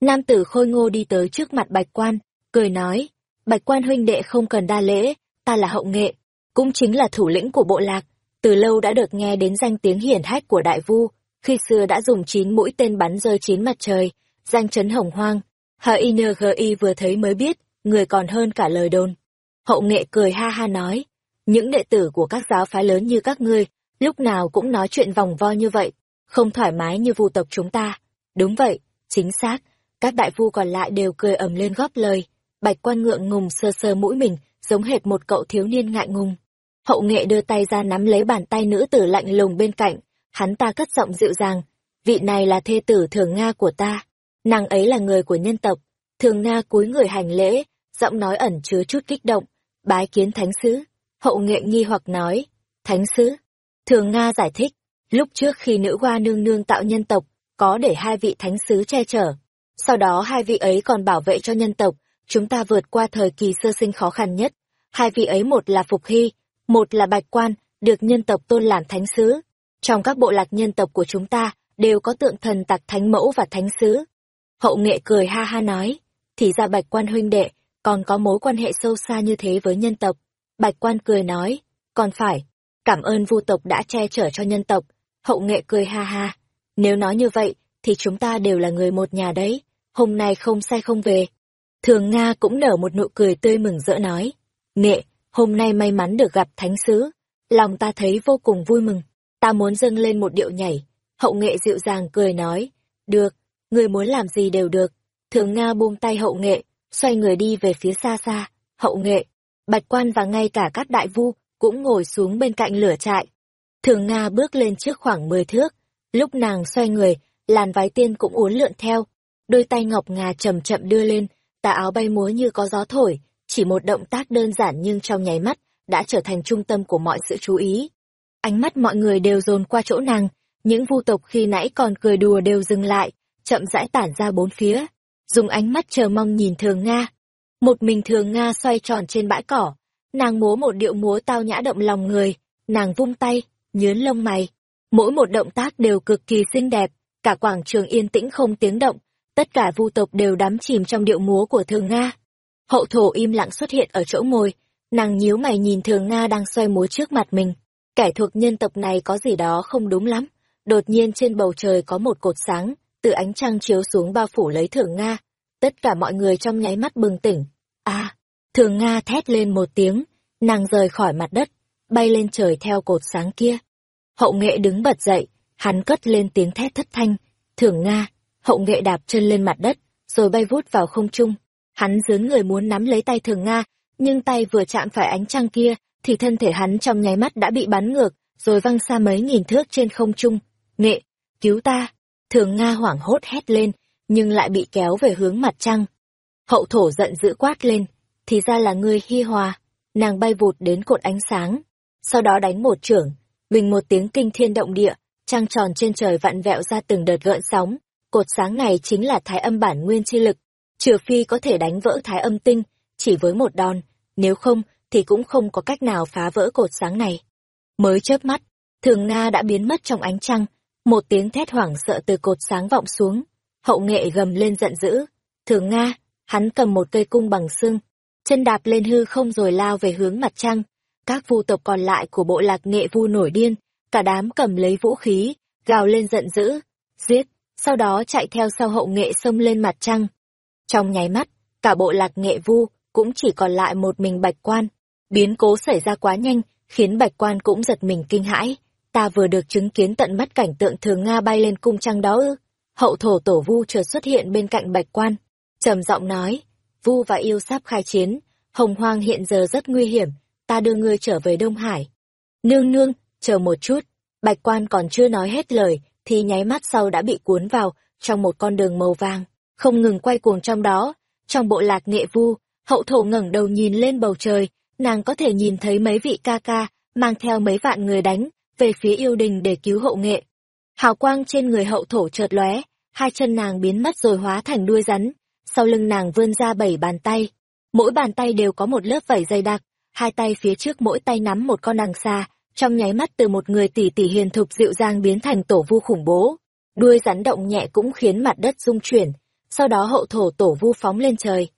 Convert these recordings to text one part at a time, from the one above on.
Nam tử khôi ngô đi tới trước mặt bạch quan, cười nói, bạch quan huynh đệ không cần đa lễ, ta là hậu nghệ, cũng chính là thủ lĩnh của bộ lạc, từ lâu đã được nghe đến danh tiếng hiển hách của đại vu, khi xưa đã dùng chín mũi tên bắn rơi chín mặt trời, danh chấn hồng hoang. HINGI vừa thấy mới biết, người còn hơn cả lời đồn. Hậu nghệ cười ha ha nói, những đệ tử của các giáo phái lớn như các ngươi, lúc nào cũng nói chuyện vòng vo như vậy, không thoải mái như vu tộc chúng ta. Đúng vậy, chính xác, các đại phu còn lại đều cười ầm lên góp lời. Bạch quan ngượng ngùng sơ sơ mũi mình, giống hệt một cậu thiếu niên ngại ngùng. Hậu nghệ đưa tay ra nắm lấy bàn tay nữ tử lạnh lùng bên cạnh, hắn ta cất giọng dịu dàng, vị này là thê tử thường Nga của ta, nàng ấy là người của nhân tộc. Thường Nga cúi người hành lễ, giọng nói ẩn chứa chút kích động, bái kiến thánh sứ. Hậu nghệ nghi hoặc nói, thánh sứ. Thường Nga giải thích, lúc trước khi nữ hoa nương nương tạo nhân tộc, có để hai vị thánh sứ che chở. Sau đó hai vị ấy còn bảo vệ cho nhân tộc, chúng ta vượt qua thời kỳ sơ sinh khó khăn nhất. Hai vị ấy một là Phục Hy, một là Bạch Quan, được nhân tộc tôn làm thánh sứ. Trong các bộ lạc nhân tộc của chúng ta, đều có tượng thần tạc thánh mẫu và thánh sứ. Hậu nghệ cười ha ha nói, thì ra Bạch Quan huynh đệ, còn có mối quan hệ sâu xa như thế với nhân tộc. Bạch Quan cười nói, còn phải, cảm ơn vu tộc đã che chở cho nhân tộc. Hậu nghệ cười ha ha, nếu nói như vậy, thì chúng ta đều là người một nhà đấy, hôm nay không sai không về. Thường Nga cũng nở một nụ cười tươi mừng rỡ nói, nghệ, hôm nay may mắn được gặp thánh sứ, lòng ta thấy vô cùng vui mừng, ta muốn dâng lên một điệu nhảy. Hậu nghệ dịu dàng cười nói, được, người muốn làm gì đều được. Thường Nga buông tay hậu nghệ, xoay người đi về phía xa xa, hậu nghệ, bạch quan và ngay cả các đại vu cũng ngồi xuống bên cạnh lửa trại. Thường Nga bước lên trước khoảng mười thước, lúc nàng xoay người, làn váy tiên cũng uốn lượn theo, đôi tay ngọc ngà chậm chậm đưa lên, tà áo bay múa như có gió thổi, chỉ một động tác đơn giản nhưng trong nháy mắt, đã trở thành trung tâm của mọi sự chú ý. Ánh mắt mọi người đều dồn qua chỗ nàng, những vu tộc khi nãy còn cười đùa đều dừng lại, chậm rãi tản ra bốn phía, dùng ánh mắt chờ mong nhìn thường Nga. Một mình thường Nga xoay tròn trên bãi cỏ, nàng múa một điệu múa tao nhã động lòng người, nàng vung tay, nhướn lông mày. Mỗi một động tác đều cực kỳ xinh đẹp, cả quảng trường yên tĩnh không tiếng động, tất cả vu tộc đều đắm chìm trong điệu múa của thường Nga. Hậu thổ im lặng xuất hiện ở chỗ ngồi, nàng nhíu mày nhìn thường Nga đang xoay múa trước mặt mình. Kẻ thuộc nhân tộc này có gì đó không đúng lắm. Đột nhiên trên bầu trời có một cột sáng, từ ánh trăng chiếu xuống bao phủ lấy thường Nga. Tất cả mọi người trong nháy mắt bừng tỉnh. À, thường Nga thét lên một tiếng, nàng rời khỏi mặt đất, bay lên trời theo cột sáng kia. Hậu nghệ đứng bật dậy, hắn cất lên tiếng thét thất thanh. Thường Nga, hậu nghệ đạp chân lên mặt đất, rồi bay vút vào không trung. Hắn dướn người muốn nắm lấy tay thường Nga, nhưng tay vừa chạm phải ánh trăng kia, thì thân thể hắn trong nháy mắt đã bị bắn ngược, rồi văng xa mấy nghìn thước trên không trung. Nghệ, cứu ta! Thường Nga hoảng hốt hét lên, nhưng lại bị kéo về hướng mặt trăng. Hậu thổ giận dữ quát lên, thì ra là ngươi hi hòa. Nàng bay vụt đến cột ánh sáng, sau đó đánh một trưởng, bình một tiếng kinh thiên động địa, trăng tròn trên trời vặn vẹo ra từng đợt gợn sóng. Cột sáng này chính là thái âm bản nguyên chi lực, trừ phi có thể đánh vỡ thái âm tinh, chỉ với một đòn, nếu không thì cũng không có cách nào phá vỡ cột sáng này. Mới chớp mắt, thường Nga đã biến mất trong ánh trăng, một tiếng thét hoảng sợ từ cột sáng vọng xuống, hậu nghệ gầm lên giận dữ. Thường Nga, hắn cầm một cây cung bằng xương, chân đạp lên hư không rồi lao về hướng mặt trăng. Các vu tộc còn lại của bộ lạc nghệ vu nổi điên, cả đám cầm lấy vũ khí, gào lên giận dữ, giết, sau đó chạy theo sau hậu nghệ xông lên mặt trăng. Trong nháy mắt, cả bộ lạc nghệ vu cũng chỉ còn lại một mình bạch quan. Biến cố xảy ra quá nhanh, khiến bạch quan cũng giật mình kinh hãi. Ta vừa được chứng kiến tận mắt cảnh tượng thường Nga bay lên cung trăng đó ư. Hậu thổ tổ vu chợt xuất hiện bên cạnh bạch quan. trầm giọng nói, vu và yêu sắp khai chiến, hồng hoang hiện giờ rất nguy hiểm, ta đưa ngươi trở về Đông Hải. Nương nương, chờ một chút, bạch quan còn chưa nói hết lời, thì nháy mắt sau đã bị cuốn vào trong một con đường màu vàng, không ngừng quay cuồng trong đó. Trong bộ lạc nghệ vu, hậu thổ ngẩng đầu nhìn lên bầu trời, nàng có thể nhìn thấy mấy vị ca ca, mang theo mấy vạn người đánh, về phía yêu đình để cứu hậu nghệ. Hào quang trên người hậu thổ chợt lóe, hai chân nàng biến mất rồi hóa thành đuôi rắn, sau lưng nàng vươn ra bảy bàn tay. Mỗi bàn tay đều có một lớp vảy dày đặc, hai tay phía trước mỗi tay nắm một con đằng xa, trong nháy mắt từ một người tỷ tỷ hiền thục dịu dàng biến thành tổ vu khủng bố. Đuôi rắn động nhẹ cũng khiến mặt đất rung chuyển, sau đó hậu thổ tổ vu phóng lên trời.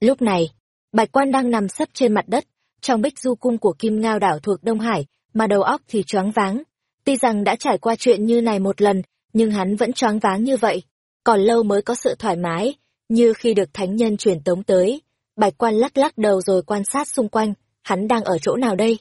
Lúc này, Bạch Quan đang nằm sấp trên mặt đất, trong bích du cung của Kim Ngao đảo thuộc Đông Hải, mà đầu óc thì choáng váng. Tuy rằng đã trải qua chuyện như này một lần, nhưng hắn vẫn choáng váng như vậy. Còn lâu mới có sự thoải mái, như khi được thánh nhân truyền tống tới. Bạch Quan lắc lắc đầu rồi quan sát xung quanh, hắn đang ở chỗ nào đây?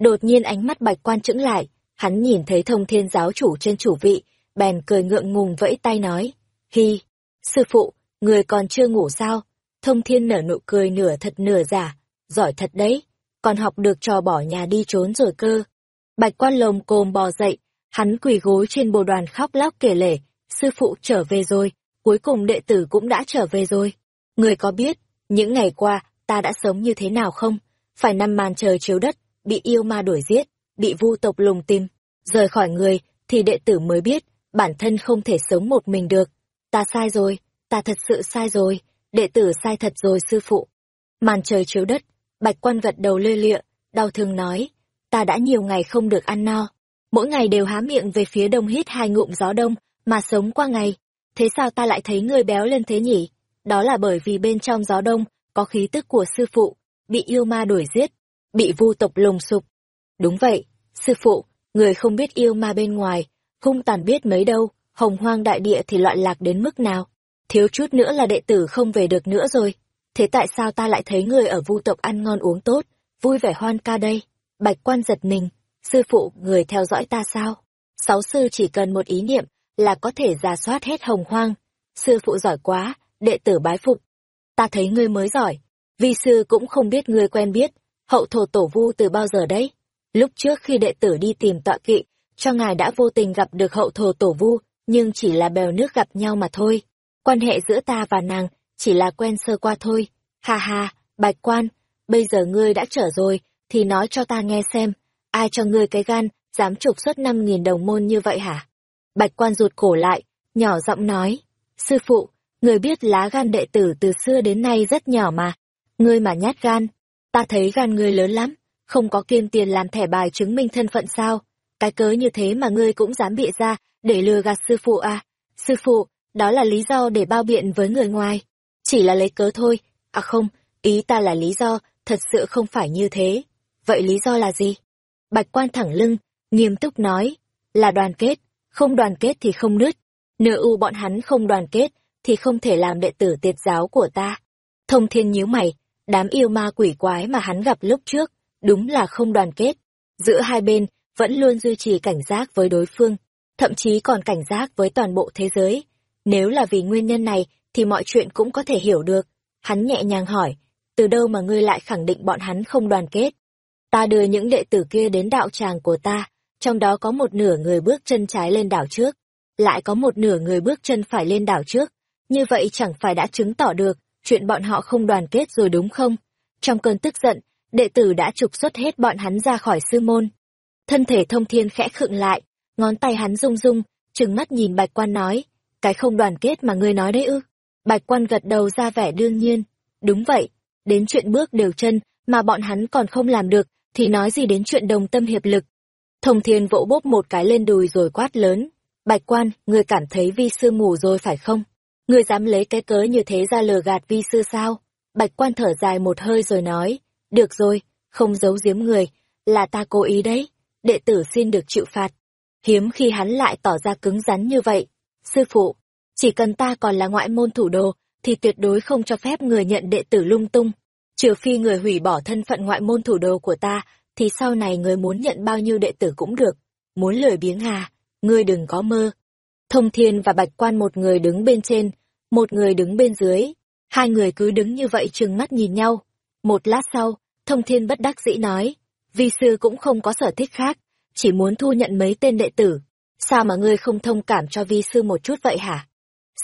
Đột nhiên ánh mắt Bạch Quan chững lại, hắn nhìn thấy thông thiên giáo chủ trên chủ vị, bèn cười ngượng ngùng vẫy tay nói, Hi, sư phụ, người còn chưa ngủ sao? Thông thiên nở nụ cười nửa thật nửa giả, giỏi thật đấy, còn học được trò bỏ nhà đi trốn rồi cơ. Bạch quan lồng cồm bò dậy, hắn quỳ gối trên bồ đoàn khóc lóc kể lể, sư phụ trở về rồi, cuối cùng đệ tử cũng đã trở về rồi. Người có biết, những ngày qua, ta đã sống như thế nào không? Phải năm màn trời chiếu đất, bị yêu ma đuổi giết, bị vu tộc lùng tìm, rời khỏi người, thì đệ tử mới biết, bản thân không thể sống một mình được. Ta sai rồi, ta thật sự sai rồi, đệ tử sai thật rồi sư phụ. Màn trời chiếu đất, bạch quan vật đầu lê lịa, đau thương nói, ta đã nhiều ngày không được ăn no. Mỗi ngày đều há miệng về phía đông hít hai ngụm gió đông, mà sống qua ngày. Thế sao ta lại thấy người béo lên thế nhỉ? Đó là bởi vì bên trong gió đông, có khí tức của sư phụ, bị yêu ma đuổi giết, bị vu tộc lùng sụp. Đúng vậy, sư phụ, người không biết yêu ma bên ngoài, hung tàn biết mấy đâu, hồng hoang đại địa thì loạn lạc đến mức nào. Thiếu chút nữa là đệ tử không về được nữa rồi. Thế tại sao ta lại thấy người ở vu tộc ăn ngon uống tốt, vui vẻ hoan ca đây? Bạch quan giật mình, sư phụ, người theo dõi ta sao? Sáu sư chỉ cần một ý niệm là có thể giả soát hết hồng hoang. Sư phụ giỏi quá, đệ tử bái phục. Ta thấy ngươi mới giỏi, vi sư cũng không biết ngươi quen biết, hậu thổ tổ vu từ bao giờ đấy. Lúc trước khi đệ tử đi tìm tọa kỵ, cho ngài đã vô tình gặp được hậu thổ tổ vu, nhưng chỉ là bèo nước gặp nhau mà thôi. Quan hệ giữa ta và nàng chỉ là quen sơ qua thôi. Ha ha, bạch quan, bây giờ ngươi đã trở rồi, thì nói cho ta nghe xem, ai cho ngươi cái gan, dám trục xuất năm nghìn đồng môn như vậy hả? Bạch quan rụt cổ lại, nhỏ giọng nói, sư phụ, người biết lá gan đệ tử từ xưa đến nay rất nhỏ mà, ngươi mà nhát gan, ta thấy gan ngươi lớn lắm, không có kiên tiền làm thẻ bài chứng minh thân phận sao, cái cớ như thế mà ngươi cũng dám bịa ra, để lừa gạt sư phụ à, sư phụ, đó là lý do để bao biện với người ngoài, chỉ là lấy cớ thôi, à không, ý ta là lý do, thật sự không phải như thế. Vậy lý do là gì? Bạch quan thẳng lưng, nghiêm túc nói, là đoàn kết, không đoàn kết thì không nứt. Nửa u bọn hắn không đoàn kết, thì không thể làm đệ tử tiệt giáo của ta. Thông thiên nhíu mày, đám yêu ma quỷ quái mà hắn gặp lúc trước, đúng là không đoàn kết. Giữa hai bên, vẫn luôn duy trì cảnh giác với đối phương, thậm chí còn cảnh giác với toàn bộ thế giới. Nếu là vì nguyên nhân này, thì mọi chuyện cũng có thể hiểu được. Hắn nhẹ nhàng hỏi, từ đâu mà ngươi lại khẳng định bọn hắn không đoàn kết? Ta đưa những đệ tử kia đến đạo tràng của ta, trong đó có một nửa người bước chân trái lên đảo trước, lại có một nửa người bước chân phải lên đảo trước. Như vậy chẳng phải đã chứng tỏ được chuyện bọn họ không đoàn kết rồi đúng không? Trong cơn tức giận, đệ tử đã trục xuất hết bọn hắn ra khỏi sư môn. Thân thể thông thiên khẽ khựng lại, ngón tay hắn rung rung, trừng mắt nhìn bạch quan nói, cái không đoàn kết mà ngươi nói đấy ư. Bạch quan gật đầu ra vẻ đương nhiên, đúng vậy, đến chuyện bước đều chân mà bọn hắn còn không làm được, thì nói gì đến chuyện đồng tâm hiệp lực. Thông thiên vỗ bốp một cái lên đùi rồi quát lớn, bạch quan, ngươi cảm thấy vi sư mù rồi phải không? Ngươi dám lấy cái cớ như thế ra lừa gạt vi sư sao? Bạch quan thở dài một hơi rồi nói, được rồi, không giấu giếm người, là ta cố ý đấy, đệ tử xin được chịu phạt. Hiếm khi hắn lại tỏ ra cứng rắn như vậy. Sư phụ, chỉ cần ta còn là ngoại môn thủ đồ, thì tuyệt đối không cho phép người nhận đệ tử lung tung. Trừ phi người hủy bỏ thân phận ngoại môn thủ đồ của ta, thì sau này người muốn nhận bao nhiêu đệ tử cũng được. Muốn lười biếng à, ngươi đừng có mơ. Thông thiên và bạch quan một người đứng bên trên, một người đứng bên dưới. Hai người cứ đứng như vậy trừng mắt nhìn nhau. Một lát sau, thông thiên bất đắc dĩ nói, vi sư cũng không có sở thích khác, chỉ muốn thu nhận mấy tên đệ tử. Sao mà ngươi không thông cảm cho vi sư một chút vậy hả?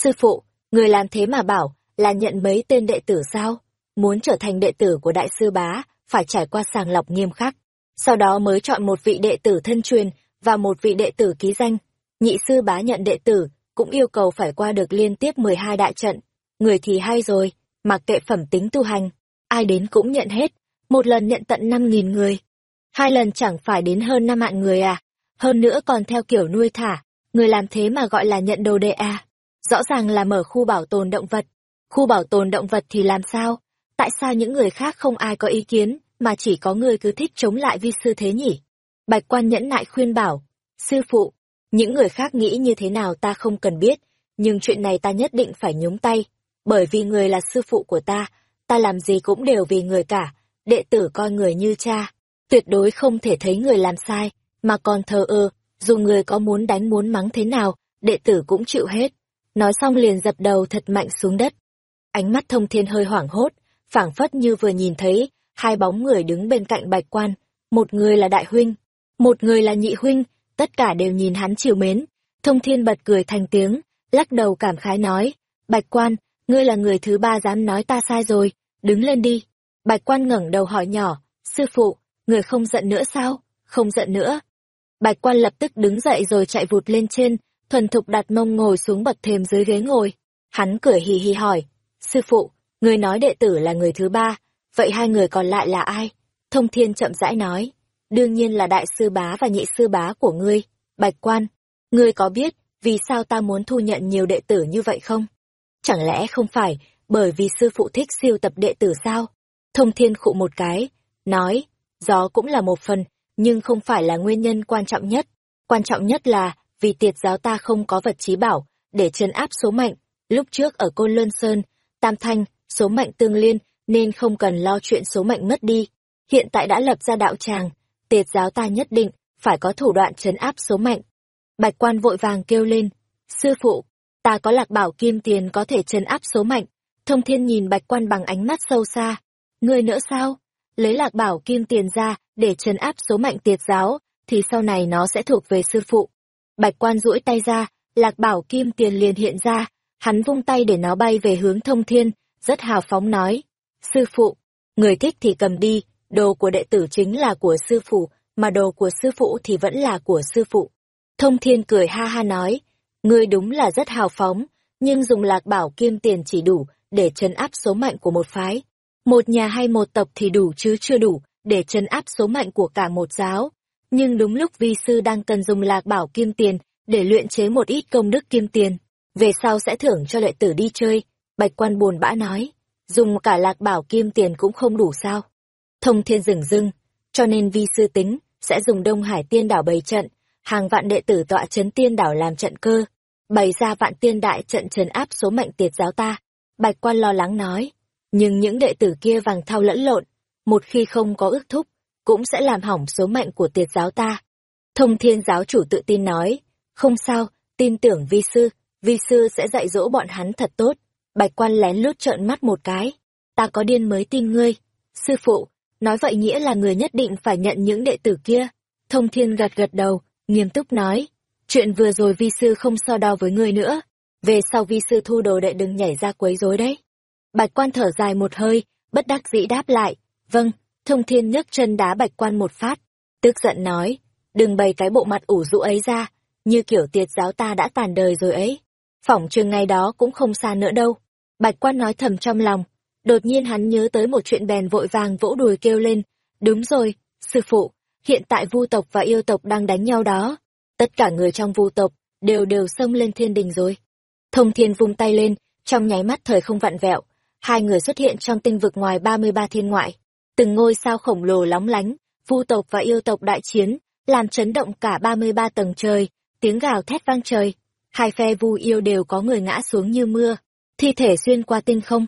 Sư phụ, người làm thế mà bảo là nhận mấy tên đệ tử sao? Muốn trở thành đệ tử của đại sư bá, phải trải qua sàng lọc nghiêm khắc. Sau đó mới chọn một vị đệ tử thân truyền và một vị đệ tử ký danh. Nhị sư bá nhận đệ tử, cũng yêu cầu phải qua được liên tiếp 12 đại trận. Người thì hay rồi, mặc kệ phẩm tính tu hành, ai đến cũng nhận hết, một lần nhận tận 5.000 người. Hai lần chẳng phải đến hơn 5 vạn người à, hơn nữa còn theo kiểu nuôi thả, người làm thế mà gọi là nhận đồ đệ à. Rõ ràng là mở khu bảo tồn động vật. Khu bảo tồn động vật thì làm sao? Tại sao những người khác không ai có ý kiến, mà chỉ có người cứ thích chống lại vi sư thế nhỉ? Bạch quan nhẫn nại khuyên bảo, sư phụ, những người khác nghĩ như thế nào ta không cần biết, nhưng chuyện này ta nhất định phải nhúng tay, bởi vì người là sư phụ của ta, ta làm gì cũng đều vì người cả, đệ tử coi người như cha, tuyệt đối không thể thấy người làm sai, mà còn thờ ơ, dù người có muốn đánh muốn mắng thế nào, đệ tử cũng chịu hết. Nói xong liền dập đầu thật mạnh xuống đất. Ánh mắt thông thiên hơi hoảng hốt, phảng phất như vừa nhìn thấy, hai bóng người đứng bên cạnh bạch quan, một người là đại huynh, một người là nhị huynh, tất cả đều nhìn hắn chiều mến. Thông thiên bật cười thành tiếng, lắc đầu cảm khái nói, bạch quan, ngươi là người thứ ba dám nói ta sai rồi, đứng lên đi. Bạch quan ngẩng đầu hỏi nhỏ, sư phụ, người không giận nữa sao? Không giận nữa. Bạch quan lập tức đứng dậy rồi chạy vụt lên trên, thuần thục đặt mông ngồi xuống bậc thềm dưới ghế ngồi. Hắn cười hì hì hỏi, sư phụ, người nói đệ tử là người thứ ba, vậy hai người còn lại là ai? Thông thiên chậm rãi nói, đương nhiên là đại sư bá và nhị sư bá của ngươi, bạch quan. Ngươi có biết, vì sao ta muốn thu nhận nhiều đệ tử như vậy không? Chẳng lẽ không phải, bởi vì sư phụ thích siêu tập đệ tử sao? Thông thiên khụ một cái, nói, gió cũng là một phần, nhưng không phải là nguyên nhân quan trọng nhất. Quan trọng nhất là, vì tiệt giáo ta không có vật trí bảo, để trấn áp số mệnh. Lúc trước ở Côn Lơn Sơn, Tam Thanh, số mệnh tương liên, nên không cần lo chuyện số mệnh mất đi. Hiện tại đã lập ra đạo tràng, tiệt giáo ta nhất định, phải có thủ đoạn trấn áp số mệnh. Bạch quan vội vàng kêu lên, sư phụ, ta có lạc bảo kim tiền có thể trấn áp số mệnh. Thông thiên nhìn bạch quan bằng ánh mắt sâu xa. Ngươi nữa sao? Lấy lạc bảo kim tiền ra để trấn áp số mệnh tiệt giáo, thì sau này nó sẽ thuộc về sư phụ. Bạch quan duỗi tay ra, lạc bảo kim tiền liền hiện ra, hắn vung tay để nó bay về hướng thông thiên, rất hào phóng nói. Sư phụ, người thích thì cầm đi, đồ của đệ tử chính là của sư phụ, mà đồ của sư phụ thì vẫn là của sư phụ. Thông thiên cười ha ha nói, ngươi đúng là rất hào phóng, nhưng dùng lạc bảo kim tiền chỉ đủ để trấn áp số mạnh của một phái. Một nhà hay một tộc thì đủ chứ chưa đủ để trấn áp số mạnh của cả một giáo. Nhưng đúng lúc vi sư đang cần dùng lạc bảo kim tiền để luyện chế một ít công đức kim tiền, về sau sẽ thưởng cho đệ tử đi chơi. Bạch quan buồn bã nói, dùng cả lạc bảo kim tiền cũng không đủ sao. Thông thiên rừng rưng, cho nên vi sư tính, sẽ dùng Đông Hải tiên đảo bày trận, hàng vạn đệ tử tọa chấn tiên đảo làm trận cơ, bày ra vạn tiên đại trận trấn áp số mệnh tiệt giáo ta. Bạch quan lo lắng nói, nhưng những đệ tử kia vàng thao lẫn lộn, một khi không có ước thúc, cũng sẽ làm hỏng số mệnh của tiệt giáo ta. Thông thiên giáo chủ tự tin nói, không sao, tin tưởng vi sư, vi sư sẽ dạy dỗ bọn hắn thật tốt. Bạch quan lén lút trợn mắt một cái, ta có điên mới tin ngươi. Sư phụ, nói vậy nghĩa là người nhất định phải nhận những đệ tử kia. Thông thiên gật gật đầu, nghiêm túc nói, chuyện vừa rồi vi sư không so đo với người nữa, về sau vi sư thu đồ đệ đừng nhảy ra quấy rối đấy. Bạch quan thở dài một hơi, bất đắc dĩ đáp lại, vâng, thông thiên nhấc chân đá bạch quan một phát, tức giận nói, đừng bày cái bộ mặt ủ rũ ấy ra, như kiểu tiệt giáo ta đã tàn đời rồi ấy. Phỏng trường ngày đó cũng không xa nữa đâu. Bạch quan nói thầm trong lòng, đột nhiên hắn nhớ tới một chuyện bèn vội vàng vỗ đùi kêu lên, đúng rồi, sư phụ, hiện tại vu tộc và yêu tộc đang đánh nhau đó. Tất cả người trong vu tộc đều đều xông lên thiên đình rồi. Thông thiên vung tay lên, trong nháy mắt thời không vặn vẹo, hai người xuất hiện trong tinh vực ngoài 33 thiên ngoại. Từng ngôi sao khổng lồ lóng lánh, vu tộc và yêu tộc đại chiến, làm chấn động cả 33 tầng trời, tiếng gào thét vang trời. Hai phe vu yêu đều có người ngã xuống như mưa, thi thể xuyên qua tinh không.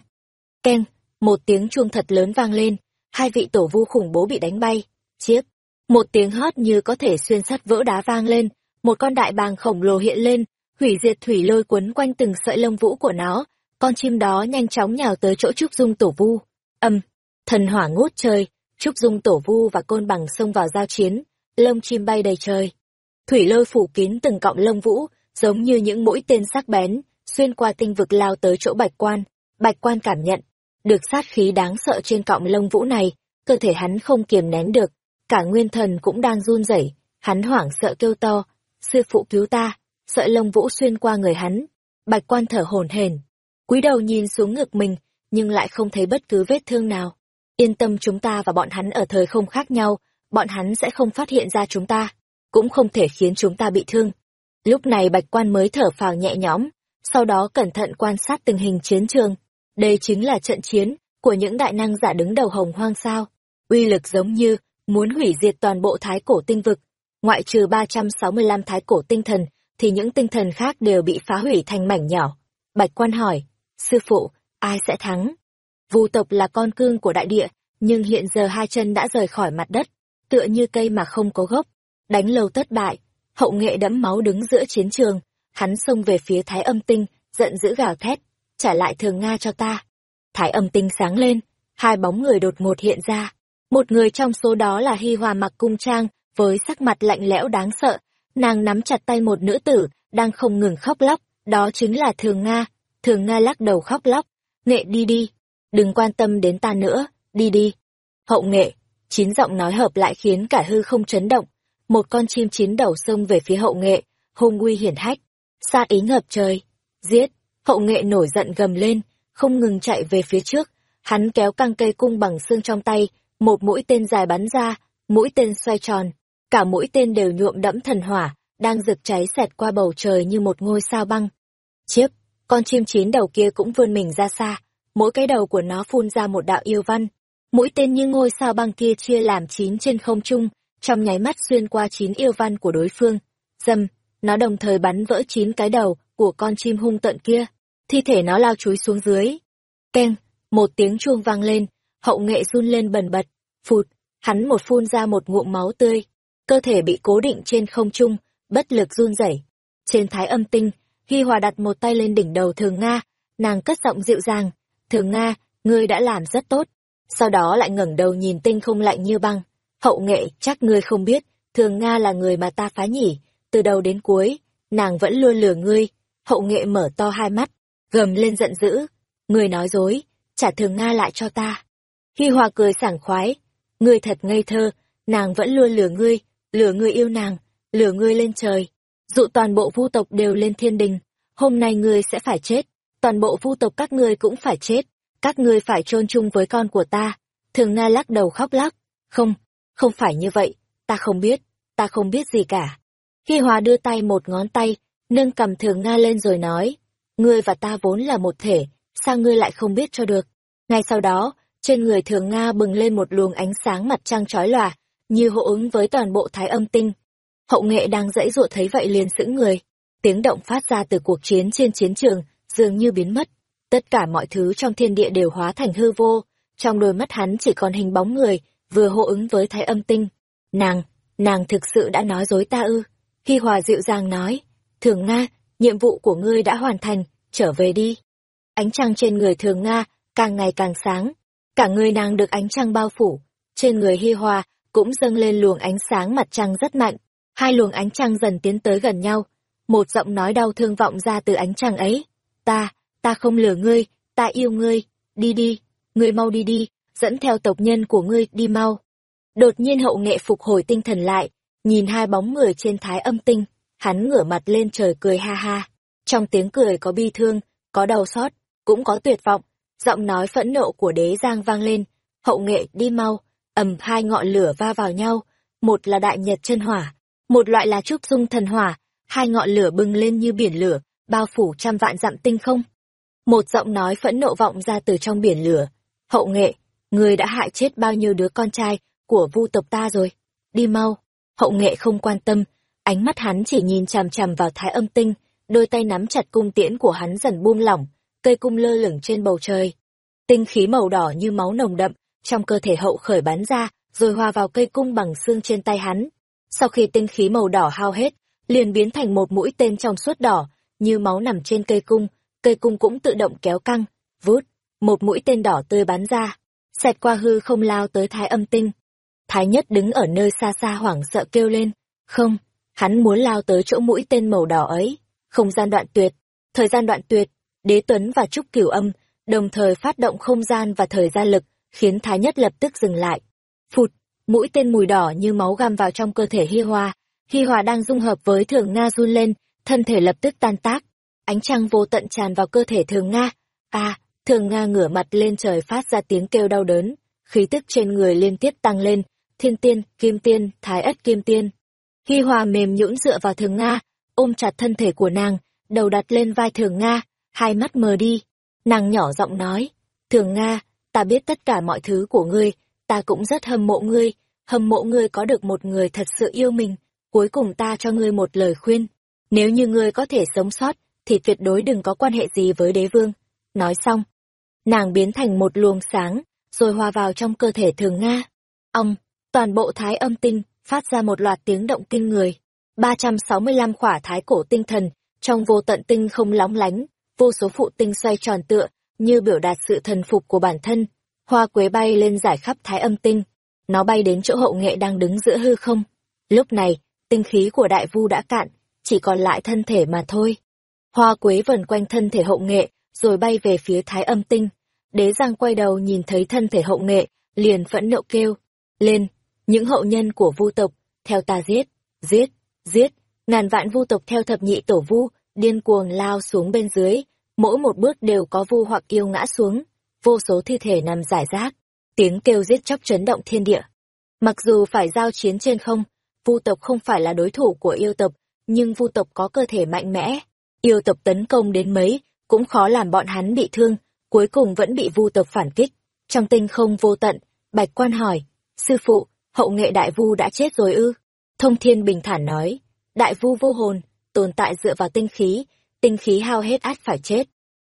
Keng, một tiếng chuông thật lớn vang lên, hai vị tổ vu khủng bố bị đánh bay. Chiếc, một tiếng hót như có thể xuyên sắt vỡ đá vang lên, một con đại bàng khổng lồ hiện lên, hủy diệt thủy lôi quấn quanh từng sợi lông vũ của nó, con chim đó nhanh chóng nhào tới chỗ Trúc Dung tổ vu. Âm, thần hỏa ngút trời, Trúc Dung tổ vu và côn bằng xông vào giao chiến, lông chim bay đầy trời. Thủy lôi phủ kín từng cọng lông vũ, giống như những mũi tên sắc bén, xuyên qua tinh vực lao tới chỗ bạch quan. Bạch quan cảm nhận, được sát khí đáng sợ trên cọng lông vũ này, cơ thể hắn không kiềm nén được, cả nguyên thần cũng đang run rẩy, hắn hoảng sợ kêu to, sư phụ cứu ta, sợi lông vũ xuyên qua người hắn. Bạch quan thở hổn hển, cúi đầu nhìn xuống ngực mình, nhưng lại không thấy bất cứ vết thương nào. Yên tâm chúng ta và bọn hắn ở thời không khác nhau, bọn hắn sẽ không phát hiện ra chúng ta, cũng không thể khiến chúng ta bị thương. Lúc này bạch quan mới thở phào nhẹ nhõm, sau đó cẩn thận quan sát tình hình chiến trường. Đây chính là trận chiến của những đại năng giả đứng đầu hồng hoang sao. Uy lực giống như muốn hủy diệt toàn bộ thái cổ tinh vực. Ngoại trừ 365 thái cổ tinh thần, thì những tinh thần khác đều bị phá hủy thành mảnh nhỏ. Bạch quan hỏi, sư phụ, ai sẽ thắng? Vu tộc là con cương của đại địa, nhưng hiện giờ hai chân đã rời khỏi mặt đất, tựa như cây mà không có gốc. Đánh lâu tất bại, hậu nghệ đẫm máu đứng giữa chiến trường, hắn xông về phía thái âm tinh, giận dữ gào thét, trả lại thường Nga cho ta. Thái âm tinh sáng lên, hai bóng người đột ngột hiện ra. Một người trong số đó là Hy Hòa mặc cung trang, với sắc mặt lạnh lẽo đáng sợ, nàng nắm chặt tay một nữ tử, đang không ngừng khóc lóc, đó chính là Thường Nga. Thường Nga lắc đầu khóc lóc, nghệ đi đi, đừng quan tâm đến ta nữa, đi đi. Hậu nghệ, chín giọng nói hợp lại khiến cả hư không chấn động, một con chim chín đầu xông về phía hậu nghệ, hung uy hiển hách, xa ý ngập trời, giết, hậu nghệ nổi giận gầm lên, không ngừng chạy về phía trước, hắn kéo căng cây cung bằng xương trong tay, một mũi tên dài bắn ra, mũi tên xoay tròn, cả mũi tên đều nhuộm đẫm thần hỏa, đang rực cháy xẹt qua bầu trời như một ngôi sao băng. Chiếc, con chim chín đầu kia cũng vươn mình ra xa, mỗi cái đầu của nó phun ra một đạo yêu văn. Mũi tên như ngôi sao băng kia chia làm chín trên không trung, trong nháy mắt xuyên qua chín yêu văn của đối phương. Dâm, nó đồng thời bắn vỡ chín cái đầu của con chim hung tận kia. Thi thể nó lao chúi xuống dưới. Keng, một tiếng chuông vang lên, hậu nghệ run lên bần bật. Phụt, hắn một phun ra một ngụm máu tươi. Cơ thể bị cố định trên không trung, bất lực run rẩy. Trên thái âm tinh, Hy Hòa đặt một tay lên đỉnh đầu Thường Nga, nàng cất giọng dịu dàng, "Thường Nga, ngươi đã làm rất tốt." Sau đó lại ngẩng đầu nhìn tinh không lạnh như băng, "Hậu nghệ, chắc ngươi không biết, Thường Nga là người mà ta phá nhỉ, từ đầu đến cuối, nàng vẫn luôn lừa ngươi." Hậu nghệ mở to hai mắt, gầm lên giận dữ, người nói dối, trả Thường Nga lại cho ta." Hi Hòa cười sảng khoái, "Ngươi thật ngây thơ, nàng vẫn luôn lừa ngươi, lừa ngươi yêu nàng." lừa ngươi lên trời, dụ toàn bộ vu tộc đều lên thiên đình, hôm nay ngươi sẽ phải chết, toàn bộ vu tộc các ngươi cũng phải chết, các ngươi phải chôn chung với con của ta. Thường Nga lắc đầu khóc lóc, không, không phải như vậy, ta không biết, ta không biết gì cả. Hi Hòa đưa tay một ngón tay, nâng cầm Thường Nga lên rồi nói, ngươi và ta vốn là một thể, sao ngươi lại không biết cho được. Ngay sau đó, trên người Thường Nga bừng lên một luồng ánh sáng mặt trăng chói lòa, như hỗ ứng với toàn bộ thái âm tinh, Hậu nghệ đang dãy dụa thấy vậy liền sững người. Tiếng động phát ra từ cuộc chiến trên chiến trường, dường như biến mất. Tất cả mọi thứ trong thiên địa đều hóa thành hư vô, trong đôi mắt hắn chỉ còn hình bóng người, vừa hô ứng với thái âm tinh. Nàng, nàng thực sự đã nói dối ta ư. Khi Hòa dịu dàng nói, Thường Nga, nhiệm vụ của ngươi đã hoàn thành, trở về đi. Ánh trăng trên người Thường Nga càng ngày càng sáng, cả người nàng được ánh trăng bao phủ, trên người Hi Hòa cũng dâng lên luồng ánh sáng mặt trăng rất mạnh, Hai luồng ánh trăng dần tiến tới gần nhau, một giọng nói đau thương vọng ra từ ánh trăng ấy. Ta, ta không lừa ngươi, ta yêu ngươi, đi đi, ngươi mau đi đi, dẫn theo tộc nhân của ngươi đi mau. Đột nhiên hậu nghệ phục hồi tinh thần lại, nhìn hai bóng người trên thái âm tinh, hắn ngửa mặt lên trời cười ha ha. Trong tiếng cười có bi thương, có đau xót, cũng có tuyệt vọng, giọng nói phẫn nộ của đế giang vang lên, hậu nghệ đi mau, ầm hai ngọn lửa va vào nhau, một là đại nhật chân hỏa, một loại là trúc dung thần hỏa, hai ngọn lửa bừng lên như biển lửa, bao phủ trăm vạn dặm tinh không. Một giọng nói phẫn nộ vọng ra từ trong biển lửa. Hậu nghệ, người đã hại chết bao nhiêu đứa con trai của vu tộc ta rồi. Đi mau. Hậu nghệ không quan tâm, ánh mắt hắn chỉ nhìn chằm chằm vào thái âm tinh, đôi tay nắm chặt cung tiễn của hắn dần buông lỏng, cây cung lơ lửng trên bầu trời. Tinh khí màu đỏ như máu nồng đậm, trong cơ thể hậu khởi bắn ra, rồi hòa vào cây cung bằng xương trên tay hắn. Sau khi tinh khí màu đỏ hao hết, liền biến thành một mũi tên trong suốt đỏ, như máu nằm trên cây cung, cây cung cũng tự động kéo căng, vút, một mũi tên đỏ tươi bắn ra, xẹt qua hư không lao tới thái âm tinh. Thái nhất đứng ở nơi xa xa hoảng sợ kêu lên, không, hắn muốn lao tới chỗ mũi tên màu đỏ ấy, không gian đoạn tuyệt, thời gian đoạn tuyệt, đế tuấn và trúc cửu âm, đồng thời phát động không gian và thời gian lực, khiến thái nhất lập tức dừng lại. Phụt, mũi tên mùi đỏ như máu găm vào trong cơ thể Hi Hòa. Hi Hòa đang dung hợp với Thường Nga run lên, thân thể lập tức tan tác. Ánh trăng vô tận tràn vào cơ thể Thường Nga. À, Thường Nga ngửa mặt lên trời phát ra tiếng kêu đau đớn, khí tức trên người liên tiếp tăng lên, thiên tiên, kim tiên, thái ất kim tiên. Hi Hòa mềm nhũn dựa vào Thường Nga, ôm chặt thân thể của nàng, đầu đặt lên vai Thường Nga, hai mắt mờ đi. Nàng nhỏ giọng nói, Thường Nga, ta biết tất cả mọi thứ của ngươi, ta cũng rất hâm mộ ngươi, hâm mộ ngươi có được một người thật sự yêu mình. Cuối cùng ta cho ngươi một lời khuyên, nếu như ngươi có thể sống sót, thì tuyệt đối đừng có quan hệ gì với đế vương. Nói xong, nàng biến thành một luồng sáng, rồi hòa vào trong cơ thể thường Nga. Ông, toàn bộ thái âm tinh, phát ra một loạt tiếng động kinh người. 365 khỏa thái cổ tinh thần, trong vô tận tinh không lóng lánh, vô số phụ tinh xoay tròn tựa, như biểu đạt sự thần phục của bản thân. Hoa quế bay lên giải khắp thái âm tinh. Nó bay đến chỗ hậu nghệ đang đứng giữa hư không. Lúc này, tinh khí của đại vu đã cạn, chỉ còn lại thân thể mà thôi. Hoa quế vần quanh thân thể hậu nghệ, rồi bay về phía thái âm tinh. Đế Giang quay đầu nhìn thấy thân thể hậu nghệ, liền phẫn nộ kêu. Lên, những hậu nhân của vu tộc, theo ta giết, giết, giết. Ngàn vạn vu tộc theo thập nhị tổ vu, điên cuồng lao xuống bên dưới. Mỗi một bước đều có vu hoặc yêu ngã xuống. Vô số thi thể nằm rải rác. Tiếng kêu giết chóc chấn động thiên địa. Mặc dù phải giao chiến trên không, vu tộc không phải là đối thủ của yêu tộc, nhưng vu tộc có cơ thể mạnh mẽ. Yêu tộc tấn công đến mấy, cũng khó làm bọn hắn bị thương, cuối cùng vẫn bị vu tộc phản kích. Trong tinh không vô tận, Bạch Quan hỏi, sư phụ, hậu nghệ đại vu đã chết rồi ư? Thông thiên bình thản nói, đại vu vô hồn, tồn tại dựa vào tinh khí, tinh khí hao hết át phải chết.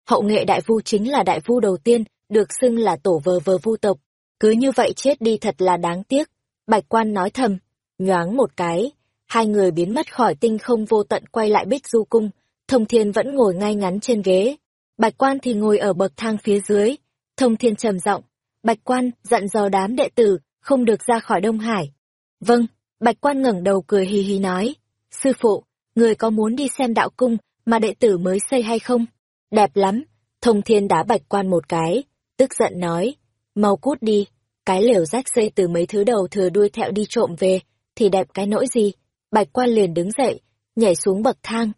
Hậu nghệ đại vu chính là đại vu đầu tiên, được xưng là tổ vờ vờ vu tộc. Cứ như vậy chết đi thật là đáng tiếc. Bạch quan nói thầm, nhoáng một cái, hai người biến mất khỏi tinh không vô tận quay lại bích du cung, thông thiên vẫn ngồi ngay ngắn trên ghế. Bạch quan thì ngồi ở bậc thang phía dưới, thông thiên trầm giọng Bạch quan dặn dò đám đệ tử, không được ra khỏi Đông Hải. Vâng, Bạch quan ngẩng đầu cười hì hì nói, sư phụ, người có muốn đi xem đạo cung mà đệ tử mới xây hay không? Đẹp lắm, thông thiên đá bạch quan một cái, tức giận nói, mau cút đi, cái lều rách xây từ mấy thứ đầu thừa đuôi thẹo đi trộm về, thì đẹp cái nỗi gì? Bạch quan liền đứng dậy, nhảy xuống bậc thang.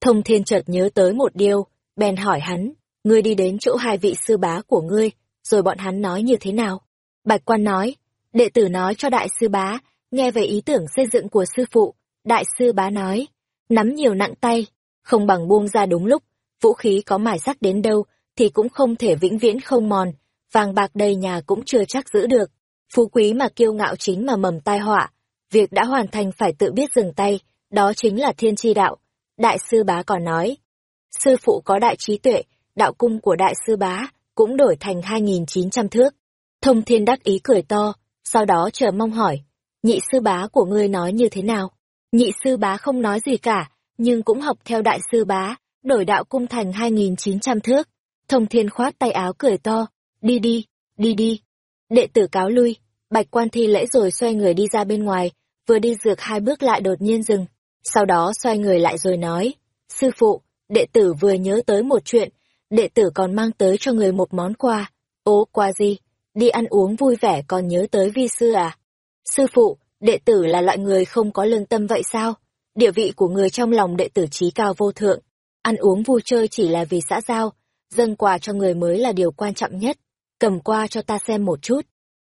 Thông thiên chợt nhớ tới một điều, bèn hỏi hắn, ngươi đi đến chỗ hai vị sư bá của ngươi, rồi bọn hắn nói như thế nào? Bạch quan nói, đệ tử nói cho đại sư bá, nghe về ý tưởng xây dựng của sư phụ, đại sư bá nói, nắm nhiều nặng tay, không bằng buông ra đúng lúc, vũ khí có mài sắc đến đâu, thì cũng không thể vĩnh viễn không mòn, vàng bạc đầy nhà cũng chưa chắc giữ được. Phú quý mà kiêu ngạo chính mà mầm tai họa, việc đã hoàn thành phải tự biết dừng tay, đó chính là thiên tri đạo. Đại sư bá còn nói, sư phụ có đại trí tuệ, đạo cung của đại sư bá cũng đổi thành 2.900 thước. Thông thiên đắc ý cười to, sau đó chờ mong hỏi, nhị sư bá của ngươi nói như thế nào? Nhị sư bá không nói gì cả, nhưng cũng học theo đại sư bá, đổi đạo cung thành 2.900 thước. Thông thiên khoát tay áo cười to, đi đi, đi đi. Đệ tử cáo lui, bạch quan thi lễ rồi xoay người đi ra bên ngoài, vừa đi dược hai bước lại đột nhiên dừng. Sau đó xoay người lại rồi nói, sư phụ, đệ tử vừa nhớ tới một chuyện, đệ tử còn mang tới cho người một món quà. Ố, quà gì? Đi ăn uống vui vẻ còn nhớ tới vi sư à? Sư phụ, đệ tử là loại người không có lương tâm vậy sao? Địa vị của người trong lòng đệ tử trí cao vô thượng. Ăn uống vui chơi chỉ là vì xã giao, dâng quà cho người mới là điều quan trọng nhất. Cầm qua cho ta xem một chút.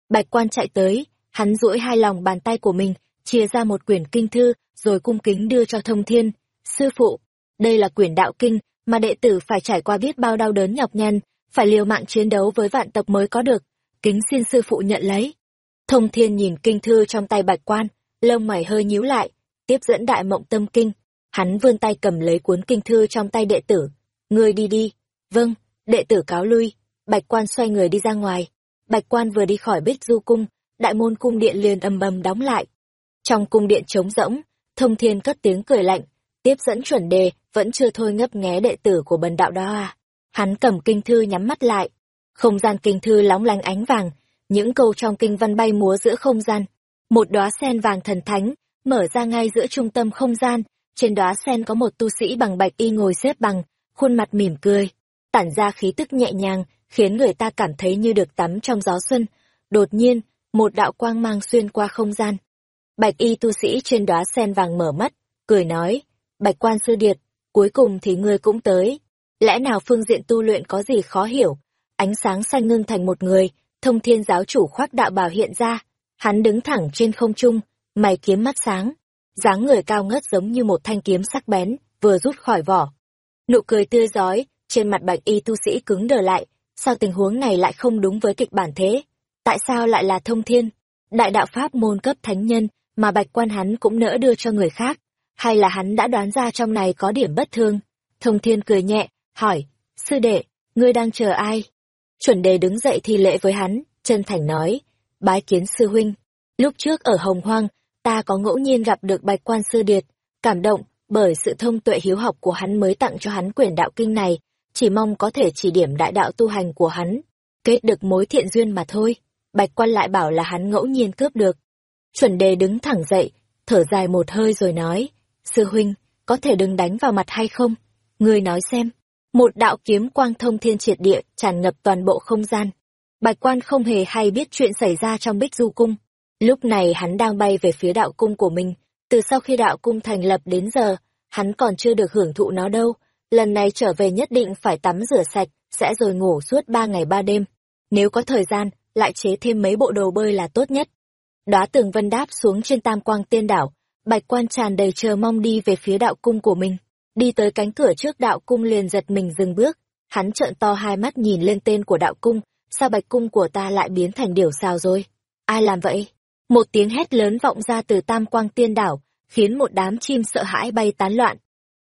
Bạch quan chạy tới, hắn duỗi hai lòng bàn tay của mình, chia ra một quyển kinh thư, rồi cung kính đưa cho thông thiên. Sư phụ, đây là quyển đạo kinh, mà đệ tử phải trải qua biết bao đau đớn nhọc nhằn, phải liều mạng chiến đấu với vạn tộc mới có được. Kính xin sư phụ nhận lấy. Thông thiên nhìn kinh thư trong tay bạch quan, lông mày hơi nhíu lại, tiếp dẫn đại mộng tâm kinh. Hắn vươn tay cầm lấy cuốn kinh thư trong tay đệ tử. Ngươi đi đi. Vâng, đệ tử cáo lui. Bạch quan xoay người đi ra ngoài. Bạch quan vừa đi khỏi bích du cung, đại môn cung điện liền âm bầm đóng lại. Trong cung điện trống rỗng, thông thiên cất tiếng cười lạnh, tiếp dẫn chuẩn đề, vẫn chưa thôi ngấp nghé đệ tử của bần đạo đó à. Hắn cầm kinh thư nhắm mắt lại. Không gian kinh thư lóng lánh ánh vàng, những câu trong kinh văn bay múa giữa không gian. Một đóa sen vàng thần thánh, mở ra ngay giữa trung tâm không gian, trên đóa sen có một tu sĩ bằng bạch y ngồi xếp bằng, khuôn mặt mỉm cười, tản ra khí tức nhẹ nhàng, khiến người ta cảm thấy như được tắm trong gió xuân. Đột nhiên, một đạo quang mang xuyên qua không gian. Bạch y tu sĩ trên đóa sen vàng mở mắt, cười nói, Bạch quan sư điệt, cuối cùng thì ngươi cũng tới. Lẽ nào phương diện tu luyện có gì khó hiểu? Ánh sáng xanh ngưng thành một người, thông thiên giáo chủ khoác đạo bào hiện ra. Hắn đứng thẳng trên không trung, mày kiếm mắt sáng. dáng người cao ngất giống như một thanh kiếm sắc bén, vừa rút khỏi vỏ. Nụ cười tươi giói, trên mặt bạch y tu sĩ cứng đờ lại, sao tình huống này lại không đúng với kịch bản thế? Tại sao lại là thông thiên? Đại đạo Pháp môn cấp thánh nhân, mà bạch quan hắn cũng nỡ đưa cho người khác, hay là hắn đã đoán ra trong này có điểm bất thương? Thông thiên cười nhẹ, hỏi, sư đệ, ngươi đang chờ ai? Chuẩn đề đứng dậy thi lễ với hắn, chân thành nói, bái kiến sư huynh. Lúc trước ở Hồng Hoang, ta có ngẫu nhiên gặp được bạch quan sư điệt, cảm động, bởi sự thông tuệ hiếu học của hắn mới tặng cho hắn quyển đạo kinh này, chỉ mong có thể chỉ điểm đại đạo tu hành của hắn, kết được mối thiện duyên mà thôi. Bạch quan lại bảo là hắn ngẫu nhiên cướp được. Chuẩn đề đứng thẳng dậy, thở dài một hơi rồi nói, sư huynh, có thể đừng đánh vào mặt hay không? Ngươi nói xem. Một đạo kiếm quang thông thiên triệt địa, tràn ngập toàn bộ không gian. Bạch quan không hề hay biết chuyện xảy ra trong bích du cung. Lúc này hắn đang bay về phía đạo cung của mình, từ sau khi đạo cung thành lập đến giờ, hắn còn chưa được hưởng thụ nó đâu. Lần này trở về nhất định phải tắm rửa sạch, sẽ rồi ngủ suốt ba ngày ba đêm. Nếu có thời gian, lại chế thêm mấy bộ đồ bơi là tốt nhất. Đóa tường vân đáp xuống trên tam quang tiên đảo, bạch quan tràn đầy chờ mong đi về phía đạo cung của mình. Đi tới cánh cửa trước đạo cung liền giật mình dừng bước, hắn trợn to hai mắt nhìn lên tên của đạo cung, sao bạch cung của ta lại biến thành điều sao rồi? Ai làm vậy? Một tiếng hét lớn vọng ra từ tam quang tiên đảo, khiến một đám chim sợ hãi bay tán loạn.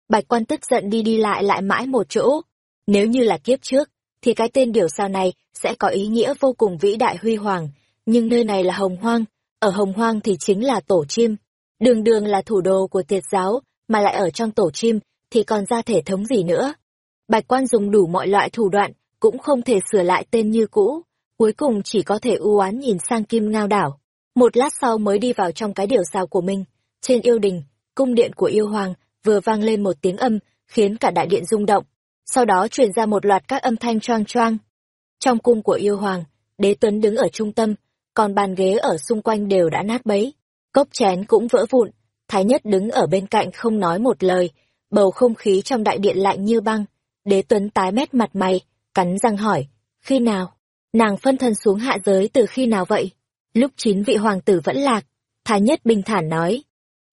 Bạch quan tức giận đi đi lại lại mãi một chỗ. Nếu như là kiếp trước, thì cái tên điều sao này sẽ có ý nghĩa vô cùng vĩ đại huy hoàng, nhưng nơi này là hồng hoang, ở hồng hoang thì chính là tổ chim. Đường đường là thủ đô của tiệt giáo, mà lại ở trong tổ chim, thì còn ra thể thống gì nữa. Bạch quan dùng đủ mọi loại thủ đoạn, cũng không thể sửa lại tên như cũ, cuối cùng chỉ có thể u oán nhìn sang kim ngao đảo. Một lát sau mới đi vào trong cái điều sao của mình. Trên yêu đình, cung điện của yêu hoàng, vừa vang lên một tiếng âm, khiến cả đại điện rung động. Sau đó truyền ra một loạt các âm thanh choang choang. Trong cung của yêu hoàng, đế tuấn đứng ở trung tâm, còn bàn ghế ở xung quanh đều đã nát bấy. Cốc chén cũng vỡ vụn, Thái Nhất đứng ở bên cạnh không nói một lời, bầu không khí trong đại điện lạnh như băng. Đế Tuấn tái mét mặt mày, cắn răng hỏi, khi nào? Nàng phân thân xuống hạ giới từ khi nào vậy? Lúc chín vị hoàng tử vẫn lạc, Thái Nhất bình thản nói.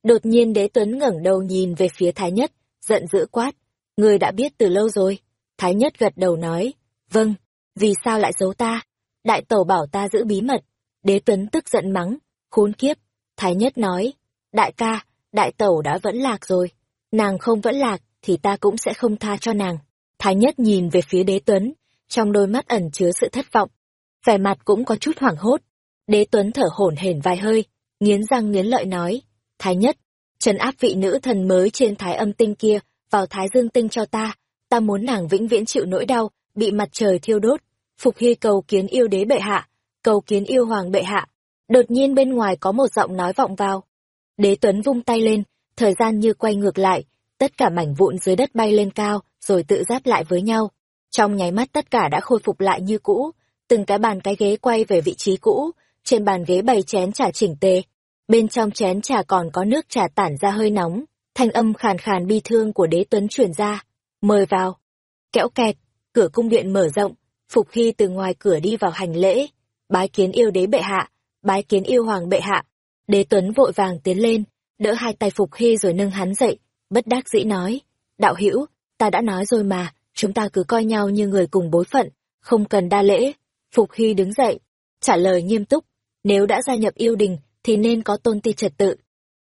Đột nhiên đế tuấn ngẩng đầu nhìn về phía Thái Nhất, giận dữ quát. Người đã biết từ lâu rồi. Thái Nhất gật đầu nói. Vâng, vì sao lại giấu ta? Đại tổ bảo ta giữ bí mật. Đế tuấn tức giận mắng, khốn kiếp. Thái Nhất nói. Đại ca, đại tẩu đã vẫn lạc rồi. Nàng không vẫn lạc, thì ta cũng sẽ không tha cho nàng. Thái Nhất nhìn về phía đế tuấn, trong đôi mắt ẩn chứa sự thất vọng. Vẻ mặt cũng có chút hoảng hốt. Đế Tuấn thở hổn hển vài hơi, nghiến răng nghiến lợi nói, Thái nhất, trấn áp vị nữ thần mới trên thái âm tinh kia, vào thái dương tinh cho ta, ta muốn nàng vĩnh viễn chịu nỗi đau, bị mặt trời thiêu đốt. Phục hy cầu kiến yêu đế bệ hạ, cầu kiến yêu hoàng bệ hạ. Đột nhiên bên ngoài có một giọng nói vọng vào. Đế Tuấn vung tay lên, thời gian như quay ngược lại, tất cả mảnh vụn dưới đất bay lên cao, rồi tự giáp lại với nhau. Trong nháy mắt tất cả đã khôi phục lại như cũ, từng cái bàn cái ghế quay về vị trí cũ, trên bàn ghế bày chén trà chỉnh tề. Bên trong chén trà còn có nước trà tản ra hơi nóng, thanh âm khàn khàn bi thương của đế tuấn truyền ra. Mời vào. Kẽo kẹt, cửa cung điện mở rộng, Phục Hy từ ngoài cửa đi vào hành lễ. Bái kiến yêu đế bệ hạ, bái kiến yêu hoàng bệ hạ. Đế tuấn vội vàng tiến lên, đỡ hai tay Phục Hy rồi nâng hắn dậy, bất đắc dĩ nói. Đạo hữu ta đã nói rồi mà, chúng ta cứ coi nhau như người cùng bối phận, không cần đa lễ. Phục Hy đứng dậy, trả lời nghiêm túc, nếu đã gia nhập yêu đình thì nên có tôn ti trật tự.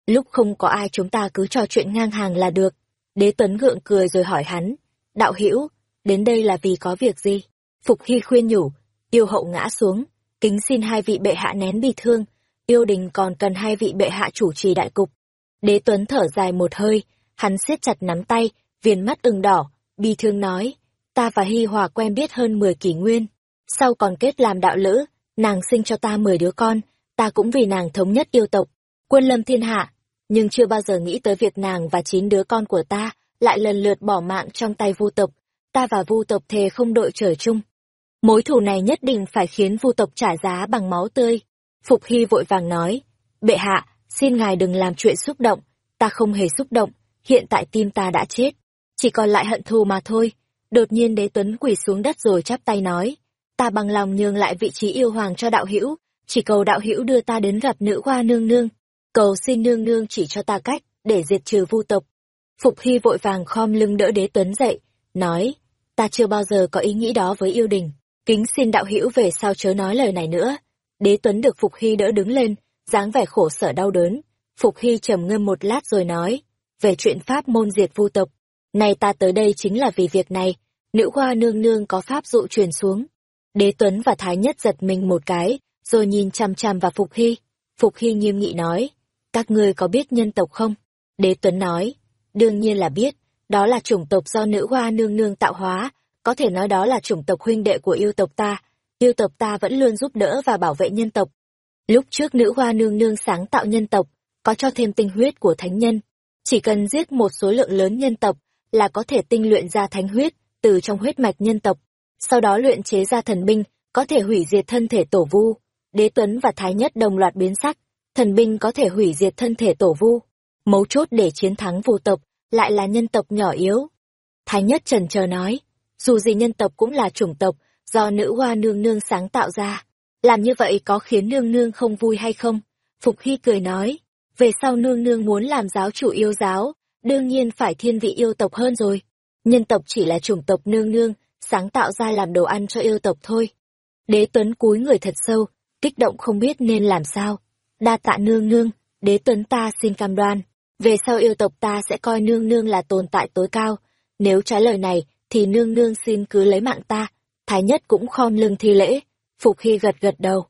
Lúc không có ai chúng ta cứ trò chuyện ngang hàng là được. Đế Tuấn gượng cười rồi hỏi hắn, đạo hữu đến đây là vì có việc gì? Phục Hy khuyên nhủ, yêu hậu ngã xuống, kính xin hai vị bệ hạ nén bị thương, yêu đình còn cần hai vị bệ hạ chủ trì đại cục. Đế Tuấn thở dài một hơi, hắn siết chặt nắm tay, viền mắt ửng đỏ, bi thương nói, ta và hi Hòa quen biết hơn 10 kỷ nguyên, sau còn kết làm đạo lữ, nàng sinh cho ta 10 đứa con, ta cũng vì nàng thống nhất yêu tộc, quân lâm thiên hạ, nhưng chưa bao giờ nghĩ tới việc nàng và chín đứa con của ta lại lần lượt bỏ mạng trong tay vu tộc, ta và vu tộc thề không đội trời chung. Mối thù này nhất định phải khiến vu tộc trả giá bằng máu tươi. Phục Hy vội vàng nói, bệ hạ, xin ngài đừng làm chuyện xúc động, ta không hề xúc động, hiện tại tim ta đã chết, chỉ còn lại hận thù mà thôi. Đột nhiên đế tuấn quỳ xuống đất rồi chắp tay nói, ta bằng lòng nhường lại vị trí yêu hoàng cho đạo hữu chỉ cầu đạo hữu đưa ta đến gặp nữ hoa nương nương cầu xin nương nương chỉ cho ta cách để diệt trừ vu tộc Phục Hy vội vàng khom lưng đỡ đế tuấn dậy, nói, ta chưa bao giờ có ý nghĩ đó với yêu đình, kính xin đạo hữu về sau chớ nói lời này nữa. Đế tuấn được Phục Hy đỡ đứng lên, dáng vẻ khổ sở đau đớn. Phục Hy trầm ngâm một lát rồi nói, về chuyện pháp môn diệt vu tộc, nay ta tới đây chính là vì việc này, nữ hoa nương nương có pháp dụ truyền xuống. Đế Tuấn và Thái Nhất giật mình một cái, rồi nhìn chằm chằm vào Phục Hy. Phục Hy nghiêm nghị nói, các ngươi có biết nhân tộc không? Đế Tuấn nói, đương nhiên là biết, đó là chủng tộc do nữ hoa nương nương tạo hóa, có thể nói đó là chủng tộc huynh đệ của yêu tộc ta. Yêu tộc ta vẫn luôn giúp đỡ và bảo vệ nhân tộc. Lúc trước nữ hoa nương nương sáng tạo nhân tộc, có cho thêm tinh huyết của thánh nhân. Chỉ cần giết một số lượng lớn nhân tộc là có thể tinh luyện ra thánh huyết từ trong huyết mạch nhân tộc. Sau đó luyện chế ra thần binh, có thể hủy diệt thân thể tổ vu. Đế Tuấn và Thái Nhất đồng loạt biến sắc, thần binh có thể hủy diệt thân thể tổ vu. Mấu chốt để chiến thắng vu tộc, lại là nhân tộc nhỏ yếu. Thái Nhất trần chờ nói, dù gì nhân tộc cũng là chủng tộc, do nữ hoa nương nương sáng tạo ra. Làm như vậy có khiến nương nương không vui hay không? Phục Hy cười nói, về sau nương nương muốn làm giáo chủ yêu giáo, đương nhiên phải thiên vị yêu tộc hơn rồi. Nhân tộc chỉ là chủng tộc nương nương, sáng tạo ra làm đồ ăn cho yêu tộc thôi. Đế Tuấn cúi người thật sâu, kích động không biết nên làm sao. Đa tạ nương nương, đế Tuấn ta xin cam đoan, về sau yêu tộc ta sẽ coi nương nương là tồn tại tối cao. Nếu trái lời này, thì nương nương xin cứ lấy mạng ta. Thái nhất cũng khom lưng thi lễ, Phục Hy gật gật đầu.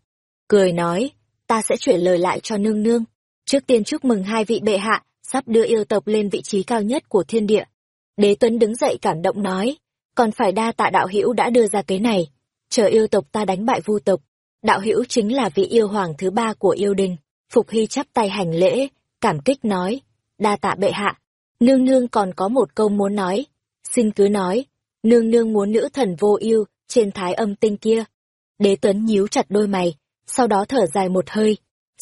Cười nói, ta sẽ chuyển lời lại cho nương nương. Trước tiên chúc mừng hai vị bệ hạ, sắp đưa yêu tộc lên vị trí cao nhất của thiên địa. Đế Tuấn đứng dậy cảm động nói, còn phải đa tạ đạo hữu đã đưa ra kế này. Chờ yêu tộc ta đánh bại vu tộc. Đạo hữu chính là vị yêu hoàng thứ ba của yêu đình. Phục Hy chắp tay hành lễ, cảm kích nói, đa tạ bệ hạ. Nương nương còn có một câu muốn nói. Xin cứ nói, nương nương muốn nữ thần vô yêu trên thái âm tinh kia. Đế Tuấn nhíu chặt đôi mày, sau đó thở dài một hơi.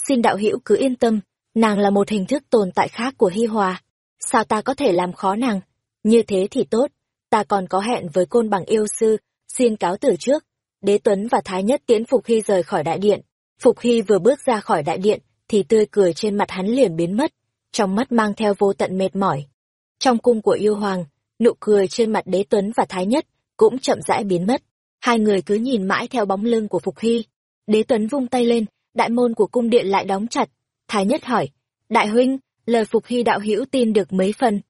Xin đạo hữu cứ yên tâm, nàng là một hình thức tồn tại khác của Hi Hòa. Sao ta có thể làm khó nàng? Như thế thì tốt, ta còn có hẹn với côn bằng yêu sư, xin cáo từ trước. Đế Tuấn và Thái Nhất tiến Phục Hy rời khỏi đại điện. Phục Hy vừa bước ra khỏi đại điện, thì tươi cười trên mặt hắn liền biến mất, trong mắt mang theo vô tận mệt mỏi. Trong cung của yêu hoàng, nụ cười trên mặt Đế Tuấn và Thái Nhất cũng chậm rãi biến mất. Hai người cứ nhìn mãi theo bóng lưng của Phục Hy. Đế Tuấn vung tay lên, đại môn của cung điện lại đóng chặt. Thái Nhất hỏi, Đại huynh, lời Phục Hy đạo hữu tin được mấy phần?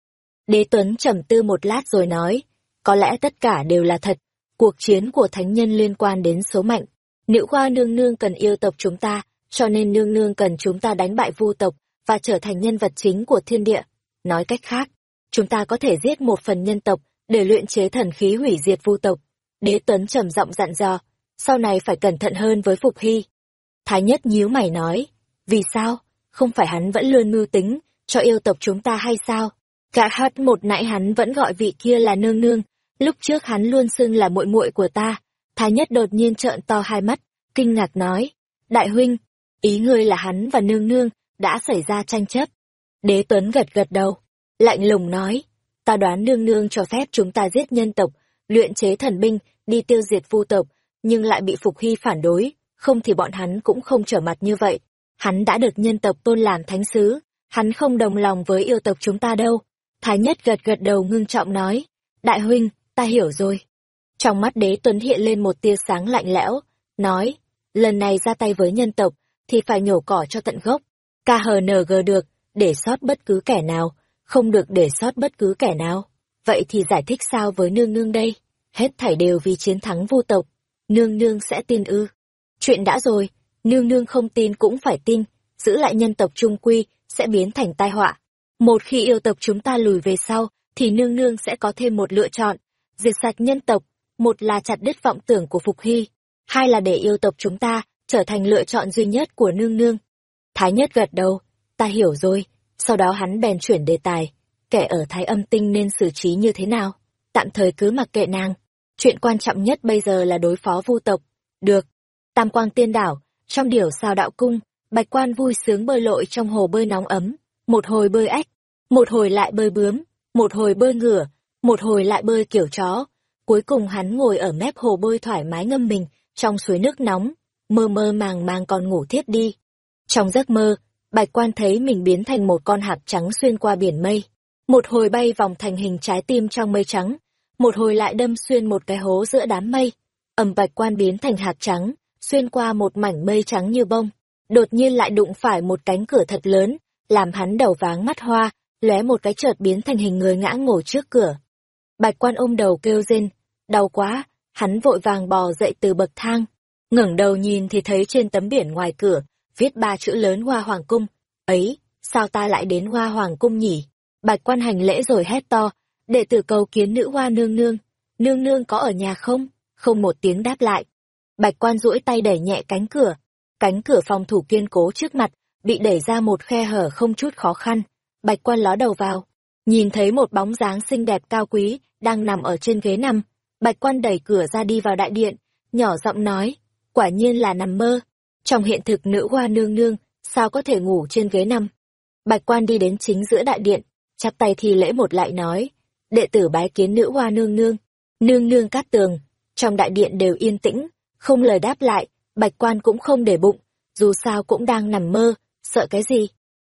Đế Tuấn trầm tư một lát rồi nói, có lẽ tất cả đều là thật. Cuộc chiến của thánh nhân liên quan đến số mệnh. Nữ khoa nương nương cần yêu tộc chúng ta, cho nên nương nương cần chúng ta đánh bại vu tộc và trở thành nhân vật chính của thiên địa. Nói cách khác, chúng ta có thể giết một phần nhân tộc để luyện chế thần khí hủy diệt vu tộc. Đế Tuấn trầm giọng dặn dò, sau này phải cẩn thận hơn với Phục Hy. Thái nhất nhíu mày nói, vì sao? Không phải hắn vẫn luôn mưu tính, cho yêu tộc chúng ta hay sao? Cả hát một nãy hắn vẫn gọi vị kia là nương nương, lúc trước hắn luôn xưng là muội muội của ta. Thái nhất đột nhiên trợn to hai mắt, kinh ngạc nói, đại huynh, ý ngươi là hắn và nương nương, đã xảy ra tranh chấp. Đế Tuấn gật gật đầu, lạnh lùng nói, ta đoán nương nương cho phép chúng ta giết nhân tộc, luyện chế thần binh, đi tiêu diệt vu tộc, nhưng lại bị Phục Hy phản đối, không thì bọn hắn cũng không trở mặt như vậy. Hắn đã được nhân tộc tôn làm thánh sứ, hắn không đồng lòng với yêu tộc chúng ta đâu. Thái nhất gật gật đầu ngưng trọng nói, đại huynh, ta hiểu rồi. Trong mắt đế tuấn hiện lên một tia sáng lạnh lẽo, nói, lần này ra tay với nhân tộc, thì phải nhổ cỏ cho tận gốc. KHNG được, để sót bất cứ kẻ nào, không được để sót bất cứ kẻ nào. Vậy thì giải thích sao với nương nương đây? Hết thảy đều vì chiến thắng vô tộc. Nương nương sẽ tin ư. Chuyện đã rồi, nương nương không tin cũng phải tin, giữ lại nhân tộc trung quy, sẽ biến thành tai họa. Một khi yêu tộc chúng ta lùi về sau, thì nương nương sẽ có thêm một lựa chọn, diệt sạch nhân tộc, một là chặt đứt vọng tưởng của Phục Hy, hai là để yêu tộc chúng ta trở thành lựa chọn duy nhất của nương nương. Thái nhất gật đầu, ta hiểu rồi, sau đó hắn bèn chuyển đề tài, kẻ ở Thái âm tinh nên xử trí như thế nào, tạm thời cứ mặc kệ nàng. Chuyện quan trọng nhất bây giờ là đối phó vu tộc. Được. Tam quang tiên đảo, trong điểu sao đạo cung, bạch quan vui sướng bơi lội trong hồ bơi nóng ấm, một hồi bơi ếch, một hồi lại bơi bướm, một hồi bơi ngửa, một hồi lại bơi kiểu chó. Cuối cùng hắn ngồi ở mép hồ bơi thoải mái ngâm mình, trong suối nước nóng, mơ mơ màng màng còn ngủ thiếp đi. Trong giấc mơ, bạch quan thấy mình biến thành một con hạt trắng xuyên qua biển mây một hồi bay vòng thành hình trái tim trong mây trắng, một hồi lại đâm xuyên một cái hố giữa đám mây. Ẩm bạch quan biến thành hạt trắng, xuyên qua một mảnh mây trắng như bông, đột nhiên lại đụng phải một cánh cửa thật lớn, làm hắn đầu váng mắt hoa, lóe một cái chợt biến thành hình người ngã ngổ trước cửa. Bạch quan ôm đầu kêu rên, đau quá, hắn vội vàng bò dậy từ bậc thang, ngẩng đầu nhìn thì thấy trên tấm biển ngoài cửa, viết ba chữ lớn Hoa Hoàng Cung. Ấy, sao ta lại đến Hoa Hoàng Cung nhỉ? Bạch quan hành lễ rồi hét to, đệ tử cầu kiến nữ hoa nương nương. Nương nương có ở nhà không? Không một tiếng đáp lại. Bạch quan duỗi tay đẩy nhẹ cánh cửa. Cánh cửa phòng thủ kiên cố trước mặt, bị đẩy ra một khe hở không chút khó khăn. Bạch quan ló đầu vào, nhìn thấy một bóng dáng xinh đẹp cao quý, đang nằm ở trên ghế nằm. Bạch quan đẩy cửa ra đi vào đại điện, nhỏ giọng nói, quả nhiên là nằm mơ. Trong hiện thực nữ hoa nương nương, sao có thể ngủ trên ghế nằm? Bạch quan đi đến chính giữa đại điện, chắp tay thi lễ một lại nói, đệ tử bái kiến nữ hoa nương nương, nương nương cát tường, trong đại điện đều yên tĩnh, không lời đáp lại, bạch quan cũng không để bụng, dù sao cũng đang nằm mơ, sợ cái gì.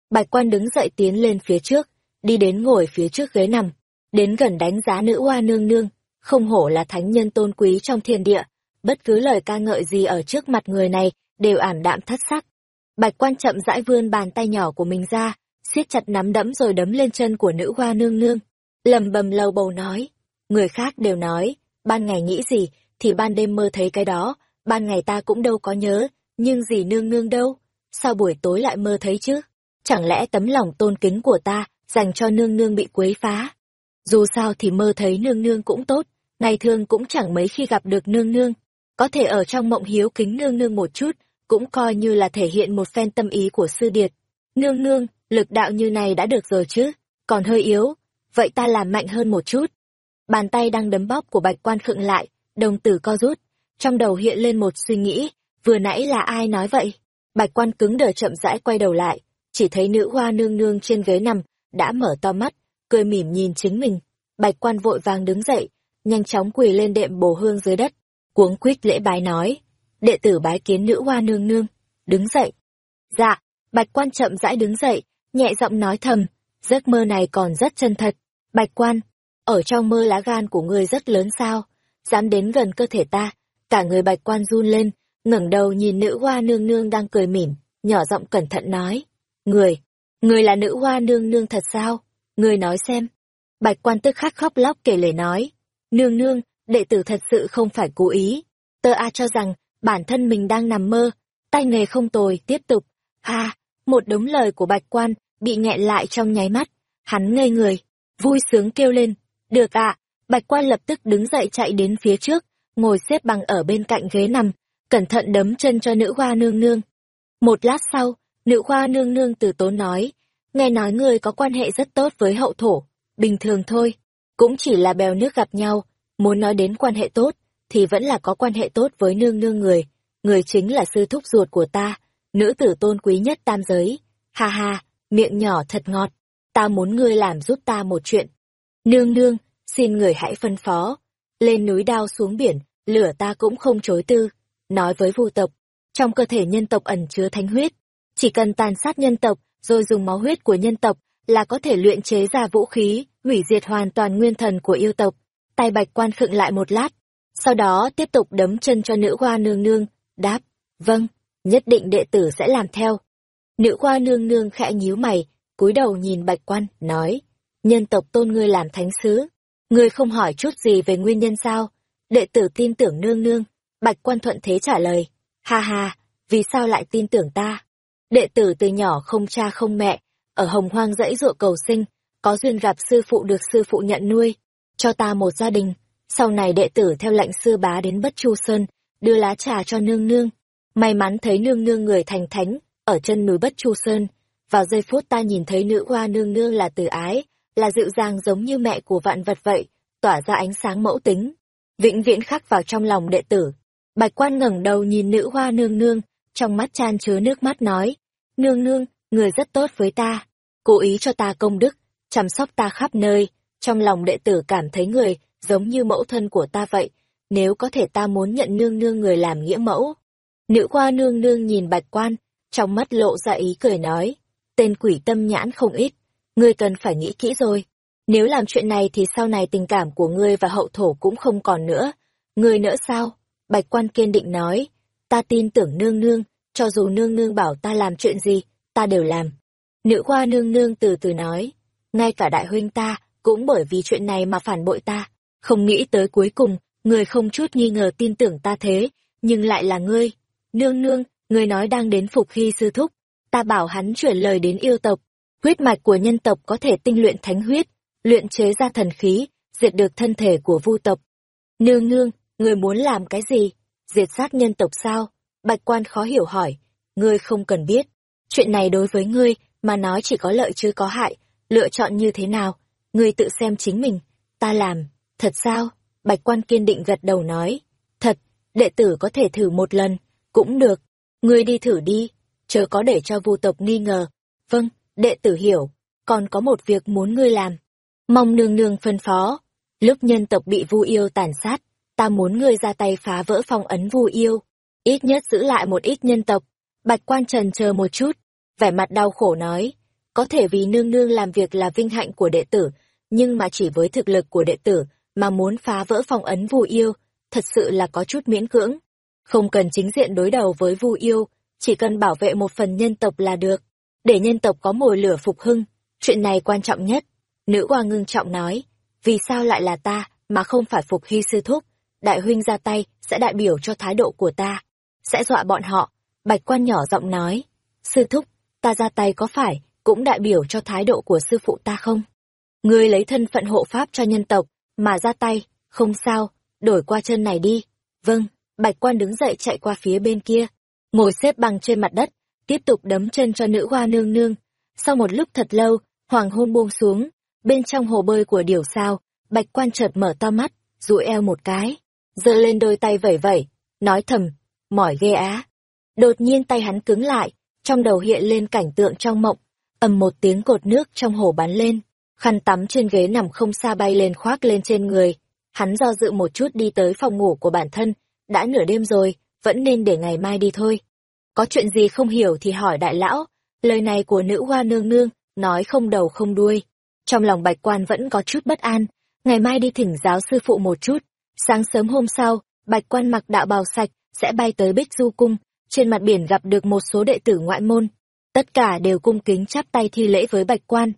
Bạch quan đứng dậy tiến lên phía trước, đi đến ngồi phía trước ghế nằm, đến gần đánh giá nữ hoa nương nương, không hổ là thánh nhân tôn quý trong thiên địa, bất cứ lời ca ngợi gì ở trước mặt người này đều ảm đạm thất sắc. Bạch quan chậm rãi vươn bàn tay nhỏ của mình ra, siết chặt nắm đẫm rồi đấm lên chân của nữ hoa nương nương. lầm bầm lầu bầu nói, người khác đều nói, ban ngày nghĩ gì, thì ban đêm mơ thấy cái đó, ban ngày ta cũng đâu có nhớ, nhưng gì nương nương đâu, sao buổi tối lại mơ thấy chứ? Chẳng lẽ tấm lòng tôn kính của ta, dành cho nương nương bị quấy phá? Dù sao thì mơ thấy nương nương cũng tốt, ngày thường cũng chẳng mấy khi gặp được nương nương. Có thể ở trong mộng hiếu kính nương nương một chút, cũng coi như là thể hiện một phen tâm ý của sư điệt. Nương nương, lực đạo như này đã được rồi chứ, còn hơi yếu, vậy ta làm mạnh hơn một chút. Bàn tay đang đấm bóp của bạch quan khựng lại, đồng tử co rút, trong đầu hiện lên một suy nghĩ, vừa nãy là ai nói vậy? Bạch quan cứng đờ chậm rãi quay đầu lại, chỉ thấy nữ hoa nương nương trên ghế nằm, đã mở to mắt, cười mỉm nhìn chính mình. Bạch quan vội vàng đứng dậy, nhanh chóng quỳ lên đệm bổ hương dưới đất, cuống quýt lễ bái nói. Đệ tử bái kiến nữ hoa nương nương, đứng dậy. Dạ, bạch quan chậm rãi đứng dậy, nhẹ giọng nói thầm, giấc mơ này còn rất chân thật. Bạch quan, ở trong mơ lá gan của ngươi rất lớn sao, dám đến gần cơ thể ta, cả người bạch quan run lên, ngẩng đầu nhìn nữ hoa nương nương đang cười mỉm, nhỏ giọng cẩn thận nói, người, người là nữ hoa nương nương thật sao, người nói xem. Bạch quan tức khắc khóc lóc kể lời nói, nương nương, đệ tử thật sự không phải cố ý, tơ a cho rằng bản thân mình đang nằm mơ, tay nghề không tồi, tiếp tục, ha, một đống lời của bạch quan bị nghẹn lại trong nháy mắt, hắn ngây người, vui sướng kêu lên, được ạ, bạch quan lập tức đứng dậy chạy đến phía trước, ngồi xếp bằng ở bên cạnh ghế nằm, cẩn thận đấm chân cho nữ hoa nương nương. Một lát sau, nữ hoa nương nương từ tốn nói, nghe nói người có quan hệ rất tốt với hậu thổ, bình thường thôi, cũng chỉ là bèo nước gặp nhau, muốn nói đến quan hệ tốt, thì vẫn là có quan hệ tốt với nương nương người, người chính là sư thúc ruột của ta, nữ tử tôn quý nhất tam giới. Ha ha, miệng nhỏ thật ngọt, ta muốn ngươi làm giúp ta một chuyện. Nương nương, xin người hãy phân phó, lên núi đao xuống biển, lửa ta cũng không chối tư. Nói với vu tộc, trong cơ thể nhân tộc ẩn chứa thánh huyết, chỉ cần tàn sát nhân tộc, rồi dùng máu huyết của nhân tộc, là có thể luyện chế ra vũ khí, hủy diệt hoàn toàn nguyên thần của yêu tộc. Tay bạch quan khựng lại một lát, sau đó tiếp tục đấm chân cho nữ hoa nương nương, đáp, vâng, nhất định đệ tử sẽ làm theo. Nữ khoa nương nương khẽ nhíu mày, cúi đầu nhìn bạch quan, nói, nhân tộc tôn ngươi làm thánh sứ, ngươi không hỏi chút gì về nguyên nhân sao, đệ tử tin tưởng nương nương, bạch quan thuận thế trả lời, ha ha, vì sao lại tin tưởng ta? Đệ tử từ nhỏ không cha không mẹ, ở hồng hoang dãy ruộng cầu sinh, có duyên gặp sư phụ được sư phụ nhận nuôi, cho ta một gia đình, sau này đệ tử theo lệnh sư bá đến Bất Chu Sơn, đưa lá trà cho nương nương. May mắn thấy nương nương người thành thánh, ở chân núi Bất Chu Sơn. Vào giây phút ta nhìn thấy nữ hoa nương nương là từ ái, là dịu dàng giống như mẹ của vạn vật vậy, tỏa ra ánh sáng mẫu tính. Vĩnh viễn khắc vào trong lòng đệ tử. Bạch quan ngẩng đầu nhìn nữ hoa nương nương, trong mắt chan chứa nước mắt nói. Nương nương, người rất tốt với ta, cố ý cho ta công đức, chăm sóc ta khắp nơi. Trong lòng đệ tử cảm thấy người giống như mẫu thân của ta vậy, nếu có thể ta muốn nhận nương nương người làm nghĩa mẫu. Nữ hoa nương nương nhìn bạch quan, trong mắt lộ ra ý cười nói, tên quỷ tâm nhãn không ít, ngươi cần phải nghĩ kỹ rồi. Nếu làm chuyện này thì sau này tình cảm của ngươi và hậu thổ cũng không còn nữa. Ngươi nữa sao? Bạch quan kiên định nói. Ta tin tưởng nương nương, cho dù nương nương bảo ta làm chuyện gì, ta đều làm. Nữ khoa nương nương từ từ nói. Ngay cả đại huynh ta, cũng bởi vì chuyện này mà phản bội ta. Không nghĩ tới cuối cùng, người không chút nghi ngờ tin tưởng ta thế, nhưng lại là ngươi. Nương nương, Người nói đang đến phục hy sư thúc. Ta bảo hắn chuyển lời đến yêu tộc. Huyết mạch của nhân tộc có thể tinh luyện thánh huyết, luyện chế ra thần khí, diệt được thân thể của vu tộc. Nương nương, người muốn làm cái gì? Diệt sát nhân tộc sao? Bạch quan khó hiểu hỏi. Ngươi không cần biết. Chuyện này đối với ngươi, mà nói chỉ có lợi chứ có hại. Lựa chọn như thế nào? Ngươi tự xem chính mình. Ta làm. Thật sao? Bạch quan kiên định gật đầu nói. Thật, đệ tử có thể thử một lần. Cũng được. Ngươi đi thử đi. Chớ có để cho vu tộc nghi ngờ. Vâng, đệ tử hiểu. Còn có một việc muốn ngươi làm. Mong nương nương phân phó. Lúc nhân tộc bị vu yêu tàn sát, ta muốn ngươi ra tay phá vỡ phong ấn vu yêu. Ít nhất giữ lại một ít nhân tộc. Bạch quan trần chờ một chút, vẻ mặt đau khổ nói. Có thể vì nương nương làm việc là vinh hạnh của đệ tử, nhưng mà chỉ với thực lực của đệ tử mà muốn phá vỡ phong ấn vu yêu, thật sự là có chút miễn cưỡng. Không cần chính diện đối đầu với vu yêu, chỉ cần bảo vệ một phần nhân tộc là được. Để nhân tộc có mồi lửa phục hưng, chuyện này quan trọng nhất. Nữ hoa ngưng trọng nói, vì sao lại là ta, mà không phải phục hy sư thúc, đại huynh ra tay, sẽ đại biểu cho thái độ của ta, sẽ dọa bọn họ. Bạch quan nhỏ giọng nói, sư thúc, ta ra tay có phải, cũng đại biểu cho thái độ của sư phụ ta không? Ngươi lấy thân phận hộ pháp cho nhân tộc, mà ra tay, không sao, đổi qua chân này đi. Vâng, bạch quan đứng dậy chạy qua phía bên kia, ngồi xếp bằng trên mặt đất, tiếp tục đấm chân cho nữ hoa nương nương. Sau một lúc thật lâu, hoàng hôn buông xuống, bên trong hồ bơi của điểu sao, bạch quan chợt mở to mắt, duỗi eo một cái, giơ lên đôi tay vẩy vẩy, nói thầm, mỏi ghê á. Đột nhiên tay hắn cứng lại, trong đầu hiện lên cảnh tượng trong mộng, ầm một tiếng cột nước trong hồ bắn lên, khăn tắm trên ghế nằm không xa bay lên khoác lên trên người. Hắn do dự một chút đi tới phòng ngủ của bản thân, đã nửa đêm rồi, vẫn nên để ngày mai đi thôi. Có chuyện gì không hiểu thì hỏi đại lão, lời này của nữ hoa nương nương, nói không đầu không đuôi. Trong lòng bạch quan vẫn có chút bất an, ngày mai đi thỉnh giáo sư phụ một chút. Sáng sớm hôm sau, bạch quan mặc đạo bào sạch, sẽ bay tới Bích Du Cung, trên mặt biển gặp được một số đệ tử ngoại môn. Tất cả đều cung kính chắp tay thi lễ với bạch quan.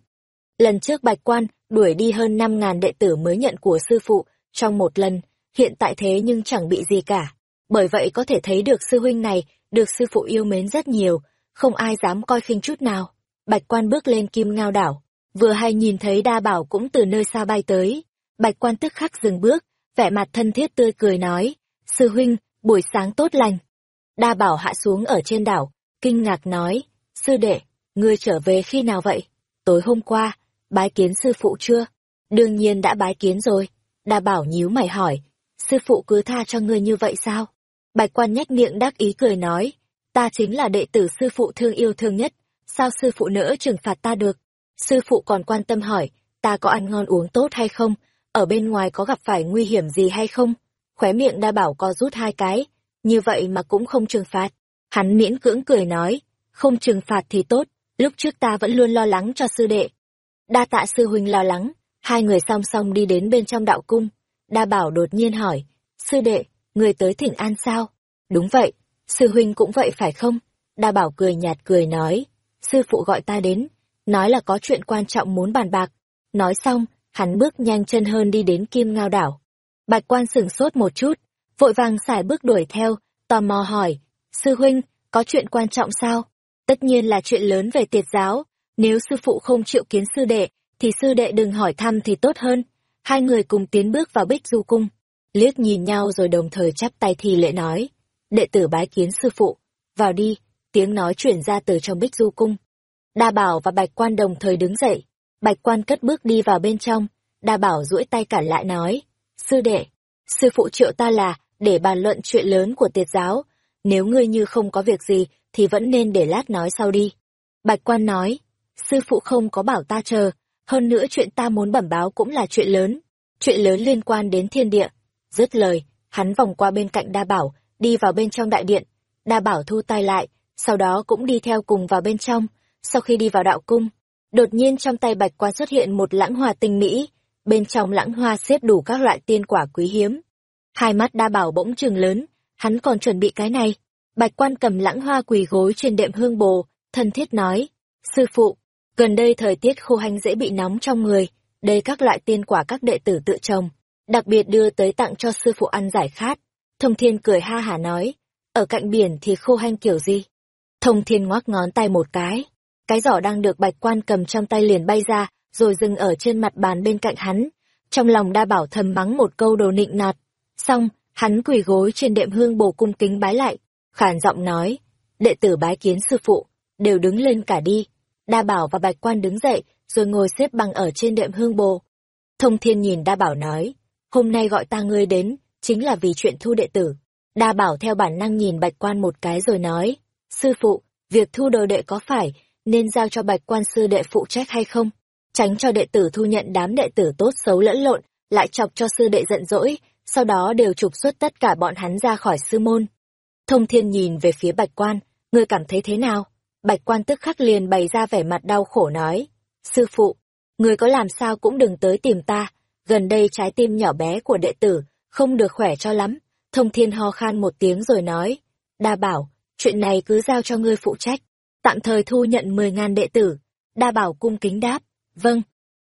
Lần trước bạch quan đuổi đi hơn năm ngàn đệ tử mới nhận của sư phụ, trong một lần, hiện tại thế nhưng chẳng bị gì cả. Bởi vậy có thể thấy được sư huynh này, được sư phụ yêu mến rất nhiều, không ai dám coi khinh chút nào. Bạch quan bước lên kim ngao đảo, vừa hay nhìn thấy đa bảo cũng từ nơi xa bay tới. Bạch quan tức khắc dừng bước, vẻ mặt thân thiết tươi cười nói, sư huynh, buổi sáng tốt lành. Đa bảo hạ xuống ở trên đảo, kinh ngạc nói, sư đệ, ngươi trở về khi nào vậy? Tối hôm qua, bái kiến sư phụ chưa? Đương nhiên đã bái kiến rồi. Đa bảo nhíu mày hỏi, sư phụ cứ tha cho ngươi như vậy sao? Bạch quan nhách miệng đắc ý cười nói, ta chính là đệ tử sư phụ thương yêu thương nhất, sao sư phụ nỡ trừng phạt ta được? Sư phụ còn quan tâm hỏi, ta có ăn ngon uống tốt hay không? Ở bên ngoài có gặp phải nguy hiểm gì hay không? Khóe miệng đa bảo co rút hai cái, như vậy mà cũng không trừng phạt. Hắn miễn cưỡng cười nói, không trừng phạt thì tốt, lúc trước ta vẫn luôn lo lắng cho sư đệ. Đa tạ sư huynh lo lắng, hai người song song đi đến bên trong đạo cung. Đa bảo đột nhiên hỏi, sư đệ, người tới thỉnh an sao? Đúng vậy, sư huynh cũng vậy phải không? Đa bảo cười nhạt cười nói, sư phụ gọi ta đến, nói là có chuyện quan trọng muốn bàn bạc. Nói xong, hắn bước nhanh chân hơn đi đến kim ngao đảo. Bạch quan sửng sốt một chút, vội vàng xài bước đuổi theo, tò mò hỏi, sư huynh, có chuyện quan trọng sao? Tất nhiên là chuyện lớn về tiệt giáo, nếu sư phụ không chịu kiến sư đệ, thì sư đệ đừng hỏi thăm thì tốt hơn. Hai người cùng tiến bước vào bích du cung, liếc nhìn nhau rồi đồng thời chắp tay thì lễ nói, đệ tử bái kiến sư phụ, vào đi, tiếng nói chuyển ra từ trong bích du cung. Đa bảo và bạch quan đồng thời đứng dậy, bạch quan cất bước đi vào bên trong, đa bảo duỗi tay cản lại nói, sư đệ, sư phụ triệu ta là, để bàn luận chuyện lớn của tiệt giáo, nếu ngươi như không có việc gì, thì vẫn nên để lát nói sau đi. Bạch quan nói, sư phụ không có bảo ta chờ, hơn nữa chuyện ta muốn bẩm báo cũng là chuyện lớn, chuyện lớn liên quan đến thiên địa. Dứt lời, hắn vòng qua bên cạnh đa bảo, đi vào bên trong đại điện, đa bảo thu tay lại, sau đó cũng đi theo cùng vào bên trong, sau khi đi vào đạo cung, Đột nhiên trong tay bạch quan xuất hiện một lãng hoa tinh mỹ, bên trong lãng hoa xếp đủ các loại tiên quả quý hiếm. Hai mắt đa bảo bỗng trừng lớn, hắn còn chuẩn bị cái này. Bạch quan cầm lãng hoa quỳ gối trên đệm hương bồ, thân thiết nói, sư phụ, gần đây thời tiết khô hanh dễ bị nóng trong người, đây các loại tiên quả các đệ tử tự trồng, đặc biệt đưa tới tặng cho sư phụ ăn giải khát. Thông thiên cười ha hả nói, ở cạnh biển thì khô hanh kiểu gì? Thông thiên ngoắc ngón tay một cái, cái giỏ đang được bạch quan cầm trong tay liền bay ra, rồi dừng ở trên mặt bàn bên cạnh hắn. Trong lòng đa bảo thầm mắng một câu đồ nịnh nạt Xong, hắn quỳ gối trên đệm hương bồ cung kính bái lại, khản giọng nói, đệ tử bái kiến sư phụ, đều đứng lên cả đi. Đa bảo và bạch quan đứng dậy, rồi ngồi xếp bằng ở trên đệm hương bồ. Thông thiên nhìn đa bảo nói, hôm nay gọi ta ngươi đến, chính là vì chuyện thu đệ tử. Đa bảo theo bản năng nhìn bạch quan một cái rồi nói, sư phụ, việc thu đồ đệ có phải nên giao cho bạch quan sư đệ phụ trách hay không? Tránh cho đệ tử thu nhận đám đệ tử tốt xấu lẫn lộn, lại chọc cho sư đệ giận dỗi, sau đó đều trục xuất tất cả bọn hắn ra khỏi sư môn. Thông thiên nhìn về phía bạch quan, ngươi cảm thấy thế nào? Bạch quan tức khắc liền bày ra vẻ mặt đau khổ nói, sư phụ, người có làm sao cũng đừng tới tìm ta, gần đây trái tim nhỏ bé của đệ tử, không được khỏe cho lắm. Thông thiên ho khan một tiếng rồi nói, đa bảo, chuyện này cứ giao cho ngươi phụ trách, tạm thời thu nhận mười ngàn đệ tử. Đa bảo cung kính đáp, vâng.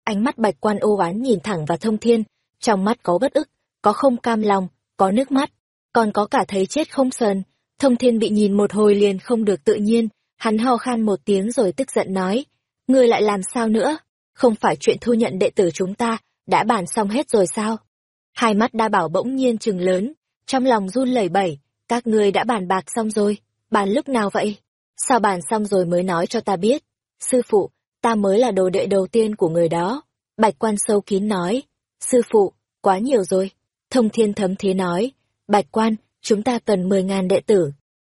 Ánh mắt bạch quan ô oán nhìn thẳng vào thông thiên, trong mắt có bất ức, có không cam lòng, có nước mắt, còn có cả thấy chết không sờn. Thông thiên bị nhìn một hồi liền không được tự nhiên, hắn ho khan một tiếng rồi tức giận nói, ngươi lại làm sao nữa, không phải chuyện thu nhận đệ tử chúng ta, đã bàn xong hết rồi sao? Hai mắt đa bảo bỗng nhiên trừng lớn, trong lòng run lẩy bẩy, các ngươi đã bàn bạc xong rồi, bàn lúc nào vậy? Sao bàn xong rồi mới nói cho ta biết? Sư phụ, ta mới là đồ đệ đầu tiên của người đó. Bạch quan sâu kín nói, sư phụ, quá nhiều rồi. Thông thiên thấm thế nói, bạch quan, chúng ta cần mười ngàn đệ tử.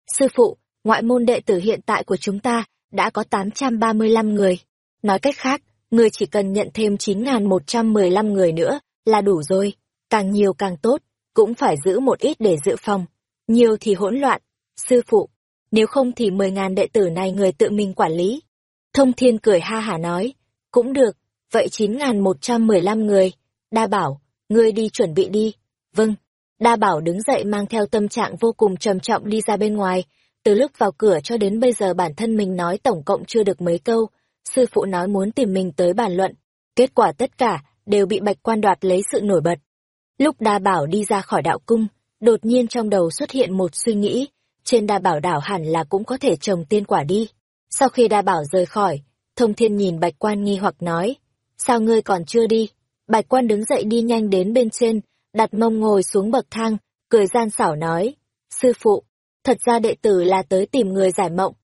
Sư phụ, ngoại môn đệ tử hiện tại của chúng ta đã có tám trăm ba mươi lăm người. Nói cách khác, người chỉ cần nhận thêm chín ngàn một trăm mười lăm người nữa là đủ rồi. Càng nhiều càng tốt, cũng phải giữ một ít để dự phòng. Nhiều thì hỗn loạn. Sư phụ, nếu không thì mười ngàn đệ tử này người tự mình quản lý. Thông thiên cười ha hả nói, cũng được, vậy chín ngàn một trăm mười lăm người. Đa bảo, ngươi đi chuẩn bị đi. Vâng. Đa bảo đứng dậy mang theo tâm trạng vô cùng trầm trọng đi ra bên ngoài. Từ lúc vào cửa cho đến bây giờ bản thân mình nói tổng cộng chưa được mấy câu. Sư phụ nói muốn tìm mình tới bàn luận. Kết quả tất cả đều bị bạch quan đoạt lấy sự nổi bật. Lúc đa bảo đi ra khỏi đạo cung, đột nhiên trong đầu xuất hiện một suy nghĩ, trên đa bảo đảo hẳn là cũng có thể trồng tiên quả đi. Sau khi đa bảo rời khỏi, thông thiên nhìn bạch quan nghi hoặc nói, sao ngươi còn chưa đi? Bạch quan đứng dậy đi nhanh đến bên trên, đặt mông ngồi xuống bậc thang, cười gian xảo nói, sư phụ, thật ra đệ tử là tới tìm người giải mộng.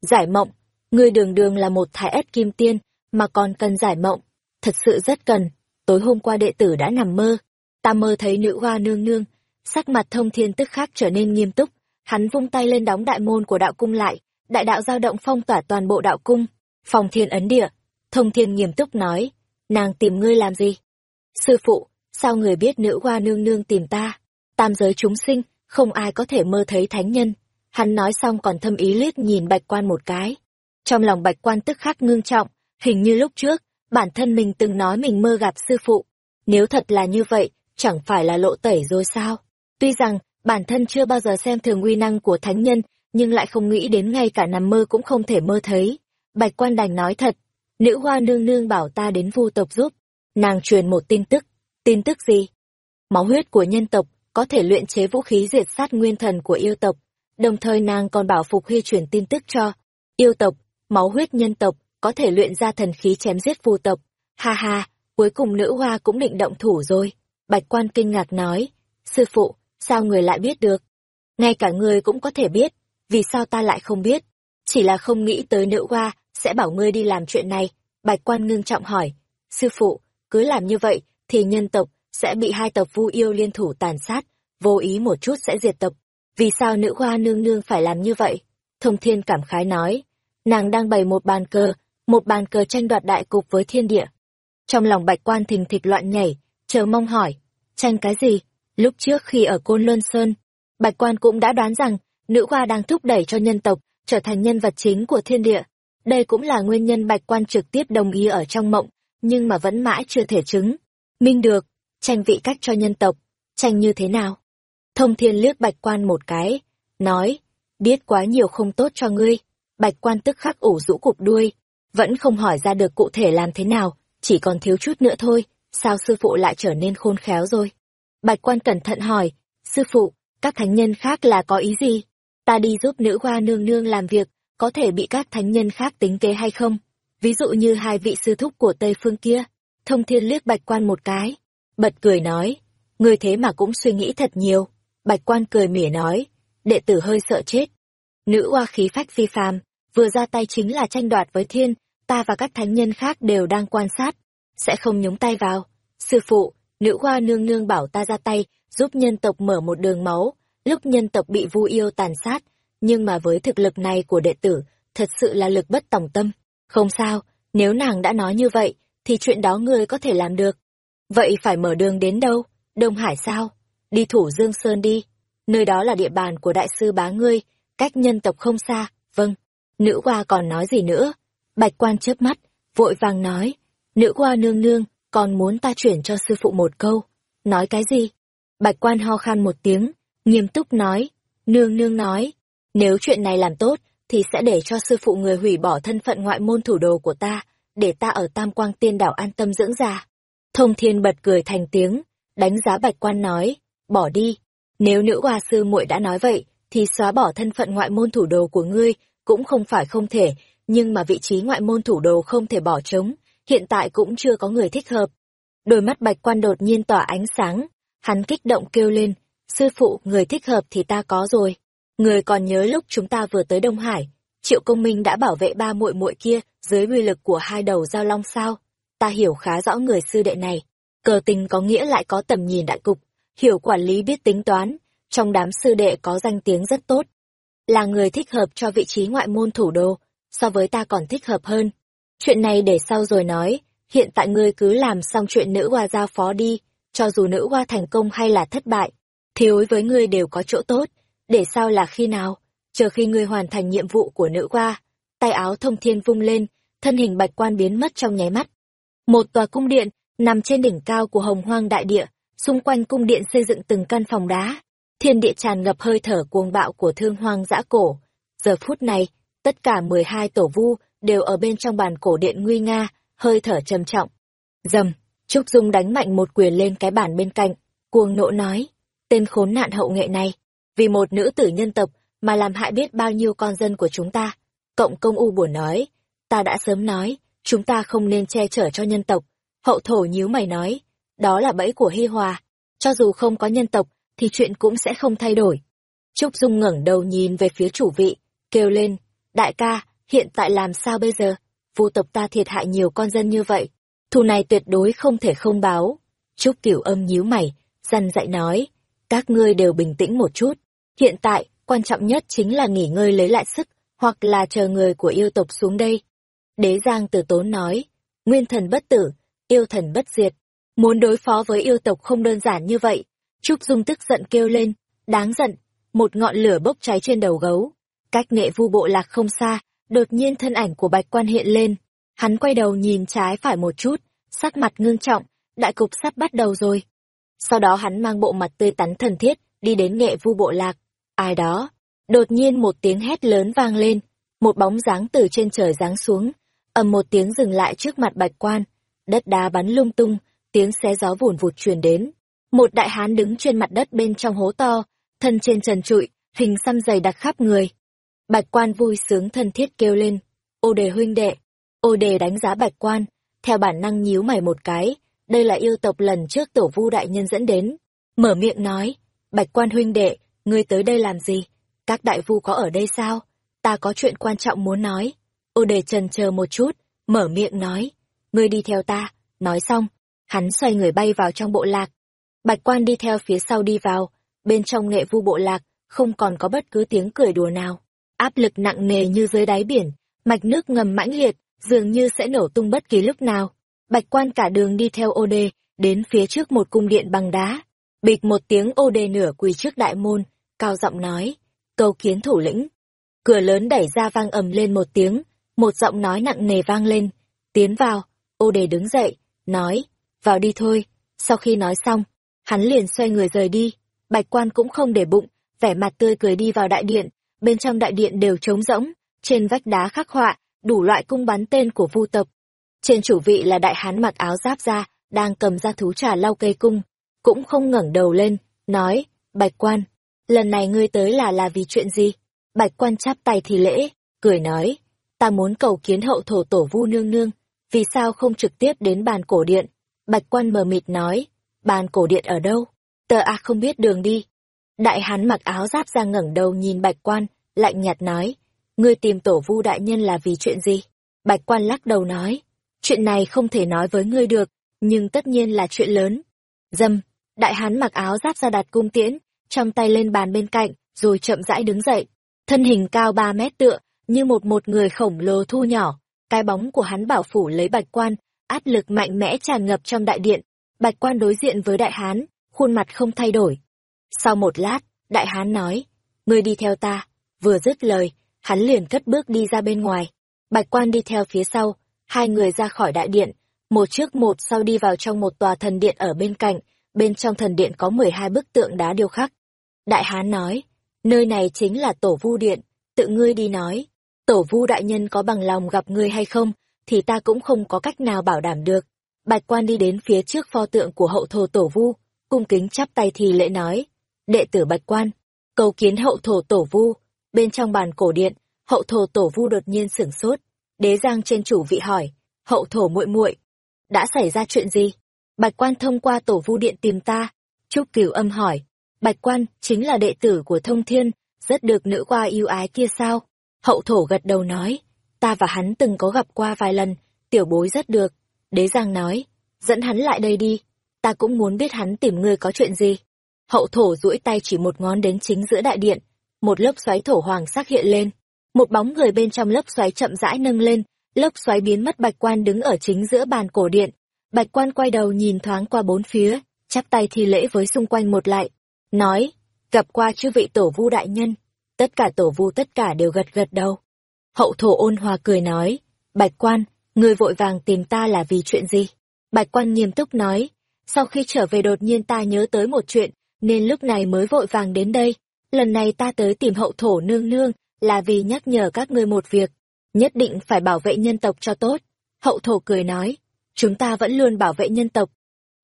Giải mộng, người đường đường là một thái ất kim tiên, mà còn cần giải mộng, thật sự rất cần. Tối hôm qua đệ tử đã nằm mơ, ta mơ thấy nữ hoa nương nương, sắc mặt thông thiên tức khắc trở nên nghiêm túc, hắn vung tay lên đóng đại môn của đạo cung lại, đại đạo giao động phong tỏa toàn bộ đạo cung, phòng thiên ấn địa. Thông thiên nghiêm túc nói, nàng tìm ngươi làm gì? Sư phụ, sao người biết nữ hoa nương nương tìm ta? Tam giới chúng sinh, không ai có thể mơ thấy thánh nhân. Hắn nói xong còn thâm ý liếc nhìn bạch quan một cái. Trong lòng bạch quan tức khắc ngưng trọng, hình như lúc trước, bản thân mình từng nói mình mơ gặp sư phụ. Nếu thật là như vậy, chẳng phải là lộ tẩy rồi sao? Tuy rằng, bản thân chưa bao giờ xem thường uy năng của thánh nhân, nhưng lại không nghĩ đến ngay cả nằm mơ cũng không thể mơ thấy. Bạch quan đành nói thật, nữ hoa nương nương bảo ta đến vu tộc giúp. Nàng truyền một tin tức. Tin tức gì? Máu huyết của nhân tộc có thể luyện chế vũ khí diệt sát nguyên thần của yêu tộc. Đồng thời nàng còn bảo Phục Huy chuyển tin tức cho yêu tộc, máu huyết nhân tộc có thể luyện ra thần khí chém giết phù tộc. Ha ha, cuối cùng nữ hoa cũng định động thủ rồi. Bạch quan kinh ngạc nói, sư phụ, sao người lại biết được? Ngay cả người cũng có thể biết, vì sao ta lại không biết? Chỉ là không nghĩ tới nữ hoa sẽ bảo ngươi đi làm chuyện này. Bạch quan ngưng trọng hỏi, sư phụ, cứ làm như vậy thì nhân tộc sẽ bị hai tộc vu yêu liên thủ tàn sát, vô ý một chút sẽ diệt tộc. Vì sao nữ hoa nương nương phải làm như vậy? Thông thiên cảm khái nói, nàng đang bày một bàn cờ, một bàn cờ tranh đoạt đại cục với thiên địa. Trong lòng bạch quan thình thịch loạn nhảy, chờ mong hỏi, tranh cái gì? Lúc trước khi ở Côn Luân Sơn, Bạch Quan cũng đã đoán rằng nữ hoa đang thúc đẩy cho nhân tộc trở thành nhân vật chính của thiên địa. Đây cũng là nguyên nhân bạch quan trực tiếp đồng ý ở trong mộng, nhưng mà vẫn mãi chưa thể chứng. Minh được, tranh vị cách cho nhân tộc, tranh như thế nào? Thông thiên liếc bạch quan một cái, nói, biết quá nhiều không tốt cho ngươi. Bạch quan tức khắc ủ rũ cụp đuôi, vẫn không hỏi ra được cụ thể làm thế nào, chỉ còn thiếu chút nữa thôi, sao sư phụ lại trở nên khôn khéo rồi? Bạch quan cẩn thận hỏi, sư phụ, các thánh nhân khác là có ý gì? Ta đi giúp nữ hoa nương nương làm việc, có thể bị các thánh nhân khác tính kế hay không? Ví dụ như hai vị sư thúc của Tây Phương kia, thông thiên liếc bạch quan một cái, bật cười nói, người thế mà cũng suy nghĩ thật nhiều. Bạch quan cười mỉa nói, đệ tử hơi sợ chết. Nữ oa khí phách phi phàm, vừa ra tay chính là tranh đoạt với thiên, ta và các thánh nhân khác đều đang quan sát, sẽ không nhúng tay vào. Sư phụ, nữ hoa nương nương bảo ta ra tay, giúp nhân tộc mở một đường máu, lúc nhân tộc bị vu yêu tàn sát, nhưng mà với thực lực này của đệ tử, thật sự là lực bất tòng tâm. Không sao, nếu nàng đã nói như vậy, thì chuyện đó ngươi có thể làm được. Vậy phải mở đường đến đâu? Đông Hải sao? Đi thủ Dương Sơn đi. Nơi đó là địa bàn của đại sư bá ngươi, cách nhân tộc không xa. Vâng. Nữ hoa còn nói gì nữa? Bạch quan chớp mắt, vội vàng nói. Nữ hoa nương nương, còn muốn ta chuyển cho sư phụ một câu. Nói cái gì? Bạch quan ho khan một tiếng, nghiêm túc nói. Nương nương nói, nếu chuyện này làm tốt, thì sẽ để cho sư phụ người hủy bỏ thân phận ngoại môn thủ đồ của ta, để ta ở Tam Quang Tiên Đảo an tâm dưỡng già. Thông Thiên bật cười thành tiếng, đánh giá Bạch Quan nói, bỏ đi. Nếu nữ hoa sư muội đã nói vậy, thì xóa bỏ thân phận ngoại môn thủ đồ của ngươi cũng không phải không thể, nhưng mà vị trí ngoại môn thủ đồ không thể bỏ trống, hiện tại cũng chưa có người thích hợp. Đôi mắt Bạch Quan đột nhiên tỏa ánh sáng, hắn kích động kêu lên, sư phụ, người thích hợp thì ta có rồi. Người còn nhớ lúc chúng ta vừa tới Đông Hải, Triệu Công Minh đã bảo vệ ba muội muội kia dưới uy lực của hai đầu giao long sao? Ta hiểu khá rõ người sư đệ này. Cờ tình có nghĩa lại có tầm nhìn đại cục, hiểu quản lý biết tính toán, trong đám sư đệ có danh tiếng rất tốt. Là người thích hợp cho vị trí ngoại môn thủ đô, so với ta còn thích hợp hơn. Chuyện này để sau rồi nói, hiện tại ngươi cứ làm xong chuyện nữ hoa giao phó đi, cho dù nữ hoa thành công hay là thất bại, thì đối với ngươi đều có chỗ tốt để sau là khi nào? Chờ khi ngươi hoàn thành nhiệm vụ của nữ qua, tay áo thông thiên vung lên, thân hình bạch quan biến mất trong nháy mắt. Một tòa cung điện, nằm trên đỉnh cao của hồng hoang đại địa, xung quanh cung điện xây dựng từng căn phòng đá. Thiên địa tràn ngập hơi thở cuồng bạo của thương hoang dã cổ. Giờ phút này, tất cả mười hai tổ vu đều ở bên trong bàn cổ điện nguy nga, hơi thở trầm trọng. Dầm, Trúc Dung đánh mạnh một quyền lên cái bàn bên cạnh, cuồng nộ nói, tên khốn nạn hậu nghệ này, vì một nữ tử nhân tộc mà làm hại biết bao nhiêu con dân của chúng ta. Cộng công u buồn nói, ta đã sớm nói, chúng ta không nên che chở cho nhân tộc. Hậu thổ nhíu mày nói, đó là bẫy của Hi Hòa. Cho dù không có nhân tộc, thì chuyện cũng sẽ không thay đổi. Trúc Dung ngẩng đầu nhìn về phía chủ vị, kêu lên, đại ca, hiện tại làm sao bây giờ? Vu tộc ta thiệt hại nhiều con dân như vậy. Thù này tuyệt đối không thể không báo. Trúc tiểu âm nhíu mày, dằn dạy nói, các ngươi đều bình tĩnh một chút. Hiện tại, quan trọng nhất chính là nghỉ ngơi lấy lại sức, hoặc là chờ người của yêu tộc xuống đây. Đế Giang Tử tốn nói, nguyên thần bất tử, yêu thần bất diệt. Muốn đối phó với yêu tộc không đơn giản như vậy. Trúc Dung tức giận kêu lên, đáng giận, một ngọn lửa bốc cháy trên đầu gấu. Cách nghệ vu bộ lạc không xa, đột nhiên thân ảnh của bạch quan hiện lên. Hắn quay đầu nhìn trái phải một chút, sắc mặt ngưng trọng, đại cục sắp bắt đầu rồi. Sau đó hắn mang bộ mặt tươi tắn thần thiết, đi đến nghệ vu bộ lạc. Ai đó? Đột nhiên một tiếng hét lớn vang lên, một bóng dáng từ trên trời giáng xuống, ầm một tiếng dừng lại trước mặt bạch quan, đất đá bắn lung tung, tiếng xé gió vùn vụt truyền đến. Một đại hán đứng trên mặt đất bên trong hố to, thân trên trần trụi, hình xăm dày đặc khắp người. Bạch quan vui sướng thân thiết kêu lên, ô đề huynh đệ, ô đề đánh giá bạch quan, theo bản năng nhíu mày một cái, đây là yêu tộc lần trước tổ vu đại nhân dẫn đến. Mở miệng nói, bạch quan huynh đệ, ngươi tới đây làm gì? Các đại vu có ở đây sao? Ta có chuyện quan trọng muốn nói. Ô đề trần chờ một chút, mở miệng nói. Ngươi đi theo ta. Nói xong, hắn xoay người bay vào trong bộ lạc. Bạch quan đi theo phía sau đi vào, bên trong nghệ vu bộ lạc, không còn có bất cứ tiếng cười đùa nào. Áp lực nặng nề như dưới đáy biển, mạch nước ngầm mãnh liệt, dường như sẽ nổ tung bất kỳ lúc nào. Bạch quan cả đường đi theo ô đê, đến phía trước một cung điện bằng đá. Bịch một tiếng ô đê nửa quỳ trước đại môn, cao giọng nói, cầu kiến thủ lĩnh. Cửa lớn đẩy ra vang ầm lên một tiếng, một giọng nói nặng nề vang lên, tiến vào, ô đề đứng dậy, nói, vào đi thôi, sau khi nói xong, hắn liền xoay người rời đi, bạch quan cũng không để bụng, vẻ mặt tươi cười đi vào đại điện, bên trong đại điện đều trống rỗng, trên vách đá khắc họa, đủ loại cung bắn tên của vu tộc. Trên chủ vị là đại hán mặc áo giáp ra, đang cầm ra thú trà lau cây cung, cũng không ngẩng đầu lên, nói, bạch quan, lần này ngươi tới là là vì chuyện gì? Bạch quan chắp tay thì lễ, cười nói, ta muốn cầu kiến hậu thổ tổ vu nương nương, vì sao không trực tiếp đến bàn cổ điện? Bạch quan mờ mịt nói, bàn cổ điện ở đâu? Tờ a không biết đường đi. Đại hán mặc áo giáp ra ngẩng đầu nhìn bạch quan, lạnh nhạt nói, ngươi tìm tổ vu đại nhân là vì chuyện gì? Bạch quan lắc đầu nói, chuyện này không thể nói với ngươi được, nhưng tất nhiên là chuyện lớn. Dâm, đại hán mặc áo giáp ra đặt cung tiễn, trong tay lên bàn bên cạnh, rồi chậm rãi đứng dậy. Thân hình cao ba mét tựa, như một một người khổng lồ thu nhỏ, cái bóng của hắn bảo phủ lấy bạch quan, áp lực mạnh mẽ tràn ngập trong đại điện. Bạch quan đối diện với đại hán, khuôn mặt không thay đổi. Sau một lát, đại hán nói, ngươi đi theo ta. Vừa dứt lời, hắn liền cất bước đi ra bên ngoài. Bạch quan đi theo phía sau, hai người ra khỏi đại điện, một trước một sau đi vào trong một tòa thần điện ở bên cạnh, bên trong thần điện có 12 bức tượng đá điêu khắc. Đại hán nói, nơi này chính là tổ vu điện, tự ngươi đi nói, tổ vu đại nhân có bằng lòng gặp ngươi hay không, thì ta cũng không có cách nào bảo đảm được. Bạch quan đi đến phía trước pho tượng của hậu thổ tổ vu, cung kính chắp tay thì lễ nói, đệ tử bạch quan, cầu kiến hậu thổ tổ vu, bên trong bàn cổ điện, hậu thổ tổ vu đột nhiên sửng sốt, đế giang trên chủ vị hỏi, hậu thổ muội muội đã xảy ra chuyện gì? Bạch quan thông qua tổ vu điện tìm ta. Trúc Cửu âm hỏi. Bạch quan chính là đệ tử của thông thiên, rất được nữ qua yêu ái kia sao? Hậu thổ gật đầu nói. Ta và hắn từng có gặp qua vài lần, tiểu bối rất được. Đế Giang nói. Dẫn hắn lại đây đi. Ta cũng muốn biết hắn tìm ngươi có chuyện gì. Hậu thổ duỗi tay chỉ một ngón đến chính giữa đại điện. Một lớp xoáy thổ hoàng sắc hiện lên. Một bóng người bên trong lớp xoáy chậm rãi nâng lên, lớp xoáy biến mất bạch quan đứng ở chính giữa bàn cổ điện bạch quan quay đầu nhìn thoáng qua bốn phía chắp tay thi lễ với xung quanh một lại nói gặp qua chư vị tổ vu đại nhân tất cả tổ vu tất cả đều gật gật đầu hậu thổ ôn hòa cười nói bạch quan người vội vàng tìm ta là vì chuyện gì bạch quan nghiêm túc nói sau khi trở về đột nhiên ta nhớ tới một chuyện nên lúc này mới vội vàng đến đây lần này ta tới tìm hậu thổ nương nương là vì nhắc nhở các ngươi một việc nhất định phải bảo vệ nhân tộc cho tốt. Hậu thổ cười nói, chúng ta vẫn luôn bảo vệ nhân tộc.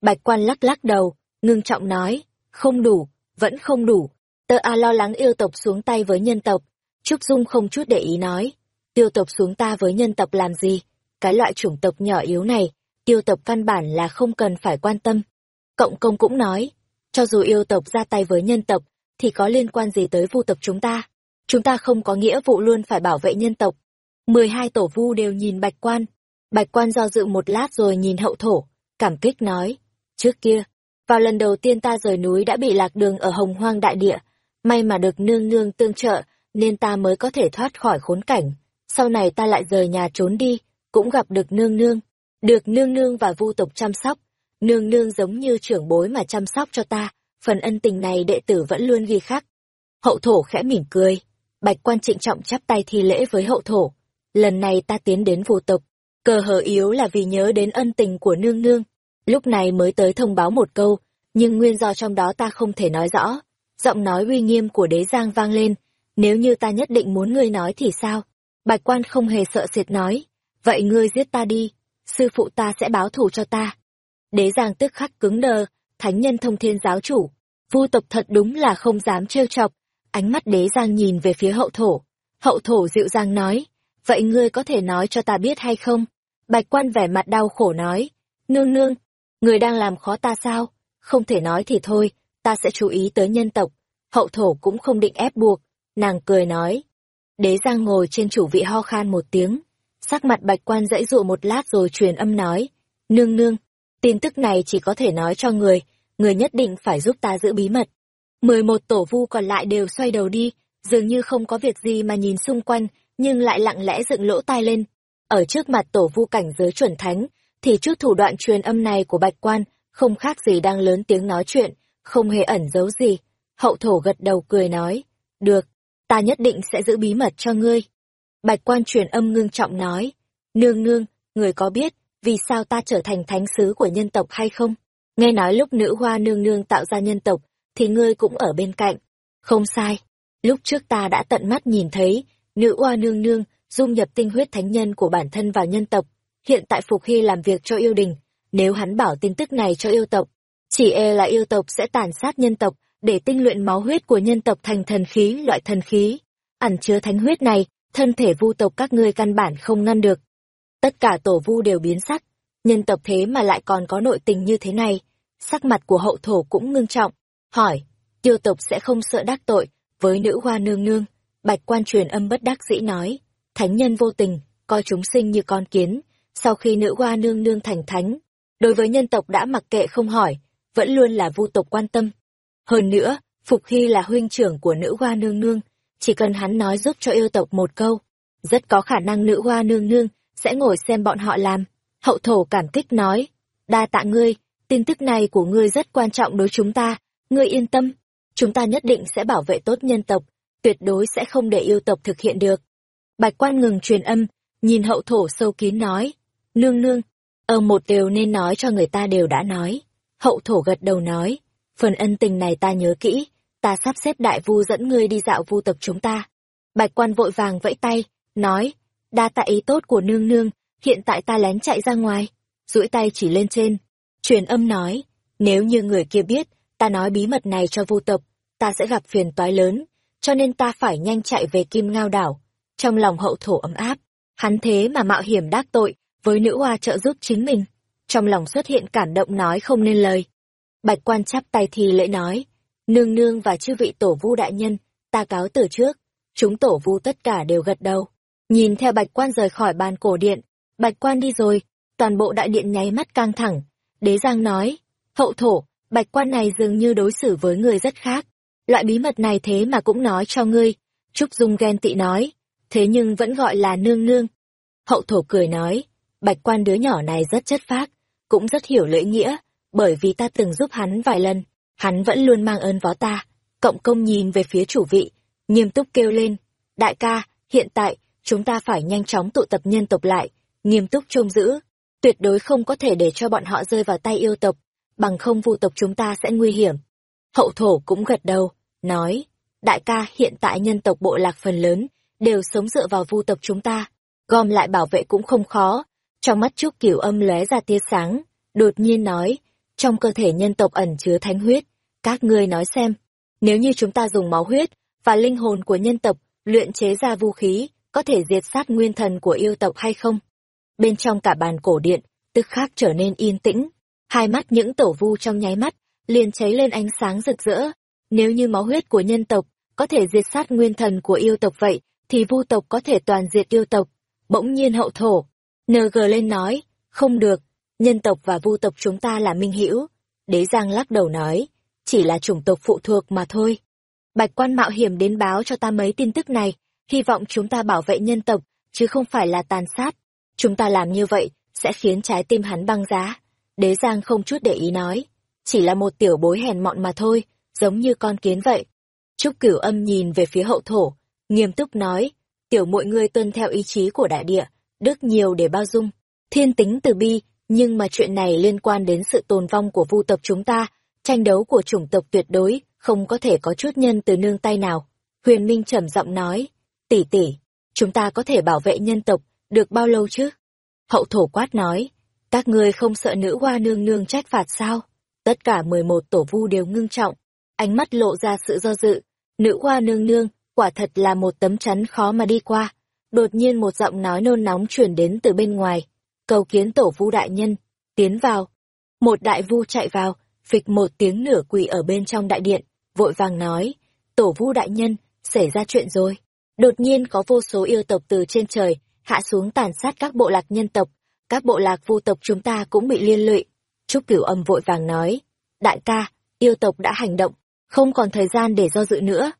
Bạch quan lắc lắc đầu, ngưng trọng nói, không đủ, vẫn không đủ. Tơ A lo lắng yêu tộc xuống tay với nhân tộc. Trúc Dung không chút để ý nói, tiêu tộc xuống ta với nhân tộc làm gì? Cái loại chủng tộc nhỏ yếu này, tiêu tộc căn bản là không cần phải quan tâm. Cộng công cũng nói, cho dù yêu tộc ra tay với nhân tộc, thì có liên quan gì tới vu tộc chúng ta? Chúng ta không có nghĩa vụ luôn phải bảo vệ nhân tộc, mười hai tổ vu đều nhìn bạch quan. Bạch quan do dự một lát rồi nhìn hậu thổ, cảm kích nói. Trước kia, vào lần đầu tiên ta rời núi đã bị lạc đường ở hồng hoang đại địa. May mà được nương nương tương trợ, nên ta mới có thể thoát khỏi khốn cảnh. Sau này ta lại rời nhà trốn đi, cũng gặp được nương nương. Được nương nương và vu tộc chăm sóc. Nương nương giống như trưởng bối mà chăm sóc cho ta. Phần ân tình này đệ tử vẫn luôn ghi khắc. Hậu thổ khẽ mỉm cười. Bạch quan trịnh trọng chắp tay thi lễ với hậu thổ lần này ta tiến đến vô tộc, cờ hờ yếu là vì nhớ đến ân tình của nương nương, lúc này mới tới thông báo một câu, nhưng nguyên do trong đó ta không thể nói rõ. Giọng nói uy nghiêm của đế giang vang lên, nếu như ta nhất định muốn ngươi nói thì sao? Bạch quan không hề sợ sệt nói, vậy ngươi giết ta đi, sư phụ ta sẽ báo thù cho ta. Đế giang tức khắc cứng đờ, thánh nhân thông thiên giáo chủ, vu tộc thật đúng là không dám trêu chọc, ánh mắt đế giang nhìn về phía hậu thổ. Hậu thổ dịu dàng nói, vậy ngươi có thể nói cho ta biết hay không? Bạch quan vẻ mặt đau khổ nói, nương nương, người đang làm khó ta sao? Không thể nói thì thôi, ta sẽ chú ý tới nhân tộc. Hậu thổ cũng không định ép buộc, nàng cười nói. Đế giang ngồi trên chủ vị ho khan một tiếng, sắc mặt bạch quan dãy dụ một lát rồi truyền âm nói, nương nương, tin tức này chỉ có thể nói cho người, người nhất định phải giúp ta giữ bí mật. Mười một tổ vu còn lại đều xoay đầu đi, dường như không có việc gì mà nhìn xung quanh, nhưng lại lặng lẽ dựng lỗ tai lên. Ở trước mặt tổ vu cảnh giới chuẩn thánh, thì chút thủ đoạn truyền âm này của bạch quan không khác gì đang lớn tiếng nói chuyện, không hề ẩn giấu gì. Hậu thổ gật đầu cười nói, được, ta nhất định sẽ giữ bí mật cho ngươi. Bạch quan truyền âm ngưng trọng nói, nương nương, người có biết, vì sao ta trở thành thánh sứ của nhân tộc hay không? Nghe nói lúc nữ hoa nương nương tạo ra nhân tộc, thì ngươi cũng ở bên cạnh. Không sai, lúc trước ta đã tận mắt nhìn thấy, nữ hoa nương nương dung nhập tinh huyết thánh nhân của bản thân vào nhân tộc. Hiện tại Phục Hy làm việc cho yêu đình, nếu hắn bảo tin tức này cho yêu tộc, chỉ e là yêu tộc sẽ tàn sát nhân tộc, để tinh luyện máu huyết của nhân tộc thành thần khí loại thần khí. Ẩn chứa thánh huyết này, thân thể vu tộc các ngươi căn bản không ngăn được. Tất cả tổ vu đều biến sắc, nhân tộc thế mà lại còn có nội tình như thế này. Sắc mặt của hậu thổ cũng ngưng trọng, hỏi, yêu tộc sẽ không sợ đắc tội với nữ hoa nương nương. Bạch quan truyền âm bất đắc dĩ nói, thánh nhân vô tình, coi chúng sinh như con kiến, sau khi nữ hoa nương nương thành thánh, đối với nhân tộc đã mặc kệ không hỏi, vẫn luôn là vu tộc quan tâm. Hơn nữa, Phục Hy là huynh trưởng của nữ hoa nương nương, chỉ cần hắn nói giúp cho yêu tộc một câu, rất có khả năng nữ hoa nương nương sẽ ngồi xem bọn họ làm. Hậu thổ cảm kích nói, đa tạ ngươi, tin tức này của ngươi rất quan trọng đối chúng ta, ngươi yên tâm, chúng ta nhất định sẽ bảo vệ tốt nhân tộc, tuyệt đối sẽ không để yêu tộc thực hiện được. Bạch quan ngừng truyền âm, nhìn hậu thổ sâu kín nói, nương nương, ở một điều nên nói cho người ta đều đã nói. Hậu thổ gật đầu nói, phần ân tình này ta nhớ kỹ, ta sắp xếp đại vu dẫn ngươi đi dạo vu tập chúng ta. Bạch quan vội vàng vẫy tay, nói, đa tạ ý tốt của nương nương, hiện tại ta lén chạy ra ngoài, duỗi tay chỉ lên trên, truyền âm nói, nếu như người kia biết, ta nói bí mật này cho vu tộc, ta sẽ gặp phiền toái lớn, cho nên ta phải nhanh chạy về kim ngao đảo. Trong lòng hậu thổ ấm áp, hắn thế mà mạo hiểm đắc tội, với nữ hoa trợ giúp chính mình. Trong lòng xuất hiện cảm động nói không nên lời. Bạch quan chắp tay thì lễ nói, nương nương và chư vị tổ vu đại nhân, ta cáo từ trước. Chúng tổ vu tất cả đều gật đầu. Nhìn theo bạch quan rời khỏi bàn cổ điện, bạch quan đi rồi, toàn bộ đại điện nháy mắt căng thẳng. Đế Giang nói, hậu thổ, bạch quan này dường như đối xử với người rất khác. Loại bí mật này thế mà cũng nói cho ngươi. Trúc Dung ghen tị nói, thế nhưng vẫn gọi là nương nương. Hậu thổ cười nói, bạch quan đứa nhỏ này rất chất phác, cũng rất hiểu lễ nghĩa, bởi vì ta từng giúp hắn vài lần, hắn vẫn luôn mang ơn vó ta. Cộng công nhìn về phía chủ vị, nghiêm túc kêu lên, đại ca, hiện tại, chúng ta phải nhanh chóng tụ tập nhân tộc lại, nghiêm túc trông giữ, tuyệt đối không có thể để cho bọn họ rơi vào tay yêu tộc, bằng không vu tộc chúng ta sẽ nguy hiểm. Hậu thổ cũng gật đầu, nói, đại ca hiện tại nhân tộc bộ lạc phần lớn, đều sống dựa vào vu tộc chúng ta, gom lại bảo vệ cũng không khó. Trong mắt Trúc Cửu Âm lóe ra tia sáng, đột nhiên nói, trong cơ thể nhân tộc ẩn chứa thánh huyết, các ngươi nói xem, nếu như chúng ta dùng máu huyết và linh hồn của nhân tộc luyện chế ra vũ khí, có thể diệt sát nguyên thần của yêu tộc hay không? Bên trong cả bàn cổ điện, tức khắc trở nên yên tĩnh, hai mắt những tổ vu trong nháy mắt liền cháy lên ánh sáng rực rỡ. Nếu như máu huyết của nhân tộc có thể diệt sát nguyên thần của yêu tộc vậy, thì vu tộc có thể toàn diệt yêu tộc. Bỗng nhiên hậu thổ, NG lên nói, không được, nhân tộc và vu tộc chúng ta là minh hữu. Đế Giang lắc đầu nói, chỉ là chủng tộc phụ thuộc mà thôi. Bạch quan mạo hiểm đến báo cho ta mấy tin tức này, hy vọng chúng ta bảo vệ nhân tộc, chứ không phải là tàn sát. Chúng ta làm như vậy, sẽ khiến trái tim hắn băng giá. Đế Giang không chút để ý nói, chỉ là một tiểu bối hèn mọn mà thôi, giống như con kiến vậy. Trúc Cửu Âm nhìn về phía hậu thổ, nghiêm túc nói, tiểu mọi người tuân theo ý chí của đại địa, đức nhiều để bao dung, thiên tính từ bi, nhưng mà chuyện này liên quan đến sự tồn vong của vu tộc chúng ta, tranh đấu của chủng tộc tuyệt đối, không có thể có chút nhân từ nương tay nào. Huyền Minh trầm giọng nói, tỷ tỷ, chúng ta có thể bảo vệ nhân tộc, được bao lâu chứ? Hậu thổ quát nói, các ngươi không sợ nữ hoa nương nương trách phạt sao? Tất cả mười một tổ vu đều ngưng trọng, ánh mắt lộ ra sự do dự. Nữ hoa nương nương, quả thật là một tấm chắn khó mà đi qua. Đột nhiên một giọng nói nôn nóng chuyển đến từ bên ngoài. Cầu kiến tổ vu đại nhân, tiến vào. Một đại vu chạy vào, phịch một tiếng nửa quỳ ở bên trong đại điện, vội vàng nói, tổ vu đại nhân, xảy ra chuyện rồi. Đột nhiên có vô số yêu tộc từ trên trời, hạ xuống tàn sát các bộ lạc nhân tộc, các bộ lạc vu tộc chúng ta cũng bị liên lụy. Trúc Cửu Âm vội vàng nói, đại ca, yêu tộc đã hành động, không còn thời gian để do dự nữa.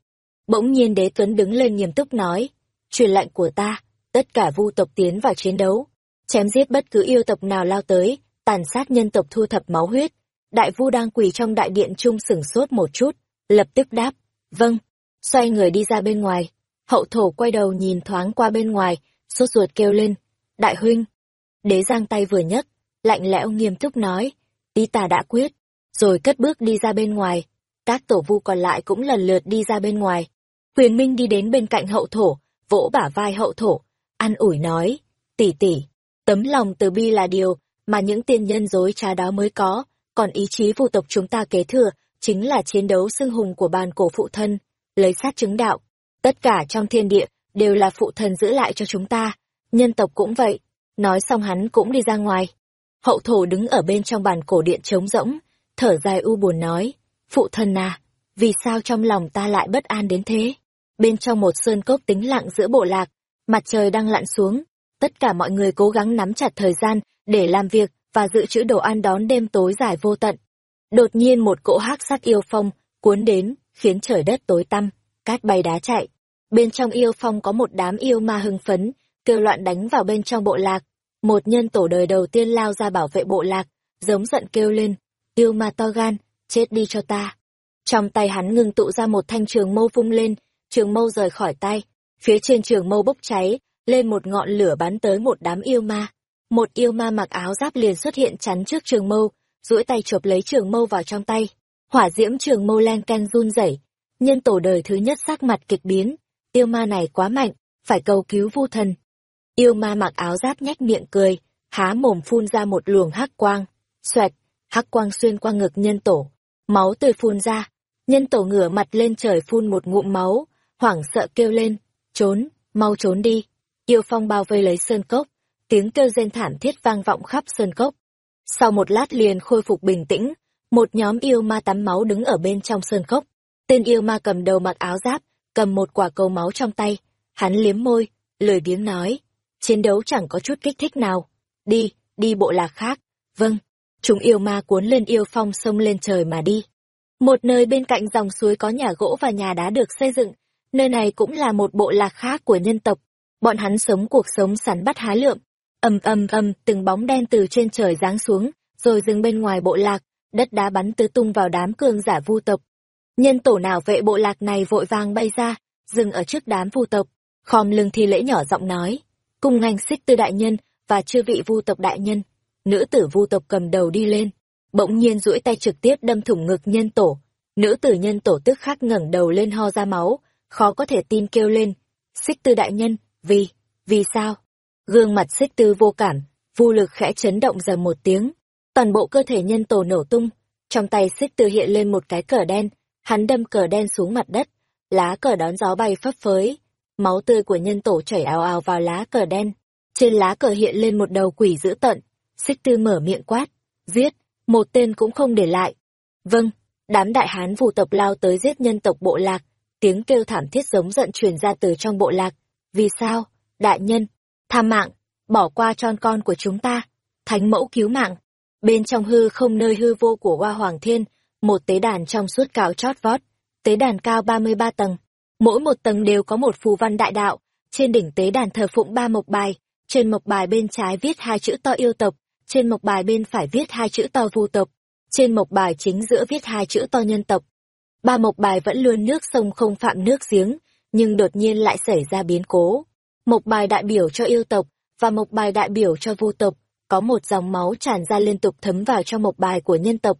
Bỗng nhiên đế tuấn đứng lên nghiêm túc nói, truyền lệnh của ta, tất cả vu tộc tiến vào chiến đấu, chém giết bất cứ yêu tộc nào lao tới, tàn sát nhân tộc thu thập máu huyết. Đại vu đang quỳ trong đại điện trung sửng sốt một chút, lập tức đáp, vâng, xoay người đi ra bên ngoài. Hậu thổ quay đầu nhìn thoáng qua bên ngoài, sốt ruột kêu lên, đại huynh. Đế giang tay vừa nhấc, lạnh lẽo nghiêm túc nói, tí ta đã quyết, rồi cất bước đi ra bên ngoài. Các tổ vu còn lại cũng lần lượt đi ra bên ngoài. Huyền Minh đi đến bên cạnh hậu thổ, vỗ bả vai hậu thổ, an ủi nói, tỷ tỷ, tấm lòng từ bi là điều mà những tiên nhân dối trá đó mới có, còn ý chí vu tộc chúng ta kế thừa chính là chiến đấu xưng hùng của bàn cổ phụ thân, lấy sát chứng đạo. Tất cả trong thiên địa đều là phụ thần giữ lại cho chúng ta, nhân tộc cũng vậy. Nói xong hắn cũng đi ra ngoài. Hậu thổ đứng ở bên trong bàn cổ điện trống rỗng, thở dài u buồn nói, phụ thần à, vì sao trong lòng ta lại bất an đến thế? Bên trong một sơn cốc tĩnh lặng giữa bộ lạc, mặt trời đang lặn xuống, tất cả mọi người cố gắng nắm chặt thời gian để làm việc và dự trữ đồ ăn đón đêm tối dài vô tận. Đột nhiên một cỗ hắc sát yêu phong cuốn đến, khiến trời đất tối tăm, cát bay đá chạy. Bên trong yêu phong có một đám yêu ma hưng phấn, kêu loạn đánh vào bên trong bộ lạc. Một nhân tổ đời đầu tiên lao ra bảo vệ bộ lạc, giống giận kêu lên, yêu ma to gan, chết đi cho ta. Trong tay hắn ngừng tụ ra một thanh trường mâu vung lên, trường mâu rời khỏi tay, phía trên trường mâu bốc cháy, lên một ngọn lửa bắn tới một đám yêu ma. Một yêu ma mặc áo giáp liền xuất hiện chắn trước trường mâu, duỗi tay chộp lấy trường mâu vào trong tay. Hỏa diễm trường mâu len can run rẩy. Nhân tổ đời thứ nhất sắc mặt kịch biến, yêu ma này quá mạnh, phải cầu cứu vu thần. Yêu ma mặc áo giáp nhách miệng cười, há mồm phun ra một luồng hắc quang. Xoẹt, hắc quang xuyên qua ngực nhân tổ. Máu tươi phun ra. Nhân tổ ngửa mặt lên trời phun một ngụm máu, hoảng sợ kêu lên, trốn, mau trốn đi. Yêu phong bao vây lấy sơn cốc, tiếng kêu rên thảm thiết vang vọng khắp sơn cốc. Sau một lát liền khôi phục bình tĩnh, một nhóm yêu ma tắm máu đứng ở bên trong sơn cốc. Tên yêu ma cầm đầu mặc áo giáp, cầm một quả cầu máu trong tay. Hắn liếm môi, lười biếng nói, chiến đấu chẳng có chút kích thích nào. Đi, đi bộ lạc khác. Vâng, chúng yêu ma cuốn lên yêu phong sông lên trời mà đi. Một nơi bên cạnh dòng suối có nhà gỗ và nhà đá được xây dựng, nơi này cũng là một bộ lạc khác của nhân tộc. Bọn hắn sống cuộc sống sắn bắt hái lượm, ầm ầm ầm từng bóng đen từ trên trời giáng xuống rồi dừng bên ngoài bộ lạc đất đá bắn tứ tung vào đám cường giả vu tộc. Nhân tổ nào vệ bộ lạc này vội vàng bay ra dừng ở trước đám vu tộc. Khom lưng thi lễ nhỏ giọng nói cung ngành xích tư đại nhân và chư vị vu tộc đại nhân. Nữ tử vu tộc cầm đầu đi lên bỗng nhiên duỗi tay trực tiếp đâm thủng ngực nhân tổ. Nữ tử nhân tổ tức khắc ngẩng đầu lên ho ra máu khó có thể tin kêu lên xích tư đại nhân vì vì sao Gương mặt xích tư vô cảm, vô lực khẽ chấn động dầm một tiếng. Toàn bộ cơ thể nhân tổ nổ tung. Trong tay xích tư hiện lên một cái cờ đen, hắn đâm cờ đen xuống mặt đất. Lá cờ đón gió bay phấp phới. Máu tươi của nhân tổ chảy ào ào vào lá cờ đen. Trên lá cờ hiện lên một đầu quỷ dữ tận. Xích tư mở miệng quát. Giết, một tên cũng không để lại. Vâng, đám đại hán vù tộc lao tới giết nhân tộc bộ lạc. Tiếng kêu thảm thiết giống giận truyền ra từ trong bộ lạc. Vì sao? Đại nhân, tha mạng, bỏ qua tròn con của chúng ta, thánh mẫu cứu mạng. Bên trong hư không nơi hư vô của Hoa Hoàng Thiên, một tế đàn trong suốt cao chót vót, tế đàn cao 33 tầng. Mỗi một tầng đều có một phù văn đại đạo, trên đỉnh tế đàn thờ phụng ba mộc bài, trên mộc bài bên trái viết hai chữ to yêu tộc, trên mộc bài bên phải viết hai chữ to vu tộc, trên mộc bài chính giữa viết hai chữ to nhân tộc. Ba mộc bài vẫn luôn nước sông không phạm nước giếng, nhưng đột nhiên lại xảy ra biến cố Mộc bài đại biểu cho yêu tộc và mộc bài đại biểu cho vu tộc, có một dòng máu tràn ra liên tục thấm vào trong mộc bài của nhân tộc.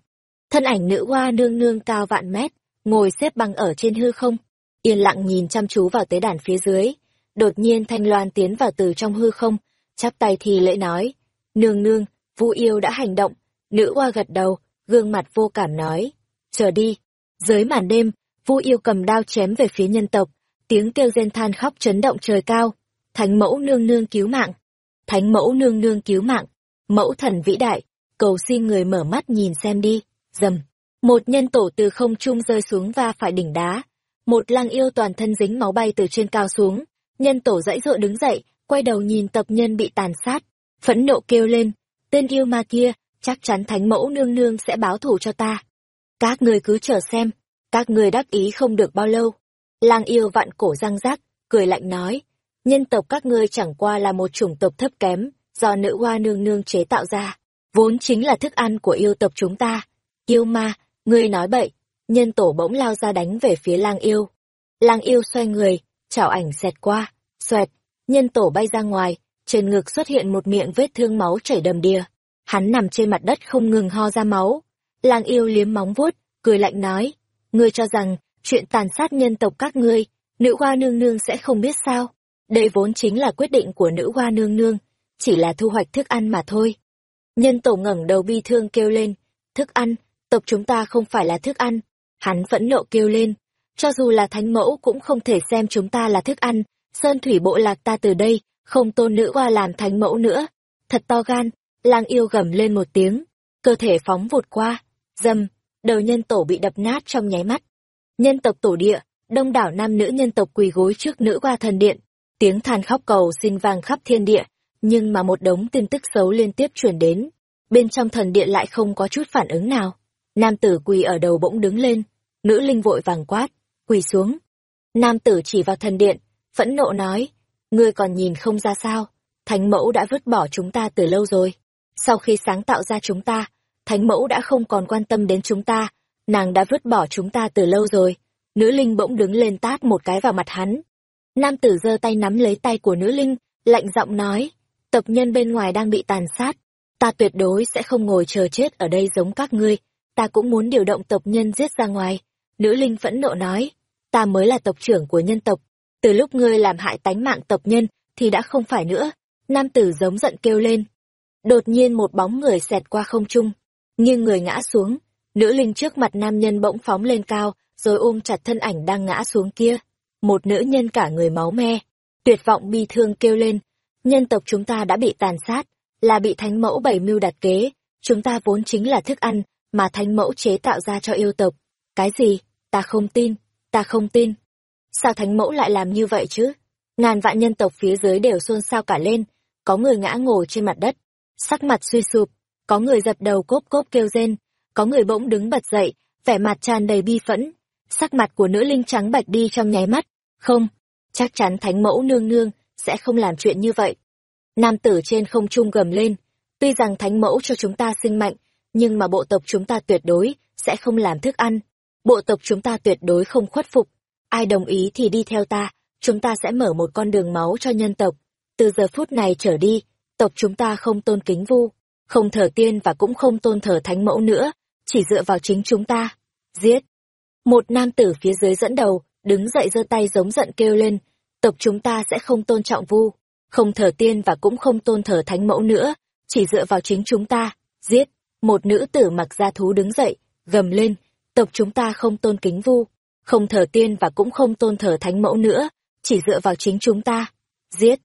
Thân ảnh nữ hoa nương nương cao vạn mét, ngồi xếp bằng ở trên hư không, yên lặng nhìn chăm chú vào tế đàn phía dưới. Đột nhiên Thanh Loan tiến vào từ trong hư không, chắp tay thì lễ nói, nương nương, vu yêu đã hành động, nữ hoa gật đầu, gương mặt vô cảm nói, chờ đi. Dưới màn đêm, vu yêu cầm đao chém về phía nhân tộc, tiếng kêu rên than khóc chấn động trời cao. Thánh mẫu nương nương cứu mạng. Thánh mẫu nương nương cứu mạng. Mẫu thần vĩ đại cầu xin người mở mắt nhìn xem đi. Dầm. Một nhân tổ từ không trung rơi xuống va phải đỉnh đá. Một lang yêu toàn thân dính máu bay từ trên cao xuống. Nhân tổ dãy dội đứng dậy quay đầu nhìn tập nhân bị tàn sát. Phẫn nộ kêu lên tên yêu ma kia chắc chắn thánh mẫu nương nương sẽ báo thù cho ta các người cứ chờ xem các người đắc ý không được bao lâu lang yêu vặn cổ răng rác cười lạnh nói nhân tộc các ngươi chẳng qua là một chủng tộc thấp kém, do nữ hoa nương nương chế tạo ra, vốn chính là thức ăn của yêu tộc chúng ta. Yêu ma, ngươi nói bậy, nhân tổ bỗng lao ra đánh về phía lang yêu. Lang yêu xoay người, chảo ảnh xẹt qua, xoẹt, nhân tổ bay ra ngoài, trên ngực xuất hiện một miệng vết thương máu chảy đầm đìa. Hắn nằm trên mặt đất không ngừng ho ra máu. Lang yêu liếm móng vuốt, cười lạnh nói, ngươi cho rằng, chuyện tàn sát nhân tộc các ngươi, nữ hoa nương nương sẽ không biết sao. Đây vốn chính là quyết định của nữ hoa nương nương, chỉ là thu hoạch thức ăn mà thôi. Nhân tổ ngẩng đầu bi thương kêu lên, thức ăn, tộc chúng ta không phải là thức ăn. Hắn phẫn nộ kêu lên, cho dù là thánh mẫu cũng không thể xem chúng ta là thức ăn, sơn thủy bộ lạc ta từ đây, không tôn nữ hoa làm thánh mẫu nữa. Thật to gan, lang yêu gầm lên một tiếng, cơ thể phóng vụt qua, dầm đầu nhân tổ bị đập nát trong nháy mắt. Nhân tộc tổ địa, đông đảo nam nữ nhân tộc quỳ gối trước nữ qua thần điện, tiếng than khóc cầu xin vang khắp thiên địa, nhưng mà một đống tin tức xấu liên tiếp truyền đến. Bên trong thần điện lại không có chút phản ứng nào. Nam tử quỳ ở đầu bỗng đứng lên, nữ linh vội vàng quát, quỳ xuống. Nam tử chỉ vào thần điện, phẫn nộ nói, ngươi còn nhìn không ra sao, thánh mẫu đã vứt bỏ chúng ta từ lâu rồi. Sau khi sáng tạo ra chúng ta, thánh mẫu đã không còn quan tâm đến chúng ta, nàng đã vứt bỏ chúng ta từ lâu rồi. Nữ linh bỗng đứng lên tát một cái vào mặt hắn. Nam tử giơ tay nắm lấy tay của nữ linh, lạnh giọng nói, tộc nhân bên ngoài đang bị tàn sát, ta tuyệt đối sẽ không ngồi chờ chết ở đây giống các ngươi, ta cũng muốn điều động tộc nhân giết ra ngoài. Nữ linh phẫn nộ nói, ta mới là tộc trưởng của nhân tộc, từ lúc ngươi làm hại tánh mạng tộc nhân thì đã không phải nữa. Nam tử giống giận kêu lên. Đột nhiên một bóng người xẹt qua không trung, nhưng người ngã xuống, nữ linh trước mặt nam nhân bỗng phóng lên cao, rồi ôm chặt thân ảnh đang ngã xuống kia. Một nữ nhân cả người máu me, tuyệt vọng bi thương kêu lên, nhân tộc chúng ta đã bị tàn sát, là bị thánh mẫu bảy mưu đặt kế, chúng ta vốn chính là thức ăn mà thánh mẫu chế tạo ra cho yêu tộc. Cái gì? Ta không tin, ta không tin. Sao thánh mẫu lại làm như vậy chứ? Ngàn vạn nhân tộc phía dưới đều xôn xao cả lên, có người ngã ngồi trên mặt đất, sắc mặt suy sụp, có người dập đầu cốp cốp kêu rên, có người bỗng đứng bật dậy, vẻ mặt tràn đầy bi phẫn. Sắc mặt của nữ linh trắng bạch đi trong nháy mắt. Không, chắc chắn thánh mẫu nương nương sẽ không làm chuyện như vậy. Nam tử trên không trung gầm lên, tuy rằng thánh mẫu cho chúng ta sinh mạnh, nhưng mà bộ tộc chúng ta tuyệt đối sẽ không làm thức ăn. Bộ tộc chúng ta tuyệt đối không khuất phục. Ai đồng ý thì đi theo ta, chúng ta sẽ mở một con đường máu cho nhân tộc. Từ giờ phút này trở đi, tộc chúng ta không tôn kính vu, không thờ tiên và cũng không tôn thờ thánh mẫu nữa, chỉ dựa vào chính chúng ta. Giết! Một nam tử phía dưới dẫn đầu, đứng dậy giơ tay giống giận kêu lên, tộc chúng ta sẽ không tôn trọng vu, không thờ tiên và cũng không tôn thờ thánh mẫu nữa, chỉ dựa vào chính chúng ta. Giết! Một nữ tử mặc da thú đứng dậy, gầm lên, tộc chúng ta không tôn kính vu, không thờ tiên và cũng không tôn thờ thánh mẫu nữa, chỉ dựa vào chính chúng ta. Giết!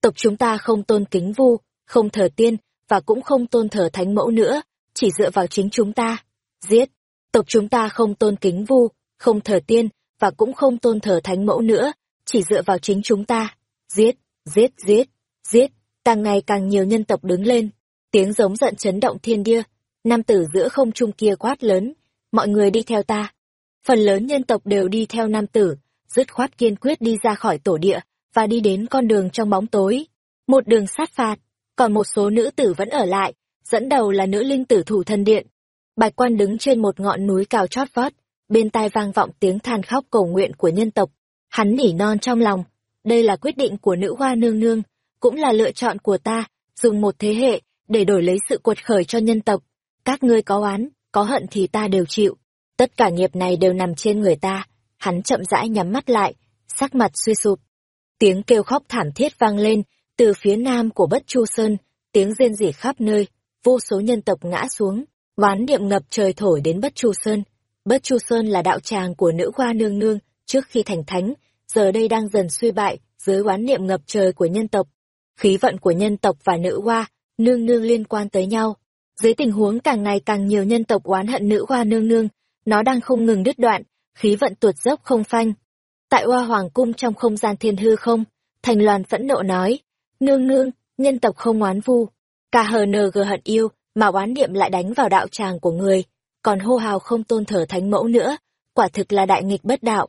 Tộc chúng ta không tôn kính vu, không thờ tiên và cũng không tôn thờ thánh mẫu nữa, chỉ dựa vào chính chúng ta. Giết! Tộc chúng ta không tôn kính vu, không thờ tiên và cũng không tôn thờ thánh mẫu nữa, chỉ dựa vào chính chúng ta. Giết! Giết! Giết! Giết! Càng ngày càng nhiều nhân tộc đứng lên, tiếng giống giận chấn động thiên địa. Nam tử giữa không trung kia quát lớn, mọi người đi theo ta. Phần lớn nhân tộc đều đi theo nam tử, dứt khoát kiên quyết đi ra khỏi tổ địa, và đi đến con đường trong bóng tối. Một đường sát phạt, còn một số nữ tử vẫn ở lại, dẫn đầu là nữ linh tử thủ thân điện. Bạch quan đứng trên một ngọn núi cao chót vót, bên tai vang vọng tiếng than khóc cầu nguyện của nhân tộc. Hắn nỉ non trong lòng, đây là quyết định của nữ hoa nương nương, cũng là lựa chọn của ta, dùng một thế hệ, để đổi lấy sự cuột khởi cho nhân tộc. Các ngươi có oán, có hận thì ta đều chịu. Tất cả nghiệp này đều nằm trên người ta. Hắn chậm rãi nhắm mắt lại, sắc mặt suy sụp. Tiếng kêu khóc thảm thiết vang lên, từ phía nam của Bất Chu Sơn, tiếng rên rỉ khắp nơi, vô số nhân tộc ngã xuống, oán niệm ngập trời thổi đến Bất Chu Sơn. Bất Chu Sơn là đạo tràng của nữ hoa nương nương trước khi thành thánh, giờ đây đang dần suy bại dưới oán niệm ngập trời của nhân tộc. Khí vận của nhân tộc và nữ hoa, nương nương liên quan tới nhau. Dưới tình huống càng ngày càng nhiều nhân tộc oán hận nữ hoa nương nương, nó đang không ngừng đứt đoạn, khí vận tuột dốc không phanh. Tại Hoa Hoàng cung trong không gian thiên hư không, Thành Loan phẫn nộ nói, nương nương, nhân tộc không oán vu, cả hờ nờ gờ hận yêu, mà oán niệm lại đánh vào đạo tràng của người, còn hô hào không tôn thờ thánh mẫu nữa, quả thực là đại nghịch bất đạo.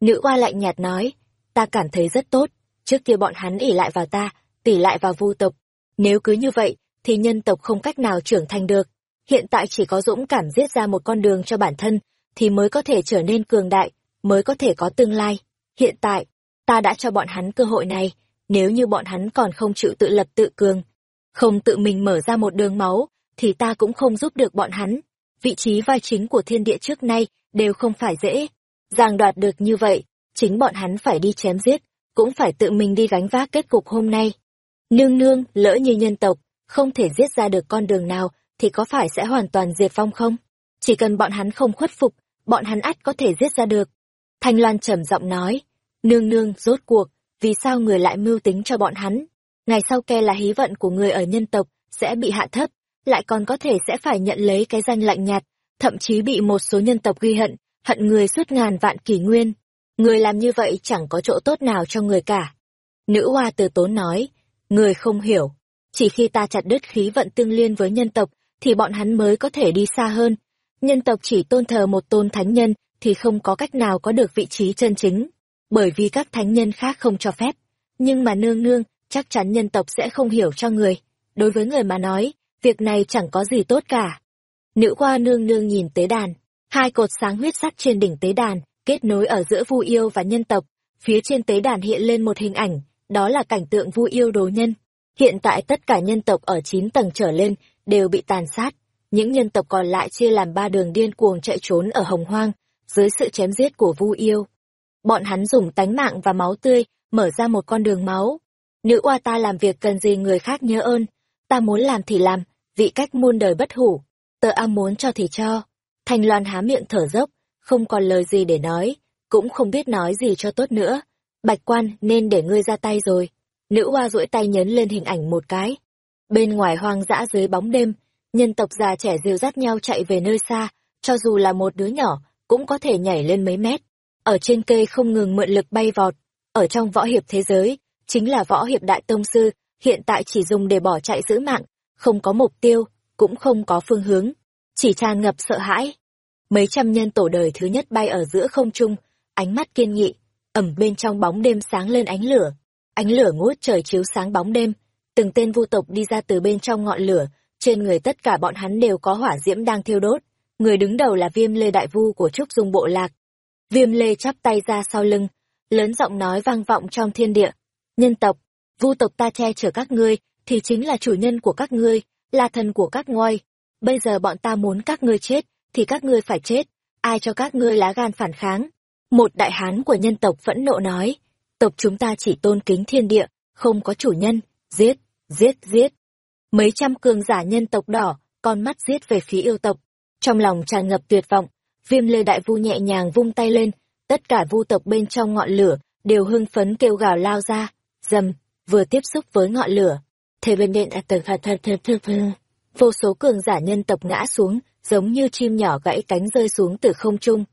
Nữ oa lạnh nhạt nói, ta cảm thấy rất tốt, trước kia bọn hắn ỉ lại vào ta, tỉ lại vào vu tộc. Nếu cứ như vậy, thì nhân tộc không cách nào trưởng thành được. Hiện tại chỉ có dũng cảm giết ra một con đường cho bản thân, thì mới có thể trở nên cường đại, mới có thể có tương lai. Hiện tại, ta đã cho bọn hắn cơ hội này, nếu như bọn hắn còn không chịu tự lập tự cường, không tự mình mở ra một đường máu, thì ta cũng không giúp được bọn hắn. Vị trí vai chính của thiên địa trước nay đều không phải dễ. Giang đoạt được như vậy, chính bọn hắn phải đi chém giết, cũng phải tự mình đi gánh vác kết cục hôm nay. Nương nương, lỡ như nhân tộc, không thể giết ra được con đường nào, thì có phải sẽ hoàn toàn diệt vong không? Chỉ cần bọn hắn không khuất phục, bọn hắn ắt có thể giết ra được. Thanh Loan trầm giọng nói, nương nương, rốt cuộc, vì sao người lại mưu tính cho bọn hắn? Ngày sau ke là hí vận của người ở nhân tộc, sẽ bị hạ thấp, lại còn có thể sẽ phải nhận lấy cái danh lạnh nhạt, thậm chí bị một số nhân tộc ghi hận, hận người suốt ngàn vạn kỷ nguyên. Người làm như vậy chẳng có chỗ tốt nào cho người cả. Nữ hoa từ tốn nói, người không hiểu, chỉ khi ta chặt đứt khí vận tương liên với nhân tộc, thì bọn hắn mới có thể đi xa hơn. Nhân tộc chỉ tôn thờ một tôn thánh nhân, thì không có cách nào có được vị trí chân chính, bởi vì các thánh nhân khác không cho phép. Nhưng mà nương nương, chắc chắn nhân tộc sẽ không hiểu cho người. Đối với người mà nói, việc này chẳng có gì tốt cả. Nữ hoa nương nương nhìn tế đàn, hai cột sáng huyết sắc trên đỉnh tế đàn, kết nối ở giữa vu yêu và nhân tộc. Phía trên tế đàn hiện lên một hình ảnh, đó là cảnh tượng vu yêu đồ nhân. Hiện tại tất cả nhân tộc ở 9 tầng trở lên đều bị tàn sát. Những nhân tộc còn lại chia làm ba đường điên cuồng chạy trốn ở hồng hoang, dưới sự chém giết của vu yêu. Bọn hắn dùng tánh mạng và máu tươi, mở ra một con đường máu. Nữ oa ta làm việc cần gì người khác nhớ ơn. Ta muốn làm thì làm, vị cách muôn đời bất hủ. tớ A muốn cho thì cho. Thanh Loan há miệng thở dốc, không còn lời gì để nói, cũng không biết nói gì cho tốt nữa. Bạch quan nên để ngươi ra tay rồi. Nữ oa duỗi tay nhấn lên hình ảnh một cái. Bên ngoài hoang dã dưới bóng đêm, nhân tộc già trẻ dìu dắt nhau chạy về nơi xa, cho dù là một đứa nhỏ, cũng có thể nhảy lên mấy mét. Ở trên cây không ngừng mượn lực bay vọt. Ở trong võ hiệp thế giới, chính là võ hiệp đại tông sư, hiện tại chỉ dùng để bỏ chạy giữ mạng, không có mục tiêu, cũng không có phương hướng, chỉ tràn ngập sợ hãi. Mấy trăm nhân tổ đời thứ nhất bay ở giữa không trung, ánh mắt kiên nghị, ẩm bên trong bóng đêm sáng lên ánh lửa. Ánh lửa ngút trời chiếu sáng bóng đêm, từng tên vu tộc đi ra từ bên trong ngọn lửa, trên người tất cả bọn hắn đều có hỏa diễm đang thiêu đốt. Người đứng đầu là Viêm Lê Đại Vu của Trúc Dung Bộ Lạc. Viêm Lê chắp tay ra sau lưng, lớn giọng nói vang vọng trong thiên địa. Nhân tộc, vu tộc ta che chở các ngươi, thì chính là chủ nhân của các ngươi, là thần của các ngôi. Bây giờ bọn ta muốn các ngươi chết, thì các ngươi phải chết. Ai cho các ngươi lá gan phản kháng? Một đại hán của nhân tộc phẫn nộ nói, tộc chúng ta chỉ tôn kính thiên địa, không có chủ nhân, giết, giết, giết. Mấy trăm cường giả nhân tộc đỏ, con mắt giết về phía yêu tộc. Trong lòng tràn ngập tuyệt vọng, viêm lê đại vu nhẹ nhàng vung tay lên, tất cả vu tộc bên trong ngọn lửa, đều hưng phấn kêu gào lao ra, dầm, vừa tiếp xúc với ngọn lửa. Thế bên điện thật thật thật thật thật vô số cường giả nhân tộc ngã xuống, giống như chim nhỏ gãy cánh rơi xuống từ không trung.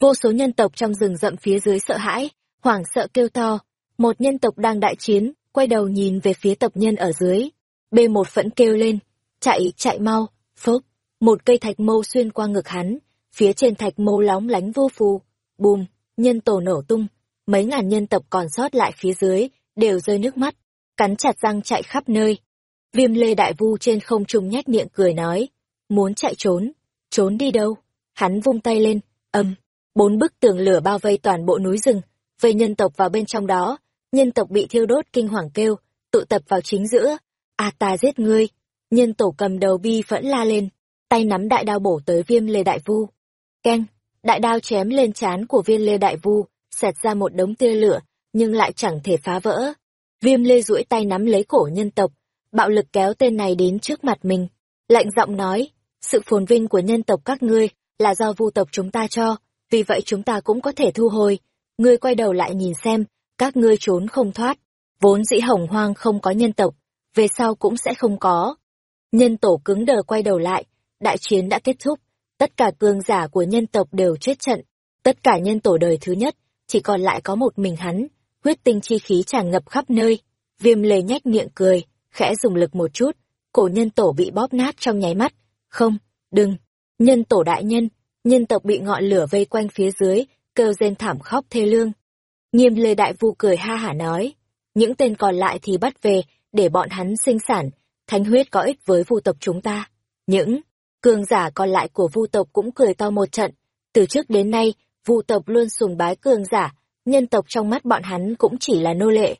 Vô số nhân tộc trong rừng rậm phía dưới sợ hãi, hoảng sợ kêu to. Một nhân tộc đang đại chiến, quay đầu nhìn về phía tộc nhân ở dưới. b một phẫn kêu lên, chạy, chạy mau, phốc. Một cây thạch mâu xuyên qua ngực hắn, phía trên thạch mâu lóng lánh vô phù. Bùm, nhân tổ nổ tung, mấy ngàn nhân tộc còn sót lại phía dưới, đều rơi nước mắt, cắn chặt răng chạy khắp nơi. Viêm lê đại vu trên không trung nhếch miệng cười nói, muốn chạy trốn, trốn đi đâu? Hắn vung tay lên, âm, bốn bức tường lửa bao vây toàn bộ núi rừng, vây nhân tộc vào bên trong đó, nhân tộc bị thiêu đốt kinh hoàng kêu, tụ tập vào chính giữa, à ta giết ngươi, nhân tổ cầm đầu bi phẫn la lên, tay nắm đại đao bổ tới viêm lê đại vu. Keng, đại đao chém lên trán của viên lê đại vu, xẹt ra một đống tia lửa, nhưng lại chẳng thể phá vỡ. Viêm lê duỗi tay nắm lấy cổ nhân tộc, bạo lực kéo tên này đến trước mặt mình. Lạnh giọng nói, sự phồn vinh của nhân tộc các ngươi là do vu tộc chúng ta cho, vì vậy chúng ta cũng có thể thu hồi. Ngươi quay đầu lại nhìn xem, các ngươi trốn không thoát. Vốn dĩ hồng hoang không có nhân tộc, về sau cũng sẽ không có. Nhân tổ cứng đờ quay đầu lại, đại chiến đã kết thúc, tất cả cường giả của nhân tộc đều chết trận. Tất cả nhân tổ đời thứ nhất, chỉ còn lại có một mình hắn, huyết tinh chi khí tràn ngập khắp nơi. Viêm lề nhếch miệng cười, khẽ dùng lực một chút, cổ nhân tổ bị bóp nát trong nháy mắt. Không, đừng, nhân tổ đại nhân, nhân tộc bị ngọn lửa vây quanh phía dưới, kêu rên thảm khóc thê lương. Nghiêm lê đại vu cười ha hả nói, những tên còn lại thì bắt về, để bọn hắn sinh sản, thánh huyết có ích với vu tộc chúng ta. Những cường giả còn lại của vu tộc cũng cười to một trận, từ trước đến nay, vu tộc luôn sùng bái cường giả, nhân tộc trong mắt bọn hắn cũng chỉ là nô lệ.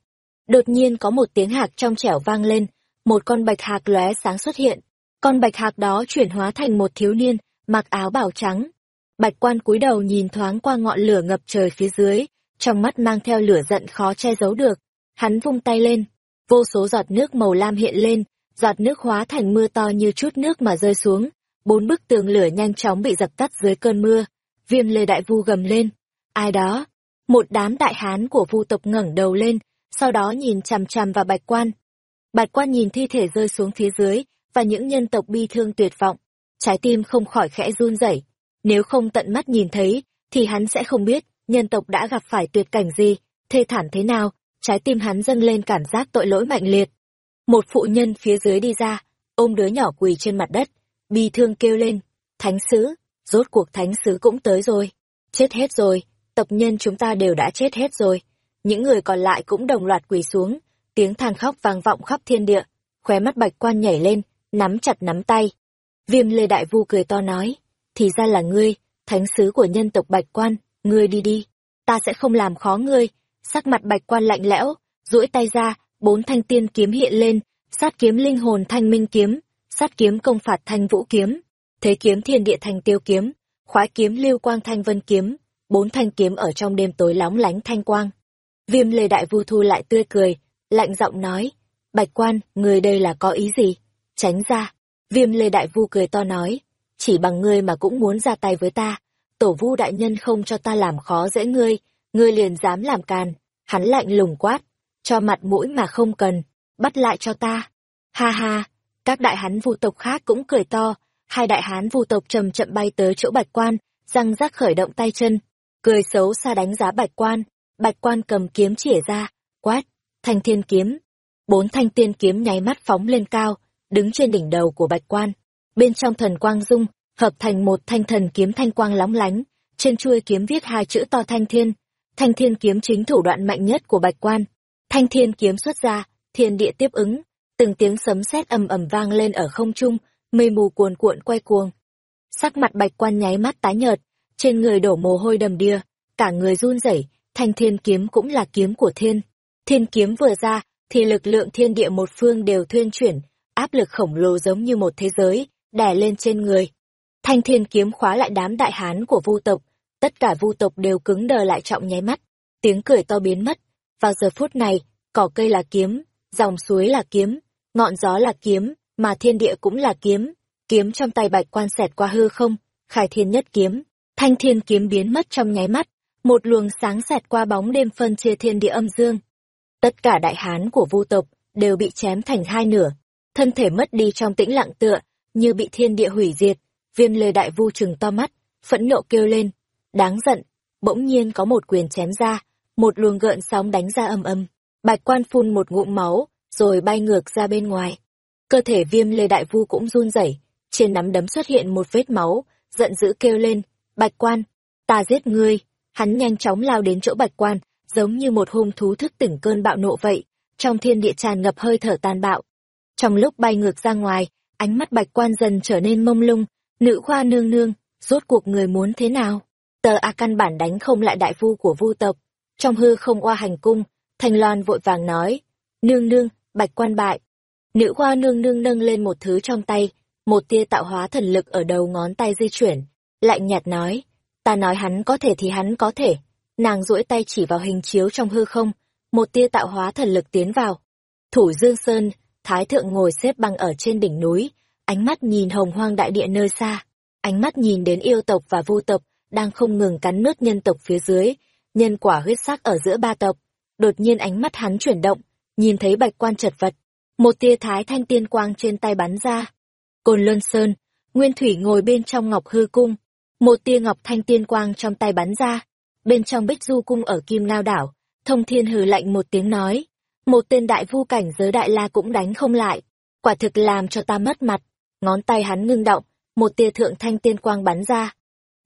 Đột nhiên có một tiếng hạc trong trẻo vang lên, một con bạch hạc lóe sáng xuất hiện. Con bạch hạc đó chuyển hóa thành một thiếu niên, mặc áo bảo trắng. Bạch quan cúi đầu nhìn thoáng qua ngọn lửa ngập trời phía dưới, trong mắt mang theo lửa giận khó che giấu được. Hắn vung tay lên, vô số giọt nước màu lam hiện lên, giọt nước hóa thành mưa to như chút nước mà rơi xuống. Bốn bức tường lửa nhanh chóng bị dập tắt dưới cơn mưa. Viêm lê đại vu gầm lên. Ai đó? Một đám đại hán của vu tộc ngẩng đầu lên, sau đó nhìn chằm chằm vào bạch quan. Bạch quan nhìn thi thể rơi xuống phía dưới, và những nhân tộc bi thương tuyệt vọng. Trái tim không khỏi khẽ run rẩy. Nếu không tận mắt nhìn thấy, thì hắn sẽ không biết nhân tộc đã gặp phải tuyệt cảnh gì, thê thảm thế nào, trái tim hắn dâng lên cảm giác tội lỗi mạnh liệt. Một phụ nhân phía dưới đi ra, ôm đứa nhỏ quỳ trên mặt đất, bi thương kêu lên, thánh sứ, rốt cuộc thánh sứ cũng tới rồi, chết hết rồi, tộc nhân chúng ta đều đã chết hết rồi. Những người còn lại cũng đồng loạt quỳ xuống, tiếng than khóc vang vọng khắp thiên địa, khóe mắt bạch quan nhảy lên, nắm chặt nắm tay. Viêm lê đại vu cười to nói, thì ra là ngươi, thánh sứ của nhân tộc bạch quan, ngươi đi đi, ta sẽ không làm khó ngươi. Sắc mặt bạch quan lạnh lẽo, duỗi tay ra, bốn thanh tiên kiếm hiện lên, sát kiếm linh hồn thanh minh kiếm, sát kiếm công phạt thanh vũ kiếm, thế kiếm thiên địa thành tiêu kiếm, khoái kiếm lưu quang thanh vân kiếm, bốn thanh kiếm ở trong đêm tối lóng lánh thanh quang. Viêm lê đại vu thu lại tươi cười, lạnh giọng nói, bạch quan, người đây là có ý gì? Tránh ra. Viêm lê đại vu cười to nói, chỉ bằng ngươi mà cũng muốn ra tay với ta, tổ vu đại nhân không cho ta làm khó dễ ngươi, ngươi liền dám làm càn. Hắn lạnh lùng quát, cho mặt mũi mà không cần, bắt lại cho ta. Ha ha, các đại hán vu tộc khác cũng cười to, hai đại hán vu tộc chậm chậm bay tới chỗ bạch quan, răng rắc khởi động tay chân, cười xấu xa đánh giá bạch quan, bạch quan cầm kiếm chĩa ra, quát, thanh thiên kiếm. Bốn thanh tiên kiếm nháy mắt phóng lên cao, đứng trên đỉnh đầu của bạch quan. Bên trong thần quang dung, hợp thành một thanh thần kiếm thanh quang lóng lánh, trên chuôi kiếm viết hai chữ to thanh thiên. Thanh thiên kiếm chính thủ đoạn mạnh nhất của bạch quan. Thanh thiên kiếm xuất ra, thiên địa tiếp ứng, từng tiếng sấm sét ầm ầm vang lên ở không trung, mây mù cuồn cuộn quay cuồng. Sắc mặt bạch quan nháy mắt tái nhợt, trên người đổ mồ hôi đầm đìa, cả người run rẩy, thanh thiên kiếm cũng là kiếm của thiên. Thiên kiếm vừa ra, thì lực lượng thiên địa một phương đều thuyên chuyển, áp lực khổng lồ giống như một thế giới, đè lên trên người. Thanh thiên kiếm khóa lại đám đại hán của vu tộc, tất cả vu tộc đều cứng đờ lại trọng nháy mắt, tiếng cười to biến mất. Vào giờ phút này, cỏ cây là kiếm, dòng suối là kiếm, ngọn gió là kiếm, mà thiên địa cũng là kiếm. Kiếm trong tay bạch quan xẹt qua hư không, khai thiên nhất kiếm, thanh thiên kiếm biến mất trong nháy mắt, một luồng sáng xẹt qua bóng đêm phân chia thiên địa âm dương. Tất cả đại hán của vu tộc đều bị chém thành hai nửa, thân thể mất đi trong tĩnh lặng tựa, như bị thiên địa hủy diệt. Viêm lê đại vu trừng to mắt, phẫn nộ kêu lên, đáng giận. Bỗng nhiên có một quyền chém ra, một luồng gợn sóng đánh ra âm âm. Bạch quan phun một ngụm máu, rồi bay ngược ra bên ngoài. Cơ thể viêm lê đại vu cũng run rẩy, trên nắm đấm xuất hiện một vết máu, giận dữ kêu lên, bạch quan, ta giết ngươi. Hắn nhanh chóng lao đến chỗ bạch quan, giống như một hung thú thức tỉnh cơn bạo nộ vậy, trong thiên địa tràn ngập hơi thở tàn bạo. Trong lúc bay ngược ra ngoài, ánh mắt bạch quan dần trở nên mông lung, nữ khoa nương nương, rốt cuộc người muốn thế nào? Tờ A căn bản đánh không lại đại vu của vu tộc. Trong hư không oa hành cung, Thanh Loan vội vàng nói, nương nương, bạch quan bại. Nữ khoa nương nương nâng lên một thứ trong tay, một tia tạo hóa thần lực ở đầu ngón tay di chuyển, lạnh nhạt nói, ta nói hắn có thể thì hắn có thể. Nàng duỗi tay chỉ vào hình chiếu trong hư không, một tia tạo hóa thần lực tiến vào. Thủ Dương Sơn, Thái Thượng ngồi xếp bằng ở trên đỉnh núi, ánh mắt nhìn hồng hoang đại địa nơi xa, ánh mắt nhìn đến yêu tộc và vu tộc đang không ngừng cắn nước nhân tộc phía dưới, nhân quả huyết sắc ở giữa ba tộc. Đột nhiên ánh mắt hắn chuyển động, nhìn thấy bạch quan chật vật, một tia thái thanh tiên quang trên tay bắn ra. Cồn Luân Sơn, Nguyên Thủy ngồi bên trong ngọc hư cung, một tia ngọc thanh tiên quang trong tay bắn ra, bên trong bích du cung ở Kim Lao Đảo, thông thiên hừ lạnh một tiếng nói, một tên đại vu cảnh giới đại la cũng đánh không lại, quả thực làm cho ta mất mặt, ngón tay hắn ngưng động, một tia thượng thanh tiên quang bắn ra.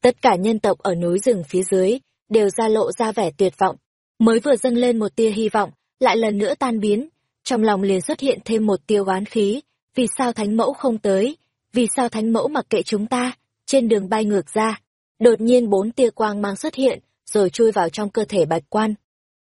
Tất cả nhân tộc ở núi rừng phía dưới, đều ra lộ ra vẻ tuyệt vọng, mới vừa dâng lên một tia hy vọng, lại lần nữa tan biến, trong lòng liền xuất hiện thêm một tiêu oán khí, vì sao thánh mẫu không tới, vì sao thánh mẫu mặc kệ chúng ta, trên đường bay ngược ra. Đột nhiên bốn tia quang mang xuất hiện, rồi chui vào trong cơ thể bạch quan.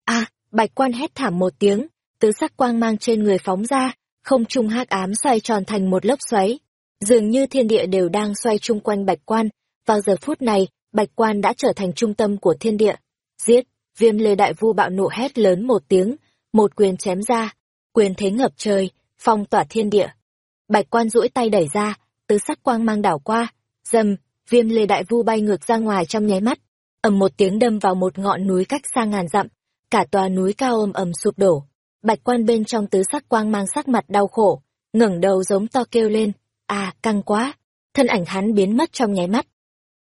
a bạch quan hét thảm một tiếng, tứ sắc quang mang trên người phóng ra, không trung hắc ám xoay tròn thành một lốc xoáy. Dường như thiên địa đều đang xoay chung quanh bạch quan, vào giờ phút này, bạch quan đã trở thành trung tâm của thiên địa. Giết, viêm lê đại vu bạo nộ hét lớn một tiếng, một quyền chém ra, quyền thế ngập trời, phong tỏa thiên địa. Bạch quan duỗi tay đẩy ra, tứ sắc quang mang đảo qua, dầm, viêm lê đại vu bay ngược ra ngoài trong nháy mắt, ầm một tiếng đâm vào một ngọn núi cách xa ngàn dặm, cả tòa núi cao ầm ầm sụp đổ. Bạch quan bên trong tứ sắc quang mang sắc mặt đau khổ, ngẩng đầu giống to kêu lên, à, căng quá, thân ảnh hắn biến mất trong nháy mắt.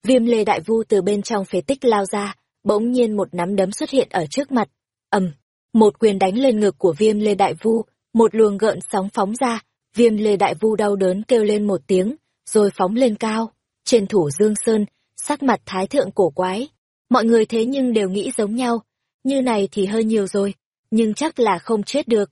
Viêm lê đại vu từ bên trong phế tích lao ra, bỗng nhiên một nắm đấm xuất hiện ở trước mặt, ầm, một quyền đánh lên ngực của viêm lê đại vu, một luồng gợn sóng phóng ra, viêm lê đại vu đau đớn kêu lên một tiếng, rồi phóng lên cao, trên thủ dương sơn, sắc mặt thái thượng cổ quái. Mọi người thế nhưng đều nghĩ giống nhau, như này thì hơi nhiều rồi, nhưng chắc là không chết được.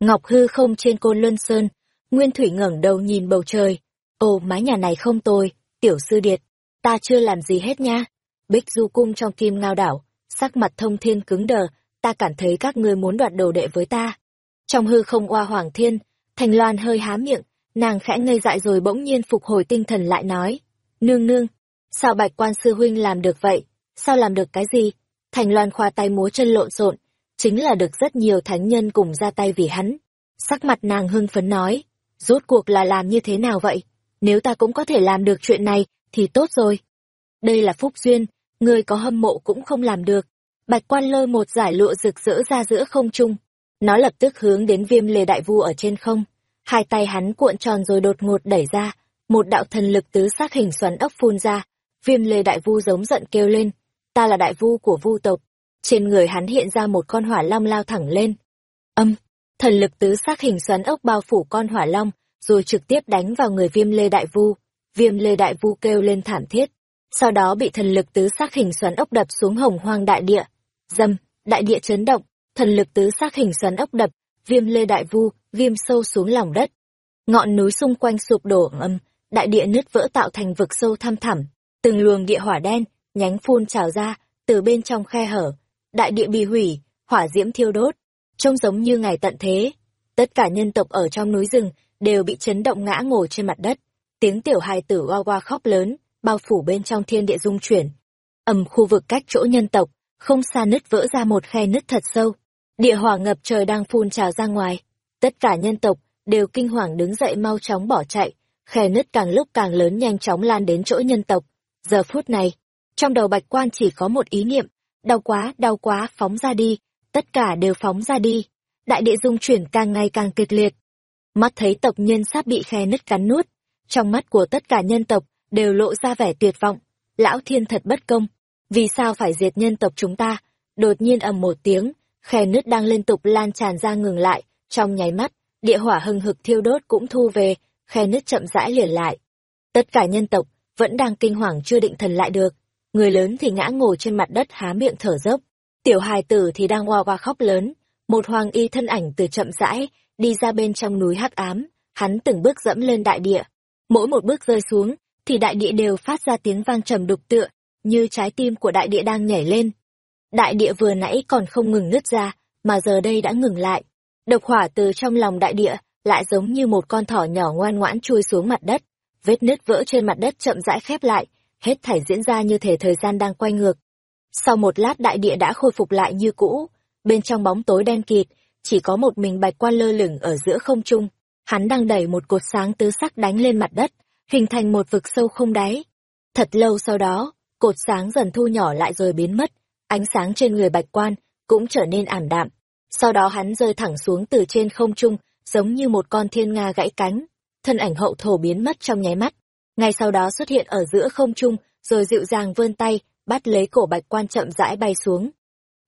Ngọc hư không trên côn luân sơn, Nguyên Thủy ngẩng đầu nhìn bầu trời. Ồ, mái nhà này không tồi, tiểu sư điệt, ta chưa làm gì hết nha. Bích du cung trong kim ngao đảo, sắc mặt thông thiên cứng đờ, ta cảm thấy các ngươi muốn đoạt đồ đệ với ta. Trong hư không oa hoàng thiên, Thành Loan hơi há miệng, nàng khẽ ngây dại rồi bỗng nhiên phục hồi tinh thần lại nói. Nương nương, sao bạch quan sư huynh làm được vậy? Sao làm được cái gì? Thành Loan khoa tay múa chân lộn xộn, chính là được rất nhiều thánh nhân cùng ra tay vì hắn. Sắc mặt nàng hưng phấn nói, rốt cuộc là làm như thế nào vậy? Nếu ta cũng có thể làm được chuyện này, thì tốt rồi. Đây là phúc duyên, người có hâm mộ cũng không làm được. Bạch quan lôi một giải lụa rực rỡ ra giữa không trung. Nó lập tức hướng đến viêm lề đại vu ở trên không. Hai tay hắn cuộn tròn rồi đột ngột đẩy ra. Một đạo thần lực tứ sắc hình xoắn ốc phun ra. Viêm lề đại vu giống giận kêu lên. Ta là đại vu của vu tộc. Trên người hắn hiện ra một con hỏa long lao thẳng lên. Âm, thần lực tứ sắc hình xoắn ốc bao phủ con hỏa long, rồi trực tiếp đánh vào người viêm lê đại vu. Viêm lê đại vu kêu lên thảm thiết sau đó bị thần lực tứ sắc hình xoắn ốc đập xuống hồng hoang đại địa dầm đại địa chấn động, thần lực tứ xác hình xoắn ốc đập, viêm lê đại vu, viêm sâu xuống lòng đất. Ngọn núi xung quanh sụp đổ âm, đại địa nứt vỡ tạo thành vực sâu thăm thẳm, từng luồng địa hỏa đen, nhánh phun trào ra, từ bên trong khe hở, đại địa bị hủy, hỏa diễm thiêu đốt, trông giống như ngày tận thế. Tất cả nhân tộc ở trong núi rừng đều bị chấn động ngã ngồi trên mặt đất, tiếng tiểu hài tử oa oa khóc lớn, bao phủ bên trong thiên địa dung chuyển. Ầm khu vực cách chỗ nhân tộc, không xa nứt vỡ ra một khe nứt thật sâu. Địa hỏa ngập trời đang phun trào ra ngoài. Tất cả nhân tộc đều kinh hoàng đứng dậy mau chóng bỏ chạy, khe nứt càng lúc càng lớn nhanh chóng lan đến chỗ nhân tộc. Giờ phút này, trong đầu bạch quan chỉ có một ý niệm, đau quá, đau quá, phóng ra đi, tất cả đều phóng ra đi. Đại địa dung chuyển càng ngày càng kịch liệt. Mắt thấy tộc nhân sắp bị khe nứt cắn nuốt, trong mắt của tất cả nhân tộc đều lộ ra vẻ tuyệt vọng. Lão thiên thật bất công. Vì sao phải diệt nhân tộc chúng ta? Đột nhiên ầm một tiếng, khe nứt đang liên tục lan tràn ra ngừng lại, trong nháy mắt, địa hỏa hừng hực thiêu đốt cũng thu về, khe nứt chậm rãi liền lại. Tất cả nhân tộc vẫn đang kinh hoàng chưa định thần lại được. Người lớn thì ngã ngồi trên mặt đất há miệng thở dốc. Tiểu hài tử thì đang hoa hoa khóc lớn. Một hoàng y thân ảnh từ chậm rãi, đi ra bên trong núi hắc ám, hắn từng bước dẫm lên đại địa. Mỗi một bước rơi xuống, thì đại địa đều phát ra tiếng vang trầm đục tựa, như trái tim của đại địa đang nhảy lên. Đại địa vừa nãy còn không ngừng nứt ra, mà giờ đây đã ngừng lại. Độc hỏa từ trong lòng đại địa, lại giống như một con thỏ nhỏ ngoan ngoãn chui xuống mặt đất. Vết nứt vỡ trên mặt đất chậm rãi khép lại, hết thảy diễn ra như thể thời gian đang quay ngược. Sau một lát đại địa đã khôi phục lại như cũ, bên trong bóng tối đen kịt, chỉ có một mình bạch quan lơ lửng ở giữa không trung. Hắn đang đẩy một cột sáng tứ sắc đánh lên mặt đất, hình thành một vực sâu không đáy. Thật lâu sau đó, cột sáng dần thu nhỏ lại rồi biến mất, ánh sáng trên người bạch quan cũng trở nên ảm đạm. Sau đó hắn rơi thẳng xuống từ trên không trung, giống như một con thiên nga gãy cánh. Thân ảnh hậu thổ biến mất trong nháy mắt. Ngay sau đó xuất hiện ở giữa không trung, rồi dịu dàng vươn tay, bắt lấy cổ bạch quan chậm rãi bay xuống.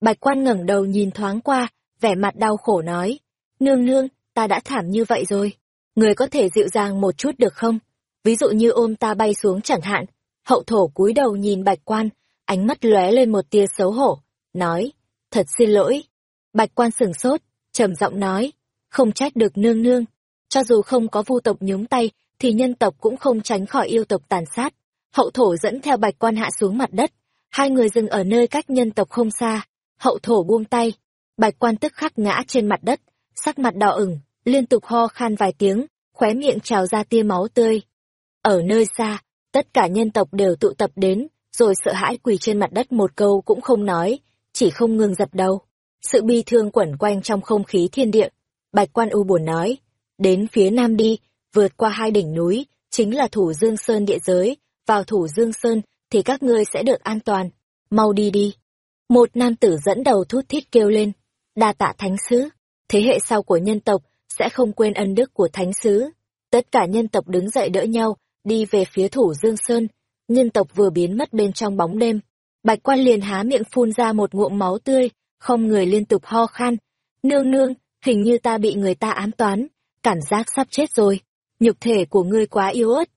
Bạch quan ngẩng đầu nhìn thoáng qua, vẻ mặt đau khổ nói. Nương nương, ta đã thảm như vậy rồi. Người có thể dịu dàng một chút được không? ví dụ như ôm ta bay xuống chẳng hạn. Hậu thổ cúi đầu nhìn bạch quan, ánh mắt lóe lên một tia xấu hổ, nói, thật xin lỗi. Bạch quan sửng sốt, trầm giọng nói, không trách được nương nương. Cho dù không có vu tộc nhúng tay, thì nhân tộc cũng không tránh khỏi yêu tộc tàn sát. Hậu thổ dẫn theo bạch quan hạ xuống mặt đất, Hai người dừng ở nơi cách nhân tộc không xa, hậu thổ buông tay, bạch quan tức khắc ngã trên mặt đất, sắc mặt đỏ ửng, liên tục ho khan vài tiếng, khóe miệng trào ra tia máu tươi. Ở nơi xa, tất cả nhân tộc đều tụ tập đến, rồi sợ hãi quỳ trên mặt đất một câu cũng không nói, chỉ không ngừng dập đầu. Sự bi thương quẩn quanh trong không khí thiên địa. Bạch quan u buồn nói, đến phía nam đi, vượt qua hai đỉnh núi, chính là thủ Dương Sơn địa giới, vào thủ Dương Sơn thì các ngươi sẽ được an toàn. Mau đi đi. Một nam tử dẫn đầu thút thít kêu lên, đa tạ thánh sứ, thế hệ sau của nhân tộc sẽ không quên ân đức của thánh sứ. Tất cả nhân tộc đứng dậy đỡ nhau, đi về phía thủ Dương Sơn. Nhân tộc vừa biến mất bên trong bóng đêm. Bạch quan liền há miệng phun ra một ngụm máu tươi, không người liên tục ho khan. Nương nương, hình như ta bị người ta ám toán, cảm giác sắp chết rồi. Nhục thể của ngươi quá yếu ớt.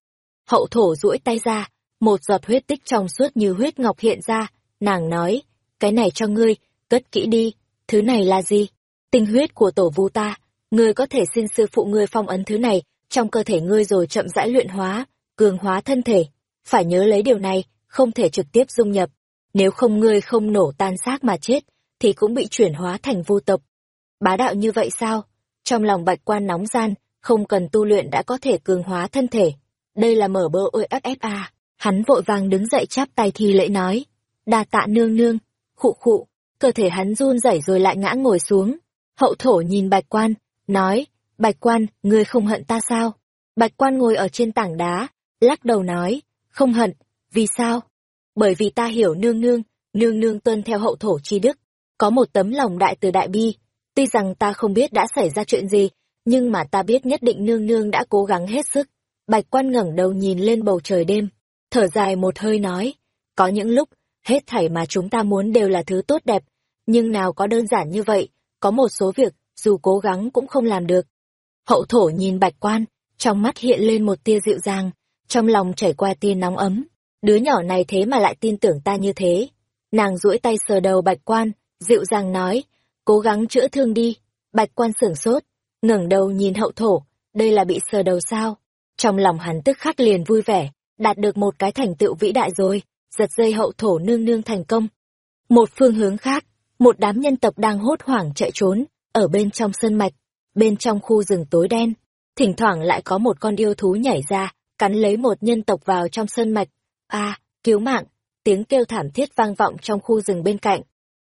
Hậu thổ duỗi tay ra, một giọt huyết tích trong suốt như huyết ngọc hiện ra, nàng nói, cái này cho ngươi, cất kỹ đi, thứ này là gì? Tinh huyết của tổ vu ta, ngươi có thể xin sư phụ ngươi phong ấn thứ này trong cơ thể ngươi rồi chậm rãi luyện hóa, cường hóa thân thể. Phải nhớ lấy điều này, không thể trực tiếp dung nhập. Nếu không ngươi không nổ tan xác mà chết, thì cũng bị chuyển hóa thành vô tộc. Bá đạo như vậy sao? Trong lòng bạch quan nóng gian, không cần tu luyện đã có thể cường hóa thân thể. Đây là mở bơ ôi FFA. Hắn vội vàng đứng dậy chắp tay thi lễ nói. đa tạ nương nương, khụ khụ, cơ thể hắn run rẩy rồi lại ngã ngồi xuống. Hậu thổ nhìn bạch quan, nói, bạch quan, ngươi không hận ta sao? Bạch quan ngồi ở trên tảng đá, lắc đầu nói, không hận, vì sao? Bởi vì ta hiểu nương nương, nương nương tuân theo hậu thổ chi đức, có một tấm lòng đại từ đại bi. Tuy rằng ta không biết đã xảy ra chuyện gì, nhưng mà ta biết nhất định nương nương đã cố gắng hết sức. Bạch quan ngẩng đầu nhìn lên bầu trời đêm, thở dài một hơi nói, có những lúc, hết thảy mà chúng ta muốn đều là thứ tốt đẹp, nhưng nào có đơn giản như vậy, có một số việc, dù cố gắng cũng không làm được. Hậu thổ nhìn bạch quan, trong mắt hiện lên một tia dịu dàng, trong lòng chảy qua tia nóng ấm. Đứa nhỏ này thế mà lại tin tưởng ta như thế. Nàng duỗi tay sờ đầu bạch quan, dịu dàng nói, cố gắng chữa thương đi. Bạch quan sửng sốt, ngẩng đầu nhìn hậu thổ, đây là bị sờ đầu sao? Trong lòng hắn tức khắc liền vui vẻ, đạt được một cái thành tựu vĩ đại rồi, giật dây hậu thổ nương nương thành công. Một phương hướng khác, một đám nhân tộc đang hốt hoảng chạy trốn, ở bên trong sân mạch, bên trong khu rừng tối đen. Thỉnh thoảng lại có một con yêu thú nhảy ra, cắn lấy một nhân tộc vào trong sơn mạch. a cứu mạng, tiếng kêu thảm thiết vang vọng trong khu rừng bên cạnh.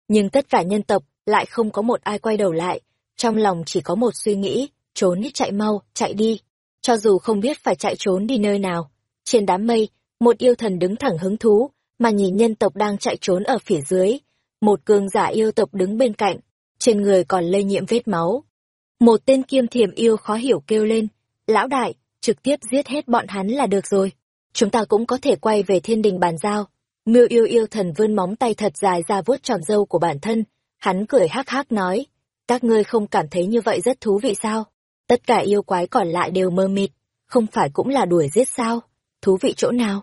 Nhưng tất cả nhân tộc lại không có một ai quay đầu lại, trong lòng chỉ có một suy nghĩ, trốn chạy mau, chạy đi. Cho dù không biết phải chạy trốn đi nơi nào. Trên đám mây, một yêu thần đứng thẳng hứng thú, mà nhìn nhân tộc đang chạy trốn ở phía dưới. Một cường giả yêu tộc đứng bên cạnh, trên người còn lây nhiễm vết máu. Một tên kiêm thiềm yêu khó hiểu kêu lên, lão đại, trực tiếp giết hết bọn hắn là được rồi. Chúng ta cũng có thể quay về thiên đình bàn giao. Miêu yêu yêu thần vươn móng tay thật dài ra vuốt tròn dâu của bản thân, hắn cười hắc hắc nói, các ngươi không cảm thấy như vậy rất thú vị sao? Tất cả yêu quái còn lại đều mơ mịt, không phải cũng là đuổi giết sao? Thú vị chỗ nào?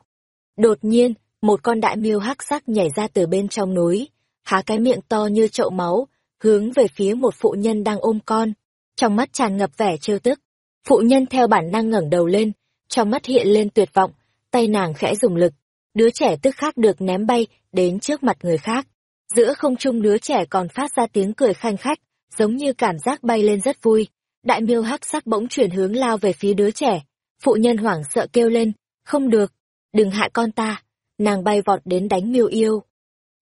Đột nhiên, một con đại miêu hắc sắc nhảy ra từ bên trong núi, há cái miệng to như chậu máu, hướng về phía một phụ nhân đang ôm con, trong mắt tràn ngập vẻ trêu tức. Phụ nhân theo bản năng ngẩng đầu lên, trong mắt hiện lên tuyệt vọng, tay nàng khẽ dùng lực, đứa trẻ tức khắc được ném bay đến trước mặt người khác. Giữa không trung đứa trẻ còn phát ra tiếng cười khanh khách, giống như cảm giác bay lên rất vui. Đại miêu hắc sắc bỗng chuyển hướng lao về phía đứa trẻ. Phụ nhân hoảng sợ kêu lên, không được, đừng hại con ta. Nàng bay vọt đến đánh miêu yêu.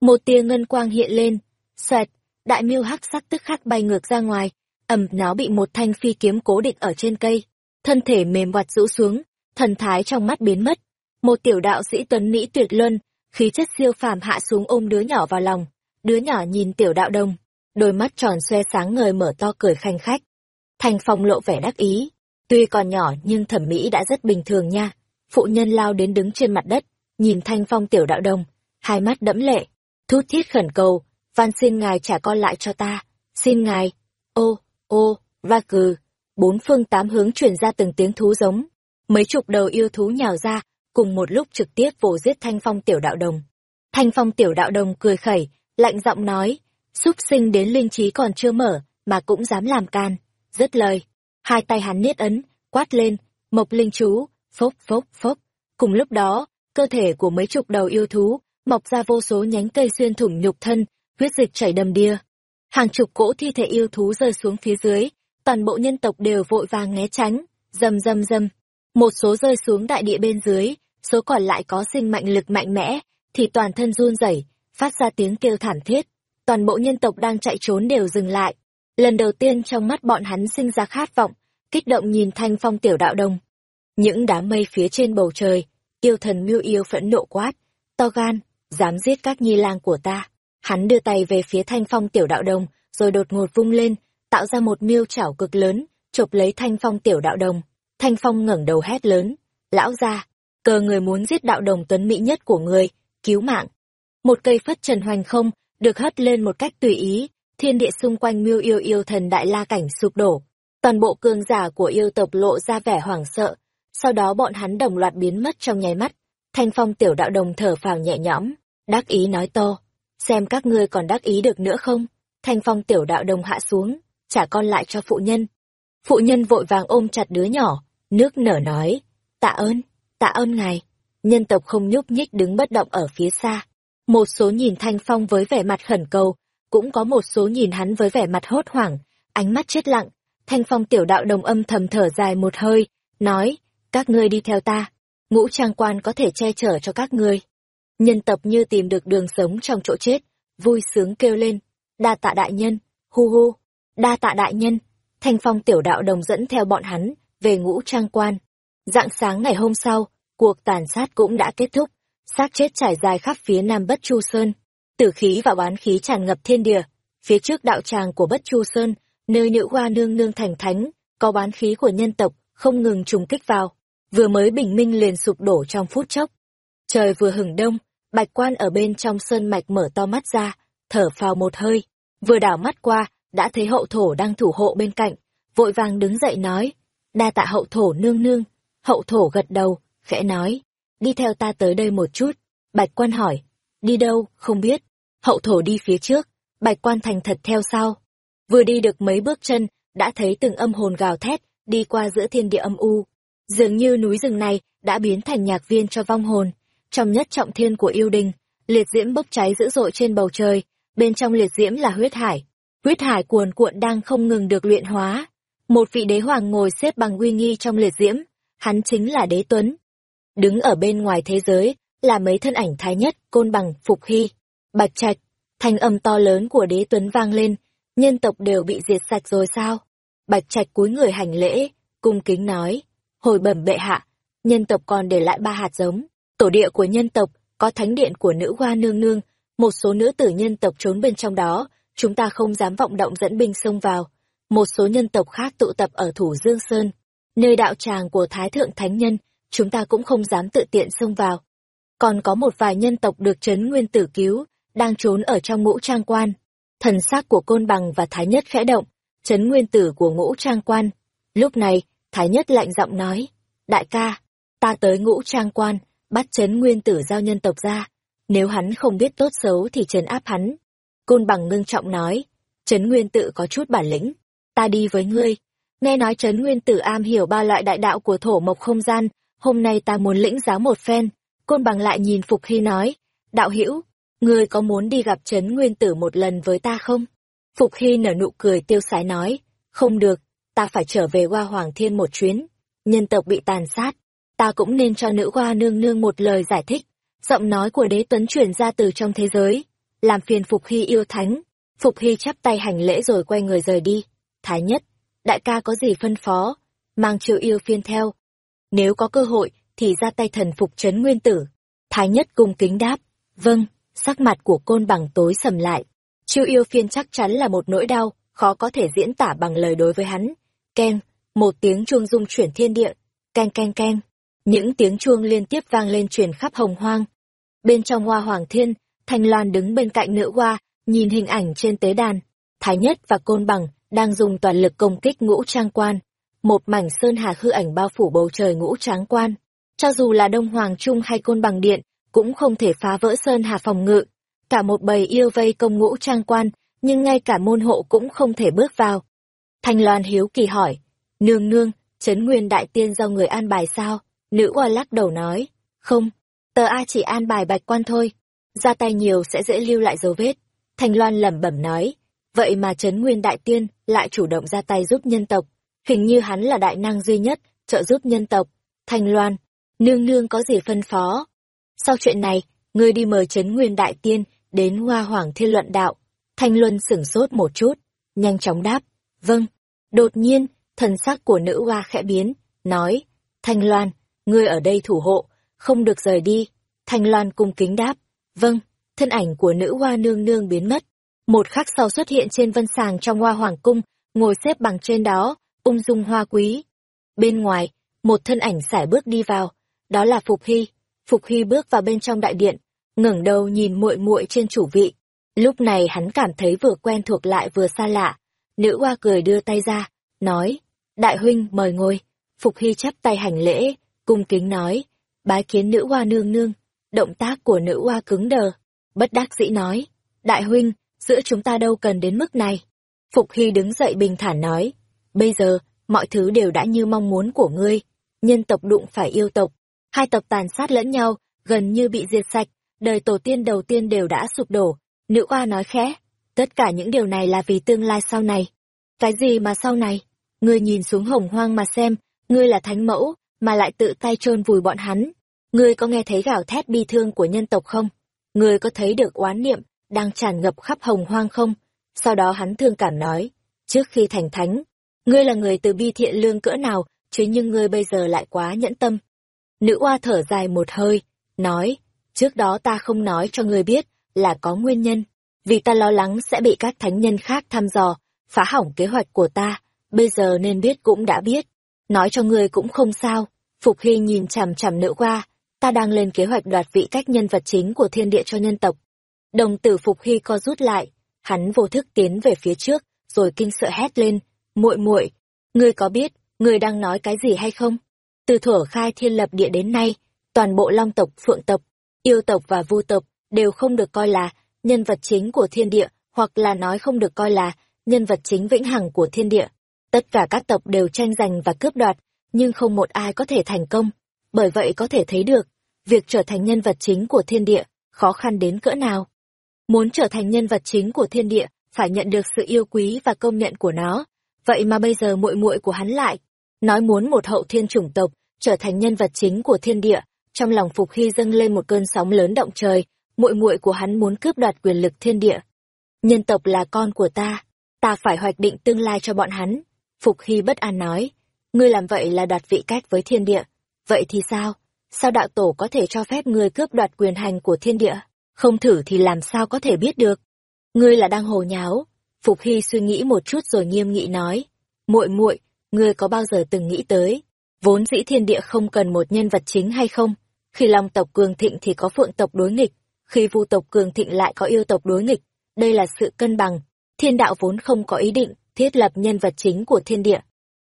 Một tia ngân quang hiện lên, xoẹt, đại miêu hắc sắc tức khắc bay ngược ra ngoài, ầm nó bị một thanh phi kiếm cố định ở trên cây, thân thể mềm oặt rũ xuống, thần thái trong mắt biến mất. Một tiểu đạo sĩ tuấn mỹ tuyệt luân, khí chất siêu phàm hạ xuống ôm đứa nhỏ vào lòng. Đứa nhỏ nhìn tiểu đạo đồng, đôi mắt tròn xoe sáng ngời mở to cười khanh khách. Thành phong lộ vẻ đắc ý, tuy còn nhỏ nhưng thẩm mỹ đã rất bình thường nha. Phụ nhân lao đến đứng trên mặt đất, nhìn thanh phong tiểu đạo đồng, hai mắt đẫm lệ, thút thiết khẩn cầu, van xin ngài trả con lại cho ta, xin ngài, ô, ô, va cừ, bốn phương tám hướng truyền ra từng tiếng thú giống, mấy chục đầu yêu thú nhào ra, cùng một lúc trực tiếp vồ giết thanh phong tiểu đạo đồng. Thanh phong tiểu đạo đồng cười khẩy, lạnh giọng nói, súc sinh đến linh trí còn chưa mở, mà cũng dám làm can, dứt lời, hai tay hắn niết ấn, quát lên, mộc linh chú, phốc phốc phốc, cùng lúc đó, cơ thể của mấy chục đầu yêu thú mọc ra vô số nhánh cây xuyên thủng nhục thân, huyết dịch chảy đầm đìa. Hàng chục cỗ thi thể yêu thú rơi xuống phía dưới, toàn bộ nhân tộc đều vội vàng né tránh, rầm rầm rầm. Một số rơi xuống đại địa bên dưới, số còn lại có sinh mạnh lực mạnh mẽ, thì toàn thân run rẩy, phát ra tiếng kêu thảm thiết. Toàn bộ nhân tộc đang chạy trốn đều dừng lại. Lần đầu tiên trong mắt bọn hắn sinh ra khát vọng, kích động nhìn thanh phong tiểu đạo đồng. Những đám mây phía trên bầu trời, yêu thần mưu yêu phẫn nộ quát, to gan, dám giết các nhi lang của ta. Hắn đưa tay về phía thanh phong tiểu đạo đồng, rồi đột ngột vung lên, tạo ra một miêu chảo cực lớn, chộp lấy thanh phong tiểu đạo đồng. Thanh phong ngẩng đầu hét lớn, lão ra, cờ người muốn giết đạo đồng tuấn mỹ nhất của người, cứu mạng. Một cây phất trần hoành không, được hất lên một cách tùy ý, thiên địa xung quanh miêu yêu yêu thần đại la cảnh sụp đổ. Toàn bộ cường giả của yêu tộc lộ ra vẻ hoảng sợ, sau đó bọn hắn đồng loạt biến mất trong nháy mắt. Thanh phong tiểu đạo đồng thở phào nhẹ nhõm, đắc ý nói to, xem các ngươi còn đắc ý được nữa không? Thanh phong tiểu đạo đồng hạ xuống, trả con lại cho phụ nhân. Phụ nhân vội vàng ôm chặt đứa nhỏ, nước nở nói, tạ ơn, tạ ơn ngài. Nhân tộc không nhúc nhích đứng bất động ở phía xa. Một số nhìn Thanh Phong với vẻ mặt khẩn cầu, cũng có một số nhìn hắn với vẻ mặt hốt hoảng, ánh mắt chết lặng. Thanh Phong tiểu đạo đồng âm thầm thở dài một hơi, nói, các ngươi đi theo ta, ngũ trang quan có thể che chở cho các ngươi. Nhân tộc như tìm được đường sống trong chỗ chết, vui sướng kêu lên, đa tạ đại nhân, hu hu, đa tạ đại nhân. Thanh Phong tiểu đạo đồng dẫn theo bọn hắn, về ngũ trang quan. Dạng sáng ngày hôm sau, cuộc tàn sát cũng đã kết thúc, xác chết trải dài khắp phía nam Bất Chu Sơn. Tử khí và oán khí tràn ngập thiên địa. Phía trước đạo tràng của Bất Chu Sơn, nơi nữ hoa nương nương thành thánh, có bán khí của nhân tộc, không ngừng trùng kích vào. Vừa mới bình minh liền sụp đổ trong phút chốc. Trời vừa hừng đông, bạch quan ở bên trong sơn mạch mở to mắt ra, thở phào một hơi. Vừa đảo mắt qua, đã thấy hậu thổ đang thủ hộ bên cạnh, vội vàng đứng dậy nói, đa tạ hậu thổ nương nương. Hậu thổ gật đầu, khẽ nói, đi theo ta tới đây một chút. Bạch quan hỏi, đi đâu, không biết. Hậu thổ đi phía trước, bạch quan thành thật theo sau. Vừa đi được mấy bước chân, đã thấy từng âm hồn gào thét, đi qua giữa thiên địa âm u. Dường như núi rừng này đã biến thành nhạc viên cho vong hồn. Trong nhất trọng thiên của yêu đình, liệt diễm bốc cháy dữ dội trên bầu trời, bên trong liệt diễm là huyết hải. Huyết hải cuồn cuộn đang không ngừng được luyện hóa. Một vị đế hoàng ngồi xếp bằng uy nghi trong liệt diễm, hắn chính là đế tuấn. Đứng ở bên ngoài thế giới, là mấy thân ảnh thái nhất, côn bằng, phục hy, bạch trạch. Thanh âm to lớn của đế tuấn vang lên, nhân tộc đều bị diệt sạch rồi sao? Bạch trạch cúi người hành lễ, cung kính nói, hồi bẩm bệ hạ, nhân tộc còn để lại ba hạt giống, tổ địa của nhân tộc, có thánh điện của nữ hoa nương nương, một số nữ tử nhân tộc trốn bên trong đó, chúng ta không dám vọng động dẫn binh xông vào. Một số nhân tộc khác tụ tập ở Thủ Dương Sơn, nơi đạo tràng của Thái Thượng Thánh Nhân, chúng ta cũng không dám tự tiện xông vào. Còn có một vài nhân tộc được Trấn Nguyên Tử cứu, đang trốn ở trong ngũ trang quan. Thần xác của Côn Bằng và Thái Nhất khẽ động, Trấn Nguyên Tử của ngũ trang quan. Lúc này, Thái Nhất lạnh giọng nói, Đại ca, ta tới ngũ trang quan, bắt chấn Nguyên Tử giao nhân tộc ra. Nếu hắn không biết tốt xấu thì trấn áp hắn. Côn Bằng ngưng trọng nói, Trấn Nguyên Tử có chút bản lĩnh, ta đi với ngươi. Nghe nói Trấn Nguyên Tử am hiểu ba loại đại đạo của thổ mộc không gian, hôm nay ta muốn lĩnh giáo một phen. Côn bằng lại nhìn Phục Hy nói, đạo hữu ngươi có muốn đi gặp Trấn Nguyên Tử một lần với ta không? Phục Hy nở nụ cười tiêu sái nói, không được, ta phải trở về qua Hoàng Thiên một chuyến. Nhân tộc bị tàn sát, ta cũng nên cho nữ hoa nương nương một lời giải thích. Giọng nói của đế tuấn truyền ra từ trong thế giới, làm phiền Phục Hy yêu thánh. Phục Hy chắp tay hành lễ rồi quay người rời đi. Thái nhất, đại ca có gì phân phó, mang chiêu yêu phiên theo. Nếu có cơ hội, thì ra tay thần phục trấn nguyên tử. Thái nhất cung kính đáp, vâng, sắc mặt của côn bằng tối sầm lại. Chiêu yêu phiên chắc chắn là một nỗi đau, khó có thể diễn tả bằng lời đối với hắn. Keng, một tiếng chuông rung chuyển thiên địa, keng keng keng. Những tiếng chuông liên tiếp vang lên truyền khắp hồng hoang. Bên trong hoa hoàng thiên, Thanh Loan đứng bên cạnh nữ hoa, nhìn hình ảnh trên tế đàn. Thái nhất và côn bằng đang dùng toàn lực công kích ngũ trang quan. Một mảnh sơn hà hư ảnh bao phủ bầu trời ngũ tráng quan. Cho dù là Đông Hoàng Trung hay Côn Bằng Điện, cũng không thể phá vỡ sơn hà phòng ngự. Cả một bầy yêu vây công ngũ trang quan, nhưng ngay cả môn hộ cũng không thể bước vào. Thanh Loan hiếu kỳ hỏi, nương nương, chấn nguyên đại tiên do người an bài sao? Nữ oa lắc đầu nói, không, tờ A chỉ an bài bạch quan thôi. ra tay nhiều sẽ dễ lưu lại dấu vết. thành Loan lẩm bẩm nói, vậy mà Trấn Nguyên Đại Tiên lại chủ động ra tay giúp nhân tộc. Hình như hắn là đại năng duy nhất, trợ giúp nhân tộc. thành Loan, nương nương có gì phân phó? Sau chuyện này, ngươi đi mời Trấn Nguyên Đại Tiên đến Hoa Hoàng Thiên Luận Đạo. Thanh Luân sửng sốt một chút, nhanh chóng đáp, vâng. Đột nhiên, thần sắc của nữ hoa khẽ biến, nói, Thanh Loan, ngươi ở đây thủ hộ, không được rời đi. Thanh Loan cung kính đáp, vâng, thân ảnh của nữ hoa nương nương biến mất. Một khắc sau xuất hiện trên vân sàng trong hoa hoàng cung, ngồi xếp bằng trên đó, ung dung hoa quý. Bên ngoài, một thân ảnh sải bước đi vào, đó là Phục Hy. Phục Hy bước vào bên trong đại điện, ngẩng đầu nhìn muội muội trên chủ vị. Lúc này hắn cảm thấy vừa quen thuộc lại vừa xa lạ. Nữ hoa cười đưa tay ra, nói, đại huynh mời ngồi. Phục Hy chắp tay hành lễ, cung kính nói, bái kiến nữ hoa nương nương. Động tác của nữ hoa cứng đờ, bất đắc dĩ nói, đại huynh, giữa chúng ta đâu cần đến mức này. Phục Hy đứng dậy bình thản nói, bây giờ, mọi thứ đều đã như mong muốn của ngươi. Nhân tộc đụng phải yêu tộc, hai tộc tàn sát lẫn nhau, gần như bị diệt sạch, đời tổ tiên đầu tiên đều đã sụp đổ. Nữ hoa nói khẽ, tất cả những điều này là vì tương lai sau này. Cái gì mà sau này? Ngươi nhìn xuống hồng hoang mà xem, ngươi là thánh mẫu, mà lại tự tay chôn vùi bọn hắn. Ngươi có nghe thấy gào thét bi thương của nhân tộc không? Ngươi có thấy được oán niệm đang tràn ngập khắp hồng hoang không? Sau đó hắn thương cảm nói, trước khi thành thánh, ngươi là người từ bi thiện lương cỡ nào, chứ nhưng ngươi bây giờ lại quá nhẫn tâm. Nữ oa thở dài một hơi, nói, trước đó ta không nói cho ngươi biết là có nguyên nhân, vì ta lo lắng sẽ bị các thánh nhân khác thăm dò, phá hỏng kế hoạch của ta, bây giờ nên biết cũng đã biết. Nói cho ngươi cũng không sao, Phục Hy nhìn chằm chằm nữ qua, ta đang lên kế hoạch đoạt vị cách nhân vật chính của thiên địa cho nhân tộc. Đồng tử Phục Hy co rút lại, hắn vô thức tiến về phía trước, rồi kinh sợ hét lên, muội muội, ngươi có biết, ngươi đang nói cái gì hay không? Từ thuở khai thiên lập địa đến nay, toàn bộ long tộc, phượng tộc, yêu tộc và vu tộc đều không được coi là nhân vật chính của thiên địa, hoặc là nói không được coi là nhân vật chính vĩnh hằng của thiên địa. Tất cả các tộc đều tranh giành và cướp đoạt, nhưng không một ai có thể thành công. Bởi vậy có thể thấy được, việc trở thành nhân vật chính của thiên địa, khó khăn đến cỡ nào. Muốn trở thành nhân vật chính của thiên địa, phải nhận được sự yêu quý và công nhận của nó. Vậy mà bây giờ muội muội của hắn lại, nói muốn một hậu thiên chủng tộc, trở thành nhân vật chính của thiên địa, trong lòng Phục Hy dâng lên một cơn sóng lớn động trời, muội muội của hắn muốn cướp đoạt quyền lực thiên địa. Nhân tộc là con của ta, ta phải hoạch định tương lai cho bọn hắn. Phục Hy bất an nói, ngươi làm vậy là đoạt vị cách với thiên địa. Vậy thì sao? Sao đạo tổ có thể cho phép ngươi cướp đoạt quyền hành của thiên địa? Không thử thì làm sao có thể biết được? Ngươi là đang hồ nháo. Phục Hy suy nghĩ một chút rồi nghiêm nghị nói, muội muội, ngươi có bao giờ từng nghĩ tới, vốn dĩ thiên địa không cần một nhân vật chính hay không? Khi Long tộc cường thịnh thì có phượng tộc đối nghịch, khi Vu tộc cường thịnh lại có yêu tộc đối nghịch, đây là sự cân bằng. Thiên đạo vốn không có ý định thiết lập nhân vật chính của thiên địa.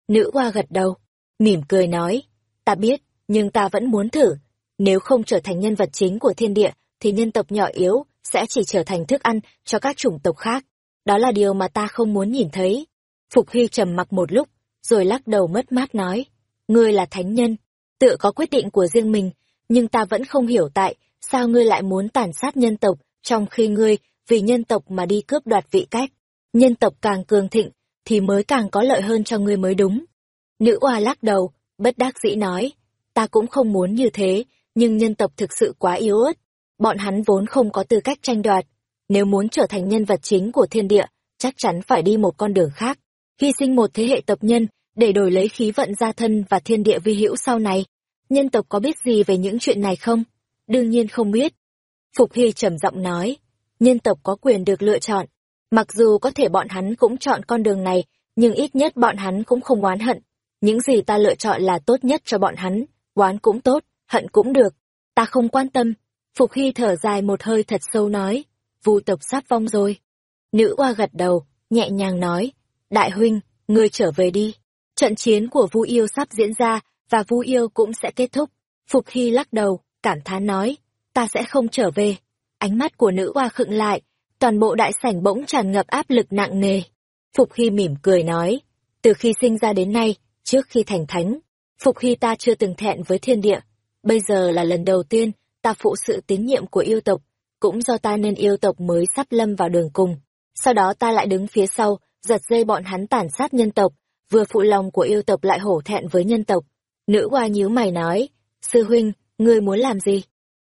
Nữ hoa gật đầu, mỉm cười nói, ta biết, nhưng ta vẫn muốn thử. Nếu không trở thành nhân vật chính của thiên địa, thì nhân tộc nhỏ yếu sẽ chỉ trở thành thức ăn cho các chủng tộc khác. Đó là điều mà ta không muốn nhìn thấy. Phục Hy trầm mặc một lúc, rồi lắc đầu mất mát nói, ngươi là thánh nhân, tự có quyết định của riêng mình, nhưng ta vẫn không hiểu tại sao ngươi lại muốn tàn sát nhân tộc, trong khi ngươi vì nhân tộc mà đi cướp đoạt vị cách. Nhân tộc càng cường thịnh, thì mới càng có lợi hơn cho ngươi mới đúng. Nữ oa lắc đầu, bất đắc dĩ nói, ta cũng không muốn như thế, nhưng nhân tộc thực sự quá yếu ớt. Bọn hắn vốn không có tư cách tranh đoạt. Nếu muốn trở thành nhân vật chính của thiên địa, chắc chắn phải đi một con đường khác. Hy sinh một thế hệ tập nhân, để đổi lấy khí vận gia thân và thiên địa vi hữu sau này. Nhân tộc có biết gì về những chuyện này không? Đương nhiên không biết. Phục Hy trầm giọng nói, nhân tộc có quyền được lựa chọn. Mặc dù có thể bọn hắn cũng chọn con đường này, nhưng ít nhất bọn hắn cũng không oán hận. Những gì ta lựa chọn là tốt nhất cho bọn hắn, oán cũng tốt, hận cũng được. Ta không quan tâm. Phục Hy thở dài một hơi thật sâu nói, vu tộc sắp vong rồi. Nữ oa gật đầu, nhẹ nhàng nói, đại huynh, ngươi trở về đi. Trận chiến của Vu Yêu sắp diễn ra, và Vu Yêu cũng sẽ kết thúc. Phục Hy lắc đầu, cảm thán nói, ta sẽ không trở về. Ánh mắt của nữ hoa khựng lại, toàn bộ đại sảnh bỗng tràn ngập áp lực nặng nề. Phục Hy mỉm cười nói, từ khi sinh ra đến nay, trước khi thành thánh, Phục Hy ta chưa từng thẹn với thiên địa. Bây giờ là lần đầu tiên ta phụ sự tín nhiệm của yêu tộc, cũng do ta nên yêu tộc mới sắp lâm vào đường cùng. Sau đó ta lại đứng phía sau, giật dây bọn hắn tàn sát nhân tộc, vừa phụ lòng của yêu tộc lại hổ thẹn với nhân tộc. Nữ hoa nhíu mày nói, sư huynh, ngươi muốn làm gì?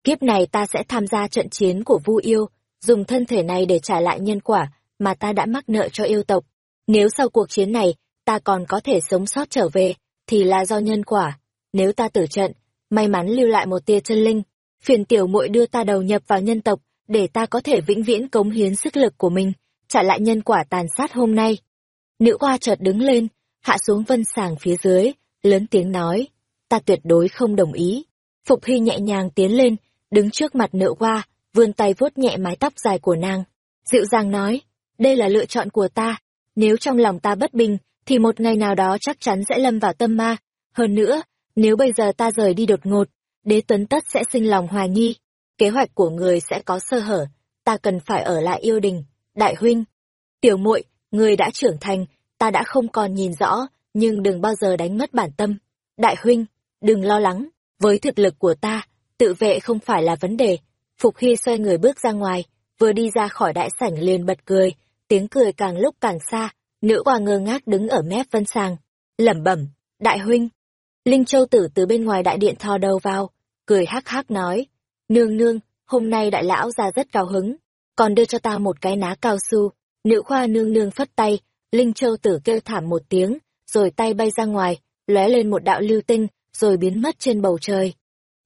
Kiếp này ta sẽ tham gia trận chiến của vu yêu, dùng thân thể này để trả lại nhân quả mà ta đã mắc nợ cho yêu tộc. Nếu sau cuộc chiến này, ta còn có thể sống sót trở về, thì là do nhân quả. Nếu ta tử trận, may mắn lưu lại một tia chân linh, phiền tiểu muội đưa ta đầu nhập vào nhân tộc, để ta có thể vĩnh viễn cống hiến sức lực của mình, trả lại nhân quả tàn sát hôm nay. Nữ hoa chợt đứng lên, hạ xuống vân sàng phía dưới, lớn tiếng nói, ta tuyệt đối không đồng ý. Phục Hy nhẹ nhàng tiến lên, đứng trước mặt nữ hoa, vươn tay vuốt nhẹ mái tóc dài của nàng. Dịu dàng nói, đây là lựa chọn của ta, nếu trong lòng ta bất bình, thì một ngày nào đó chắc chắn sẽ lâm vào tâm ma. Hơn nữa, nếu bây giờ ta rời đi đột ngột, đế tuấn tất sẽ sinh lòng hoài nghi. Kế hoạch của người sẽ có sơ hở, ta cần phải ở lại yêu đình. Đại huynh, tiểu muội, người đã trưởng thành, ta đã không còn nhìn rõ, nhưng đừng bao giờ đánh mất bản tâm. Đại huynh, đừng lo lắng, với thực lực của ta, tự vệ không phải là vấn đề. Phục Hy xoay người bước ra ngoài, vừa đi ra khỏi đại sảnh liền bật cười, tiếng cười càng lúc càng xa, nữ hoa ngơ ngác đứng ở mép vân sàng, lẩm bẩm, đại huynh. Linh Châu Tử từ bên ngoài đại điện thò đầu vào, cười hắc hắc nói, nương nương, hôm nay đại lão ra rất cao hứng, còn đưa cho ta một cái ná cao su. Nữ khoa nương nương phất tay, Linh Châu Tử kêu thảm một tiếng, rồi tay bay ra ngoài, lóe lên một đạo lưu tinh, rồi biến mất trên bầu trời.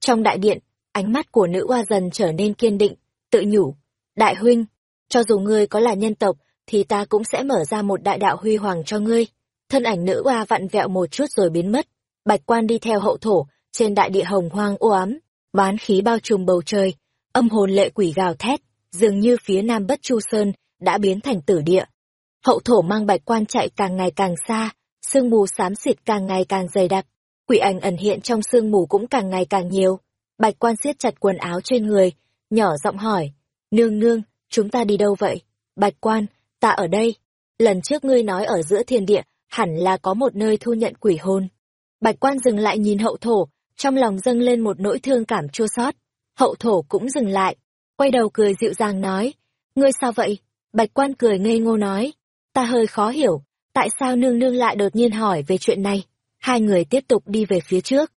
Trong đại điện, ánh mắt của nữ oa dần trở nên kiên định, tự nhủ, đại huynh, cho dù ngươi có là nhân tộc, thì ta cũng sẽ mở ra một đại đạo huy hoàng cho ngươi. Thân ảnh nữ oa vặn vẹo một chút rồi biến mất, bạch quan đi theo hậu thổ, trên đại địa hồng hoang ô ám, bán khí bao trùm bầu trời, âm hồn lệ quỷ gào thét, dường như phía nam bất chu sơn đã biến thành tử địa. Hậu thổ mang bạch quan chạy càng ngày càng xa, sương mù xám xịt càng ngày càng dày đặc, quỷ ảnh ẩn hiện trong sương mù cũng càng ngày càng nhiều. Bạch quan siết chặt quần áo trên người, nhỏ giọng hỏi, nương nương, chúng ta đi đâu vậy? Bạch quan, ta ở đây. Lần trước ngươi nói ở giữa thiên địa, hẳn là có một nơi thu nhận quỷ hồn. Bạch quan dừng lại nhìn hậu thổ, trong lòng dâng lên một nỗi thương cảm chua xót. Hậu thổ cũng dừng lại, quay đầu cười dịu dàng nói, ngươi sao vậy? Bạch quan cười ngây ngô nói, ta hơi khó hiểu, tại sao nương nương lại đột nhiên hỏi về chuyện này? Hai người tiếp tục đi về phía trước.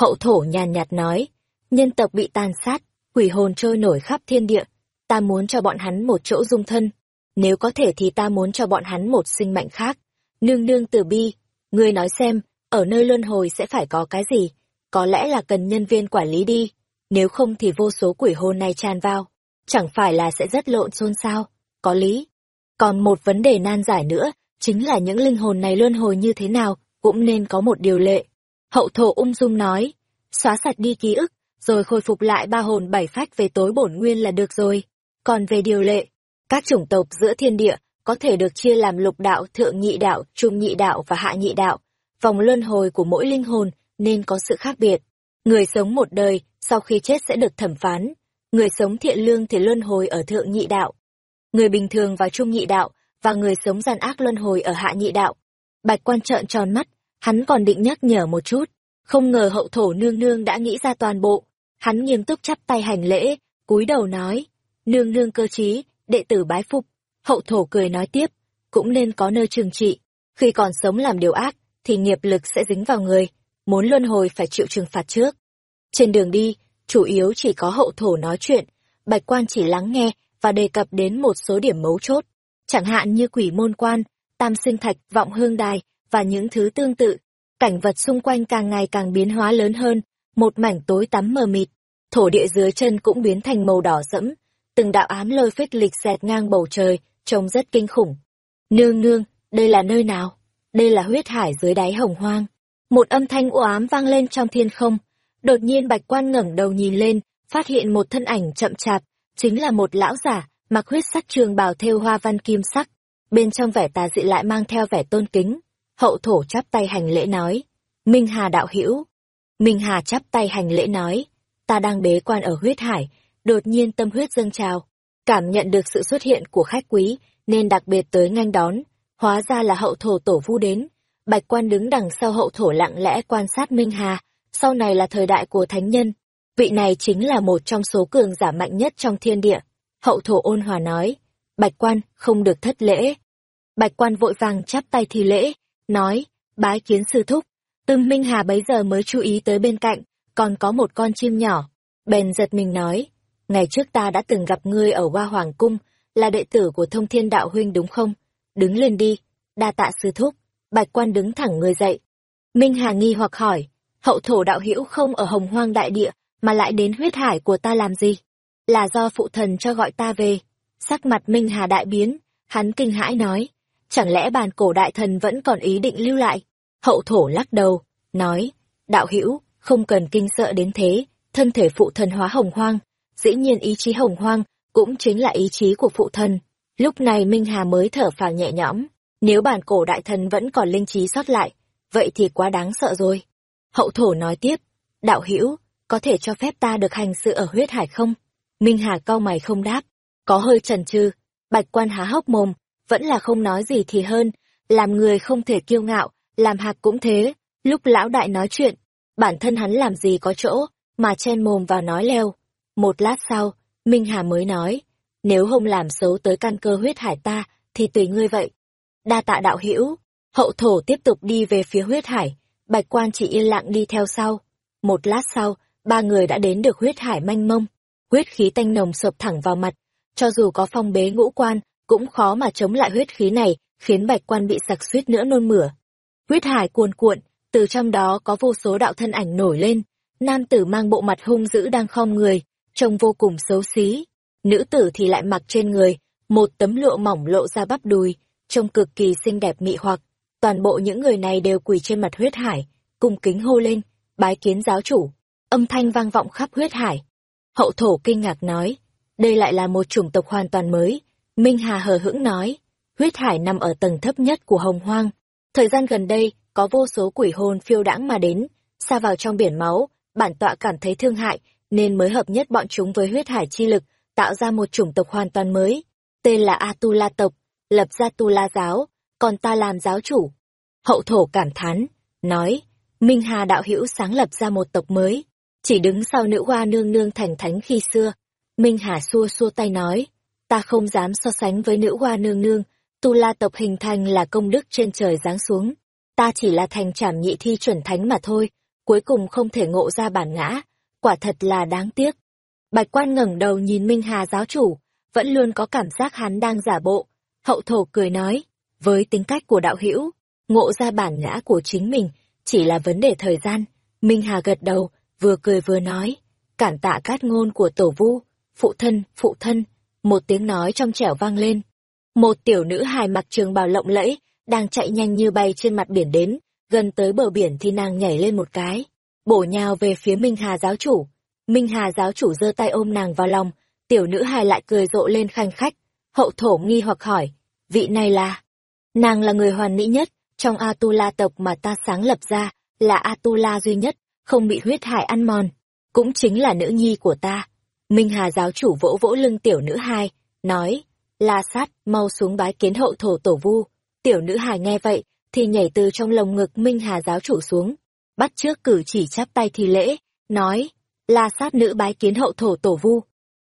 Hậu thổ nhàn nhạt nói, nhân tộc bị tàn sát, quỷ hồn trôi nổi khắp thiên địa, ta muốn cho bọn hắn một chỗ dung thân. Nếu có thể thì ta muốn cho bọn hắn một sinh mệnh khác. Nương nương từ bi, ngươi nói xem, ở nơi luân hồi sẽ phải có cái gì? Có lẽ là cần nhân viên quản lý đi, nếu không thì vô số quỷ hồn này tràn vào. Chẳng phải là sẽ rất lộn xôn sao? Có lý. Còn một vấn đề nan giải nữa, chính là những linh hồn này luân hồi như thế nào, cũng nên có một điều lệ. Hậu thổ ung dung nói, xóa sạch đi ký ức, rồi khôi phục lại ba hồn bảy phách về tối bổn nguyên là được rồi. Còn về điều lệ, các chủng tộc giữa thiên địa có thể được chia làm lục đạo, thượng nhị đạo, trung nhị đạo và hạ nhị đạo. Vòng luân hồi của mỗi linh hồn nên có sự khác biệt. Người sống một đời, sau khi chết sẽ được thẩm phán. Người sống thiện lương thì luân hồi ở thượng nhị đạo. Người bình thường vào trung nhị đạo, và người sống gian ác luân hồi ở hạ nhị đạo. Bạch quan trợn tròn mắt, hắn còn định nhắc nhở một chút. Không ngờ hậu thổ nương nương đã nghĩ ra toàn bộ. Hắn nghiêm túc chắp tay hành lễ, cúi đầu nói. Nương nương cơ trí, đệ tử bái phục. Hậu thổ cười nói tiếp, cũng nên có nơi trừng trị. Khi còn sống làm điều ác, thì nghiệp lực sẽ dính vào người, muốn luân hồi phải chịu trừng phạt trước. Trên đường đi, chủ yếu chỉ có hậu thổ nói chuyện, bạch quan chỉ lắng nghe và đề cập đến một số điểm mấu chốt, chẳng hạn như quỷ môn quan, tam sinh thạch, vọng hương đài và những thứ tương tự. Cảnh vật xung quanh càng ngày càng biến hóa lớn hơn, một mảnh tối tắm mờ mịt, thổ địa dưới chân cũng biến thành màu đỏ sẫm, từng đạo ám lôi phết lịch xẹt ngang bầu trời, trông rất kinh khủng. Nương nương, đây là nơi nào? Đây là huyết hải dưới đáy hồng hoang. Một âm thanh u ám vang lên trong thiên không. Đột nhiên bạch quan ngẩng đầu nhìn lên, phát hiện một thân ảnh chậm chạp, chính là một lão giả, mặc huyết sắc trường bào thêu hoa văn kim sắc. Bên trong vẻ tà dị lại mang theo vẻ tôn kính. Hậu thổ chắp tay hành lễ nói. Minh Hà đạo hữu Minh Hà chắp tay hành lễ nói. Ta đang bế quan ở huyết hải, đột nhiên tâm huyết dâng trào. Cảm nhận được sự xuất hiện của khách quý, nên đặc biệt tới nghênh đón. Hóa ra là hậu thổ tổ vu đến. Bạch quan đứng đằng sau hậu thổ lặng lẽ quan sát Minh Hà. Sau này là thời đại của thánh nhân. vị này chính là một trong số cường giả mạnh nhất trong thiên địa. Hậu thổ ôn hòa nói, bạch quan không được thất lễ. Bạch quan vội vàng chắp tay thi lễ, nói, bái kiến sư thúc. Tư Minh Hà bấy giờ mới chú ý tới bên cạnh, còn có một con chim nhỏ. Bèn giật mình nói, ngày trước ta đã từng gặp ngươi ở Hoa Hoàng Cung, là đệ tử của thông thiên đạo huynh đúng không? Đứng lên đi, đa tạ sư thúc. Bạch quan đứng thẳng người dậy. Minh Hà nghi hoặc hỏi, hậu thổ đạo hữu không ở hồng hoang đại địa, mà lại đến huyết hải của ta làm gì? Là do phụ thần cho gọi ta về. Sắc mặt Minh Hà đại biến, hắn kinh hãi nói, chẳng lẽ bàn cổ đại thần vẫn còn ý định lưu lại? Hậu thổ lắc đầu, nói, đạo hữu không cần kinh sợ đến thế, thân thể phụ thần hóa hồng hoang, dĩ nhiên ý chí hồng hoang cũng chính là ý chí của phụ thần. Lúc này Minh Hà mới thở phào nhẹ nhõm, nếu bản cổ đại thần vẫn còn linh trí sót lại, vậy thì quá đáng sợ rồi. Hậu thổ nói tiếp, đạo hữu có thể cho phép ta được hành sự ở huyết hải không? Minh Hà cau mày không đáp, có hơi chần chừ, bạch quan há hốc mồm, vẫn là không nói gì thì hơn, làm người không thể kiêu ngạo, làm hạc cũng thế, lúc lão đại nói chuyện, bản thân hắn làm gì có chỗ, mà chen mồm vào nói leo. Một lát sau, Minh Hà mới nói, nếu không làm xấu tới căn cơ huyết hải ta, thì tùy ngươi vậy. Đa tạ đạo hữu hậu thổ tiếp tục đi về phía huyết hải, bạch quan chỉ yên lặng đi theo sau. Một lát sau, ba người đã đến được huyết hải manh mông, huyết khí tanh nồng sộp thẳng vào mặt, cho dù có phong bế ngũ quan, cũng khó mà chống lại huyết khí này, khiến bạch quan bị sặc suýt nữa nôn mửa. Huyết hải cuồn cuộn, từ trong đó có vô số đạo thân ảnh nổi lên, nam tử mang bộ mặt hung dữ đang khom người, trông vô cùng xấu xí. Nữ tử thì lại mặc trên người, một tấm lụa mỏng lộ ra bắp đùi, trông cực kỳ xinh đẹp mị hoặc. Toàn bộ những người này đều quỳ trên mặt huyết hải, cung kính hô lên, bái kiến giáo chủ. Âm thanh vang vọng khắp huyết hải. Hậu thổ kinh ngạc nói, đây lại là một chủng tộc hoàn toàn mới. Minh Hà hờ hững nói, huyết hải nằm ở tầng thấp nhất của hồng hoang. Thời gian gần đây, có vô số quỷ hồn phiêu đãng mà đến, xa vào trong biển máu, bản tọa cảm thấy thương hại, nên mới hợp nhất bọn chúng với huyết hải chi lực, tạo ra một chủng tộc hoàn toàn mới, tên là Atula tộc, lập ra Tu La giáo, còn ta làm giáo chủ. Hậu thổ cảm thán, nói, Minh Hà đạo hữu sáng lập ra một tộc mới, chỉ đứng sau nữ hoa nương nương thành thánh khi xưa. Minh Hà xua xua tay nói, ta không dám so sánh với nữ hoa nương nương, Tu La tộc hình thành là công đức trên trời giáng xuống. Ta chỉ là thành trảm nhị thi chuẩn thánh mà thôi, cuối cùng không thể ngộ ra bản ngã, quả thật là đáng tiếc. Bạch quan ngẩng đầu nhìn Minh Hà giáo chủ, vẫn luôn có cảm giác hắn đang giả bộ. Hậu thổ cười nói, với tính cách của đạo hữu, ngộ ra bản ngã của chính mình, chỉ là vấn đề thời gian. Minh Hà gật đầu, vừa cười vừa nói, cản tạ cát ngôn của tổ vu, phụ thân, phụ thân, một tiếng nói trong trẻo vang lên. Một tiểu nữ hài mặc trường bào lộng lẫy, đang chạy nhanh như bay trên mặt biển đến, gần tới bờ biển thì nàng nhảy lên một cái, bổ nhào về phía Minh Hà giáo chủ. Minh Hà giáo chủ giơ tay ôm nàng vào lòng, tiểu nữ hài lại cười rộ lên khanh khách. Hậu thổ nghi hoặc hỏi, vị này là... Nàng là người hoàn mỹ nhất, trong Atula tộc mà ta sáng lập ra, là Atula duy nhất, không bị huyết hải ăn mòn. Cũng chính là nữ nhi của ta. Minh Hà giáo chủ vỗ vỗ lưng tiểu nữ hai, nói, La sát, mau xuống bái kiến hậu thổ tổ vu. Tiểu nữ hài nghe vậy, thì nhảy từ trong lồng ngực Minh Hà giáo chủ xuống, bắt trước cử chỉ chắp tay thì lễ, nói, la sát nữ bái kiến hậu thổ tổ vu.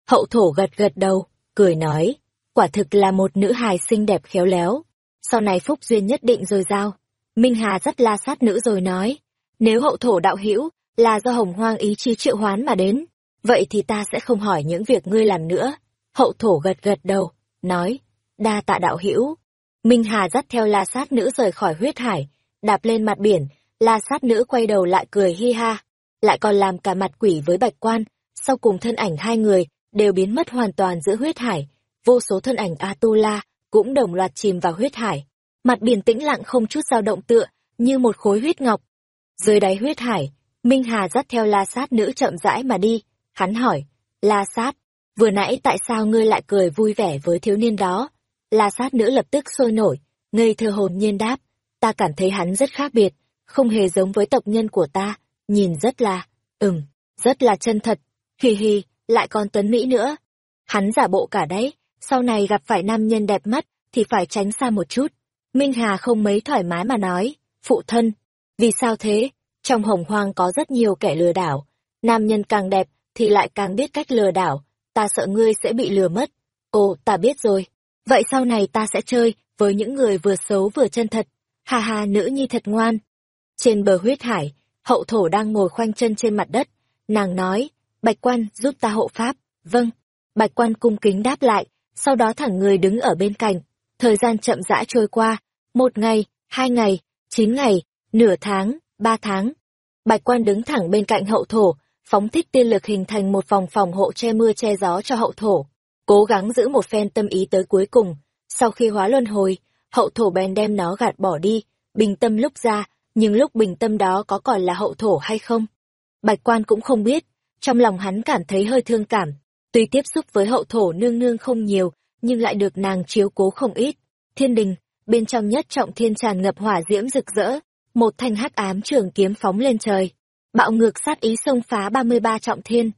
Hậu thổ gật gật đầu, cười nói, quả thực là một nữ hài xinh đẹp khéo léo, sau này phúc duyên nhất định rồi giao. Minh Hà rất la sát nữ rồi nói, nếu hậu thổ đạo hữu là do hồng hoang ý chí triệu hoán mà đến, vậy thì ta sẽ không hỏi những việc ngươi làm nữa. Hậu thổ gật gật đầu, nói, đa tạ đạo hữu. Minh Hà dắt theo la sát nữ rời khỏi huyết hải, đạp lên mặt biển, La sát nữ quay đầu lại cười hi ha, lại còn làm cả mặt quỷ với bạch quan, sau cùng thân ảnh hai người đều biến mất hoàn toàn giữa huyết hải, vô số thân ảnh Atula cũng đồng loạt chìm vào huyết hải. Mặt biển tĩnh lặng không chút dao động tựa, như một khối huyết ngọc. Dưới đáy huyết hải, Minh Hà dắt theo La sát nữ chậm rãi mà đi, hắn hỏi, La sát, vừa nãy tại sao ngươi lại cười vui vẻ với thiếu niên đó? La sát nữ lập tức sôi nổi, ngây thơ hồn nhiên đáp, ta cảm thấy hắn rất khác biệt, không hề giống với tộc nhân của ta, nhìn rất là, ừm, rất là chân thật, hì hì, lại còn tuấn Mỹ nữa. Hắn giả bộ cả đấy, sau này gặp phải nam nhân đẹp mắt, thì phải tránh xa một chút. Minh Hà không mấy thoải mái mà nói, phụ thân, vì sao thế? Trong hồng hoang có rất nhiều kẻ lừa đảo, nam nhân càng đẹp thì lại càng biết cách lừa đảo, ta sợ ngươi sẽ bị lừa mất. Ồ, ta biết rồi. Vậy sau này ta sẽ chơi với những người vừa xấu vừa chân thật. Hà hà nữ nhi thật ngoan. Trên bờ huyết hải, hậu thổ đang ngồi khoanh chân trên mặt đất. Nàng nói, bạch quan giúp ta hộ pháp. Vâng. Bạch quan cung kính đáp lại, sau đó thẳng người đứng ở bên cạnh. Thời gian chậm rãi trôi qua, một ngày, hai ngày, chín ngày, nửa tháng, ba tháng. Bạch quan đứng thẳng bên cạnh hậu thổ, phóng thích tiên lực hình thành một vòng phòng hộ che mưa che gió cho hậu thổ, cố gắng giữ một phen tâm ý tới cuối cùng. Sau khi hóa luân hồi, hậu thổ bèn đem nó gạt bỏ đi, bình tâm lúc ra, nhưng lúc bình tâm đó có còn là hậu thổ hay không? Bạch quan cũng không biết, trong lòng hắn cảm thấy hơi thương cảm, tuy tiếp xúc với hậu thổ nương nương không nhiều, nhưng lại được nàng chiếu cố không ít. Thiên đình, bên trong nhất trọng thiên tràn ngập hỏa diễm rực rỡ, một thanh hắc ám trường kiếm phóng lên trời bạo ngược sát ý xông phá 33 trọng thiên.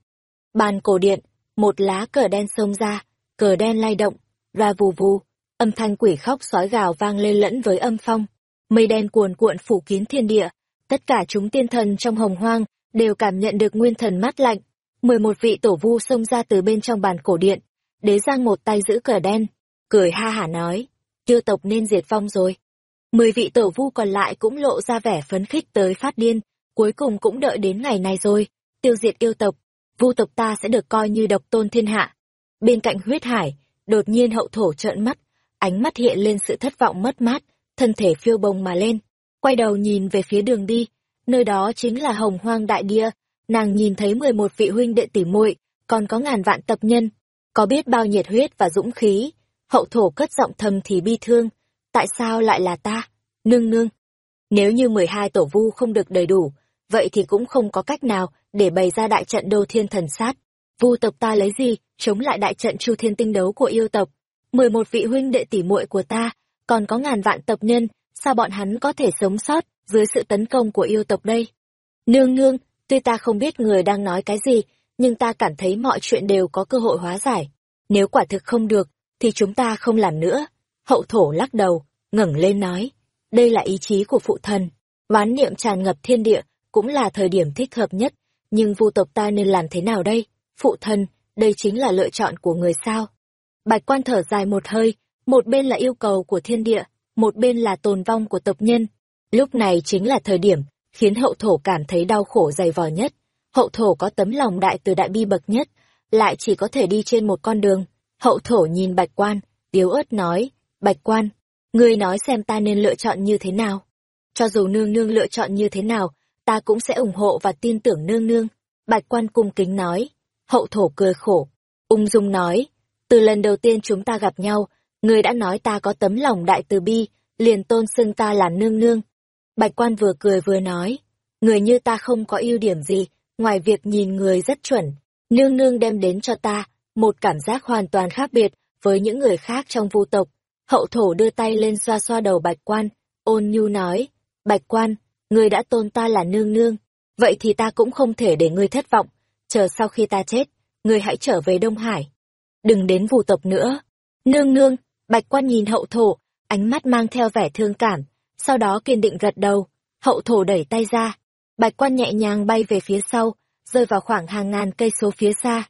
Bàn cổ điện, một lá cờ đen xông ra, cờ đen lay động, ra vù vù, âm thanh quỷ khóc sói gào vang lên lẫn với âm phong. Mây đen cuồn cuộn phủ kín thiên địa, tất cả chúng tiên thần trong hồng hoang đều cảm nhận được nguyên thần mát lạnh. Mười một vị tổ vu xông ra từ bên trong bàn cổ điện, đế giang một tay giữ cờ đen, cười ha hả nói, tiêu tộc nên diệt vong rồi. Mười vị tổ vu còn lại cũng lộ ra vẻ phấn khích tới phát điên, cuối cùng cũng đợi đến ngày này rồi, tiêu diệt yêu tộc, vu tộc ta sẽ được coi như độc tôn thiên hạ. Bên cạnh huyết hải, đột nhiên hậu thổ trợn mắt, ánh mắt hiện lên sự thất vọng mất mát, thân thể phiêu bồng mà lên, quay đầu nhìn về phía đường đi, nơi đó chính là hồng hoang đại địa, nàng nhìn thấy mười một vị huynh đệ tỉ muội, còn có ngàn vạn tập nhân, có biết bao nhiệt huyết và dũng khí, hậu thổ cất giọng thầm thì bi thương, tại sao lại là ta, nương nương. Nếu như mười hai tổ vu không được đầy đủ, vậy thì cũng không có cách nào để bày ra đại trận đô thiên thần sát. Vu tộc ta lấy gì chống lại đại trận chu thiên tinh đấu của yêu tộc? Mười một vị huynh đệ tỷ muội của ta, còn có ngàn vạn tộc nhân, sao bọn hắn có thể sống sót dưới sự tấn công của yêu tộc đây? Nương nương, tuy ta không biết người đang nói cái gì, nhưng ta cảm thấy mọi chuyện đều có cơ hội hóa giải. Nếu quả thực không được, thì chúng ta không làm nữa. Hậu thổ lắc đầu, ngẩng lên nói, đây là ý chí của phụ thần. Oán niệm tràn ngập thiên địa, cũng là thời điểm thích hợp nhất, nhưng vu tộc ta nên làm thế nào đây? Phụ thân, đây chính là lựa chọn của người sao? Bạch quan thở dài một hơi, một bên là yêu cầu của thiên địa, một bên là tồn vong của tộc nhân. Lúc này chính là thời điểm, khiến hậu thổ cảm thấy đau khổ dày vò nhất. Hậu thổ có tấm lòng đại từ đại bi bậc nhất, lại chỉ có thể đi trên một con đường. Hậu thổ nhìn bạch quan, tiếu ớt nói, bạch quan, ngươi nói xem ta nên lựa chọn như thế nào. Cho dù nương nương lựa chọn như thế nào, ta cũng sẽ ủng hộ và tin tưởng nương nương. Bạch quan cung kính nói. Hậu thổ cười khổ. Ung dung nói. Từ lần đầu tiên chúng ta gặp nhau, người đã nói ta có tấm lòng đại từ bi, liền tôn xưng ta là nương nương. Bạch quan vừa cười vừa nói. Người như ta không có ưu điểm gì, ngoài việc nhìn người rất chuẩn. Nương nương đem đến cho ta, một cảm giác hoàn toàn khác biệt với những người khác trong vu tộc. Hậu thổ đưa tay lên xoa xoa đầu bạch quan, ôn nhu nói. Bạch quan, ngươi đã tôn ta là nương nương, vậy thì ta cũng không thể để ngươi thất vọng, chờ sau khi ta chết, ngươi hãy trở về Đông Hải. Đừng đến vù tộc nữa. Nương nương, bạch quan nhìn hậu thổ, ánh mắt mang theo vẻ thương cảm, sau đó kiên định gật đầu, hậu thổ đẩy tay ra. Bạch quan nhẹ nhàng bay về phía sau, rơi vào khoảng hàng ngàn cây số phía xa.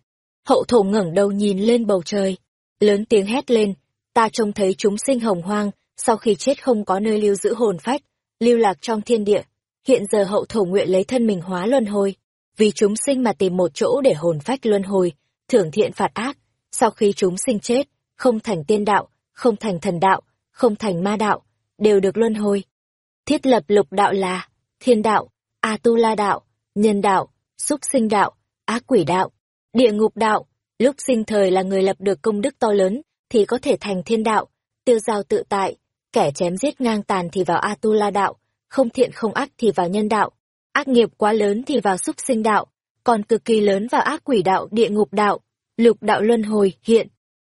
Hậu thổ ngẩng đầu nhìn lên bầu trời, lớn tiếng hét lên, ta trông thấy chúng sinh hồng hoang, sau khi chết không có nơi lưu giữ hồn phách, lưu lạc trong thiên địa. Hiện giờ hậu thổ nguyện lấy thân mình hóa luân hồi, vì chúng sinh mà tìm một chỗ để hồn phách luân hồi, thưởng thiện phạt ác. Sau khi chúng sinh chết, không thành tiên đạo, không thành thần đạo, không thành ma đạo, đều được luân hồi. Thiết lập lục đạo là thiên đạo, A-tu-la đạo, nhân đạo, súc sinh đạo, ác quỷ đạo, địa ngục đạo. Lúc sinh thời là người lập được công đức to lớn, thì có thể thành thiên đạo, tiêu giao tự tại, kẻ chém giết ngang tàn thì vào A-tu-la đạo, không thiện không ác thì vào nhân đạo, ác nghiệp quá lớn thì vào súc sinh đạo, còn cực kỳ lớn vào ác quỷ đạo địa ngục đạo, lục đạo luân hồi hiện.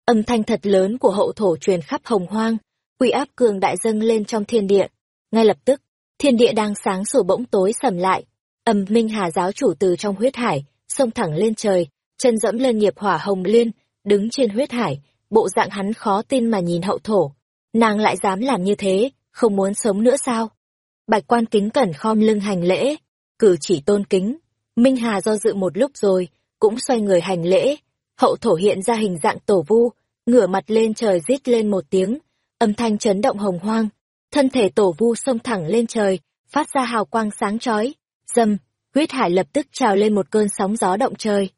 Âm thanh thật lớn của hậu thổ truyền khắp hồng hoang, quỷ áp cường đại dâng lên trong thiên địa. Ngay lập tức, thiên địa đang sáng sủa bỗng tối sầm lại, âm minh hà giáo chủ từ trong huyết hải, xông thẳng lên trời, chân dẫm lên nghiệp hỏa hồng liên, đứng trên huyết hải, bộ dạng hắn khó tin mà nhìn hậu thổ. Nàng lại dám làm như thế, không muốn sống nữa sao? Bạch quan kính cẩn khom lưng hành lễ, cử chỉ tôn kính. Minh Hà do dự một lúc rồi, cũng xoay người hành lễ. Hậu thổ hiện ra hình dạng tổ vu, ngửa mặt lên trời rít lên một tiếng, âm thanh chấn động hồng hoang. Thân thể tổ vu xông thẳng lên trời, phát ra hào quang sáng chói. Dâm, huyết hải lập tức trào lên một cơn sóng gió động trời.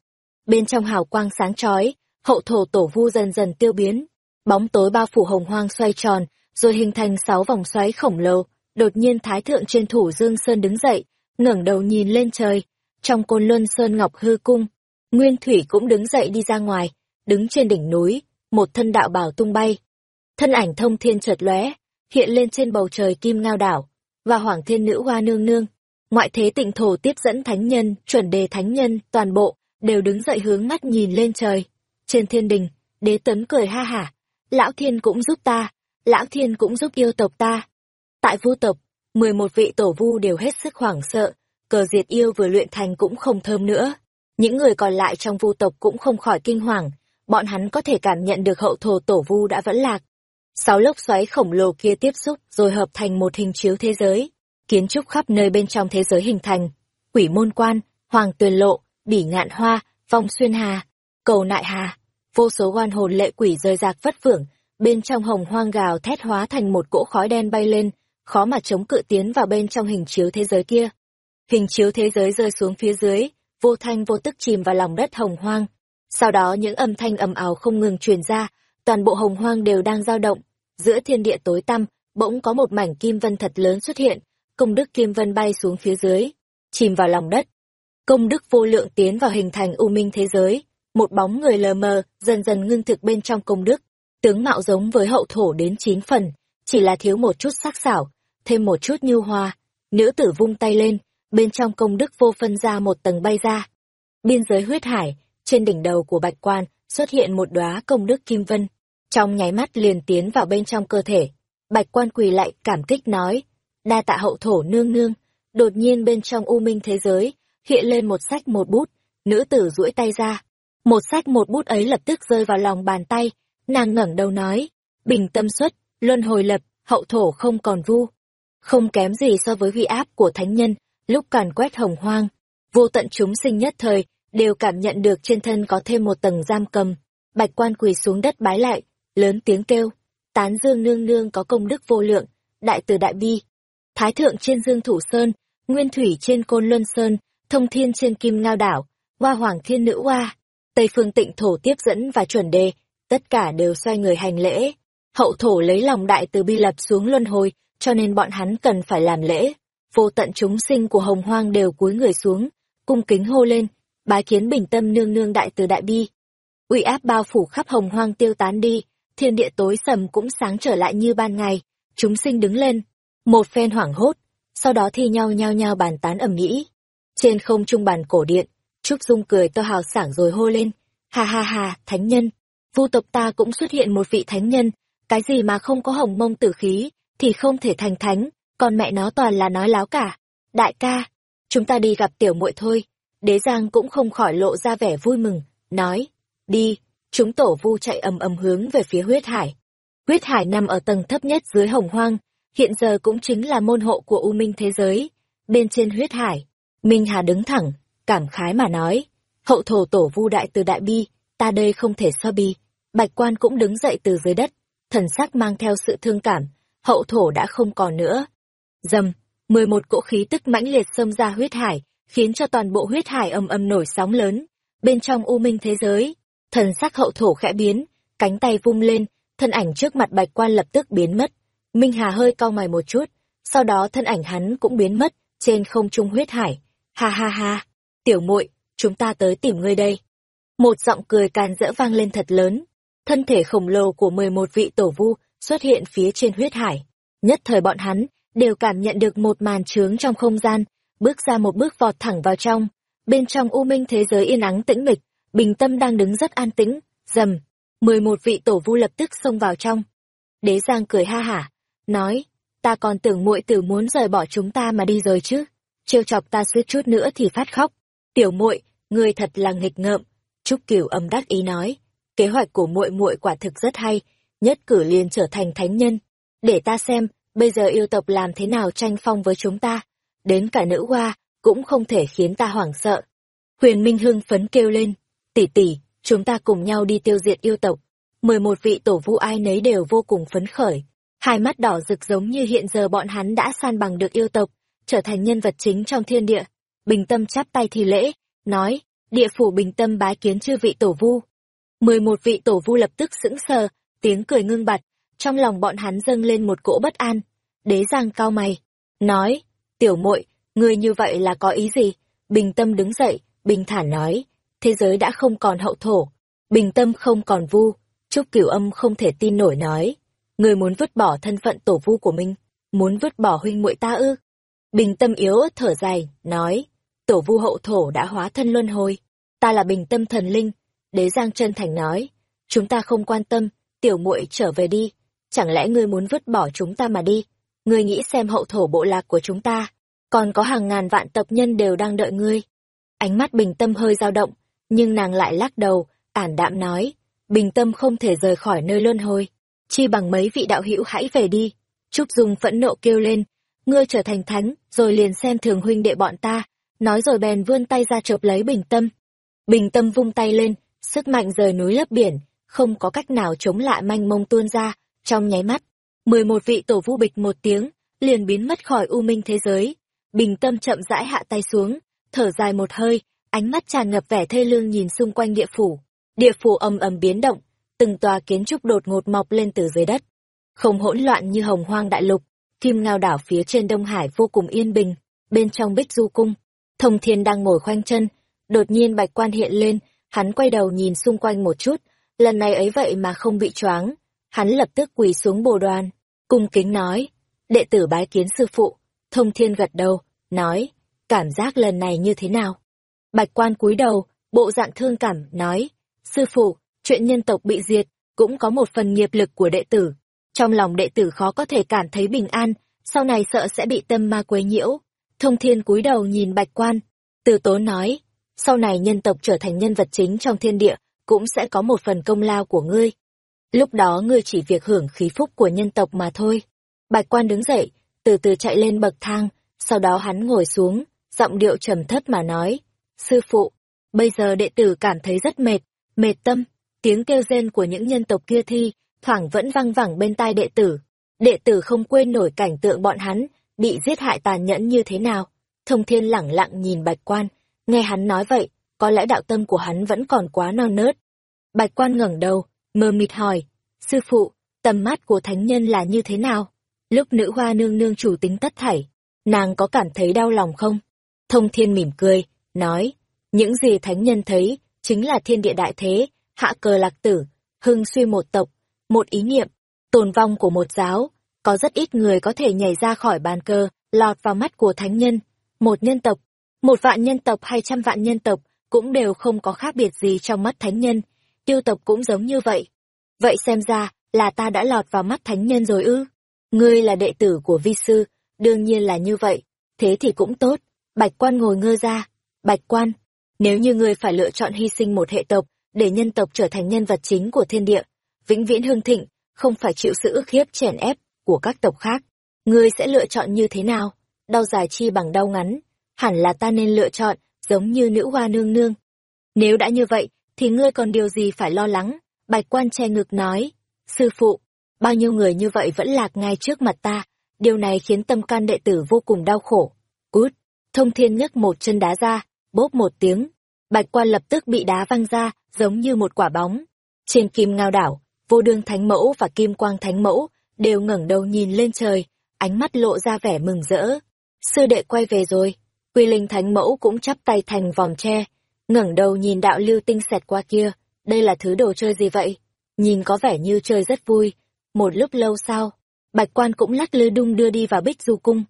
Bên trong hào quang sáng chói, hậu thổ tổ vu dần dần tiêu biến. Bóng tối bao phủ hồng hoang xoay tròn, rồi hình thành sáu vòng xoáy khổng lồ. Đột nhiên Thái Thượng trên thủ Dương Sơn đứng dậy, ngẩng đầu nhìn lên trời. Trong côn luân Sơn Ngọc Hư Cung, Nguyên Thủy cũng đứng dậy đi ra ngoài, đứng trên đỉnh núi, một thân đạo bảo tung bay. Thân ảnh thông thiên chợt lóe, hiện lên trên bầu trời kim ngao đảo, và hoàng thiên nữ hoa nương nương. Ngoại thế tịnh thổ tiếp dẫn thánh nhân, chuẩn đề thánh nhân, toàn bộ, đều đứng dậy hướng mắt nhìn lên trời. Trên thiên đình, đế tấn cười ha hả, lão thiên cũng giúp ta, lão thiên cũng giúp yêu tộc ta. Tại vu tộc, mười một vị tổ vu đều hết sức hoảng sợ, cờ diệt yêu vừa luyện thành cũng không thơm nữa. Những người còn lại trong vu tộc cũng không khỏi kinh hoàng, bọn hắn có thể cảm nhận được hậu thổ tổ vu đã vẫn lạc. Sáu lốc xoáy khổng lồ kia tiếp xúc rồi hợp thành một hình chiếu thế giới. Kiến trúc khắp nơi bên trong thế giới hình thành. Quỷ môn quan, hoàng tuyền lộ, bỉ ngạn hoa, vong xuyên hà, cầu nại hà. Vô số oan hồn lệ quỷ rơi rạc vất vưởng, bên trong hồng hoang gào thét hóa thành một cỗ khói đen bay lên, khó mà chống cự tiến vào bên trong hình chiếu thế giới kia. Hình chiếu thế giới rơi xuống phía dưới, vô thanh vô tức chìm vào lòng đất hồng hoang. Sau đó những âm thanh ầm ào không ngừng truyền ra, toàn bộ hồng hoang đều đang dao động. Giữa thiên địa tối tăm, bỗng có một mảnh kim vân thật lớn xuất hiện, công đức kim vân bay xuống phía dưới, chìm vào lòng đất. Công đức vô lượng tiến vào hình thành u minh thế giới, một bóng người lờ mờ dần dần ngưng thực bên trong công đức, tướng mạo giống với hậu thổ đến chín phần, chỉ là thiếu một chút sắc sảo thêm một chút như hoa. Nữ tử vung tay lên, bên trong công đức vô phân ra một tầng bay ra. Biên giới huyết hải, trên đỉnh đầu của bạch quan xuất hiện một đóa công đức kim vân, trong nháy mắt liền tiến vào bên trong cơ thể. Bạch quan quỳ lại cảm kích nói, đa tạ hậu thổ nương nương, đột nhiên bên trong u minh thế giới, hiện lên một sách một bút, nữ tử duỗi tay ra. Một sách một bút ấy lập tức rơi vào lòng bàn tay, nàng ngẩng đầu nói, bình tâm xuất, luân hồi lập, hậu thổ không còn vu. Không kém gì so với huy áp của thánh nhân, lúc càn quét hồng hoang, vô tận chúng sinh nhất thời, đều cảm nhận được trên thân có thêm một tầng giam cầm. Bạch quan quỳ xuống đất bái lại, lớn tiếng kêu, tán dương nương nương có công đức vô lượng, đại từ đại bi. Thái thượng trên dương thủ sơn, nguyên thủy trên côn luân sơn, thông thiên trên kim ngao đảo, hoa hoàng thiên nữ hoa, tây phương tịnh thổ tiếp dẫn và chuẩn đề, tất cả đều xoay người hành lễ. Hậu thổ lấy lòng đại từ bi lập xuống luân hồi, cho nên bọn hắn cần phải làm lễ. Vô tận chúng sinh của hồng hoang đều cúi người xuống, cung kính hô lên, bái kiến bình tâm nương nương đại từ đại bi. uy áp bao phủ khắp hồng hoang tiêu tán đi, thiên địa tối sầm cũng sáng trở lại như ban ngày, chúng sinh đứng lên, một phen hoảng hốt, sau đó thi nhau nhau nhau bàn tán ầm ĩ. Trên không trung bàn cổ điện, Trúc Dung cười to hào sảng rồi hô lên, ha ha ha, thánh nhân, vu tộc ta cũng xuất hiện một vị thánh nhân, cái gì mà không có hồng mông tử khí, thì không thể thành thánh, còn mẹ nó toàn là nói láo cả. Đại ca, chúng ta đi gặp tiểu muội thôi. Đế Giang cũng không khỏi lộ ra vẻ vui mừng, nói, đi, chúng tổ vu chạy ầm ầm hướng về phía huyết hải. Huyết hải nằm ở tầng thấp nhất dưới hồng hoang, hiện giờ cũng chính là môn hộ của U Minh thế giới. Bên trên huyết hải, Minh Hà đứng thẳng, cảm khái mà nói, hậu thổ tổ vu đại từ đại bi, ta đây không thể so bi. Bạch quan cũng đứng dậy từ dưới đất, thần sắc mang theo sự thương cảm, hậu thổ đã không còn nữa. Dầm, mười một cỗ khí tức mãnh liệt xâm ra huyết hải, khiến cho toàn bộ huyết hải âm âm nổi sóng lớn. Bên trong u minh thế giới, thần sắc hậu thổ khẽ biến, cánh tay vung lên, thân ảnh trước mặt bạch quan lập tức biến mất. Minh Hà hơi cau mày một chút, sau đó thân ảnh hắn cũng biến mất, trên không trung huyết hải. Ha ha ha, tiểu muội, chúng ta tới tìm ngươi đây. Một giọng cười càn rỡ vang lên thật lớn, thân thể khổng lồ của mười một vị tổ vu xuất hiện phía trên huyết hải. Nhất thời bọn hắn đều cảm nhận được một màn trướng trong không gian, bước ra một bước vọt thẳng vào trong. Bên trong u minh thế giới yên ắng tĩnh mịch, bình tâm đang đứng rất an tĩnh, dầm. Mười một vị tổ vu lập tức xông vào trong. Đế Giang cười ha hả, nói, ta còn tưởng muội tử muốn rời bỏ chúng ta mà đi rồi chứ. Trêu chọc ta suýt chút nữa thì phát khóc. Tiểu muội, ngươi thật là nghịch ngợm. Trúc Cửu âm đắc ý nói, kế hoạch của muội muội quả thực rất hay, nhất cử liền trở thành thánh nhân. Để ta xem, bây giờ yêu tộc làm thế nào tranh phong với chúng ta. Đến cả nữ hoa, cũng không thể khiến ta hoảng sợ. Huyền Minh hưng phấn kêu lên, tỷ tỷ, chúng ta cùng nhau đi tiêu diệt yêu tộc. Mười một vị tổ vu ai nấy đều vô cùng phấn khởi. Hai mắt đỏ rực giống như hiện giờ bọn hắn đã san bằng được yêu tộc, trở thành nhân vật chính trong thiên địa. Bình tâm chắp tay thì lễ, nói, địa phủ bình tâm bái kiến chư vị tổ vu. Mười một vị tổ vu lập tức sững sờ, tiếng cười ngưng bặt, trong lòng bọn hắn dâng lên một cỗ bất an. Đế giang cao mày, nói, tiểu muội người như vậy là có ý gì? Bình tâm đứng dậy, bình thản nói, thế giới đã không còn hậu thổ, bình tâm không còn vu, Trúc Cửu Âm không thể tin nổi nói, người muốn vứt bỏ thân phận tổ vu của mình, muốn vứt bỏ huynh muội ta ư? Bình tâm yếu ớt thở dài, nói, tổ vu hậu thổ đã hóa thân luân hồi, ta là bình tâm thần linh, đế giang chân thành nói, chúng ta không quan tâm, tiểu muội trở về đi, chẳng lẽ ngươi muốn vứt bỏ chúng ta mà đi? Ngươi nghĩ xem hậu thổ bộ lạc của chúng ta, còn có hàng ngàn vạn tộc nhân đều đang đợi ngươi. Ánh mắt bình tâm hơi dao động, nhưng nàng lại lắc đầu, ản đạm nói, bình tâm không thể rời khỏi nơi luân hồi, chi bằng mấy vị đạo hữu hãy về đi. Trúc Dung phẫn nộ kêu lên, ngươi trở thành thánh, rồi liền xem thường huynh đệ bọn ta, nói rồi bèn vươn tay ra chộp lấy bình tâm. Bình tâm vung tay lên, sức mạnh rời núi lấp biển, không có cách nào chống lại manh mông tuôn ra, trong nháy mắt. mười một vị tổ vu bịch một tiếng, liền biến mất khỏi u minh thế giới. Bình tâm chậm rãi hạ tay xuống, thở dài một hơi, ánh mắt tràn ngập vẻ thê lương nhìn xung quanh địa phủ. Địa phủ ầm ầm biến động, từng tòa kiến trúc đột ngột mọc lên từ dưới đất. Không hỗn loạn như hồng hoang đại lục, kim ngao đảo phía trên Đông Hải vô cùng yên bình, bên trong bích du cung. Thông thiên đang ngồi khoanh chân, đột nhiên bạch quan hiện lên, hắn quay đầu nhìn xung quanh một chút, lần này ấy vậy mà không bị choáng. Hắn lập tức quỳ xuống bồ đoàn, cung kính nói, đệ tử bái kiến sư phụ, thông thiên gật đầu, nói, cảm giác lần này như thế nào? Bạch quan cúi đầu, bộ dạng thương cảm, nói, sư phụ, chuyện nhân tộc bị diệt, cũng có một phần nghiệp lực của đệ tử. Trong lòng đệ tử khó có thể cảm thấy bình an, sau này sợ sẽ bị tâm ma quấy nhiễu. Thông thiên cúi đầu nhìn bạch quan, từ tố nói, sau này nhân tộc trở thành nhân vật chính trong thiên địa, cũng sẽ có một phần công lao của ngươi. Lúc đó ngươi chỉ việc hưởng khí phúc của nhân tộc mà thôi. Bạch quan đứng dậy, từ từ chạy lên bậc thang, sau đó hắn ngồi xuống, giọng điệu trầm thấp mà nói, sư phụ, bây giờ đệ tử cảm thấy rất mệt, mệt tâm, tiếng kêu rên của những nhân tộc kia thi, thoảng vẫn văng vẳng bên tai đệ tử. Đệ tử không quên nổi cảnh tượng bọn hắn, bị giết hại tàn nhẫn như thế nào. Thông thiên lẳng lặng nhìn bạch quan, nghe hắn nói vậy, có lẽ đạo tâm của hắn vẫn còn quá non nớt. Bạch quan ngẩng đầu, mờ mịt hỏi, sư phụ, tầm mắt của thánh nhân là như thế nào? Lúc nữ hoa nương nương chủ tính tất thảy, nàng có cảm thấy đau lòng không? Thông thiên mỉm cười, nói, những gì thánh nhân thấy, chính là thiên địa đại thế, hạ cờ lạc tử, hưng suy một tộc, một ý niệm, tồn vong của một giáo, có rất ít người có thể nhảy ra khỏi bàn cờ, lọt vào mắt của thánh nhân, một nhân tộc, một vạn nhân tộc hay trăm vạn nhân tộc, cũng đều không có khác biệt gì trong mắt thánh nhân, tiêu tộc cũng giống như vậy. Vậy xem ra, là ta đã lọt vào mắt thánh nhân rồi ư? Ngươi là đệ tử của vi sư, đương nhiên là như vậy, thế thì cũng tốt. Bạch quan ngồi ngơ ra, bạch quan, nếu như ngươi phải lựa chọn hy sinh một hệ tộc, để nhân tộc trở thành nhân vật chính của thiên địa, vĩnh viễn hương thịnh, không phải chịu sự ức hiếp chèn ép của các tộc khác, ngươi sẽ lựa chọn như thế nào? Đau dài chi bằng đau ngắn, hẳn là ta nên lựa chọn, giống như nữ hoa nương nương. Nếu đã như vậy, thì ngươi còn điều gì phải lo lắng? Bạch quan che ngực nói, sư phụ, bao nhiêu người như vậy vẫn lạc ngay trước mặt ta, điều này khiến tâm can đệ tử vô cùng đau khổ. Cút, thông thiên nhấc một chân đá ra, bốp một tiếng, bạch quan lập tức bị đá văng ra, giống như một quả bóng. Trên kim ngao đảo, vô đương thánh mẫu và kim quang thánh mẫu đều ngẩng đầu nhìn lên trời, ánh mắt lộ ra vẻ mừng rỡ. Sư đệ quay về rồi, quy linh thánh mẫu cũng chắp tay thành vòng tre, ngẩng đầu nhìn đạo lưu tinh xẹt qua kia, đây là thứ đồ chơi gì vậy? Nhìn có vẻ như chơi rất vui. Một lúc lâu sau, bạch quan cũng lắc lư đung đưa đi vào bích du cung.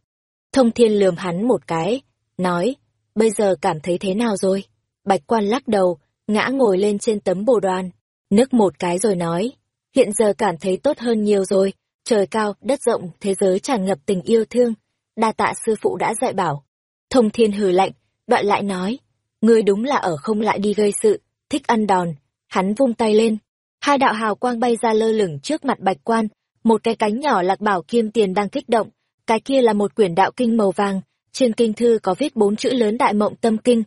Thông thiên lườm hắn một cái, nói, bây giờ cảm thấy thế nào rồi? Bạch quan lắc đầu, ngã ngồi lên trên tấm bồ đoàn, nức một cái rồi nói, hiện giờ cảm thấy tốt hơn nhiều rồi, trời cao, đất rộng, thế giới tràn ngập tình yêu thương, đa tạ sư phụ đã dạy bảo. Thông thiên hừ lạnh, đoạn lại nói, ngươi đúng là ở không lại đi gây sự, thích ăn đòn, hắn vung tay lên. Hai đạo hào quang bay ra lơ lửng trước mặt bạch quan, một cái cánh nhỏ lạc bảo kim tiền đang kích động, cái kia là một quyển đạo kinh màu vàng, trên kinh thư có viết bốn chữ lớn đại mộng tâm kinh.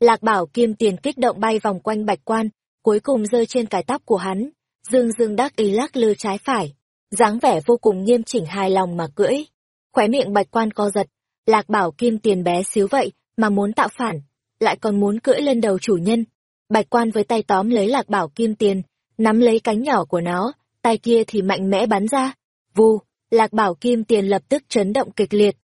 Lạc bảo kim tiền kích động bay vòng quanh bạch quan, cuối cùng rơi trên cái tóc của hắn. Dương dương đắc ý lắc lư trái phải, dáng vẻ vô cùng nghiêm chỉnh hài lòng mà cưỡi. Khóe miệng bạch quan co giật, lạc bảo kim tiền bé xíu vậy mà muốn tạo phản, lại còn muốn cưỡi lên đầu chủ nhân. Bạch quan với tay tóm lấy lạc bảo kim tiền, nắm lấy cánh nhỏ của nó, tay kia thì mạnh mẽ bắn ra. Vù, lạc bảo kim tiền lập tức chấn động kịch liệt.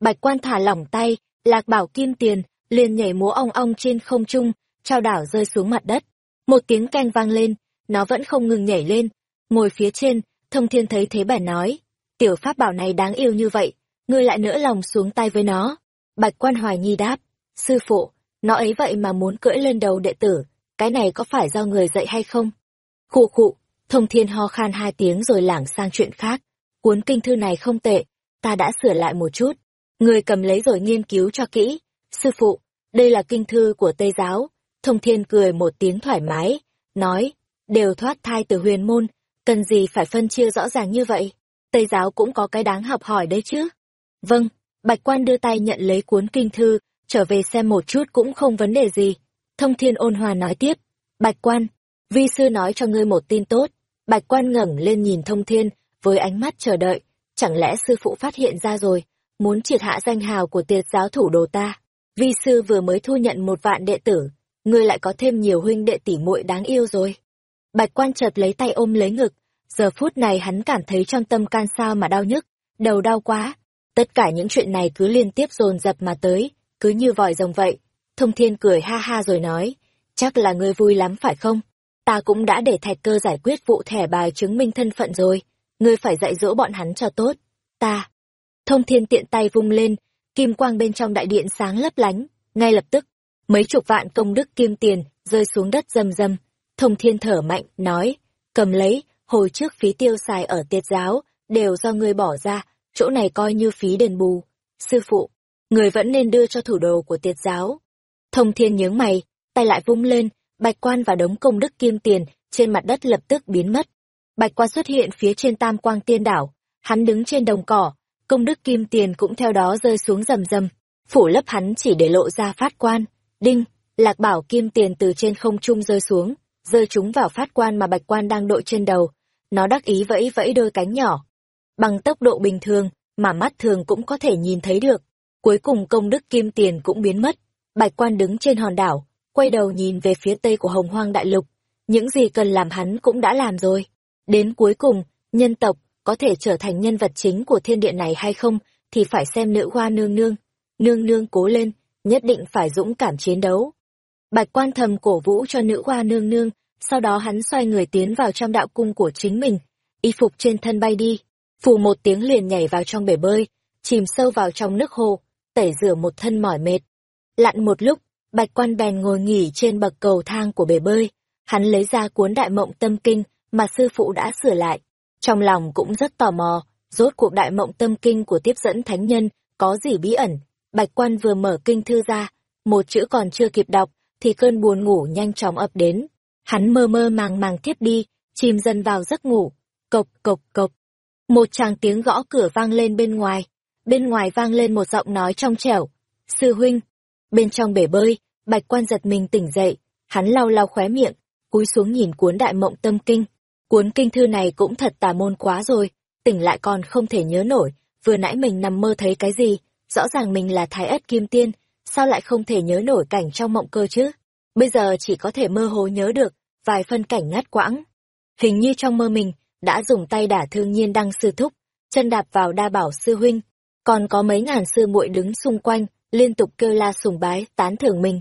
Bạch quan thả lỏng tay, lạc bảo kim tiền, liền nhảy múa ong ong trên không trung, trao đảo rơi xuống mặt đất. Một tiếng keng vang lên, nó vẫn không ngừng nhảy lên. Ngồi phía trên, thông thiên thấy thế bèn nói, tiểu pháp bảo này đáng yêu như vậy, ngươi lại nỡ lòng xuống tay với nó. Bạch quan hoài nhi đáp, sư phụ, nó ấy vậy mà muốn cưỡi lên đầu đệ tử, cái này có phải do người dạy hay không? Khụ khụ, thông thiên ho khan hai tiếng rồi lảng sang chuyện khác. Cuốn kinh thư này không tệ, ta đã sửa lại một chút. Người cầm lấy rồi nghiên cứu cho kỹ. Sư phụ, đây là kinh thư của Tây Giáo. Thông thiên cười một tiếng thoải mái, nói, đều thoát thai từ huyền môn, cần gì phải phân chia rõ ràng như vậy. Tây Giáo cũng có cái đáng học hỏi đấy chứ. Vâng, Bạch Quan đưa tay nhận lấy cuốn kinh thư, trở về xem một chút cũng không vấn đề gì. Thông thiên ôn hòa nói tiếp, Bạch Quan, vi sư nói cho ngươi một tin tốt. Bạch Quan ngẩng lên nhìn thông thiên, với ánh mắt chờ đợi, chẳng lẽ sư phụ phát hiện ra rồi, muốn triệt hạ danh hào của tiệt giáo thủ đồ ta. Vi sư vừa mới thu nhận một vạn đệ tử, ngươi lại có thêm nhiều huynh đệ tỷ muội đáng yêu rồi. Bạch quan chợt lấy tay ôm lấy ngực, giờ phút này hắn cảm thấy trong tâm can sao mà đau nhức, đầu đau quá. Tất cả những chuyện này cứ liên tiếp dồn dập mà tới, cứ như vòi rồng vậy. Thông thiên cười ha ha rồi nói, chắc là ngươi vui lắm phải không? Ta cũng đã để thạch cơ giải quyết vụ thẻ bài chứng minh thân phận rồi, ngươi phải dạy dỗ bọn hắn cho tốt. Ta. Thông thiên tiện tay vung lên, kim quang bên trong đại điện sáng lấp lánh, ngay lập tức, mấy chục vạn công đức kim tiền rơi xuống đất rầm rầm. Thông thiên thở mạnh, nói, cầm lấy, hồi trước phí tiêu xài ở tiệt giáo, đều do ngươi bỏ ra, chỗ này coi như phí đền bù. Sư phụ, người vẫn nên đưa cho thủ đồ của tiệt giáo. Thông thiên nhướng mày, tay lại vung lên, bạch quan và đống công đức kim tiền trên mặt đất lập tức biến mất. Bạch quan xuất hiện phía trên tam quang tiên đảo, hắn đứng trên đồng cỏ, công đức kim tiền cũng theo đó rơi xuống rầm rầm, phủ lấp hắn chỉ để lộ ra phát quan. Đinh, lạc bảo kim tiền từ trên không trung rơi xuống, rơi chúng vào phát quan mà bạch quan đang đội trên đầu. Nó đắc ý vẫy vẫy đôi cánh nhỏ. Bằng tốc độ bình thường, mà mắt thường cũng có thể nhìn thấy được. Cuối cùng công đức kim tiền cũng biến mất. Bạch quan đứng trên hòn đảo, quay đầu nhìn về phía tây của hồng hoang đại lục. Những gì cần làm hắn cũng đã làm rồi. Đến cuối cùng, nhân tộc có thể trở thành nhân vật chính của thiên địa này hay không, thì phải xem nữ hoa nương nương. Nương nương cố lên, nhất định phải dũng cảm chiến đấu. Bạch quan thầm cổ vũ cho nữ hoa nương nương, sau đó hắn xoay người tiến vào trong đạo cung của chính mình, y phục trên thân bay đi, phù một tiếng liền nhảy vào trong bể bơi, chìm sâu vào trong nước hồ, tẩy rửa một thân mỏi mệt. Lặn một lúc, bạch quan bèn ngồi nghỉ trên bậc cầu thang của bể bơi, hắn lấy ra cuốn đại mộng tâm kinh mà sư phụ đã sửa lại. Trong lòng cũng rất tò mò, rốt cuộc đại mộng tâm kinh của tiếp dẫn thánh nhân có gì bí ẩn. Bạch quan vừa mở kinh thư ra, một chữ còn chưa kịp đọc, thì cơn buồn ngủ nhanh chóng ập đến. Hắn mơ mơ màng màng thiếp đi, chìm dần vào giấc ngủ. Cộc cộc cộc. Một tràng tiếng gõ cửa vang lên bên ngoài. Bên ngoài vang lên một giọng nói trong trẻo. Sư huynh. Bên trong bể bơi, bạch quan giật mình tỉnh dậy. Hắn lau lau khóe miệng, cúi xuống nhìn cuốn đại mộng tâm kinh. Cuốn kinh thư này cũng thật tà môn quá rồi, tỉnh lại còn không thể nhớ nổi, vừa nãy mình nằm mơ thấy cái gì, rõ ràng mình là thái ất kim tiên, sao lại không thể nhớ nổi cảnh trong mộng cơ chứ? Bây giờ chỉ có thể mơ hồ nhớ được, vài phân cảnh ngắt quãng. Hình như trong mơ mình, đã dùng tay đả thương nhiên đăng sư thúc, chân đạp vào đa bảo sư huynh, còn có mấy ngàn sư muội đứng xung quanh, liên tục kêu la sùng bái, tán thưởng mình.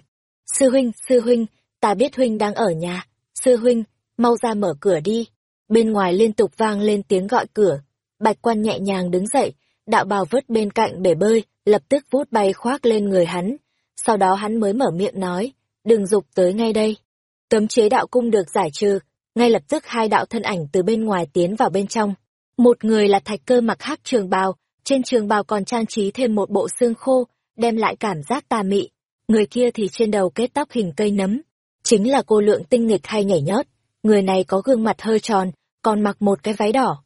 Sư huynh, sư huynh, ta biết huynh đang ở nhà, sư huynh, mau ra mở cửa đi. Bên ngoài liên tục vang lên tiếng gọi cửa. Bạch quan nhẹ nhàng đứng dậy, đạo bào vớt bên cạnh bể bơi, lập tức vút bay khoác lên người hắn. Sau đó hắn mới mở miệng nói, đừng dục tới ngay đây. Cấm chế đạo cung được giải trừ, ngay lập tức hai đạo thân ảnh từ bên ngoài tiến vào bên trong. Một người là thạch cơ mặc hắc trường bào, trên trường bào còn trang trí thêm một bộ xương khô, đem lại cảm giác tà mị. Người kia thì trên đầu kết tóc hình cây nấm, chính là cô lượng tinh nghịch hay nhảy nhót người này có gương mặt hơi tròn, còn mặc một cái váy đỏ.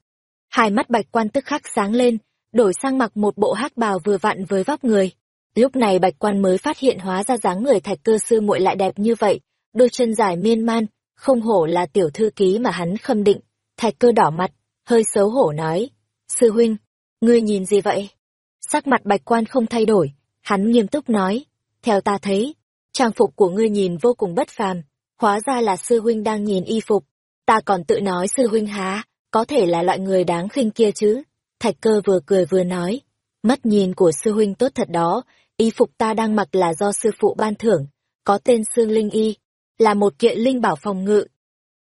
Hai mắt bạch quan tức khắc sáng lên, đổi sang mặc một bộ hát bào vừa vặn với vóc người. Lúc này bạch quan mới phát hiện hóa ra dáng người thạch cơ sư muội lại đẹp như vậy, đôi chân dài miên man, không hổ là tiểu thư ký mà hắn khâm định. Thạch cơ đỏ mặt, hơi xấu hổ nói, sư huynh, ngươi nhìn gì vậy? Sắc mặt bạch quan không thay đổi, hắn nghiêm túc nói, theo ta thấy, trang phục của ngươi nhìn vô cùng bất phàm, hóa ra là sư huynh đang nhìn y phục, ta còn tự nói sư huynh há, có thể là loại người đáng khinh kia chứ. Thạch cơ vừa cười vừa nói, mắt nhìn của sư huynh tốt thật đó, y phục ta đang mặc là do sư phụ ban thưởng, có tên Sương Linh Y, là một kiện linh bảo phòng ngự.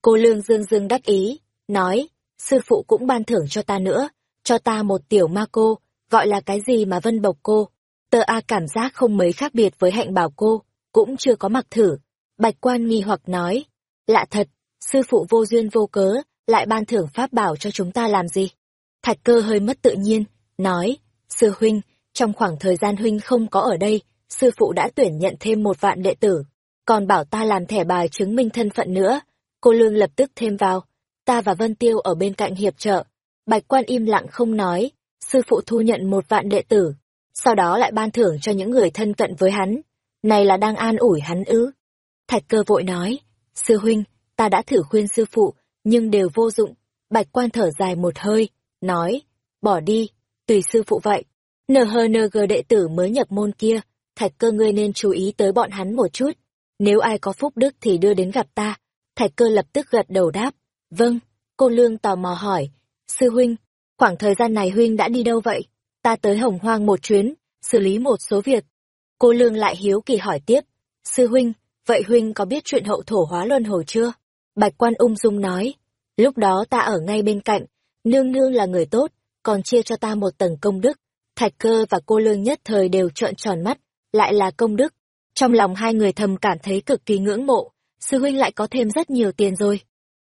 Cô Lương Dương Dương đắc ý, nói, sư phụ cũng ban thưởng cho ta nữa, cho ta một tiểu ma cô, gọi là cái gì mà vân bộc cô. Tơ A cảm giác không mấy khác biệt với hạnh bảo cô, cũng chưa có mặc thử. Bạch quan nghi hoặc nói, lạ thật, sư phụ vô duyên vô cớ, lại ban thưởng pháp bảo cho chúng ta làm gì? Thạch cơ hơi mất tự nhiên, nói, sư huynh, trong khoảng thời gian huynh không có ở đây, sư phụ đã tuyển nhận thêm một vạn đệ tử, còn bảo ta làm thẻ bài chứng minh thân phận nữa. Cô Lương lập tức thêm vào, ta và Vân Tiêu ở bên cạnh hiệp trợ. Bạch quan im lặng không nói, sư phụ thu nhận một vạn đệ tử, sau đó lại ban thưởng cho những người thân cận với hắn. Này là đang an ủi hắn ư. Thạch cơ vội nói, sư huynh, ta đã thử khuyên sư phụ, nhưng đều vô dụng. Bạch quan thở dài một hơi, nói, bỏ đi, tùy sư phụ vậy. NHNG đệ tử mới nhập môn kia, thạch cơ ngươi nên chú ý tới bọn hắn một chút. Nếu ai có phúc đức thì đưa đến gặp ta. Thạch cơ lập tức gật đầu đáp. Vâng, cô Lương tò mò hỏi. Sư huynh, khoảng thời gian này huynh đã đi đâu vậy? Ta tới hồng hoang một chuyến, xử lý một số việc. Cô Lương lại hiếu kỳ hỏi tiếp. Sư huynh, vậy huynh có biết chuyện hậu thổ hóa luân hồi chưa? Bạch quan ung dung nói. Lúc đó ta ở ngay bên cạnh, nương nương là người tốt, còn chia cho ta một tầng công đức. Thạch cơ và cô lương nhất thời đều trợn tròn mắt, lại là công đức. Trong lòng hai người thầm cảm thấy cực kỳ ngưỡng mộ, sư huynh lại có thêm rất nhiều tiền rồi.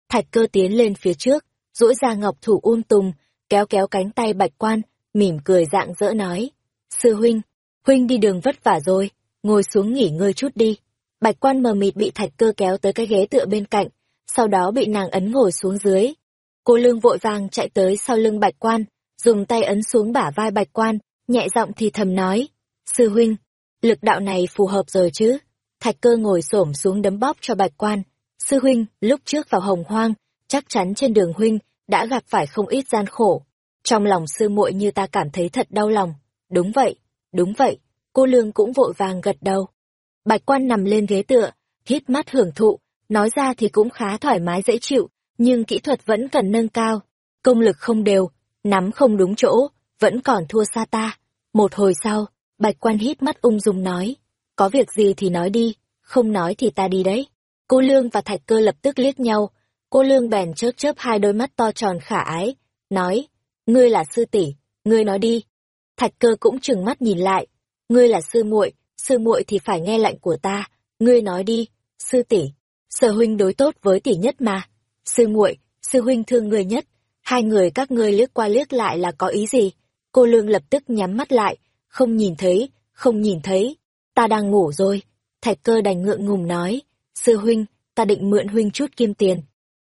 Thạch cơ tiến lên phía trước, duỗi ra ngọc thủ um tùng, kéo kéo cánh tay bạch quan, mỉm cười dạng dỡ nói. Sư huynh, huynh đi đường vất vả rồi, ngồi xuống nghỉ ngơi chút đi. Bạch quan mờ mịt bị thạch cơ kéo tới cái ghế tựa bên cạnh, sau đó bị nàng ấn ngồi xuống dưới. Cô lương vội vàng chạy tới sau lưng bạch quan, dùng tay ấn xuống bả vai bạch quan, nhẹ giọng thì thầm nói. Sư huynh, lực đạo này phù hợp rồi chứ? Thạch cơ ngồi xổm xuống đấm bóp cho bạch quan. Sư huynh, lúc trước vào hồng hoang, chắc chắn trên đường huynh, đã gặp phải không ít gian khổ. Trong lòng sư muội như ta cảm thấy thật đau lòng. Đúng vậy, đúng vậy, cô lương cũng vội vàng gật đầu. Bạch quan nằm lên ghế tựa, hít mắt hưởng thụ, nói ra thì cũng khá thoải mái dễ chịu, nhưng kỹ thuật vẫn cần nâng cao. Công lực không đều, nắm không đúng chỗ, vẫn còn thua xa ta. Một hồi sau, bạch quan hít mắt ung dung nói, có việc gì thì nói đi, không nói thì ta đi đấy. Cô Lương và Thạch Cơ lập tức liếc nhau, cô Lương bèn chớp chớp hai đôi mắt to tròn khả ái, nói, ngươi là sư tỷ, ngươi nói đi. Thạch Cơ cũng chừng mắt nhìn lại, ngươi là sư muội, sư muội thì phải nghe lệnh của ta, ngươi nói đi, sư tỷ, sở huynh đối tốt với tỷ nhất mà, sư muội, sư huynh thương người nhất, hai người các ngươi liếc qua liếc lại là có ý gì? Cô Lương lập tức nhắm mắt lại, không nhìn thấy, không nhìn thấy, ta đang ngủ rồi. Thạch cơ đành ngượng ngùng nói, sư huynh, ta định mượn huynh chút kim tiền.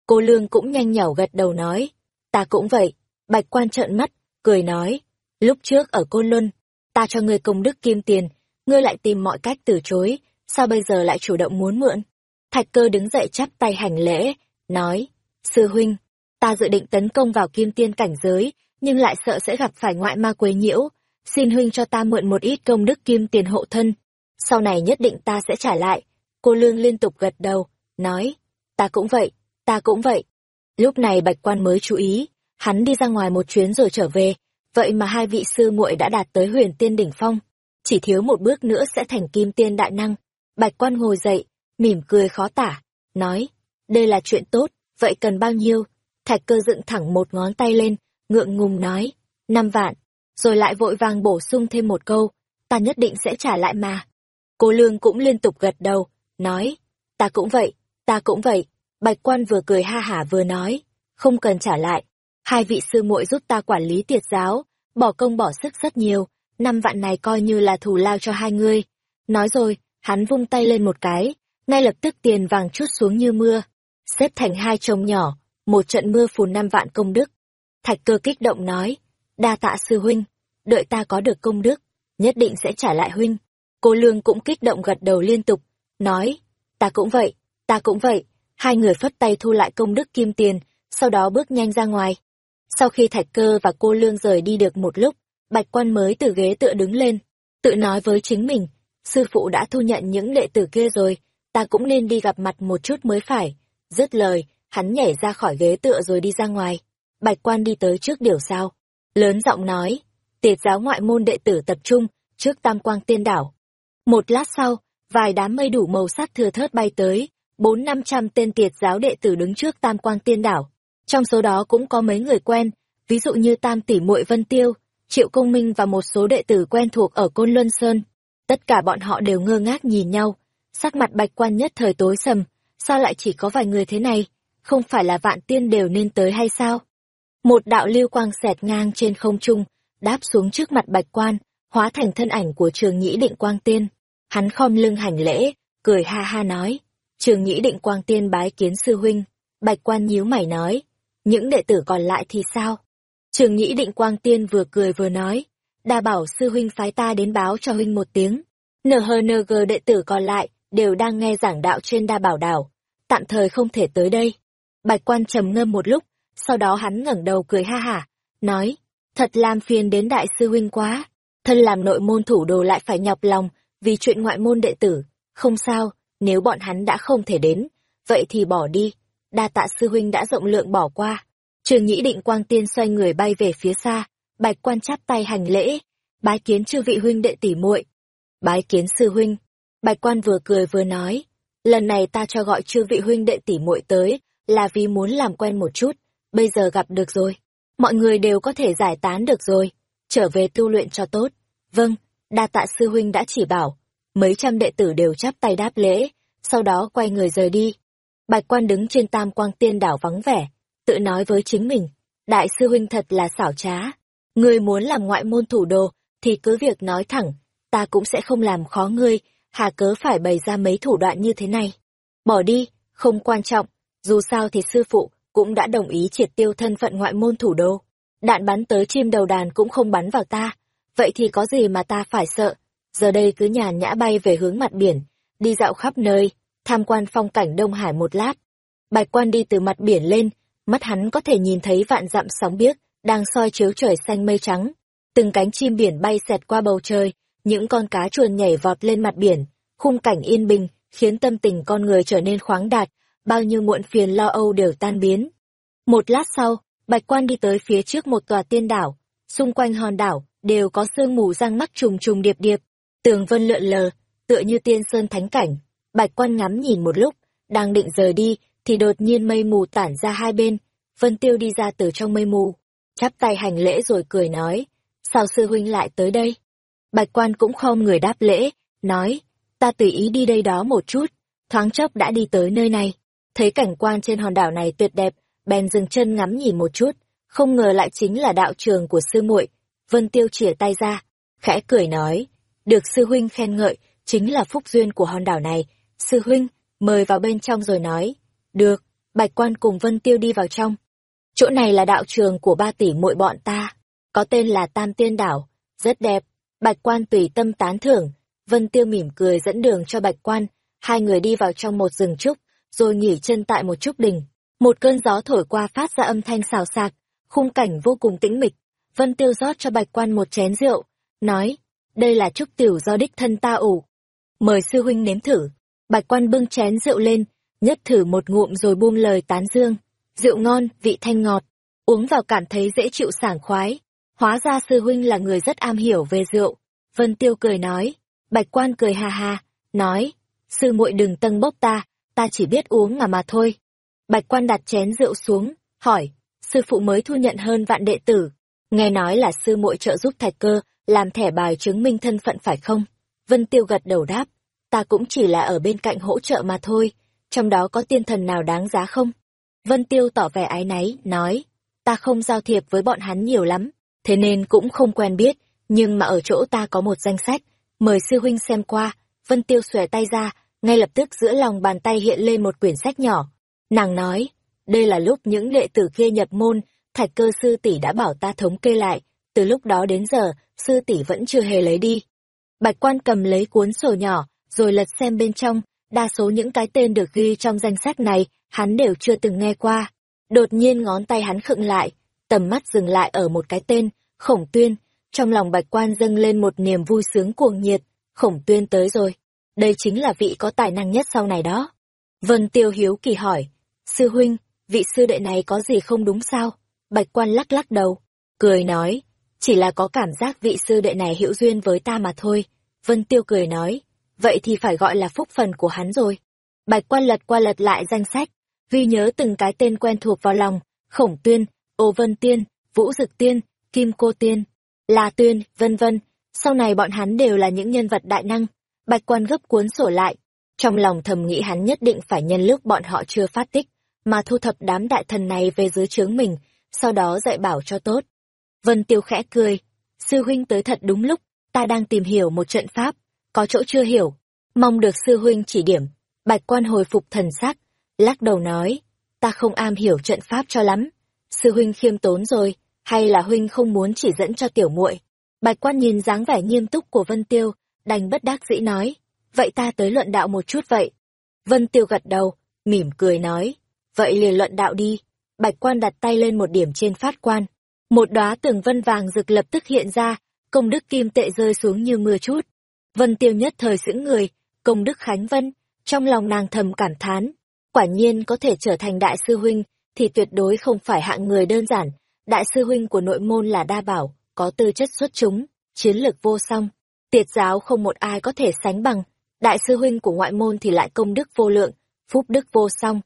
Cô Lương cũng nhanh nhảu gật đầu nói, ta cũng vậy. Bạch quan trợn mắt, cười nói, lúc trước ở Côn Luân, ta cho ngươi công đức kim tiền, ngươi lại tìm mọi cách từ chối, sao bây giờ lại chủ động muốn mượn? Thạch cơ đứng dậy chắp tay hành lễ, nói, sư huynh, ta dự định tấn công vào kim tiên cảnh giới, nhưng lại sợ sẽ gặp phải ngoại ma quấy nhiễu, xin huynh cho ta mượn một ít công đức kim tiền hộ thân. Sau này nhất định ta sẽ trả lại. Cô Lương liên tục gật đầu, nói, ta cũng vậy, ta cũng vậy. Lúc này Bạch Quan mới chú ý, hắn đi ra ngoài một chuyến rồi trở về, vậy mà hai vị sư muội đã đạt tới huyền tiên đỉnh phong, chỉ thiếu một bước nữa sẽ thành kim tiên đại năng. Bạch Quan ngồi dậy, mỉm cười khó tả, nói, đây là chuyện tốt, vậy cần bao nhiêu? Thạch cơ dựng thẳng một ngón tay lên, ngượng ngùng nói, năm vạn, rồi lại vội vàng bổ sung thêm một câu, ta nhất định sẽ trả lại mà. Cô Lương cũng liên tục gật đầu, nói, ta cũng vậy, ta cũng vậy. Bạch quan vừa cười ha hả vừa nói, không cần trả lại. Hai vị sư muội giúp ta quản lý tiệt giáo, bỏ công bỏ sức rất nhiều, năm vạn này coi như là thù lao cho hai ngươi. Nói rồi, hắn vung tay lên một cái, ngay lập tức tiền vàng chút xuống như mưa, xếp thành hai chồng nhỏ, một trận mưa phùn năm vạn công đức. Thạch cơ kích động nói, đa tạ sư huynh, đợi ta có được công đức, nhất định sẽ trả lại huynh. Cô Lương cũng kích động gật đầu liên tục, nói, ta cũng vậy, ta cũng vậy. Hai người phất tay thu lại công đức kim tiền, sau đó bước nhanh ra ngoài. Sau khi Thạch Cơ và cô Lương rời đi được một lúc, Bạch Quan mới từ ghế tựa đứng lên, tự nói với chính mình, sư phụ đã thu nhận những đệ tử kia rồi, ta cũng nên đi gặp mặt một chút mới phải. Dứt lời, hắn nhảy ra khỏi ghế tựa rồi đi ra ngoài. Bạch Quan đi tới trước điểu sao, lớn giọng nói, tiệt giáo ngoại môn đệ tử tập trung trước Tam Quang Tiên Đảo. Một lát sau, vài đám mây đủ màu sắc thừa thớt bay tới, bốn năm trăm tên tiệt giáo đệ tử đứng trước Tam Quang Tiên Đảo. Trong số đó cũng có mấy người quen, ví dụ như Tam Tỷ muội Vân Tiêu, Triệu Công Minh và một số đệ tử quen thuộc ở Côn Luân Sơn. Tất cả bọn họ đều ngơ ngác nhìn nhau, sắc mặt bạch quan nhất thời tối sầm, sao lại chỉ có vài người thế này, không phải là vạn tiên đều nên tới hay sao? Một đạo lưu quang xẹt ngang trên không trung, đáp xuống trước mặt bạch quan, hóa thành thân ảnh của trường nhĩ định quang tiên. Hắn khom lưng hành lễ, cười ha ha nói, trường nhĩ định quang tiên bái kiến sư huynh. Bạch quan nhíu mày nói, những đệ tử còn lại thì sao? Trường nhĩ định quang tiên vừa cười vừa nói, đa bảo sư huynh phái ta đến báo cho huynh một tiếng. nờ hờ nờ gờ đệ tử còn lại đều đang nghe giảng đạo trên đa bảo đảo, tạm thời không thể tới đây. Bạch quan trầm ngâm một lúc, sau đó hắn ngẩng đầu cười ha hả, nói, thật làm phiền đến đại sư huynh quá, thân làm nội môn thủ đồ lại phải nhọc lòng vì chuyện ngoại môn đệ tử, không sao, nếu bọn hắn đã không thể đến, vậy thì bỏ đi, đa tạ sư huynh đã rộng lượng bỏ qua. Trường nhĩ định quang tiên xoay người bay về phía xa, bạch quan chắp tay hành lễ, bái kiến chư vị huynh đệ tỷ muội. Bái kiến sư huynh, bạch quan vừa cười vừa nói, lần này ta cho gọi chư vị huynh đệ tỷ muội tới, là vì muốn làm quen một chút, bây giờ gặp được rồi. Mọi người đều có thể giải tán được rồi, trở về tu luyện cho tốt. Vâng, đa tạ sư huynh đã chỉ bảo. Mấy trăm đệ tử đều chắp tay đáp lễ, sau đó quay người rời đi. Bạch quan đứng trên tam quang tiên đảo vắng vẻ, tự nói với chính mình, đại sư huynh thật là xảo trá. Ngươi muốn làm ngoại môn thủ đồ, thì cứ việc nói thẳng, ta cũng sẽ không làm khó ngươi, hà cớ phải bày ra mấy thủ đoạn như thế này. Bỏ đi, không quan trọng, dù sao thì sư phụ cũng đã đồng ý triệt tiêu thân phận ngoại môn thủ đô. Đạn bắn tới chim đầu đàn cũng không bắn vào ta, vậy thì có gì mà ta phải sợ. Giờ đây cứ nhàn nhã bay về hướng mặt biển, đi dạo khắp nơi, tham quan phong cảnh Đông Hải một lát. Bạch quan đi từ mặt biển lên, mắt hắn có thể nhìn thấy vạn dặm sóng biếc, đang soi chiếu trời xanh mây trắng. Từng cánh chim biển bay xẹt qua bầu trời, những con cá chuồn nhảy vọt lên mặt biển, khung cảnh yên bình, khiến tâm tình con người trở nên khoáng đạt, bao nhiêu muộn phiền lo âu đều tan biến. Một lát sau, Bạch Quan đi tới phía trước một tòa tiên đảo, xung quanh hòn đảo đều có sương mù răng mắc trùng trùng điệp điệp, tường vân lượn lờ, tựa như tiên sơn thánh cảnh. Bạch Quan ngắm nhìn một lúc, đang định rời đi thì đột nhiên mây mù tản ra hai bên, Vân Tiêu đi ra từ trong mây mù, chắp tay hành lễ rồi cười nói, sao sư huynh lại tới đây? Bạch Quan cũng không người đáp lễ, nói, ta tùy ý đi đây đó một chút, thoáng chốc đã đi tới nơi này thấy cảnh quan trên hòn đảo này tuyệt đẹp, bèn dừng chân ngắm nhìn một chút, không ngờ lại chính là đạo trường của sư muội. Vân Tiêu chìa tay ra, khẽ cười nói, được sư huynh khen ngợi, chính là phúc duyên của hòn đảo này. Sư huynh, mời vào bên trong rồi nói. Được, Bạch Quan cùng Vân Tiêu đi vào trong. Chỗ này là đạo trường của ba tỷ muội bọn ta, có tên là Tam Tiên Đảo, rất đẹp. Bạch Quan tùy tâm tán thưởng, Vân Tiêu mỉm cười dẫn đường cho Bạch Quan, hai người đi vào trong một rừng trúc, rồi nghỉ chân tại một trúc đình. Một cơn gió thổi qua phát ra âm thanh xào xạc, khung cảnh vô cùng tĩnh mịch. Vân Tiêu rót cho Bạch Quan một chén rượu, nói, đây là trúc tiểu do đích thân ta ủ. Mời sư huynh nếm thử. Bạch Quan bưng chén rượu lên, nhấp thử một ngụm rồi buông lời tán dương. Rượu ngon, vị thanh ngọt, uống vào cảm thấy dễ chịu sảng khoái. Hóa ra sư huynh là người rất am hiểu về rượu. Vân Tiêu cười nói, Bạch Quan cười ha ha, nói, sư muội đừng tâng bốc ta, ta chỉ biết uống mà mà thôi. Bạch quan đặt chén rượu xuống, hỏi, sư phụ mới thu nhận hơn vạn đệ tử. Nghe nói là sư muội trợ giúp thạch cơ, làm thẻ bài chứng minh thân phận phải không? Vân Tiêu gật đầu đáp, ta cũng chỉ là ở bên cạnh hỗ trợ mà thôi, trong đó có tiên thần nào đáng giá không? Vân Tiêu tỏ vẻ ái náy, nói, ta không giao thiệp với bọn hắn nhiều lắm, thế nên cũng không quen biết, nhưng mà ở chỗ ta có một danh sách, mời sư huynh xem qua. Vân Tiêu xòe tay ra, ngay lập tức giữa lòng bàn tay hiện lên một quyển sách nhỏ. Nàng nói, đây là lúc những đệ tử kia nhập môn, thạch cơ sư tỷ đã bảo ta thống kê lại, từ lúc đó đến giờ, sư tỷ vẫn chưa hề lấy đi. Bạch quan cầm lấy cuốn sổ nhỏ, rồi lật xem bên trong, đa số những cái tên được ghi trong danh sách này, hắn đều chưa từng nghe qua. Đột nhiên ngón tay hắn khựng lại, tầm mắt dừng lại ở một cái tên, khổng tuyên, trong lòng bạch quan dâng lên một niềm vui sướng cuồng nhiệt, khổng tuyên tới rồi. Đây chính là vị có tài năng nhất sau này đó. Vân Tiêu hiếu kỳ hỏi, sư huynh, vị sư đệ này có gì không đúng sao? Bạch quan lắc lắc đầu, cười nói, chỉ là có cảm giác vị sư đệ này hữu duyên với ta mà thôi. Vân Tiêu cười nói, vậy thì phải gọi là phúc phần của hắn rồi. Bạch quan lật qua lật lại danh sách, ghi nhớ từng cái tên quen thuộc vào lòng, khổng tuyên, ô vân tiên, vũ dực tiên, kim cô tiên, la tuyên, vân vân. Sau này bọn hắn đều là những nhân vật đại năng. Bạch quan gấp cuốn sổ lại, trong lòng thầm nghĩ hắn nhất định phải nhân lúc bọn họ chưa phát tích, mà thu thập đám đại thần này về dưới trướng mình, sau đó dạy bảo cho tốt. Vân Tiêu khẽ cười, sư huynh tới thật đúng lúc, ta đang tìm hiểu một trận pháp, có chỗ chưa hiểu, mong được sư huynh chỉ điểm. Bạch quan hồi phục thần sắc, lắc đầu nói, ta không am hiểu trận pháp cho lắm. Sư huynh khiêm tốn rồi, hay là huynh không muốn chỉ dẫn cho tiểu muội? Bạch quan nhìn dáng vẻ nghiêm túc của Vân Tiêu, đành bất đắc dĩ nói, vậy ta tới luận đạo một chút vậy. Vân Tiêu gật đầu, mỉm cười nói, vậy liền luận đạo đi. Bạch quan đặt tay lên một điểm trên phát quan. Một đóa tường vân vàng rực lập tức hiện ra, công đức kim tệ rơi xuống như mưa chút. Vân Tiêu nhất thời sững người, công đức Khánh Vân, trong lòng nàng thầm cảm thán. Quả nhiên có thể trở thành đại sư huynh, thì tuyệt đối không phải hạng người đơn giản. Đại sư huynh của nội môn là đa bảo, có tư chất xuất chúng, chiến lược vô song. Tiệt giáo không một ai có thể sánh bằng. Đại sư huynh của ngoại môn thì lại công đức vô lượng, phúc đức vô song.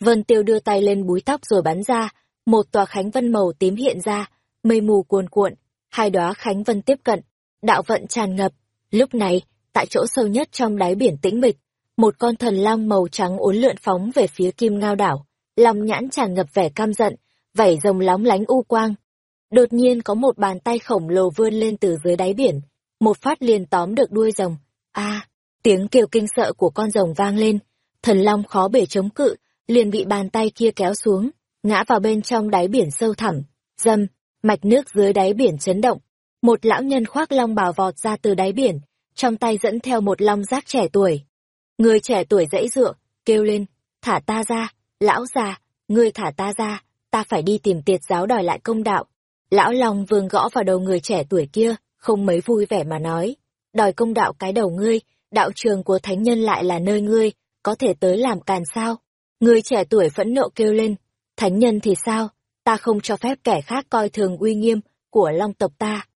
Vân Tiêu đưa tay lên búi tóc rồi bắn ra, một tòa khánh vân màu tím hiện ra, mây mù cuồn cuộn, hai đóa khánh vân tiếp cận, đạo vận tràn ngập. Lúc này, tại chỗ sâu nhất trong đáy biển tĩnh mịch, một con thần long màu trắng uốn lượn phóng về phía kim ngao đảo, lòng nhãn tràn ngập vẻ cam giận, vảy rồng lóng lánh u quang. Đột nhiên có một bàn tay khổng lồ vươn lên từ dưới đáy biển, một phát liền tóm được đuôi rồng. A, tiếng kêu kinh sợ của con rồng vang lên, thần long khó bể chống cự, liền bị bàn tay kia kéo xuống, ngã vào bên trong đáy biển sâu thẳm. Dâm, mạch nước dưới đáy biển chấn động. Một lão nhân khoác long bào vọt ra từ đáy biển, trong tay dẫn theo một long giác trẻ tuổi. Người trẻ tuổi dãy dựa, kêu lên, thả ta ra, lão già, ngươi thả ta ra, ta phải đi tìm tiệt giáo đòi lại công đạo. Lão Long vương gõ vào đầu người trẻ tuổi kia, không mấy vui vẻ mà nói, đòi công đạo cái đầu ngươi, đạo trường của thánh nhân lại là nơi ngươi, có thể tới làm càn sao. Người trẻ tuổi phẫn nộ kêu lên, thánh nhân thì sao, ta không cho phép kẻ khác coi thường uy nghiêm của long tộc ta.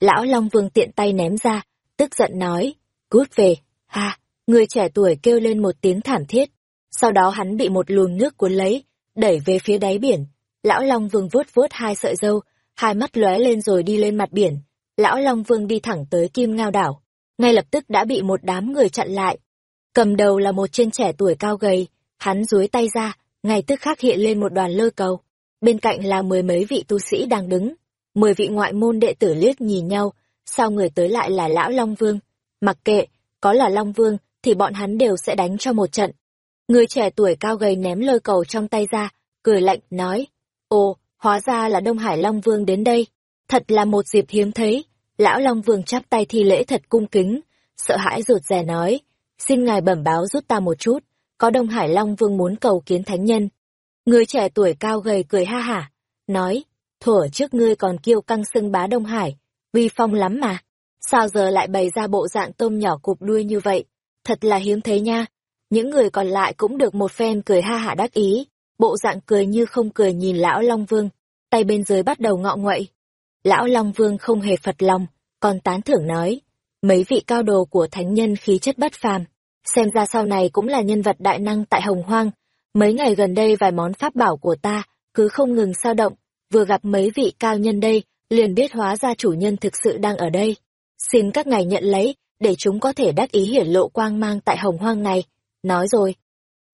Lão Long Vương tiện tay ném ra, tức giận nói, cút về, ha, người trẻ tuổi kêu lên một tiếng thảm thiết. Sau đó hắn bị một luồng nước cuốn lấy, đẩy về phía đáy biển. Lão Long Vương vuốt vuốt hai sợi dâu, hai mắt lóe lên rồi đi lên mặt biển. Lão Long Vương đi thẳng tới Kim Ngao đảo, ngay lập tức đã bị một đám người chặn lại. Cầm đầu là một trên trẻ tuổi cao gầy, hắn duỗi tay ra, ngay tức khắc hiện lên một đoàn lơ cầu. Bên cạnh là mười mấy vị tu sĩ đang đứng. Mười vị ngoại môn đệ tử liếc nhìn nhau, sao người tới lại là lão Long Vương. Mặc kệ, có là Long Vương, thì bọn hắn đều sẽ đánh cho một trận. Người trẻ tuổi cao gầy ném lơ cầu trong tay ra, cười lạnh, nói, Ồ, hóa ra là Đông Hải Long Vương đến đây. Thật là một dịp hiếm thấy. Lão Long Vương chắp tay thi lễ thật cung kính, sợ hãi rụt rè nói, xin ngài bẩm báo giúp ta một chút, có Đông Hải Long Vương muốn cầu kiến thánh nhân. Người trẻ tuổi cao gầy cười ha hả, nói, thuở trước ngươi còn kiêu căng xưng bá Đông Hải, uy phong lắm mà, sao giờ lại bày ra bộ dạng tôm nhỏ cụp đuôi như vậy, thật là hiếm thấy nha. Những người còn lại cũng được một phen cười ha hả đắc ý, bộ dạng cười như không cười nhìn lão Long Vương, tay bên dưới bắt đầu ngọ nguậy. Lão Long Vương không hề phật lòng, còn tán thưởng nói, mấy vị cao đồ của thánh nhân khí chất bất phàm, xem ra sau này cũng là nhân vật đại năng tại Hồng Hoang. Mấy ngày gần đây vài món pháp bảo của ta cứ không ngừng sao động, vừa gặp mấy vị cao nhân đây, liền biết hóa ra chủ nhân thực sự đang ở đây. Xin các ngài nhận lấy, để chúng có thể đắc ý hiển lộ quang mang tại Hồng Hoang này. Nói rồi.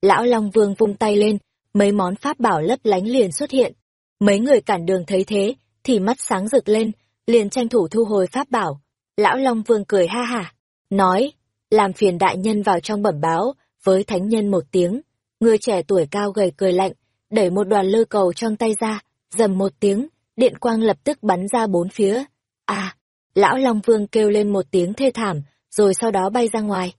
Lão Long Vương vung tay lên, mấy món pháp bảo lấp lánh liền xuất hiện. Mấy người cản đường thấy thế, thì mắt sáng rực lên, liền tranh thủ thu hồi pháp bảo. Lão Long Vương cười ha hả, nói, làm phiền đại nhân vào trong bẩm báo, với thánh nhân một tiếng. Người trẻ tuổi cao gầy cười lạnh, đẩy một đoàn lơ cầu trong tay ra, dầm một tiếng, điện quang lập tức bắn ra bốn phía. À, Lão Long Vương kêu lên một tiếng thê thảm, rồi sau đó bay ra ngoài.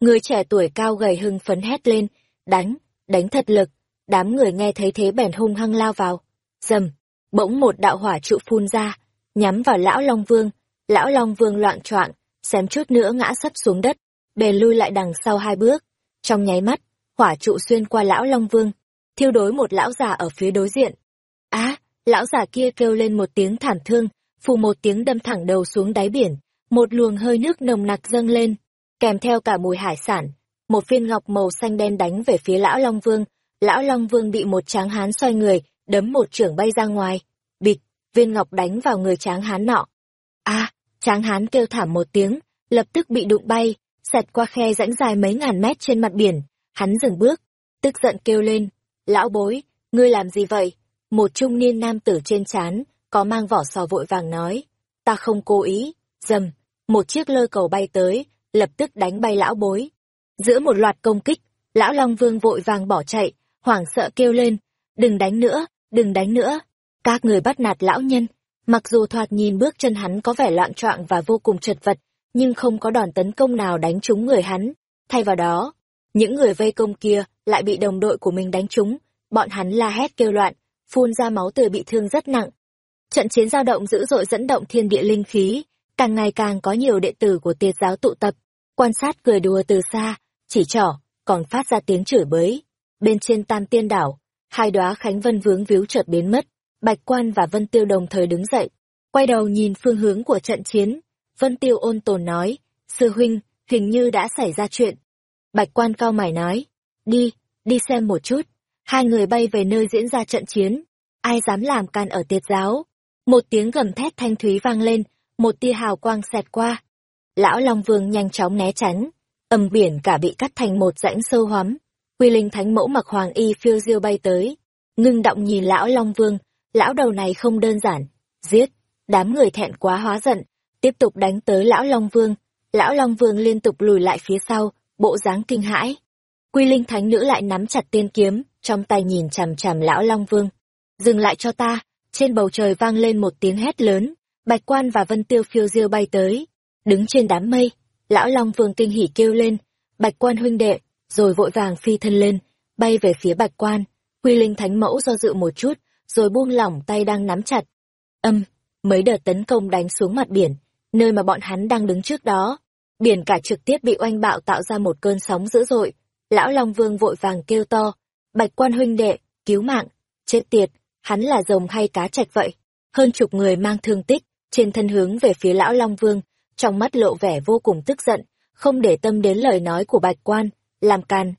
Người trẻ tuổi cao gầy hưng phấn hét lên, đánh, đánh thật lực. Đám người nghe thấy thế bèn hung hăng lao vào. Dầm, bỗng một đạo hỏa trụ phun ra, nhắm vào lão Long Vương. Lão Long Vương loạn choạng, xém chút nữa ngã sấp xuống đất, bèn lui lại đằng sau hai bước. Trong nháy mắt, hỏa trụ xuyên qua lão Long Vương, thiêu đối một lão già ở phía đối diện. Á, lão già kia kêu lên một tiếng thảm thương, phù một tiếng đâm thẳng đầu xuống đáy biển, một luồng hơi nước nồng nặc dâng lên, kèm theo cả mùi hải sản. Một viên ngọc màu xanh đen đánh về phía lão Long Vương, lão Long Vương bị một tráng hán xoay người, đấm một trưởng bay ra ngoài. Bịch, viên ngọc đánh vào người tráng hán nọ. A, tráng hán kêu thảm một tiếng, lập tức bị đụng bay, xẹt qua khe rãnh dài mấy ngàn mét trên mặt biển. Hắn dừng bước, tức giận kêu lên, lão bối, ngươi làm gì vậy? Một trung niên nam tử trên trán có mang vỏ sò vội vàng nói, ta không cố ý, dầm, một chiếc lơ cầu bay tới, lập tức đánh bay lão bối. Giữa một loạt công kích, lão Long Vương vội vàng bỏ chạy, hoảng sợ kêu lên, đừng đánh nữa, đừng đánh nữa. Các người bắt nạt lão nhân, mặc dù thoạt nhìn bước chân hắn có vẻ loạn trọng và vô cùng chật vật, nhưng không có đòn tấn công nào đánh trúng người hắn. Thay vào đó, những người vây công kia lại bị đồng đội của mình đánh trúng, bọn hắn la hét kêu loạn, phun ra máu tươi bị thương rất nặng. Trận chiến giao động dữ dội dẫn động thiên địa linh khí, càng ngày càng có nhiều đệ tử của tiệt giáo tụ tập, quan sát cười đùa từ xa, chỉ trỏ, còn phát ra tiếng chửi bới. Bên trên tam tiên đảo, hai đóa khánh vân vướng víu chợt biến mất, bạch quan và vân tiêu đồng thời đứng dậy, quay đầu nhìn phương hướng của trận chiến. Vân tiêu ôn tồn nói, sư huynh, hình như đã xảy ra chuyện. Bạch quan cao mày nói, đi, đi xem một chút. Hai người bay về nơi diễn ra trận chiến. Ai dám làm can ở tiệt giáo? Một tiếng gầm thét thanh thúy vang lên, một tia hào quang xẹt qua. Lão Long Vương nhanh chóng né tránh, ầm biển cả bị cắt thành một rãnh sâu hoắm. Quy linh thánh mẫu mặc hoàng y phiêu diêu bay tới, ngưng động nhìn lão Long Vương, lão đầu này không đơn giản, giết, đám người thẹn quá hóa giận, tiếp tục đánh tới lão Long Vương, lão Long Vương liên tục lùi lại phía sau, bộ dáng kinh hãi. Quy linh thánh nữ lại nắm chặt tiên kiếm, trong tay nhìn chằm chằm lão Long Vương. Dừng lại cho ta, trên bầu trời vang lên một tiếng hét lớn, Bạch Quan và Vân Tiêu phiêu diêu bay tới, đứng trên đám mây, lão Long Vương kinh hỉ kêu lên, Bạch Quan huynh đệ, rồi vội vàng phi thân lên, bay về phía Bạch Quan. Quy Linh Thánh Mẫu do dự một chút, rồi buông lỏng tay đang nắm chặt. Âm, mấy đợt tấn công đánh xuống mặt biển, nơi mà bọn hắn đang đứng trước đó. Biển cả trực tiếp bị oanh bạo tạo ra một cơn sóng dữ dội. Lão Long Vương vội vàng kêu to, Bạch Quan huynh đệ, cứu mạng, chết tiệt, hắn là rồng hay cá trạch vậy? Hơn chục người mang thương tích, trên thân hướng về phía lão Long Vương, trong mắt lộ vẻ vô cùng tức giận, không để tâm đến lời nói của Bạch Quan, làm càn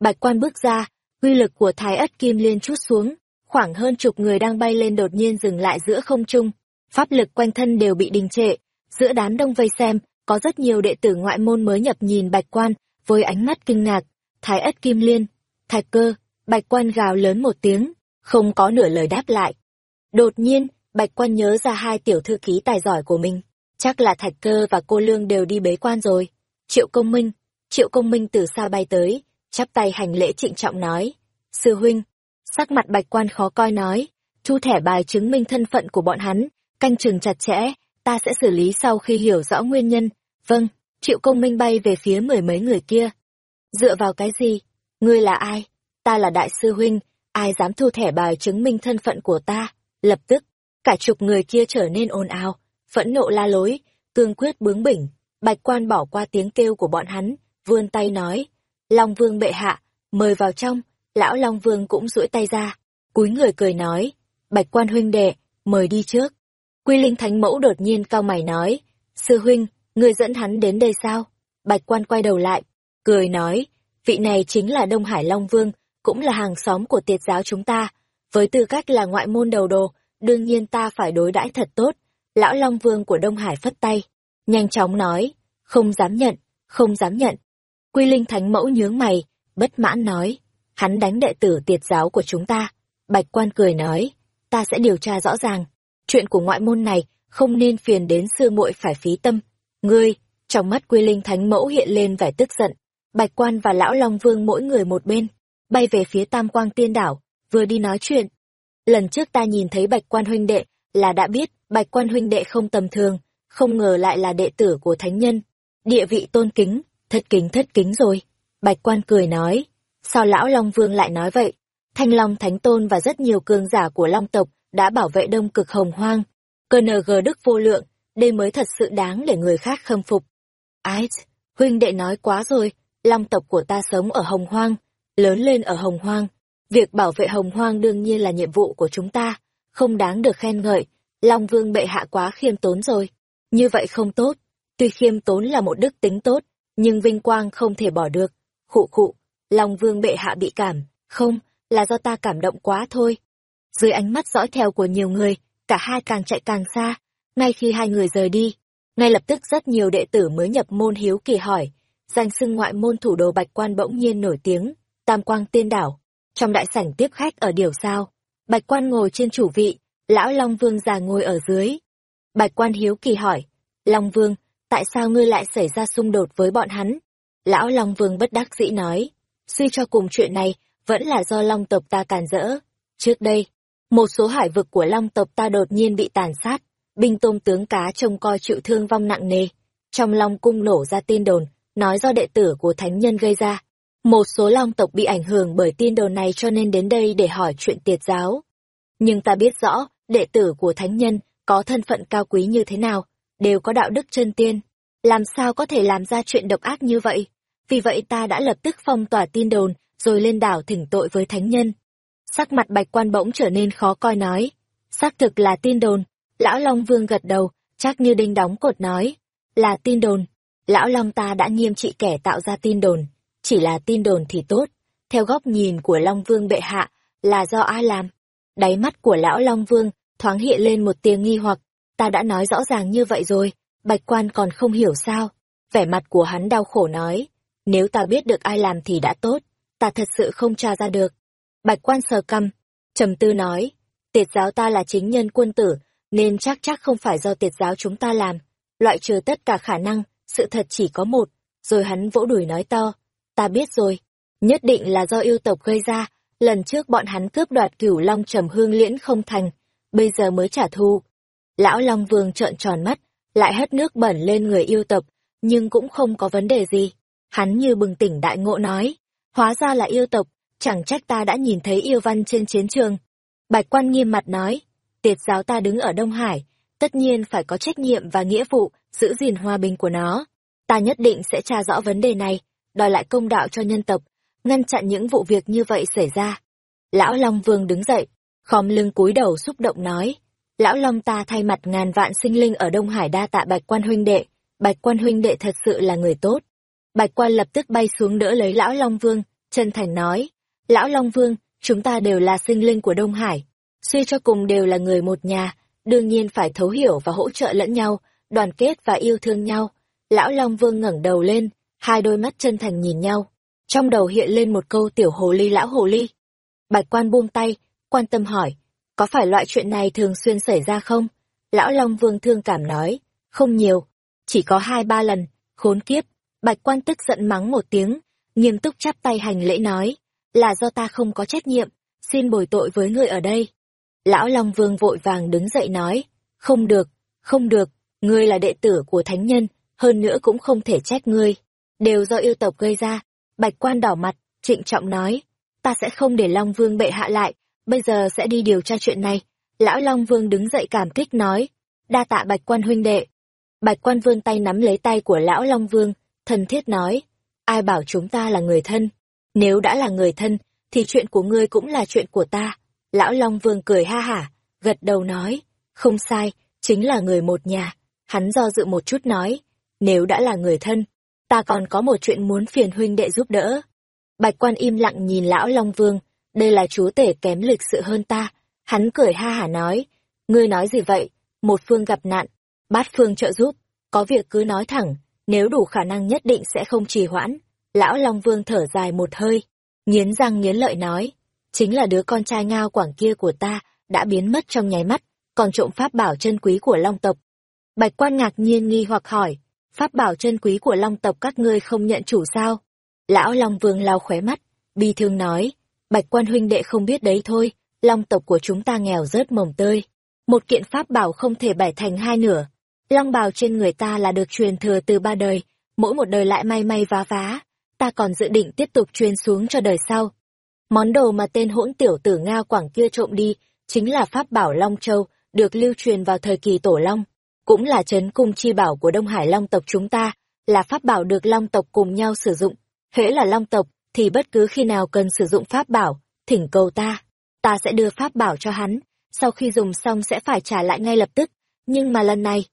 Bạch Quan bước ra, uy lực của Thái Ất Kim Liên chút xuống, khoảng hơn chục người đang bay lên đột nhiên dừng lại giữa không trung, pháp lực quanh thân đều bị đình trệ, giữa đám đông vây xem, có rất nhiều đệ tử ngoại môn mới nhập nhìn Bạch Quan với ánh mắt kinh ngạc, Thái Ất Kim Liên, Thạch Cơ, Bạch Quan gào lớn một tiếng, không có nửa lời đáp lại. Đột nhiên, Bạch Quan nhớ ra hai tiểu thư ký tài giỏi của mình. Chắc là Thạch Cơ và cô Lương đều đi bế quan rồi. Triệu Công Minh, Triệu Công Minh từ xa bay tới, chắp tay hành lễ trịnh trọng nói. Sư huynh, sắc mặt Bạch Quan khó coi nói, thu thẻ bài chứng minh thân phận của bọn hắn, canh chừng chặt chẽ, ta sẽ xử lý sau khi hiểu rõ nguyên nhân. Vâng, Triệu Công Minh bay về phía mười mấy người kia. Dựa vào cái gì? Ngươi là ai? Ta là đại sư huynh, ai dám thu thẻ bài chứng minh thân phận của ta? Lập tức, cả chục người kia trở nên ồn ào, phẫn nộ la lối, cương quyết bướng bỉnh. Bạch quan bỏ qua tiếng kêu của bọn hắn, vươn tay nói, Long Vương bệ hạ, mời vào trong, lão Long Vương cũng duỗi tay ra, cúi người cười nói, Bạch quan huynh đệ, mời đi trước. Quy Linh Thánh Mẫu đột nhiên cao mày nói, Sư huynh, người dẫn hắn đến đây sao? Bạch quan quay đầu lại, cười nói, vị này chính là Đông Hải Long Vương, cũng là hàng xóm của tiệt giáo chúng ta, với tư cách là ngoại môn đầu đồ, đương nhiên ta phải đối đãi thật tốt. Lão Long Vương của Đông Hải phất tay, nhanh chóng nói, không dám nhận, không dám nhận. Quy Linh Thánh Mẫu nhướng mày, bất mãn nói, hắn đánh đệ tử tiệt giáo của chúng ta. Bạch quan cười nói, ta sẽ điều tra rõ ràng, chuyện của ngoại môn này không nên phiền đến sư muội phải phí tâm. Ngươi, trong mắt Quy Linh Thánh Mẫu hiện lên vẻ tức giận, Bạch quan và Lão Long Vương mỗi người một bên, bay về phía Tam Quang Tiên Đảo, vừa đi nói chuyện, lần trước ta nhìn thấy bạch quan huynh đệ là đã biết bạch quan huynh đệ không tầm thường không ngờ lại là đệ tử của thánh nhân. Địa vị tôn kính, thất kính thất kính rồi. Bạch quan cười nói, sao lão Long Vương lại nói vậy? Thanh Long Thánh Tôn và rất nhiều cường giả của Long tộc đã bảo vệ đông cực hồng hoang. Cơ gờ Đức vô lượng, đây mới thật sự đáng để người khác khâm phục. Ái, huynh đệ nói quá rồi, Long tộc của ta sống ở hồng hoang, lớn lên ở hồng hoang. Việc bảo vệ hồng hoang đương nhiên là nhiệm vụ của chúng ta, không đáng được khen ngợi. Long Vương bệ hạ quá khiêm tốn rồi. Như vậy không tốt. Tuy khiêm tốn là một đức tính tốt, nhưng vinh quang không thể bỏ được. Khụ khụ, Long Vương bệ hạ bị cảm, không, là do ta cảm động quá thôi. Dưới ánh mắt dõi theo của nhiều người, cả hai càng chạy càng xa. Ngay khi hai người rời đi, ngay lập tức rất nhiều đệ tử mới nhập môn hiếu kỳ hỏi, danh xưng ngoại môn thủ đồ Bạch Quan bỗng nhiên nổi tiếng, Tam Quang Tiên Đảo. Trong đại sảnh tiếp khách ở điều sao, Bạch Quan ngồi trên chủ vị, lão Long Vương già ngồi ở dưới. Bạch Quan hiếu kỳ hỏi, Long Vương, tại sao ngươi lại xảy ra xung đột với bọn hắn? Lão Long Vương bất đắc dĩ nói, suy cho cùng chuyện này, vẫn là do Long tộc ta càn rỡ. Trước đây, một số hải vực của Long tộc ta đột nhiên bị tàn sát, binh tôm tướng cá trông coi chịu thương vong nặng nề. Trong Long cung nổ ra tin đồn, nói do đệ tử của thánh nhân gây ra. Một số Long tộc bị ảnh hưởng bởi tin đồn này cho nên đến đây để hỏi chuyện tiệt giáo. Nhưng ta biết rõ, đệ tử của thánh nhân có thân phận cao quý như thế nào, đều có đạo đức chân tiên. Làm sao có thể làm ra chuyện độc ác như vậy? Vì vậy ta đã lập tức phong tỏa tin đồn, rồi lên đảo thỉnh tội với thánh nhân. Sắc mặt bạch quan bỗng trở nên khó coi nói. Xác thực là tin đồn. Lão Long Vương gật đầu, chắc như đinh đóng cột nói. Là tin đồn. Lão Long ta đã nghiêm trị kẻ tạo ra tin đồn. Chỉ là tin đồn thì tốt. Theo góc nhìn của Long Vương bệ hạ, là do ai làm? Đáy mắt của Lão Long Vương thoáng hiện lên một tia nghi hoặc. Ta đã nói rõ ràng như vậy rồi, bạch quan còn không hiểu sao. Vẻ mặt của hắn đau khổ nói. Nếu ta biết được ai làm thì đã tốt ta thật sự không tra ra được. Bạch quan sờ căm, trầm tư nói, tiệt giáo ta là chính nhân quân tử, nên chắc chắc không phải do tiệt giáo chúng ta làm. Loại trừ tất cả khả năng, sự thật chỉ có một, rồi hắn vỗ đùi nói to, ta biết rồi, nhất định là do yêu tộc gây ra, lần trước bọn hắn cướp đoạt cửu long trầm hương liễn không thành, bây giờ mới trả thù. Lão Long Vương trợn tròn mắt, lại hất nước bẩn lên người yêu tộc, nhưng cũng không có vấn đề gì. Hắn như bừng tỉnh đại ngộ nói, Hóa ra là yêu tộc, chẳng trách ta đã nhìn thấy yêu văn trên chiến trường. Bạch quan nghiêm mặt nói, tiệt giáo ta đứng ở Đông Hải, tất nhiên phải có trách nhiệm và nghĩa vụ giữ gìn hòa bình của nó. Ta nhất định sẽ tra rõ vấn đề này, đòi lại công đạo cho nhân tộc, ngăn chặn những vụ việc như vậy xảy ra. Lão Long Vương đứng dậy, khom lưng cúi đầu xúc động nói, Lão Long ta thay mặt ngàn vạn sinh linh ở Đông Hải đa tạ Bạch quan huynh đệ, Bạch quan huynh đệ thật sự là người tốt. Bạch quan lập tức bay xuống đỡ lấy Lão Long Vương, chân thành nói, Lão Long Vương, chúng ta đều là sinh linh của Đông Hải, suy cho cùng đều là người một nhà, đương nhiên phải thấu hiểu và hỗ trợ lẫn nhau, đoàn kết và yêu thương nhau. Lão Long Vương ngẩng đầu lên, hai đôi mắt chân thành nhìn nhau, trong đầu hiện lên một câu tiểu hồ ly lão hồ ly. Bạch quan buông tay, quan tâm hỏi, có phải loại chuyện này thường xuyên xảy ra không? Lão Long Vương thương cảm nói, không nhiều, chỉ có hai ba lần, khốn kiếp, Bạch quan tức giận mắng một tiếng, nghiêm túc chắp tay hành lễ nói, là do ta không có trách nhiệm, xin bồi tội với người ở đây. Lão Long Vương vội vàng đứng dậy nói, không được, không được, ngươi là đệ tử của thánh nhân, hơn nữa cũng không thể trách ngươi, đều do yêu tộc gây ra. Bạch quan đỏ mặt, trịnh trọng nói, ta sẽ không để Long Vương bệ hạ lại, bây giờ sẽ đi điều tra chuyện này. Lão Long Vương đứng dậy cảm kích nói, đa tạ Bạch quan huynh đệ. Bạch quan vươn tay nắm lấy tay của Lão Long Vương, thân thiết nói, ai bảo chúng ta là người thân, nếu đã là người thân, thì chuyện của ngươi cũng là chuyện của ta. Lão Long Vương cười ha hả, gật đầu nói, không sai, chính là người một nhà. Hắn do dự một chút nói, nếu đã là người thân, ta còn có một chuyện muốn phiền huynh đệ giúp đỡ. Bạch quan im lặng nhìn lão Long Vương, đây là chúa tể kém lịch sự hơn ta. Hắn cười ha hả nói, ngươi nói gì vậy, một phương gặp nạn, bát phương trợ giúp, có việc cứ nói thẳng, nếu đủ khả năng nhất định sẽ không trì hoãn. Lão Long Vương thở dài một hơi, nghiến răng nghiến lợi nói, chính là đứa con trai ngao quảng kia của ta, đã biến mất trong nháy mắt, còn trộm pháp bảo chân quý của Long tộc. Bạch quan ngạc nhiên nghi hoặc hỏi, pháp bảo chân quý của Long tộc các ngươi không nhận chủ sao? Lão Long Vương lao khóe mắt, bi thương nói, Bạch quan huynh đệ không biết đấy thôi, Long tộc của chúng ta nghèo rớt mồng tơi. Một kiện pháp bảo không thể bẻ thành hai nửa. Long bào trên người ta là được truyền thừa từ ba đời, mỗi một đời lại may may vá vá, ta còn dự định tiếp tục truyền xuống cho đời sau. Món đồ mà tên hỗn tiểu tử Nga Quảng kia trộm đi, chính là pháp bảo Long Châu, được lưu truyền vào thời kỳ Tổ Long, cũng là chấn cung chi bảo của Đông Hải Long tộc chúng ta, là pháp bảo được Long tộc cùng nhau sử dụng. Hễ là Long tộc, thì bất cứ khi nào cần sử dụng pháp bảo, thỉnh cầu ta, ta sẽ đưa pháp bảo cho hắn, sau khi dùng xong sẽ phải trả lại ngay lập tức, nhưng mà lần này,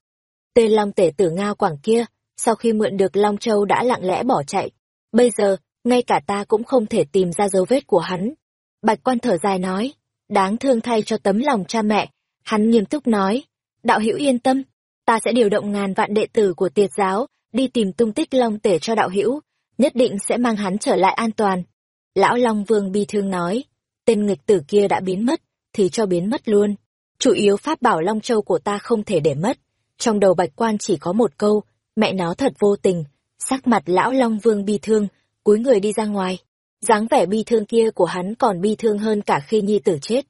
tên Long tể tử ngao Quảng kia, sau khi mượn được Long Châu đã lặng lẽ bỏ chạy, bây giờ, ngay cả ta cũng không thể tìm ra dấu vết của hắn. Bạch quan thở dài nói, đáng thương thay cho tấm lòng cha mẹ, hắn nghiêm túc nói, đạo hữu yên tâm, ta sẽ điều động ngàn vạn đệ tử của tiệt giáo, đi tìm tung tích Long tể cho đạo hữu, nhất định sẽ mang hắn trở lại an toàn. Lão Long Vương bi thương nói, tên nghịch tử kia đã biến mất, thì cho biến mất luôn. Chủ yếu pháp bảo Long Châu của ta không thể để mất. Trong đầu bạch quan chỉ có một câu, mẹ nó thật vô tình. Sắc mặt lão Long Vương bi thương, cúi người đi ra ngoài. dáng vẻ bi thương kia của hắn còn bi thương hơn cả khi nhi tử chết.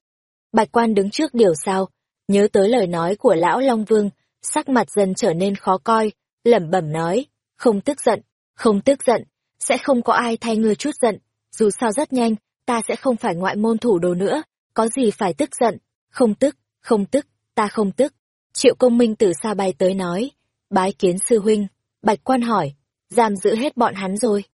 Bạch quan đứng trước điều sao, nhớ tới lời nói của lão Long Vương, sắc mặt dần trở nên khó coi, lẩm bẩm nói, không tức giận, không tức giận, sẽ không có ai thay ngươi chút giận, dù sao rất nhanh, ta sẽ không phải ngoại môn thủ đồ nữa, có gì phải tức giận, không tức, không tức, ta không tức. Triệu công minh từ xa bay tới nói, bái kiến sư huynh, bạch quan hỏi, giam giữ hết bọn hắn rồi.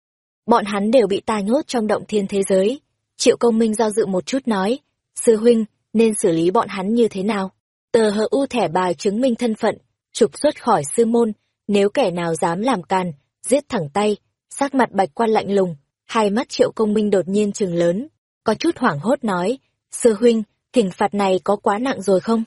Bọn hắn đều bị ta nhốt trong động thiên thế giới. Triệu công minh do dự một chút nói, sư huynh, nên xử lý bọn hắn như thế nào? Tờ hờ u thẻ bài chứng minh thân phận, trục xuất khỏi sư môn, nếu kẻ nào dám làm càn, giết thẳng tay, sắc mặt bạch quan lạnh lùng, hai mắt triệu công minh đột nhiên trừng lớn, có chút hoảng hốt nói, sư huynh, thỉnh phạt này có quá nặng rồi không?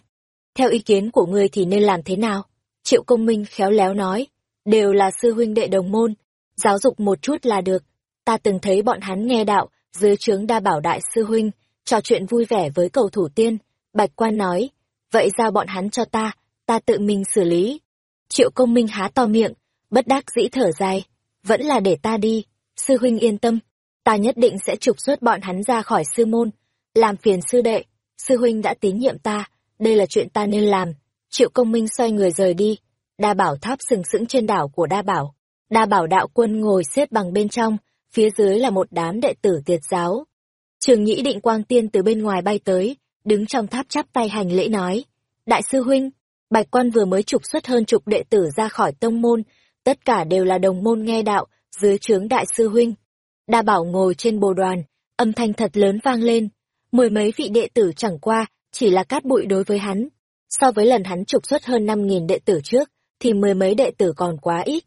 Theo ý kiến của ngươi thì nên làm thế nào? Triệu công minh khéo léo nói, đều là sư huynh đệ đồng môn, giáo dục một chút là được. Ta từng thấy bọn hắn nghe đạo, dưới trướng đa bảo đại sư huynh, trò chuyện vui vẻ với cầu thủ tiên. Bạch quan nói, vậy giao bọn hắn cho ta, ta tự mình xử lý. Triệu công minh há to miệng, bất đắc dĩ thở dài, vẫn là để ta đi, sư huynh yên tâm, ta nhất định sẽ trục xuất bọn hắn ra khỏi sư môn, làm phiền sư đệ, sư huynh đã tín nhiệm ta, đây là chuyện ta nên làm. Triệu công minh xoay người rời đi, đa bảo tháp sừng sững trên đảo của đa bảo. Đa bảo đạo quân ngồi xếp bằng bên trong, phía dưới là một đám đệ tử tiệt giáo. Trường nhĩ định quang tiên từ bên ngoài bay tới, đứng trong tháp chắp tay hành lễ nói. Đại sư huynh, bạch quan vừa mới trục xuất hơn chục đệ tử ra khỏi tông môn, tất cả đều là đồng môn nghe đạo, dưới trướng đại sư huynh. Đa bảo ngồi trên bồ đoàn, âm thanh thật lớn vang lên, mười mấy vị đệ tử chẳng qua, chỉ là cát bụi đối với hắn. So với lần hắn trục xuất hơn năm nghìn đệ tử trước, thì mười mấy đệ tử còn quá ít.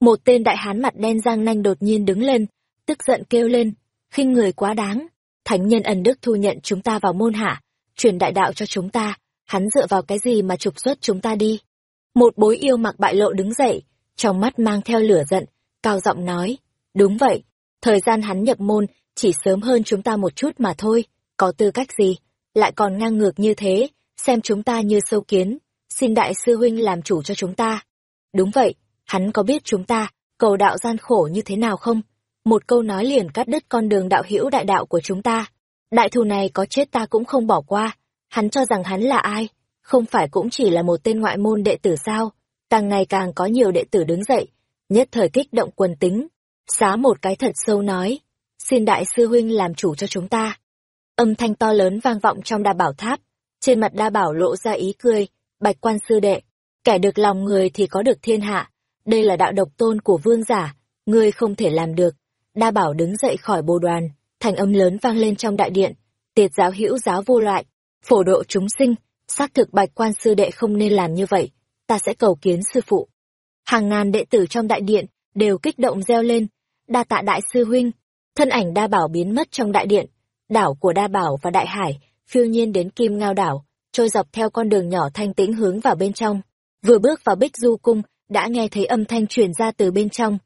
Một tên đại hán mặt đen giang nanh đột nhiên đứng lên, tức giận kêu lên, khinh người quá đáng. Thánh nhân ân đức thu nhận chúng ta vào môn hạ, truyền đại đạo cho chúng ta, hắn dựa vào cái gì mà trục xuất chúng ta đi. Một bối yêu mặc bại lộ đứng dậy, trong mắt mang theo lửa giận, cao giọng nói, đúng vậy, thời gian hắn nhập môn chỉ sớm hơn chúng ta một chút mà thôi, có tư cách gì, lại còn ngang ngược như thế, xem chúng ta như sâu kiến, xin đại sư huynh làm chủ cho chúng ta. Đúng vậy, hắn có biết chúng ta, cầu đạo gian khổ như thế nào không? Một câu nói liền cắt đứt con đường đạo hữu đại đạo của chúng ta. Đại thù này có chết ta cũng không bỏ qua, hắn cho rằng hắn là ai? Không phải cũng chỉ là một tên ngoại môn đệ tử sao? Càng ngày càng có nhiều đệ tử đứng dậy, nhất thời kích động quần tính, xá một cái thật sâu nói, xin đại sư huynh làm chủ cho chúng ta. Âm thanh to lớn vang vọng trong đa bảo tháp, trên mặt đa bảo lộ ra ý cười, bạch quan sư đệ, kẻ được lòng người thì có được thiên hạ, đây là đạo độc tôn của vương giả, ngươi không thể làm được. Đa bảo đứng dậy khỏi bồ đoàn, thành âm lớn vang lên trong đại điện, tiệt giáo hữu giáo vô loại, phổ độ chúng sinh, xác thực bạch quan sư đệ không nên làm như vậy, ta sẽ cầu kiến sư phụ. Hàng ngàn đệ tử trong đại điện đều kích động reo lên, đa tạ đại sư huynh, thân ảnh đa bảo biến mất trong đại điện, đảo của đa bảo và đại hải, phiêu nhiên đến kim ngao đảo, trôi dọc theo con đường nhỏ thanh tĩnh hướng vào bên trong. Vừa bước vào bích du cung, đã nghe thấy âm thanh truyền ra từ bên trong.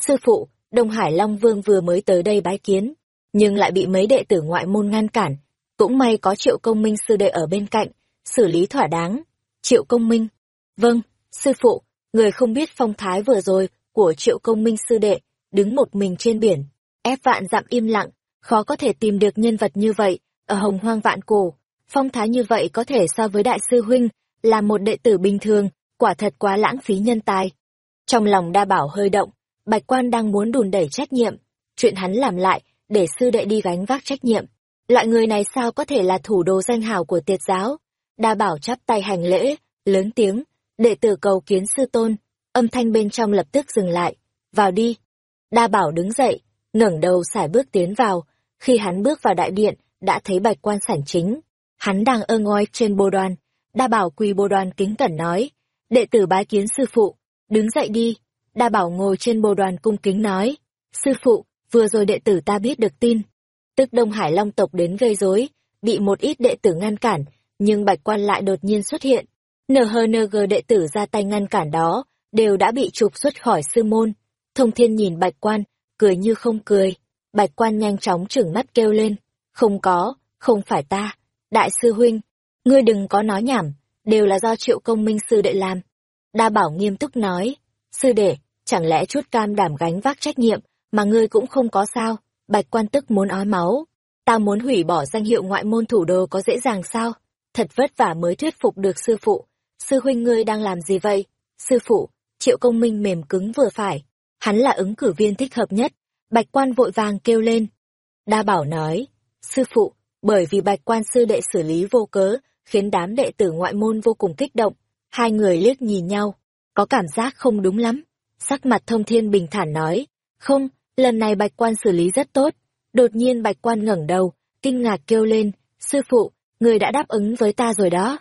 Sư phụ, Đông Hải Long Vương vừa mới tới đây bái kiến, nhưng lại bị mấy đệ tử ngoại môn ngăn cản. Cũng may có triệu công minh sư đệ ở bên cạnh, xử lý thỏa đáng. Triệu công minh. Vâng, sư phụ, người không biết phong thái vừa rồi của triệu công minh sư đệ, đứng một mình trên biển, ép vạn dặm im lặng, khó có thể tìm được nhân vật như vậy, ở hồng hoang vạn cổ. Phong thái như vậy có thể so với đại sư huynh, là một đệ tử bình thường, quả thật quá lãng phí nhân tài. Trong lòng đa bảo hơi động, bạch quan đang muốn đùn đẩy trách nhiệm, chuyện hắn làm lại, để sư đệ đi gánh vác trách nhiệm. Loại người này sao có thể là thủ đồ danh hào của tiệt giáo? Đa bảo chắp tay hành lễ, lớn tiếng, đệ tử cầu kiến sư tôn, âm thanh bên trong lập tức dừng lại, vào đi. Đa bảo đứng dậy, ngẩng đầu xải bước tiến vào, khi hắn bước vào đại điện, đã thấy bạch quan sảnh chính. Hắn đang ơ ngoi trên bồ đoàn, đa bảo quỳ bồ đoàn kính cẩn nói, đệ tử bái kiến sư phụ, đứng dậy đi. Đa bảo ngồi trên bồ đoàn cung kính nói, sư phụ, vừa rồi đệ tử ta biết được tin. Tức Đông Hải Long tộc đến gây rối, bị một ít đệ tử ngăn cản, nhưng bạch quan lại đột nhiên xuất hiện. NHNG đệ tử ra tay ngăn cản đó, đều đã bị trục xuất khỏi sư môn. Thông thiên nhìn bạch quan, cười như không cười. Bạch quan nhanh chóng trừng mắt kêu lên. Không có, không phải ta. Đại sư huynh, ngươi đừng có nói nhảm, đều là do triệu công minh sư đệ làm. Đa bảo nghiêm túc nói. Sư đệ, chẳng lẽ chút cam đảm gánh vác trách nhiệm, mà ngươi cũng không có sao? Bạch quan tức muốn ói máu. Ta muốn hủy bỏ danh hiệu ngoại môn thủ đô có dễ dàng sao? Thật vất vả mới thuyết phục được sư phụ. Sư huynh ngươi đang làm gì vậy? Sư phụ, triệu công minh mềm cứng vừa phải. Hắn là ứng cử viên thích hợp nhất. Bạch quan vội vàng kêu lên. Đa bảo nói, sư phụ, bởi vì bạch quan sư đệ xử lý vô cớ, khiến đám đệ tử ngoại môn vô cùng kích động. Hai người liếc nhìn nhau, có cảm giác không đúng lắm. Sắc mặt thông thiên bình thản nói, không, lần này bạch quan xử lý rất tốt. Đột nhiên bạch quan ngẩng đầu, kinh ngạc kêu lên, sư phụ, người đã đáp ứng với ta rồi đó.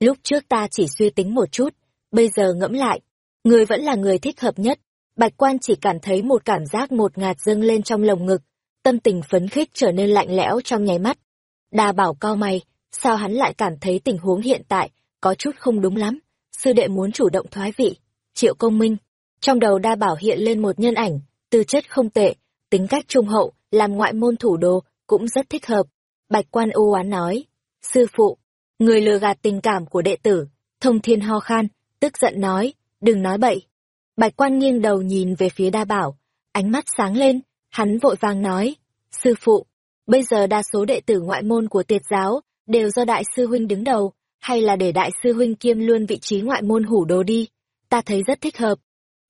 Lúc trước ta chỉ suy tính một chút, bây giờ ngẫm lại, người vẫn là người thích hợp nhất. Bạch quan chỉ cảm thấy một cảm giác một ngạt dâng lên trong lồng ngực, tâm tình phấn khích trở nên lạnh lẽo trong nháy mắt. Đa bảo cao mày, sao hắn lại cảm thấy tình huống hiện tại có chút không đúng lắm, sư đệ muốn chủ động thoái vị. Triệu công minh, trong đầu đa bảo hiện lên một nhân ảnh, tư chất không tệ, tính cách trung hậu, làm ngoại môn thủ đô, cũng rất thích hợp. Bạch quan u oán nói, sư phụ, người lừa gạt tình cảm của đệ tử, thông thiên ho khan, tức giận nói, đừng nói bậy. Bạch quan nghiêng đầu nhìn về phía đa bảo, ánh mắt sáng lên, hắn vội vàng nói, sư phụ, bây giờ đa số đệ tử ngoại môn của tiệt giáo, đều do đại sư huynh đứng đầu, hay là để đại sư huynh kiêm luôn vị trí ngoại môn hủ đồ đi, ta thấy rất thích hợp.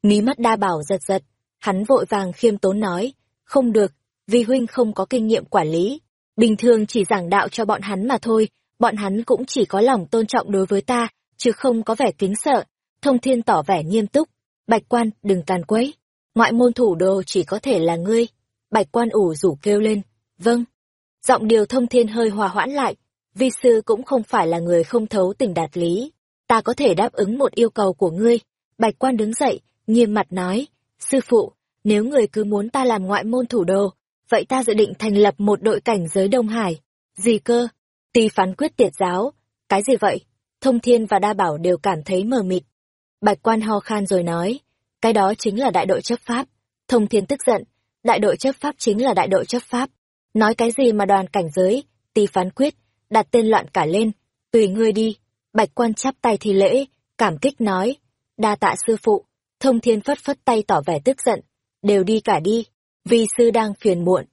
Mí mắt đa bảo giật giật, hắn vội vàng khiêm tốn nói, không được, vì huynh không có kinh nghiệm quản lý, bình thường chỉ giảng đạo cho bọn hắn mà thôi, bọn hắn cũng chỉ có lòng tôn trọng đối với ta, chứ không có vẻ kính sợ. Thông thiên tỏ vẻ nghiêm túc, bạch quan, đừng càn quấy, ngoại môn thủ đồ chỉ có thể là ngươi. Bạch quan ủ rủ kêu lên, vâng. Giọng điều thông thiên hơi hòa hoãn lại, vi sư cũng không phải là người không thấu tình đạt lý, ta có thể đáp ứng một yêu cầu của ngươi. Bạch quan đứng dậy, nghiêm mặt nói, sư phụ, nếu người cứ muốn ta làm ngoại môn thủ đồ, vậy ta dự định thành lập một đội cảnh giới Đông Hải. Gì cơ? Tì phán quyết tiệt giáo. Cái gì vậy? Thông Thiên và Đa Bảo đều cảm thấy mờ mịt. Bạch quan ho khan rồi nói, cái đó chính là đại đội chấp pháp. Thông Thiên tức giận, đại đội chấp pháp chính là đại đội chấp pháp. Nói cái gì mà đoàn cảnh giới, tì phán quyết, đặt tên loạn cả lên, tùy ngươi đi. Bạch quan chắp tay thi lễ, cảm kích nói, đa tạ sư phụ. Thông Thiên phất phất tay tỏ vẻ tức giận, đều đi cả đi, vì sư đang phiền muộn.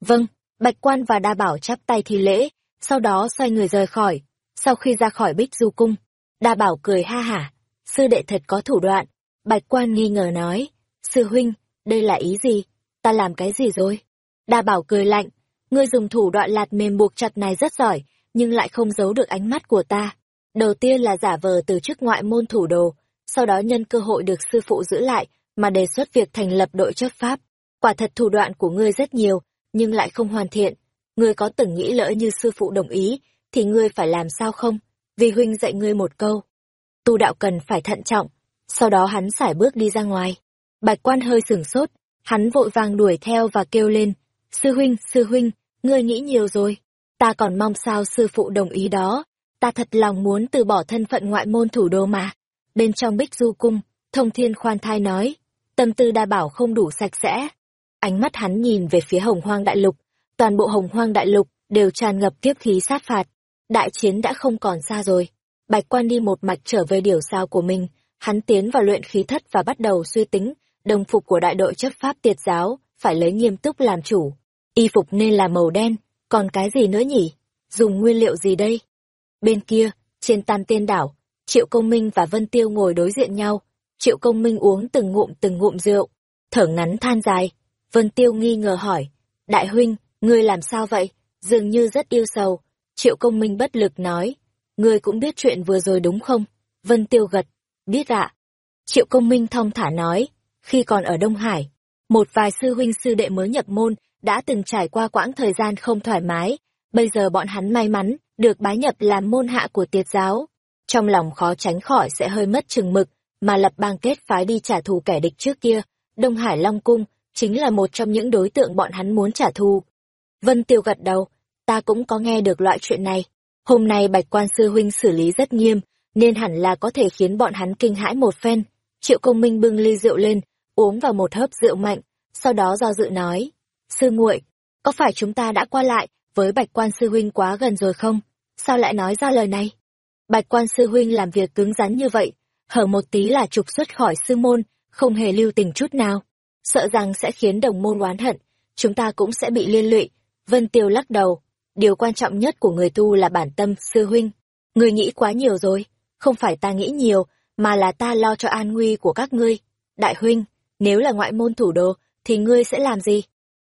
Vâng, Bạch Quan và Đa Bảo chắp tay thi lễ, sau đó xoay người rời khỏi. Sau khi ra khỏi Bích Du Cung, Đa Bảo cười ha hả, sư đệ thật có thủ đoạn. Bạch Quan nghi ngờ nói, sư huynh, đây là ý gì? Ta làm cái gì rồi? Đa Bảo cười lạnh, ngươi dùng thủ đoạn lạt mềm buộc chặt này rất giỏi, nhưng lại không giấu được ánh mắt của ta. Đầu tiên là giả vờ từ chức ngoại môn thủ đồ, sau đó nhân cơ hội được sư phụ giữ lại, mà đề xuất việc thành lập đội chấp pháp. Quả thật thủ đoạn của ngươi rất nhiều, nhưng lại không hoàn thiện. Ngươi có từng nghĩ lỡ như sư phụ đồng ý, thì ngươi phải làm sao không? Vì huynh dạy ngươi một câu. Tu đạo cần phải thận trọng. Sau đó hắn sải bước đi ra ngoài. Bạch quan hơi sửng sốt, hắn vội vàng đuổi theo và kêu lên. Sư huynh, sư huynh, ngươi nghĩ nhiều rồi. Ta còn mong sao sư phụ đồng ý đó. Ta thật lòng muốn từ bỏ thân phận ngoại môn thủ đô mà. Bên trong bích du cung, thông thiên khoan thai nói, tâm tư đa bảo không đủ sạch sẽ. Ánh mắt hắn nhìn về phía hồng hoang đại lục, toàn bộ hồng hoang đại lục đều tràn ngập kiếp khí sát phạt. Đại chiến đã không còn xa rồi. Bạch quan đi một mạch trở về điều sao của mình, hắn tiến vào luyện khí thất và bắt đầu suy tính, đồng phục của đại đội chấp pháp tiệt giáo, phải lấy nghiêm túc làm chủ. Y phục nên là màu đen, còn cái gì nữa nhỉ? Dùng nguyên liệu gì đây? Bên kia, trên tam tiên đảo, Triệu Công Minh và Vân Tiêu ngồi đối diện nhau. Triệu Công Minh uống từng ngụm từng ngụm rượu, thở ngắn than dài. Vân Tiêu nghi ngờ hỏi, Đại huynh, ngươi làm sao vậy? Dường như rất yêu sầu. Triệu Công Minh bất lực nói, ngươi cũng biết chuyện vừa rồi đúng không? Vân Tiêu gật, biết ạ. Triệu Công Minh thong thả nói, khi còn ở Đông Hải, một vài sư huynh sư đệ mới nhập môn đã từng trải qua quãng thời gian không thoải mái, bây giờ bọn hắn may mắn được bái nhập làm môn hạ của tiệt giáo. Trong lòng khó tránh khỏi sẽ hơi mất chừng mực, mà lập bang kết phái đi trả thù kẻ địch trước kia, Đông Hải Long Cung chính là một trong những đối tượng bọn hắn muốn trả thù. Vân Tiêu gật đầu, ta cũng có nghe được loại chuyện này. Hôm nay Bạch Quan Sư Huynh xử lý rất nghiêm, nên hẳn là có thể khiến bọn hắn kinh hãi một phen. Triệu Công Minh bưng ly rượu lên, uống vào một hớp rượu mạnh, sau đó do dự nói, Sư muội có phải chúng ta đã qua lại với Bạch Quan Sư Huynh quá gần rồi không? Sao lại nói ra lời này? Bạch Quan Sư Huynh làm việc cứng rắn như vậy, hở một tí là trục xuất khỏi sư môn, không hề lưu tình chút nào. Sợ rằng sẽ khiến đồng môn oán hận, chúng ta cũng sẽ bị liên lụy. Vân Tiêu lắc đầu, điều quan trọng nhất của người tu là bản tâm, sư huynh. Người nghĩ quá nhiều rồi, không phải ta nghĩ nhiều, mà là ta lo cho an nguy của các ngươi. Đại huynh, nếu là ngoại môn thủ đô, thì ngươi sẽ làm gì?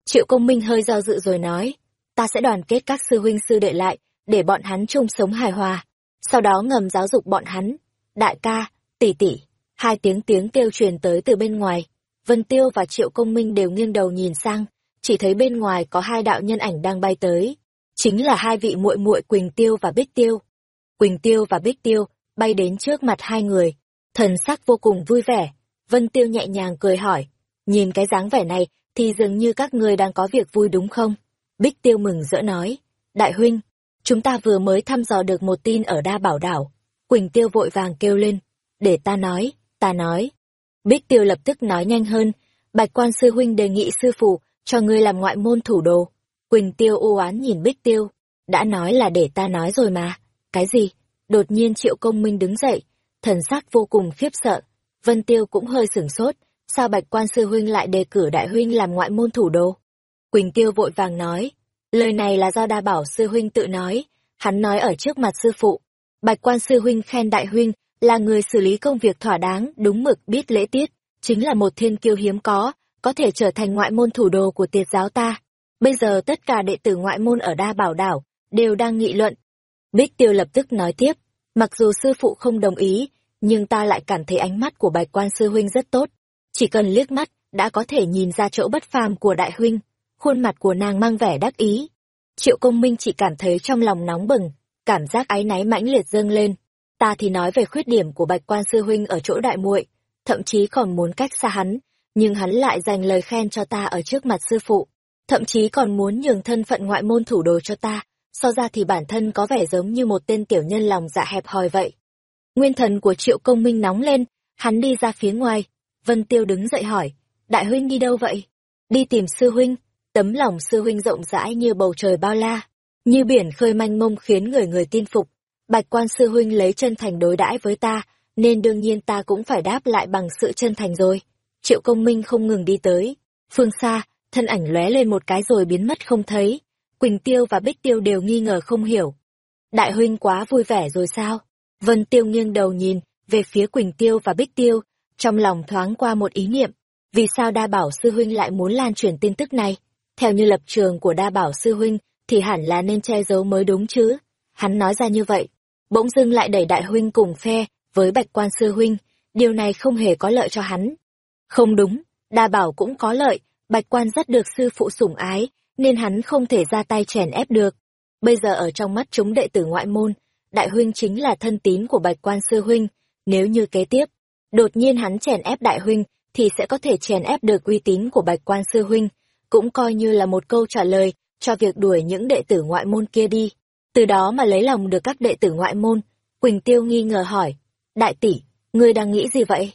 Triệu công minh hơi do dự rồi nói, ta sẽ đoàn kết các sư huynh sư đệ lại, để bọn hắn chung sống hài hòa. Sau đó ngầm giáo dục bọn hắn. Đại ca, tỷ tỷ, hai tiếng tiếng kêu truyền tới từ bên ngoài. Vân Tiêu và Triệu Công Minh đều nghiêng đầu nhìn sang, chỉ thấy bên ngoài có hai đạo nhân ảnh đang bay tới. Chính là hai vị muội muội Quỳnh Tiêu và Bích Tiêu. Quỳnh Tiêu và Bích Tiêu bay đến trước mặt hai người, thần sắc vô cùng vui vẻ. Vân Tiêu nhẹ nhàng cười hỏi, nhìn cái dáng vẻ này thì dường như các ngươi đang có việc vui đúng không? Bích Tiêu mừng rỡ nói, đại huynh, chúng ta vừa mới thăm dò được một tin ở đa bảo đảo. Quỳnh Tiêu vội vàng kêu lên, để ta nói, ta nói. Bích Tiêu lập tức nói nhanh hơn, bạch quan sư huynh đề nghị sư phụ, cho ngươi làm ngoại môn thủ đồ. Quỳnh Tiêu u oán nhìn Bích Tiêu, đã nói là để ta nói rồi mà. Cái gì? Đột nhiên Triệu Công Minh đứng dậy, thần sắc vô cùng khiếp sợ. Vân Tiêu cũng hơi sửng sốt, sao bạch quan sư huynh lại đề cử đại huynh làm ngoại môn thủ đồ? Quỳnh Tiêu vội vàng nói, lời này là do đa bảo sư huynh tự nói, hắn nói ở trước mặt sư phụ. Bạch quan sư huynh khen đại huynh là người xử lý công việc thỏa đáng, đúng mực biết lễ tiết, chính là một thiên kiêu hiếm có, có thể trở thành ngoại môn thủ đồ của tiệt giáo ta. Bây giờ tất cả đệ tử ngoại môn ở đa bảo đảo, đều đang nghị luận. Bích Tiêu lập tức nói tiếp, mặc dù sư phụ không đồng ý, nhưng ta lại cảm thấy ánh mắt của bạch quan sư huynh rất tốt. Chỉ cần liếc mắt, đã có thể nhìn ra chỗ bất phàm của đại huynh khuôn mặt của nàng mang vẻ đắc ý. Triệu công minh chỉ cảm thấy trong lòng nóng bừng, cảm giác áy náy mãnh liệt dâng lên. Ta thì nói về khuyết điểm của bạch quan sư huynh ở chỗ đại muội, thậm chí còn muốn cách xa hắn, nhưng hắn lại dành lời khen cho ta ở trước mặt sư phụ, thậm chí còn muốn nhường thân phận ngoại môn thủ đồ cho ta, so ra thì bản thân có vẻ giống như một tên tiểu nhân lòng dạ hẹp hòi vậy. Nguyên thần của triệu công minh nóng lên, hắn đi ra phía ngoài, Vân Tiêu đứng dậy hỏi, đại huynh đi đâu vậy? Đi tìm sư huynh, Tấm lòng sư huynh rộng rãi như bầu trời bao la, như biển khơi manh mông khiến người người tin phục. Bạch quan sư huynh lấy chân thành đối đãi với ta, nên đương nhiên ta cũng phải đáp lại bằng sự chân thành rồi. Triệu công minh không ngừng đi tới. Phương xa, thân ảnh lóe lên một cái rồi biến mất không thấy. Quỳnh Tiêu và Bích Tiêu đều nghi ngờ không hiểu. Đại huynh quá vui vẻ rồi sao? Vân Tiêu nghiêng đầu nhìn về phía Quỳnh Tiêu và Bích Tiêu, trong lòng thoáng qua một ý niệm. Vì sao đa bảo sư huynh lại muốn lan truyền tin tức này? Theo như lập trường của đa bảo sư huynh, thì hẳn là nên che giấu mới đúng chứ. Hắn nói ra như vậy, bỗng dưng lại đẩy đại huynh cùng phe với bạch quan sư huynh, điều này không hề có lợi cho hắn. Không đúng, đa bảo cũng có lợi, bạch quan rất được sư phụ sủng ái, nên hắn không thể ra tay chèn ép được. Bây giờ ở trong mắt chúng đệ tử ngoại môn, đại huynh chính là thân tín của bạch quan sư huynh, nếu như kế tiếp, đột nhiên hắn chèn ép đại huynh, thì sẽ có thể chèn ép được uy tín của bạch quan sư huynh, cũng coi như là một câu trả lời cho việc đuổi những đệ tử ngoại môn kia đi. Từ đó mà lấy lòng được các đệ tử ngoại môn, Quỳnh Tiêu nghi ngờ hỏi, Đại tỷ, ngươi đang nghĩ gì vậy?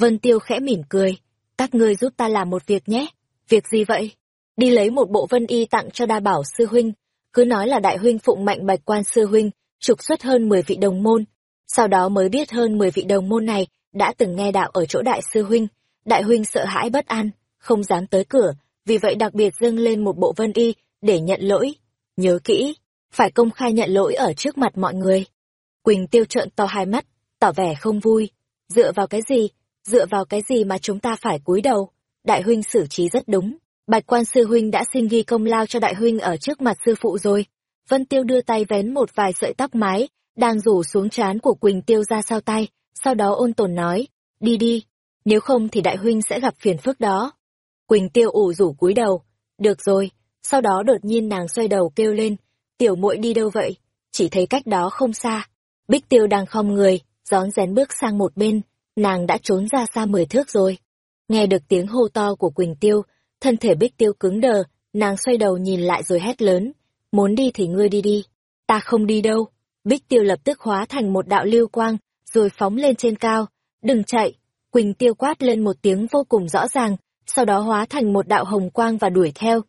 Vân Tiêu khẽ mỉm cười, các ngươi giúp ta làm một việc nhé. Việc gì vậy? Đi lấy một bộ vân y tặng cho đa bảo sư huynh, cứ nói là đại huynh phụng mạnh bạch quan sư huynh, trục xuất hơn 10 vị đồng môn. Sau đó mới biết hơn 10 vị đồng môn này đã từng nghe đạo ở chỗ đại sư huynh. Đại huynh sợ hãi bất an, không dám tới cửa, vì vậy đặc biệt dâng lên một bộ vân y để nhận lỗi. Nhớ kỹ, phải công khai nhận lỗi ở trước mặt mọi người. Quỳnh tiêu trợn to hai mắt, tỏ vẻ không vui. Dựa vào cái gì? Dựa vào cái gì mà chúng ta phải cúi đầu? Đại huynh xử trí rất đúng. Bạch quan sư huynh đã xin ghi công lao cho đại huynh ở trước mặt sư phụ rồi. Vân Tiêu đưa tay vén một vài sợi tóc mái, đang rủ xuống trán của Quỳnh Tiêu ra sau tay, sau đó ôn tồn nói, đi đi, nếu không thì đại huynh sẽ gặp phiền phức đó. Quỳnh Tiêu ủ rủ cúi đầu, được rồi, sau đó đột nhiên nàng xoay đầu kêu lên, tiểu muội đi đâu vậy? Chỉ thấy cách đó không xa, Bích Tiêu đang khom người, gión rén bước sang một bên, nàng đã trốn ra xa mười thước rồi. Nghe được tiếng hô to của Quỳnh Tiêu, thân thể Bích Tiêu cứng đờ, nàng xoay đầu nhìn lại rồi hét lớn, muốn đi thì ngươi đi đi, ta không đi đâu. Bích Tiêu lập tức hóa thành một đạo lưu quang, rồi phóng lên trên cao, đừng chạy. Quỳnh Tiêu quát lên một tiếng vô cùng rõ ràng, sau đó hóa thành một đạo hồng quang và đuổi theo.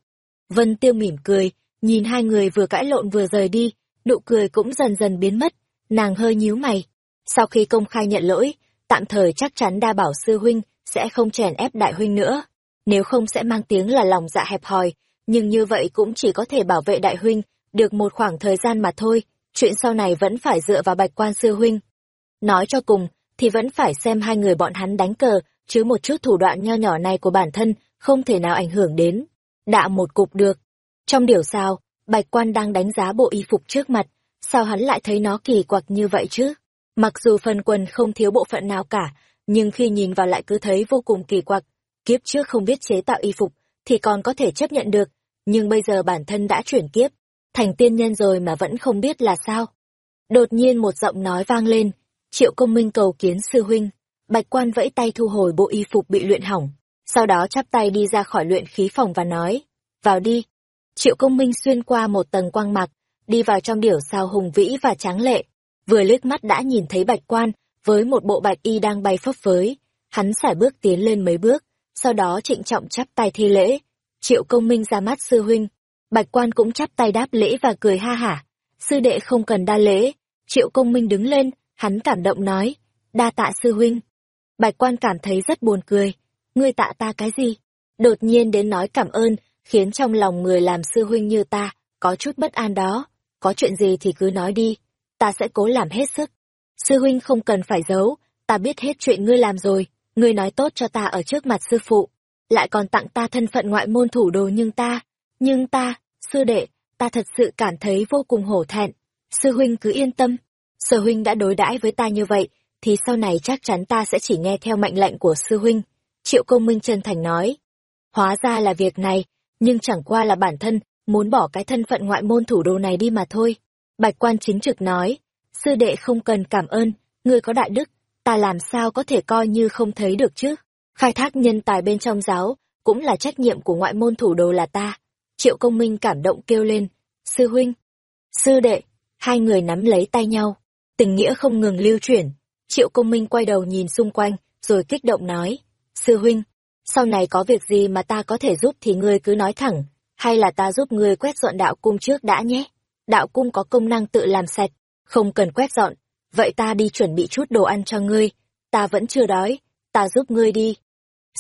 Vân Tiêu mỉm cười, nhìn hai người vừa cãi lộn vừa rời đi, nụ cười cũng dần dần biến mất, nàng hơi nhíu mày. Sau khi công khai nhận lỗi, tạm thời chắc chắn đa bảo sư huynh sẽ không chèn ép đại huynh nữa, nếu không sẽ mang tiếng là lòng dạ hẹp hòi, nhưng như vậy cũng chỉ có thể bảo vệ đại huynh được một khoảng thời gian mà thôi, chuyện sau này vẫn phải dựa vào bạch quan sư huynh. Nói cho cùng, thì vẫn phải xem hai người bọn hắn đánh cờ, chứ một chút thủ đoạn nho nhỏ này của bản thân không thể nào ảnh hưởng đến. đạo một cục được. Trong điều sao, bạch quan đang đánh giá bộ y phục trước mặt, sao hắn lại thấy nó kỳ quặc như vậy chứ? Mặc dù phần quần không thiếu bộ phận nào cả, nhưng khi nhìn vào lại cứ thấy vô cùng kỳ quặc. Kiếp trước không biết chế tạo y phục, thì còn có thể chấp nhận được, nhưng bây giờ bản thân đã chuyển kiếp, thành tiên nhân rồi mà vẫn không biết là sao. Đột nhiên một giọng nói vang lên, triệu công minh cầu kiến sư huynh, bạch quan vẫy tay thu hồi bộ y phục bị luyện hỏng, sau đó chắp tay đi ra khỏi luyện khí phòng và nói, vào đi. Triệu công minh xuyên qua một tầng quang mạc, đi vào trong điểu sao hùng vĩ và tráng lệ, vừa liếc mắt đã nhìn thấy bạch quan, với một bộ bạch y đang bay phấp phới, hắn xả bước tiến lên mấy bước, sau đó trịnh trọng chắp tay thi lễ, triệu công minh ra mắt sư huynh, bạch quan cũng chắp tay đáp lễ và cười ha hả, sư đệ không cần đa lễ, triệu công minh đứng lên, hắn cảm động nói, đa tạ sư huynh. Bạch quan cảm thấy rất buồn cười, ngươi tạ ta cái gì? Đột nhiên đến nói cảm ơn, khiến trong lòng người làm sư huynh như ta, có chút bất an đó, có chuyện gì thì cứ nói đi, ta sẽ cố làm hết sức. Sư huynh không cần phải giấu, ta biết hết chuyện ngươi làm rồi, ngươi nói tốt cho ta ở trước mặt sư phụ, lại còn tặng ta thân phận ngoại môn thủ đồ nhưng ta, nhưng ta, sư đệ, ta thật sự cảm thấy vô cùng hổ thẹn. Sư huynh cứ yên tâm, sư huynh đã đối đãi với ta như vậy, thì sau này chắc chắn ta sẽ chỉ nghe theo mệnh lệnh của sư huynh. Triệu công minh chân thành nói. Hóa ra là việc này, nhưng chẳng qua là bản thân, muốn bỏ cái thân phận ngoại môn thủ đồ này đi mà thôi. Bạch quan chính trực nói, sư đệ không cần cảm ơn, ngươi có đại đức, ta làm sao có thể coi như không thấy được chứ? Khai thác nhân tài bên trong giáo, cũng là trách nhiệm của ngoại môn thủ đồ là ta. Triệu công minh cảm động kêu lên, sư huynh, sư đệ, hai người nắm lấy tay nhau, tình nghĩa không ngừng lưu chuyển. Triệu công minh quay đầu nhìn xung quanh, rồi kích động nói, sư huynh, sau này có việc gì mà ta có thể giúp thì ngươi cứ nói thẳng, hay là ta giúp ngươi quét dọn đạo cung trước đã nhé. Đạo cung có công năng tự làm sạch, không cần quét dọn, vậy ta đi chuẩn bị chút đồ ăn cho ngươi, ta vẫn chưa đói, ta giúp ngươi đi.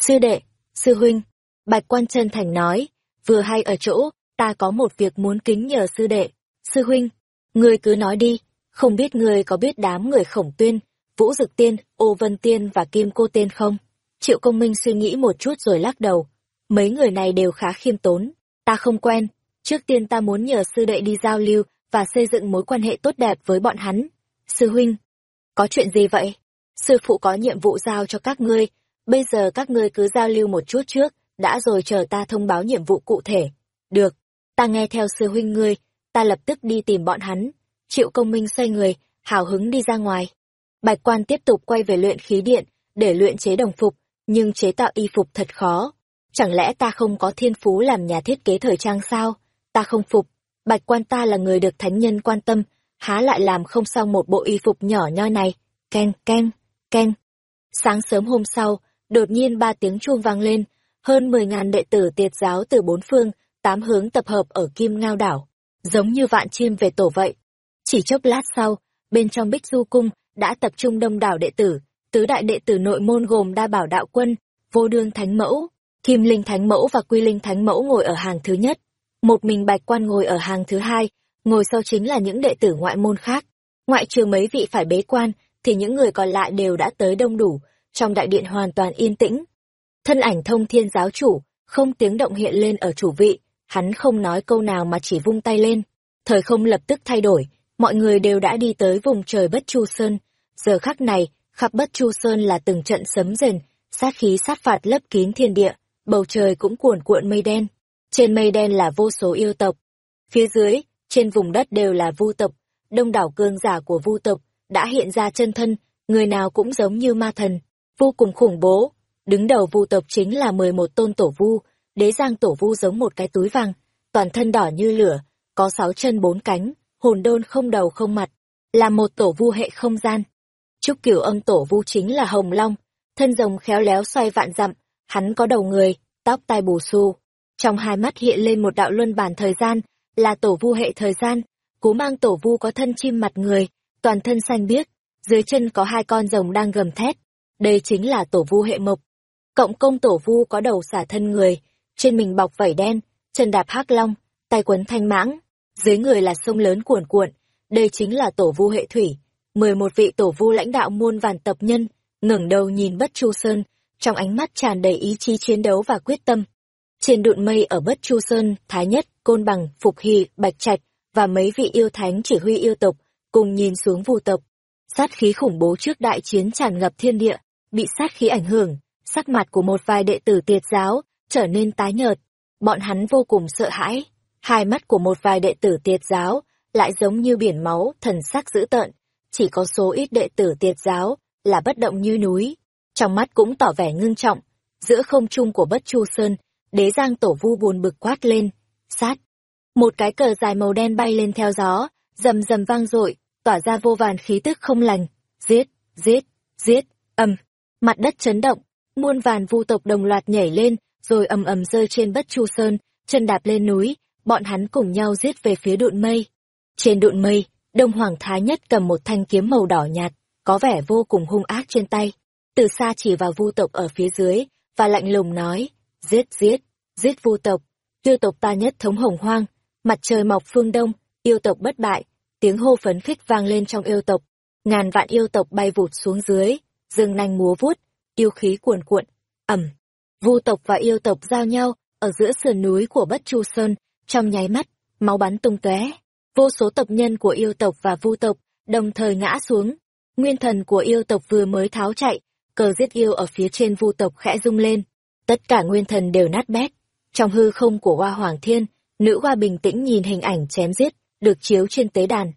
Sư đệ, sư huynh, Bạch Quan chân thành nói, vừa hay ở chỗ, ta có một việc muốn kính nhờ sư đệ. Sư huynh, ngươi cứ nói đi, không biết ngươi có biết đám người khổng tuyên, Vũ Dực Tiên, Ô Vân Tiên và Kim Cô Tiên không? Triệu Công Minh suy nghĩ một chút rồi lắc đầu. Mấy người này đều khá khiêm tốn, ta không quen. Trước tiên ta muốn nhờ sư đệ đi giao lưu và xây dựng mối quan hệ tốt đẹp với bọn hắn. Sư huynh, có chuyện gì vậy? Sư phụ có nhiệm vụ giao cho các ngươi, bây giờ các ngươi cứ giao lưu một chút trước, đã rồi chờ ta thông báo nhiệm vụ cụ thể. Được, ta nghe theo sư huynh ngươi, ta lập tức đi tìm bọn hắn. Triệu công minh xoay người, hào hứng đi ra ngoài. Bạch quan tiếp tục quay về luyện khí điện, để luyện chế đồng phục, nhưng chế tạo y phục thật khó. Chẳng lẽ ta không có thiên phú làm nhà thiết kế thời trang sao? Ta không phục. Bạch quan ta là người được thánh nhân quan tâm, há lại làm không xong một bộ y phục nhỏ nhoi này. Keng, keng, keng. Sáng sớm hôm sau, đột nhiên ba tiếng chuông vang lên, hơn mười ngàn đệ tử tiệt giáo từ bốn phương, tám hướng tập hợp ở Kim Ngao đảo, giống như vạn chim về tổ vậy. Chỉ chốc lát sau, bên trong Bích Du cung đã tập trung đông đảo đệ tử, tứ đại đệ tử nội môn gồm Đa Bảo đạo quân, Vô Đương Thánh Mẫu, Kim Linh Thánh Mẫu và Quy Linh Thánh Mẫu ngồi ở hàng thứ nhất, một mình Bạch Quan ngồi ở hàng thứ hai, ngồi sau chính là những đệ tử ngoại môn khác. Ngoại trừ mấy vị phải bế quan, thì những người còn lại đều đã tới đông đủ, trong đại điện hoàn toàn yên tĩnh. Thân ảnh thông thiên giáo chủ, không tiếng động hiện lên ở chủ vị, hắn không nói câu nào mà chỉ vung tay lên. Thời không lập tức thay đổi, mọi người đều đã đi tới vùng trời Bất Chu Sơn. Giờ khắc này, khắp Bất Chu Sơn là từng trận sấm rền, sát khí sát phạt lấp kín thiên địa, bầu trời cũng cuồn cuộn mây đen. Trên mây đen là vô số yêu tộc. Phía dưới, trên vùng đất đều là vu tộc, đông đảo cương giả của vu tộc đã hiện ra chân thân, người nào cũng giống như ma thần, vô cùng khủng bố. Đứng đầu vu tộc chính là 11 tôn tổ vu, đế giang tổ vu giống một cái túi vàng, toàn thân đỏ như lửa, có sáu chân bốn cánh, hồn đôn không đầu không mặt, là một tổ vu hệ không gian. Trúc cửu âm tổ vu chính là hồng long, thân rồng khéo léo xoay vạn dặm, hắn có đầu người, tóc tai bù xù. Trong hai mắt hiện lên một đạo luân bản thời gian, là tổ vu hệ thời gian, cú mang tổ vu có thân chim mặt người, toàn thân xanh biếc, dưới chân có hai con rồng đang gầm thét. Đây chính là tổ vu hệ mộc. Cộng công tổ vu có đầu xả thân người, trên mình bọc vảy đen, chân đạp hắc long, tay quấn thanh mãng, dưới người là sông lớn cuồn cuộn, đây chính là tổ vu hệ thủy. mười một vị tổ vu lãnh đạo muôn vàn tập nhân, ngẩng đầu nhìn Bất Chu Sơn, trong ánh mắt tràn đầy ý chí chiến đấu và quyết tâm. Trên đụn mây ở Bất Chu Sơn, Thái Nhất, Côn Bằng, Phục Hy, Bạch Trạch và mấy vị yêu thánh chỉ huy yêu tộc cùng nhìn xuống vu tộc. Sát khí khủng bố trước đại chiến tràn ngập thiên địa, bị sát khí ảnh hưởng, sắc mặt của một vài đệ tử tiệt giáo trở nên tái nhợt. Bọn hắn vô cùng sợ hãi, hai mắt của một vài đệ tử tiệt giáo lại giống như biển máu, thần sắc dữ tợn. Chỉ có số ít đệ tử tiệt giáo là bất động như núi, trong mắt cũng tỏ vẻ ngưng trọng. Giữa không trung của Bất Chu Sơn, đế giang tổ vu buồn bực quát lên, sát. Một cái cờ dài màu đen bay lên theo gió, rầm rầm vang dội, tỏa ra vô vàn khí tức không lành. Giết, giết, giết, ầm. Mặt đất chấn động, muôn vàn vu tộc đồng loạt nhảy lên, rồi ầm ầm rơi trên Bất Chu Sơn, chân đạp lên núi, bọn hắn cùng nhau giết về phía đụn mây. Trên đụn mây, Đông Hoàng Thái Nhất cầm một thanh kiếm màu đỏ nhạt, có vẻ vô cùng hung ác trên tay. Từ xa chỉ vào vu tộc ở phía dưới, và lạnh lùng nói, giết giết, giết vu tộc, yêu tộc ta nhất thống hồng hoang, mặt trời mọc phương đông, yêu tộc bất bại, tiếng hô phấn khích vang lên trong yêu tộc. Ngàn vạn yêu tộc bay vụt xuống dưới, dương nanh múa vuốt, yêu khí cuồn cuộn, ẩm. Vu tộc và yêu tộc giao nhau, ở giữa sườn núi của Bất Chu Sơn, trong nháy mắt, máu bắn tung tóe. Vô số tộc nhân của yêu tộc và vu tộc đồng thời ngã xuống. Nguyên thần của yêu tộc vừa mới tháo chạy, cờ giết yêu ở phía trên vu tộc khẽ rung lên. Tất cả nguyên thần đều nát bét. Trong hư không của Hoa Hoàng Thiên, nữ hoa bình tĩnh nhìn hình ảnh chém giết, được chiếu trên tế đàn.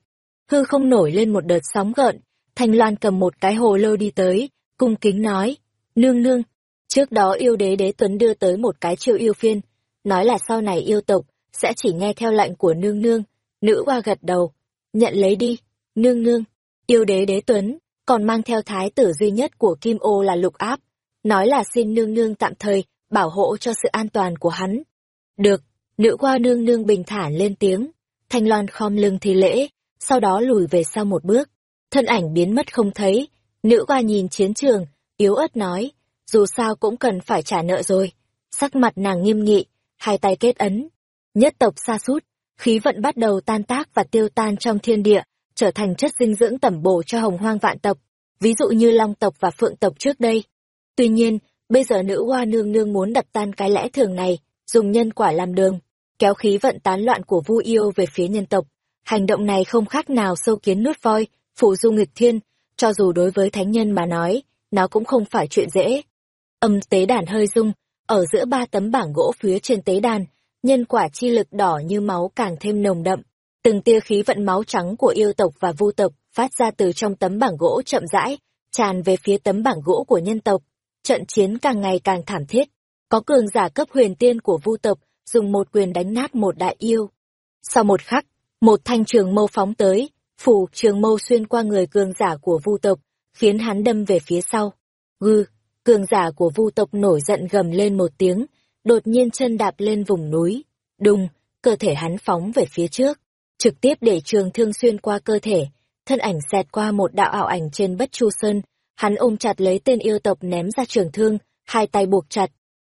Hư không nổi lên một đợt sóng gợn, Thanh Loan cầm một cái hồ lô đi tới, cung kính nói, nương nương. Trước đó yêu đế đế tuấn đưa tới một cái chiêu yêu phiên, nói là sau này yêu tộc, sẽ chỉ nghe theo lệnh của nương nương. Nữ hoa gật đầu, nhận lấy đi, nương nương. Yêu đế đế tuấn, còn mang theo thái tử duy nhất của Kim Ô là lục áp, nói là xin nương nương tạm thời, bảo hộ cho sự an toàn của hắn. Được, nữ hoa nương nương bình thản lên tiếng, thanh loan khom lưng thi lễ, sau đó lùi về sau một bước, thân ảnh biến mất không thấy, nữ hoa nhìn chiến trường, yếu ớt nói, dù sao cũng cần phải trả nợ rồi. Sắc mặt nàng nghiêm nghị, hai tay kết ấn, Nhất tộc xa sút khí vận bắt đầu tan tác và tiêu tan trong thiên địa, trở thành chất dinh dưỡng tẩm bổ cho hồng hoang vạn tộc, ví dụ như long tộc và phượng tộc trước đây. Tuy nhiên, bây giờ nữ hoa nương nương muốn đập tan cái lẽ thường này, dùng nhân quả làm đường, kéo khí vận tán loạn của vu yêu về phía nhân tộc. Hành động này không khác nào sâu kiến nuốt voi, phủ du nghịch thiên, cho dù đối với thánh nhân mà nói, nó cũng không phải chuyện dễ. Âm tế đàn hơi rung, ở giữa ba tấm bảng gỗ phía trên tế đàn, nhân quả chi lực đỏ như máu càng thêm nồng đậm. Từng tia khí vận máu trắng của yêu tộc và vu tộc phát ra từ trong tấm bảng gỗ chậm rãi, tràn về phía tấm bảng gỗ của nhân tộc. Trận chiến càng ngày càng thảm thiết. Có cường giả cấp huyền tiên của vu tộc dùng một quyền đánh nát một đại yêu. Sau một khắc, một thanh trường mâu phóng tới, phủ trường mâu xuyên qua người cường giả của vu tộc, khiến hắn đâm về phía sau. Gư, cường giả của vu tộc nổi giận gầm lên một tiếng, đột nhiên chân đạp lên vùng núi. Đùng, cơ thể hắn phóng về phía trước, trực tiếp để trường thương xuyên qua cơ thể, thân ảnh xẹt qua một đạo ảo ảnh trên bất chu sơn, hắn ôm chặt lấy tên yêu tộc ném ra trường thương, hai tay buộc chặt.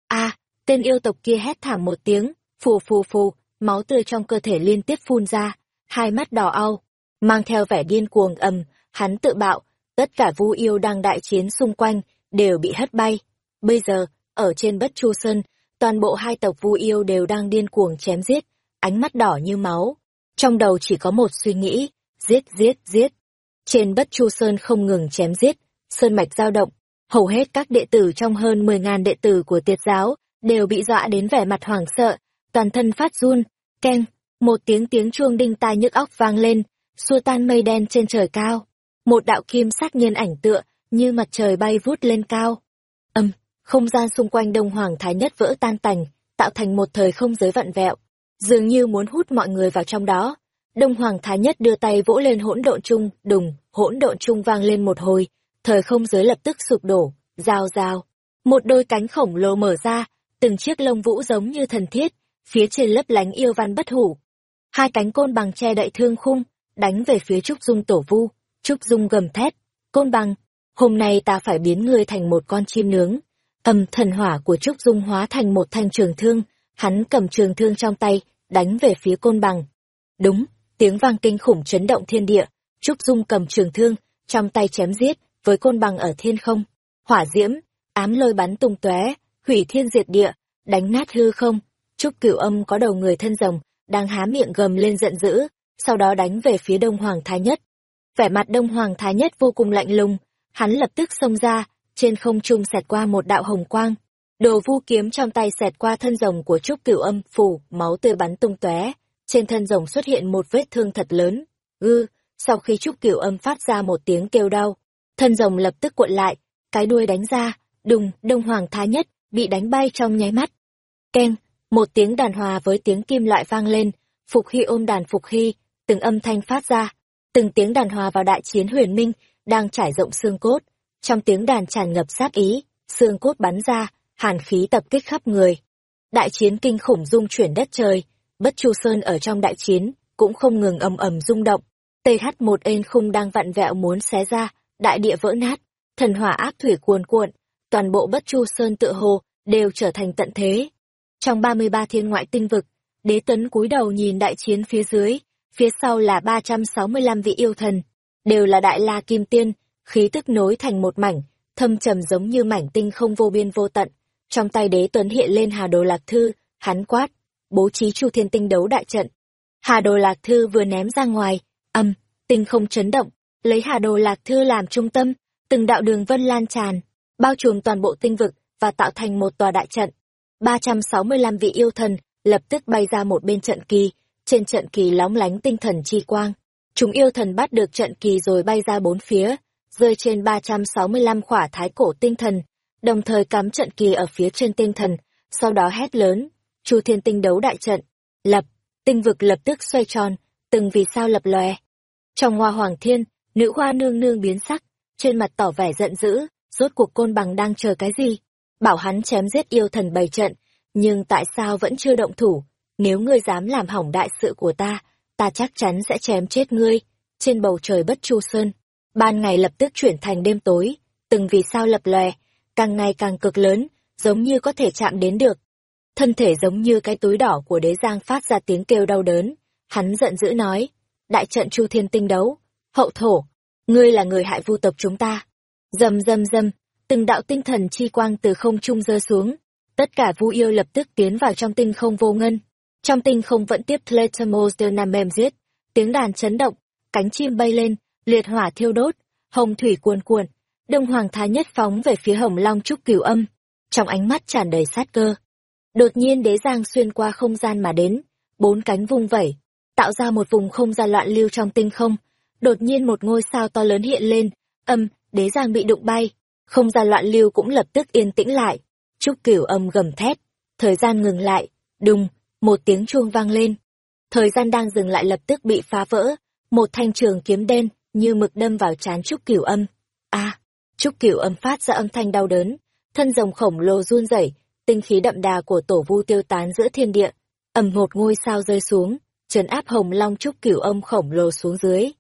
A, tên yêu tộc kia hét thảm một tiếng, phù phù phù, máu tươi trong cơ thể liên tiếp phun ra, hai mắt đỏ au, mang theo vẻ điên cuồng ầm, hắn tự bạo, tất cả vu yêu đang đại chiến xung quanh đều bị hất bay. Bây giờ, ở trên Bất Chu Sơn, toàn bộ hai tộc vu yêu đều đang điên cuồng chém giết, ánh mắt đỏ như máu. Trong đầu chỉ có một suy nghĩ, giết giết giết. Trên Bất Chu Sơn không ngừng chém giết, sơn mạch dao động, hầu hết các đệ tử trong hơn 10.000 đệ tử của tiệt giáo đều bị dọa đến vẻ mặt hoảng sợ, toàn thân phát run, keng, một tiếng tiếng chuông đinh tai nhức óc vang lên, xua tan mây đen trên trời cao. Một đạo kim sắc nhân ảnh tựa, như mặt trời bay vút lên cao. Âm, không gian xung quanh Đông Hoàng Thái Nhất vỡ tan tành, tạo thành một thời không giới vặn vẹo, dường như muốn hút mọi người vào trong đó. Đông Hoàng Thái Nhất đưa tay vỗ lên hỗn độn chung, đùng, hỗn độn chung vang lên một hồi, thời không giới lập tức sụp đổ, rào rào. Một đôi cánh khổng lồ mở ra, từng chiếc lông vũ giống như thần thiết, phía trên lấp lánh yêu văn bất hủ. Hai cánh côn bằng che đậy thương khung, đánh về phía Trúc Dung tổ vu. Trúc Dung gầm thét, côn bằng, hôm nay ta phải biến ngươi thành một con chim nướng. Âm thần hỏa của Trúc Dung hóa thành một thanh trường thương, hắn cầm trường thương trong tay, đánh về phía côn bằng. Đúng, tiếng vang kinh khủng chấn động thiên địa, Trúc Dung cầm trường thương, trong tay chém giết, với côn bằng ở thiên không. Hỏa diễm, ám lôi bắn tung tóe, hủy thiên diệt địa, đánh nát hư không. Trúc cửu âm có đầu người thân rồng, đang há miệng gầm lên giận dữ, sau đó đánh về phía Đông Hoàng Thái Nhất. Vẻ mặt Đông Hoàng Thái Nhất vô cùng lạnh lùng, hắn lập tức xông ra, trên không trung xẹt qua một đạo hồng quang. Đồ vu kiếm trong tay xẹt qua thân rồng của Trúc Cửu Âm, phủ, máu tươi bắn tung tóe, trên thân rồng xuất hiện một vết thương thật lớn. ư sau khi Trúc Cửu Âm phát ra một tiếng kêu đau, thân rồng lập tức cuộn lại, cái đuôi đánh ra, đùng, Đông Hoàng Thái Nhất bị đánh bay trong nháy mắt. Keng, một tiếng đàn hòa với tiếng kim loại vang lên, Phục Hy ôm đàn Phục Hy, từng âm thanh phát ra, từng tiếng đàn hòa vào đại chiến huyền minh, đang trải rộng xương cốt. Trong tiếng đàn tràn ngập sát ý, xương cốt bắn ra, hàn khí tập kích khắp người. Đại chiến kinh khủng rung chuyển đất trời, bất chu sơn ở trong đại chiến, cũng không ngừng ầm ầm rung động. th một ên khung đang vặn vẹo muốn xé ra, đại địa vỡ nát, thần hỏa ác thủy cuồn cuộn, toàn bộ bất chu sơn tựa hồ, đều trở thành tận thế. Trong 33 thiên ngoại tinh vực, đế tấn cúi đầu nhìn đại chiến phía dưới, phía sau là 365 vị yêu thần, đều là đại la kim tiên, khí tức nối thành một mảnh, thâm trầm giống như mảnh tinh không vô biên vô tận. Trong tay đế tuấn hiện lên hà đồ lạc thư, hắn quát, bố trí chu thiên tinh đấu đại trận. Hà đồ lạc thư vừa ném ra ngoài, âm, tinh không chấn động, lấy hà đồ lạc thư làm trung tâm, từng đạo đường vân lan tràn, bao trùm toàn bộ tinh vực và tạo thành một tòa đại trận. 365 vị yêu thần lập tức bay ra một bên trận kỳ, trên trận kỳ lóng lánh tinh thần chi quang. Chúng yêu thần bắt được trận kỳ rồi bay ra bốn phía, rơi trên 365 khỏa thái cổ tinh thần, đồng thời cắm trận kỳ ở phía trên tinh thần, sau đó hét lớn, chu thiên tinh đấu đại trận, lập, tinh vực lập tức xoay tròn, từng vì sao lập lòe. Trong hoa hoàng thiên, nữ hoa nương nương biến sắc, trên mặt tỏ vẻ giận dữ, rốt cuộc côn bằng đang chờ cái gì? Bảo hắn chém giết yêu thần bày trận, nhưng tại sao vẫn chưa động thủ? Nếu ngươi dám làm hỏng đại sự của ta, ta chắc chắn sẽ chém chết ngươi. Trên bầu trời bất chu sơn, ban ngày lập tức chuyển thành đêm tối, từng vì sao lập lòe, càng ngày càng cực lớn, giống như có thể chạm đến được. Thân thể giống như cái túi đỏ của đế giang phát ra tiếng kêu đau đớn. Hắn giận dữ nói, đại trận chu thiên tinh đấu, hậu thổ, ngươi là người hại vu tộc chúng ta. Dầm dầm dầm, từng đạo tinh thần chi quang từ không trung rơi xuống, tất cả vu yêu lập tức tiến vào trong tinh không vô ngân. Trong tinh không vẫn tiếp Tletamos de Namem giết, tiếng đàn chấn động, cánh chim bay lên, liệt hỏa thiêu đốt, hồng thủy cuồn cuộn, đông hoàng thái nhất phóng về phía hồng long trúc cửu âm, trong ánh mắt tràn đầy sát cơ. Đột nhiên đế giang xuyên qua không gian mà đến, bốn cánh vung vẩy, tạo ra một vùng không gian loạn lưu trong tinh không. Đột nhiên một ngôi sao to lớn hiện lên, âm, đế giang bị đụng bay, không gian loạn lưu cũng lập tức yên tĩnh lại. Trúc cửu âm gầm thét, thời gian ngừng lại, đùng, một tiếng chuông vang lên. Thời gian đang dừng lại lập tức bị phá vỡ, một thanh trường kiếm đen như mực đâm vào trán Trúc Cửu Âm. A, Trúc Cửu Âm phát ra âm thanh đau đớn, thân rồng khổng lồ run rẩy, tinh khí đậm đà của tổ vu tiêu tán giữa thiên địa, ầm một ngôi sao rơi xuống, trấn áp Hồng Long Trúc Cửu Âm khổng lồ xuống dưới.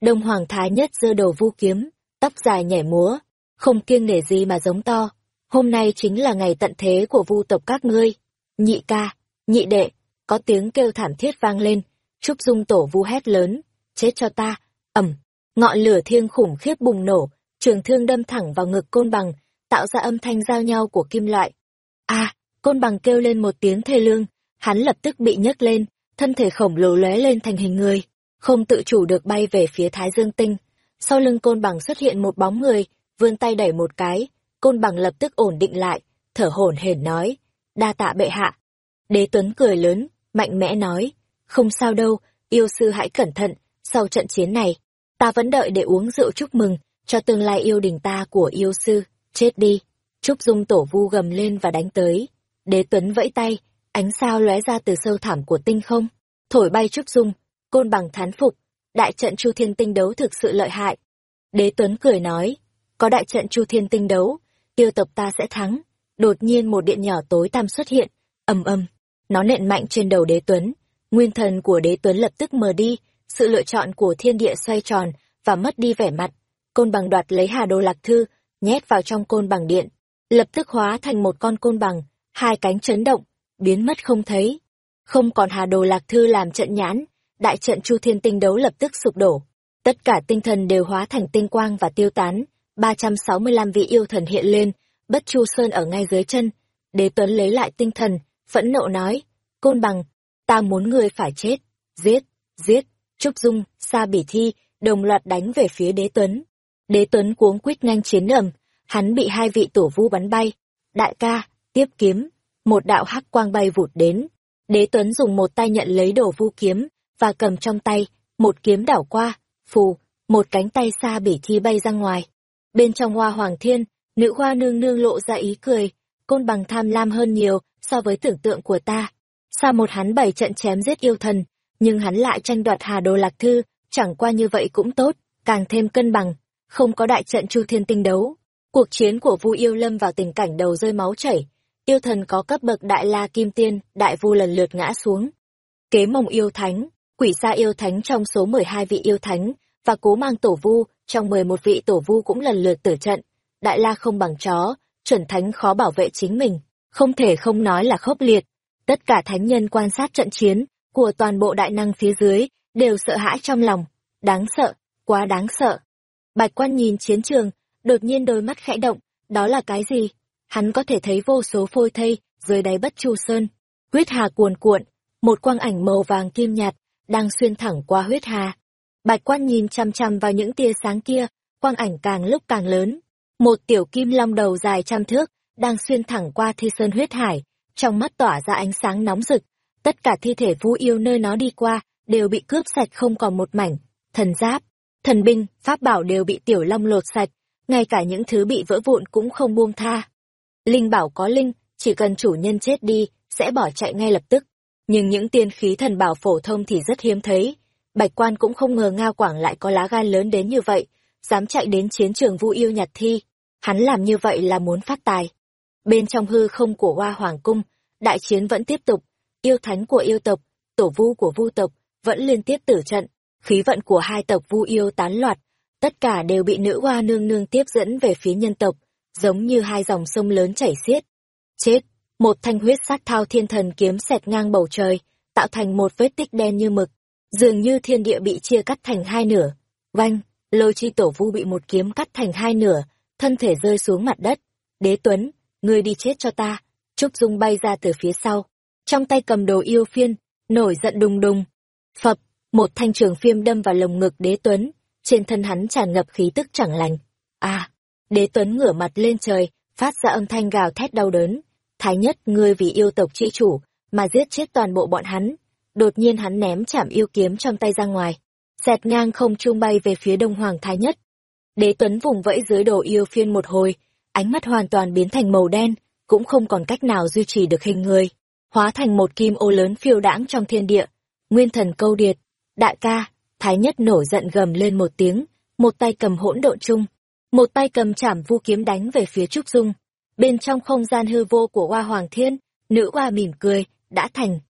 Đông Hoàng Thái Nhất giơ đầu vu kiếm, tóc dài nhảy múa, không kiêng nể gì mà giống to. Hôm nay chính là ngày tận thế của vu tộc các ngươi. Nhị ca, nhị đệ, có tiếng kêu thảm thiết vang lên, Trúc Dung tổ vu hét lớn, chết cho ta, ầm, ngọn lửa thiêng khủng khiếp bùng nổ, trường thương đâm thẳng vào ngực côn bằng, tạo ra âm thanh giao nhau của kim loại. A, côn bằng kêu lên một tiếng thê lương, hắn lập tức bị nhấc lên, thân thể khổng lồ lóe lên thành hình người, không tự chủ được bay về phía Thái Dương Tinh. Sau lưng côn bằng xuất hiện một bóng người, vươn tay đẩy một cái, côn bằng lập tức ổn định lại, thở hổn hển nói, đa tạ bệ hạ. Đế Tuấn cười lớn, mạnh mẽ nói, không sao đâu, yêu sư hãy cẩn thận, sau trận chiến này, ta vẫn đợi để uống rượu chúc mừng, cho tương lai yêu đình ta của yêu sư, chết đi. Trúc Dung tổ vu gầm lên và đánh tới. Đế Tuấn vẫy tay, ánh sao lóe ra từ sâu thẳm của tinh không, thổi bay Trúc Dung, côn bằng thán phục, đại trận Chu Thiên Tinh đấu thực sự lợi hại. Đế Tuấn cười nói, có đại trận Chu Thiên Tinh đấu, tiêu tộc ta sẽ thắng. Đột nhiên một điện nhỏ tối tăm xuất hiện, ầm ầm, nó nện mạnh trên đầu Đế Tuấn, nguyên thần của Đế Tuấn lập tức mờ đi, sự lựa chọn của thiên địa xoay tròn và mất đi vẻ mặt. Côn bằng đoạt lấy Hà Đồ Lạc Thư, nhét vào trong côn bằng điện, lập tức hóa thành một con côn bằng, hai cánh chấn động, biến mất không thấy. Không còn Hà Đồ Lạc Thư làm trận nhãn, đại trận Chu Thiên Tinh đấu lập tức sụp đổ. Tất cả tinh thần đều hóa thành tinh quang và tiêu tán, 365 vị yêu thần hiện lên, bất chu sơn ở ngay dưới chân. Đế Tuấn lấy lại tinh thần, phẫn nộ nói, côn bằng, ta muốn ngươi phải chết, giết, giết, Trúc Dung, Sa Bỉ Thi, đồng loạt đánh về phía đế Tuấn. Đế Tuấn cuống quýt nhanh chiến ầm, hắn bị hai vị tổ vu bắn bay. Đại ca, tiếp kiếm, một đạo hắc quang bay vụt đến. Đế Tuấn dùng một tay nhận lấy đồ vu kiếm, và cầm trong tay, một kiếm đảo qua, phù, một cánh tay xa Bỉ Thi bay ra ngoài. Bên trong hoa hoàng thiên, nữ hoa nương nương lộ ra ý cười, côn bằng tham lam hơn nhiều so với tưởng tượng của ta. Sao một hắn bảy trận chém giết yêu thần, nhưng hắn lại tranh đoạt Hà Đồ Lạc Thư, chẳng qua như vậy cũng tốt, càng thêm cân bằng, không có đại trận Chu Thiên Tinh đấu. Cuộc chiến của Vu Yêu lâm vào tình cảnh đầu rơi máu chảy, yêu thần có cấp bậc Đại La Kim Tiên, Đại Vu lần lượt ngã xuống. Kế Mông Yêu Thánh, Quỷ Sa Yêu Thánh trong số 12 vị yêu thánh và Cố Mang Tổ Vu trong 11 vị tổ vu cũng lần lượt tử trận. Đại La không bằng chó, chuẩn thánh khó bảo vệ chính mình, không thể không nói là khốc liệt. Tất cả thánh nhân quan sát trận chiến, của toàn bộ đại năng phía dưới, đều sợ hãi trong lòng. Đáng sợ, quá đáng sợ. Bạch quan nhìn chiến trường, đột nhiên đôi mắt khẽ động, đó là cái gì? Hắn có thể thấy vô số phôi thây dưới đáy bất chu sơn. Huyết hà cuồn cuộn, một quang ảnh màu vàng kim nhạt, đang xuyên thẳng qua huyết hà. Bạch quan nhìn chăm chăm vào những tia sáng kia, quang ảnh càng lúc càng lớn. Một tiểu kim long đầu dài trăm thước, đang xuyên thẳng qua thi sơn huyết hải, trong mắt tỏa ra ánh sáng nóng rực, tất cả thi thể vũ yêu nơi nó đi qua đều bị cướp sạch không còn một mảnh thần giáp thần binh pháp bảo đều bị tiểu long lột sạch ngay cả những thứ bị vỡ vụn cũng không buông tha linh bảo có linh chỉ cần chủ nhân chết đi sẽ bỏ chạy ngay lập tức nhưng những tiên khí thần bảo phổ thông thì rất hiếm thấy. Bạch quan cũng không ngờ ngao quảng lại có lá gan lớn đến như vậy dám chạy đến chiến trường vu yêu nhặt thi. Hắn làm như vậy là muốn phát tài. Bên trong hư không của hoa hoàng cung đại chiến vẫn tiếp tục. Yêu thánh của yêu tộc, tổ vu của vu tộc, vẫn liên tiếp tử trận, khí vận của hai tộc vu yêu tán loạt, tất cả đều bị nữ hoa nương nương tiếp dẫn về phía nhân tộc, giống như hai dòng sông lớn chảy xiết. Chết, một thanh huyết sát thao thiên thần kiếm xẹt ngang bầu trời, tạo thành một vết tích đen như mực, dường như thiên địa bị chia cắt thành hai nửa. Vanh, lôi chi tổ vu bị một kiếm cắt thành hai nửa, thân thể rơi xuống mặt đất. Đế Tuấn, ngươi đi chết cho ta. Trúc Dung bay ra từ phía sau, trong tay cầm đồ yêu phiên, nổi giận đùng đùng. Phập, một thanh trường phiêm đâm vào lồng ngực đế tuấn, trên thân hắn tràn ngập khí tức chẳng lành. À, đế tuấn ngửa mặt lên trời, phát ra âm thanh gào thét đau đớn. Thái nhất ngươi vì yêu tộc trị chủ, mà giết chết toàn bộ bọn hắn. Đột nhiên hắn ném chảm yêu kiếm trong tay ra ngoài, xẹt ngang không trung bay về phía đông hoàng thái nhất. Đế tuấn vùng vẫy dưới đồ yêu phiên một hồi, ánh mắt hoàn toàn biến thành màu đen, cũng không còn cách nào duy trì được hình người hóa thành một kim ô lớn phiêu đãng trong thiên địa. Nguyên thần câu điệt, đại ca, thái nhất nổi giận gầm lên một tiếng, một tay cầm hỗn độn chung, một tay cầm chảm vu kiếm đánh về phía Trúc Dung. Bên trong không gian hư vô của Hoa Hoàng Thiên, nữ hoa mỉm cười, đã thành.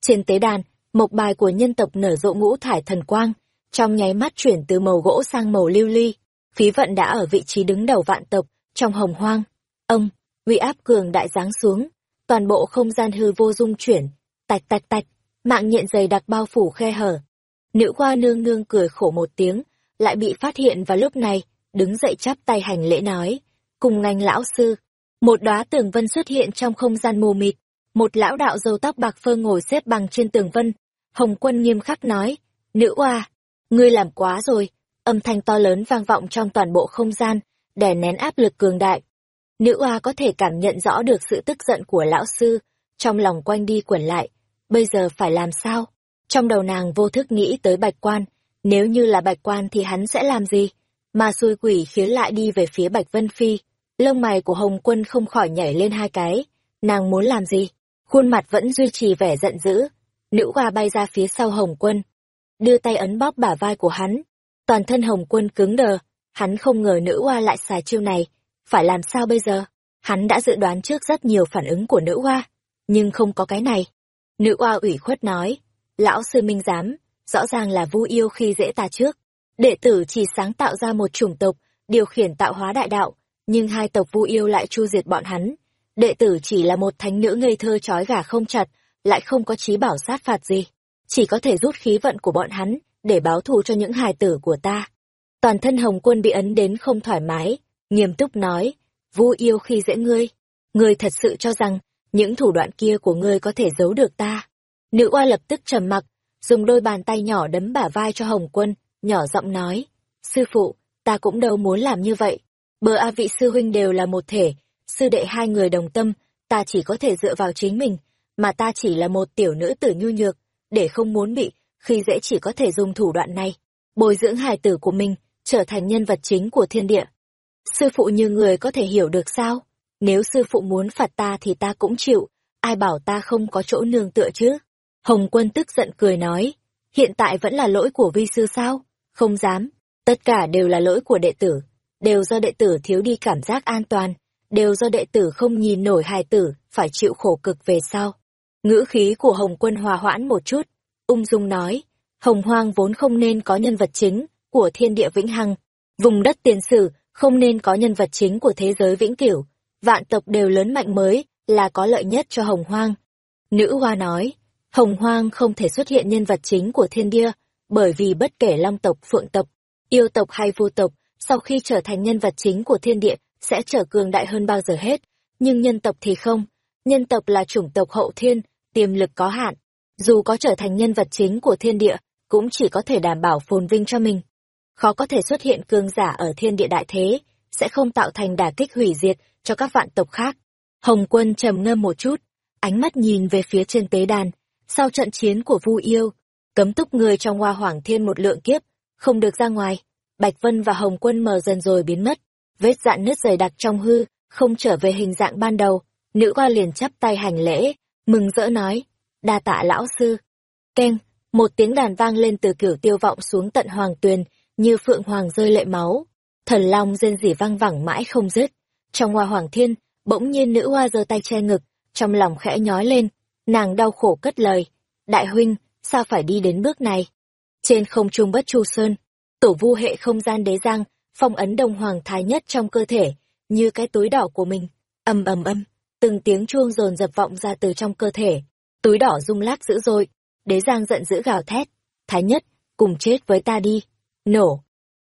Trên tế đàn, mộc bài của nhân tộc nở rộ ngũ thải thần quang, trong nháy mắt chuyển từ màu gỗ sang màu lưu ly. Phí vận đã ở vị trí đứng đầu vạn tộc, trong hồng hoang. Ông, uy áp cường đại giáng xuống, toàn bộ không gian hư vô dung chuyển, tạch tạch tạch, mạng nhện dày đặc bao phủ khe hở. Nữ hoa nương nương cười khổ một tiếng, lại bị phát hiện vào lúc này, đứng dậy chắp tay hành lễ nói, cùng ngành lão sư. Một đóa tường vân xuất hiện trong không gian mù mịt, một lão đạo râu tóc bạc phơ ngồi xếp bằng trên tường vân. Hồng quân nghiêm khắc nói, nữ oa, ngươi làm quá rồi, âm thanh to lớn vang vọng trong toàn bộ không gian, đè nén áp lực cường đại. Nữ oa có thể cảm nhận rõ được sự tức giận của lão sư, trong lòng quanh đi quẩn lại, bây giờ phải làm sao? Trong đầu nàng vô thức nghĩ tới bạch quan, nếu như là bạch quan thì hắn sẽ làm gì? Mà xui quỷ khiến lại đi về phía bạch vân phi. Lông mày của Hồng quân không khỏi nhảy lên hai cái. Nàng muốn làm gì? Khuôn mặt vẫn duy trì vẻ giận dữ. Nữ hoa bay ra phía sau Hồng quân. Đưa tay ấn bóp bả vai của hắn. Toàn thân Hồng quân cứng đờ. Hắn không ngờ nữ hoa lại xài chiêu này. Phải làm sao bây giờ? Hắn đã dự đoán trước rất nhiều phản ứng của nữ hoa. Nhưng không có cái này. Nữ hoa ủy khuất nói. Lão sư minh giám, rõ ràng là vu yêu khi dễ ta trước. Đệ tử chỉ sáng tạo ra một chủng tộc, điều khiển tạo hóa đại đạo, nhưng hai tộc vu yêu lại chu diệt bọn hắn. Đệ tử chỉ là một thánh nữ ngây thơ trói gà không chặt, lại không có trí bảo sát phạt gì. Chỉ có thể rút khí vận của bọn hắn, để báo thù cho những hài tử của ta. Toàn thân Hồng Quân bị ấn đến không thoải mái, nghiêm túc nói, vu yêu khi dễ ngươi. Ngươi thật sự cho rằng, những thủ đoạn kia của ngươi có thể giấu được ta. Nữ oa lập tức trầm mặc, dùng đôi bàn tay nhỏ đấm bả vai cho Hồng Quân, nhỏ giọng nói, sư phụ, ta cũng đâu muốn làm như vậy. Bờ A vị sư huynh đều là một thể, sư đệ hai người đồng tâm, ta chỉ có thể dựa vào chính mình, mà ta chỉ là một tiểu nữ tử nhu nhược, để không muốn bị, khi dễ chỉ có thể dùng thủ đoạn này, bồi dưỡng hài tử của mình, trở thành nhân vật chính của thiên địa. Sư phụ như người có thể hiểu được sao? Nếu sư phụ muốn phạt ta thì ta cũng chịu, ai bảo ta không có chỗ nương tựa chứ? Hồng quân tức giận cười nói, hiện tại vẫn là lỗi của vi sư sao? Không dám, tất cả đều là lỗi của đệ tử, đều do đệ tử thiếu đi cảm giác an toàn, đều do đệ tử không nhìn nổi hài tử, phải chịu khổ cực về sau. Ngữ khí của Hồng quân hòa hoãn một chút, ung dung nói, Hồng hoang vốn không nên có nhân vật chính của thiên địa vĩnh hằng, vùng đất tiền sử không nên có nhân vật chính của thế giới vĩnh cửu, vạn tộc đều lớn mạnh mới là có lợi nhất cho Hồng hoang. Nữ hoa nói, Hồng hoang không thể xuất hiện nhân vật chính của thiên địa, bởi vì bất kể long tộc, phượng tộc, yêu tộc hay vô tộc, sau khi trở thành nhân vật chính của thiên địa, sẽ trở cường đại hơn bao giờ hết. Nhưng nhân tộc thì không. Nhân tộc là chủng tộc hậu thiên, tiềm lực có hạn. Dù có trở thành nhân vật chính của thiên địa, cũng chỉ có thể đảm bảo phồn vinh cho mình. Khó có thể xuất hiện cường giả ở thiên địa đại thế, sẽ không tạo thành đả kích hủy diệt cho các vạn tộc khác. Hồng quân trầm ngâm một chút, ánh mắt nhìn về phía trên tế đàn. Sau trận chiến của Vu Yêu, cấm túc người trong hoa hoàng thiên một lượng kiếp, không được ra ngoài. Bạch Vân và Hồng Quân mờ dần rồi biến mất, vết dạn nứt dày đặc trong hư, không trở về hình dạng ban đầu. Nữ hoa liền chắp tay hành lễ, mừng rỡ nói, đa tạ lão sư. Keng, một tiếng đàn vang lên từ cửu tiêu vọng xuống tận hoàng tuyền, như phượng hoàng rơi lệ máu. Thần long rên rỉ vang vẳng mãi không dứt. Trong hoa hoàng thiên, bỗng nhiên nữ hoa giơ tay che ngực, trong lòng khẽ nhói lên, nàng đau khổ cất lời. Đại huynh, sao phải đi đến bước này? Trên không trung bất chu sơn, tổ vu hệ không gian đế giang, phong ấn đông hoàng thái nhất trong cơ thể, như cái túi đỏ của mình. ầm ầm ầm, từng tiếng chuông rồn dập vọng ra từ trong cơ thể. Túi đỏ rung lắc dữ dội, đế giang giận dữ gào thét. Thái nhất, cùng chết với ta đi. Nổ.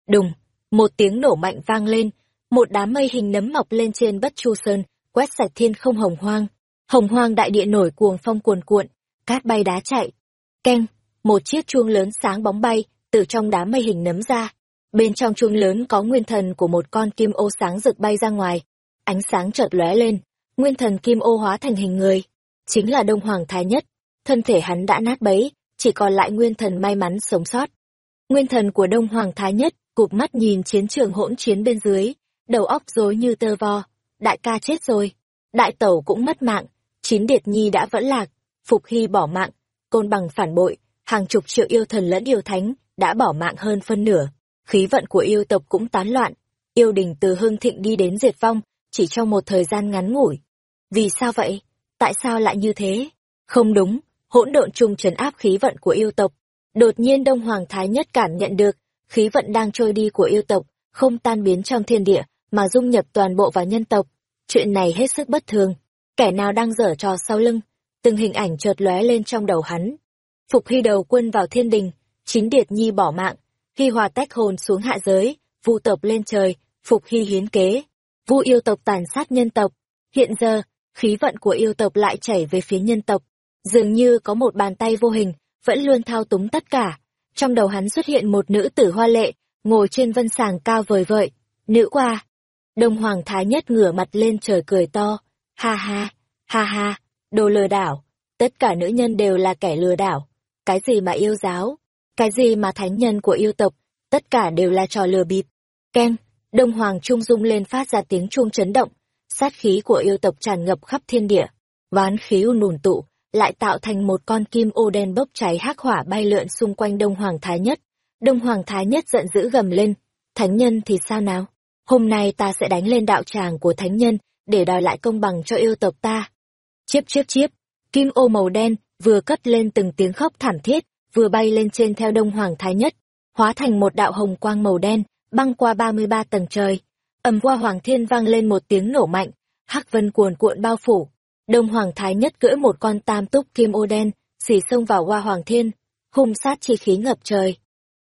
Đùng. Một tiếng nổ mạnh vang lên, một đám mây hình nấm mọc lên trên bất chu sơn, quét sạch thiên không hồng hoang. Hồng hoang đại địa nổi cuồng phong cuồn cuộn, cát bay đá chạy. Keng, một chiếc chuông lớn sáng bóng bay, từ trong đám mây hình nấm ra. Bên trong chuông lớn có nguyên thần của một con kim ô sáng rực bay ra ngoài. Ánh sáng chợt lóe lên, nguyên thần kim ô hóa thành hình người. Chính là Đông Hoàng Thái Nhất. Thân thể hắn đã nát bấy, chỉ còn lại nguyên thần may mắn sống sót. Nguyên thần của Đông Hoàng Thái Nhất, cụp mắt nhìn chiến trường hỗn chiến bên dưới, đầu óc rối như tơ vo. Đại ca chết rồi, đại tẩu cũng mất mạng, chín điệt nhi đã vẫn lạc, phục hy bỏ mạng, côn bằng phản bội, hàng chục triệu yêu thần lẫn yêu thánh đã bỏ mạng hơn phân nửa, khí vận của yêu tộc cũng tán loạn, yêu đình từ hưng thịnh đi đến diệt vong, chỉ trong một thời gian ngắn ngủi. Vì sao vậy? Tại sao lại như thế? Không đúng, hỗn độn chung trấn áp khí vận của yêu tộc. Đột nhiên Đông Hoàng Thái Nhất cảm nhận được, khí vận đang trôi đi của yêu tộc, không tan biến trong thiên địa, mà dung nhập toàn bộ vào nhân tộc. Chuyện này hết sức bất thường. Kẻ nào đang dở trò sau lưng? Từng hình ảnh chợt lóe lên trong đầu hắn. Phục Hy đầu quân vào thiên đình, chính điệt nhi bỏ mạng, Hy hòa tách hồn xuống hạ giới, vu tộc lên trời, phục hy hiến kế, vu yêu tộc tàn sát nhân tộc. Hiện giờ, khí vận của yêu tộc lại chảy về phía nhân tộc. Dường như có một bàn tay vô hình, vẫn luôn thao túng tất cả. Trong đầu hắn xuất hiện một nữ tử hoa lệ, ngồi trên vân sàng cao vời vợi. Nữ qua. Đông Hoàng Thái Nhất ngửa mặt lên trời cười to. Ha ha, ha ha, đồ lừa đảo. Tất cả nữ nhân đều là kẻ lừa đảo. Cái gì mà yêu giáo, cái gì mà thánh nhân của yêu tộc, tất cả đều là trò lừa bịp. keng Đông Hoàng Trung Dung lên phát ra tiếng chuông chấn động, sát khí của yêu tộc tràn ngập khắp thiên địa, ván khí u nùn tụ, lại tạo thành một con kim ô đen bốc cháy hắc hỏa bay lượn xung quanh Đông Hoàng Thái Nhất. Đông Hoàng Thái Nhất giận dữ gầm lên, thánh nhân thì sao nào? Hôm nay ta sẽ đánh lên đạo tràng của thánh nhân, để đòi lại công bằng cho yêu tộc ta. Chiếp chiếp chiếp, kim ô màu đen, vừa cất lên từng tiếng khóc thảm thiết, vừa bay lên trên theo Đông Hoàng Thái Nhất, hóa thành một đạo hồng quang màu đen, băng qua 33 tầng trời. ầm qua Hoàng Thiên vang lên một tiếng nổ mạnh, hắc vân cuồn cuộn bao phủ. Đông Hoàng Thái Nhất cưỡi một con tam túc kim ô đen, xỉ xông vào Hoa Hoàng Thiên, hung sát chi khí ngập trời.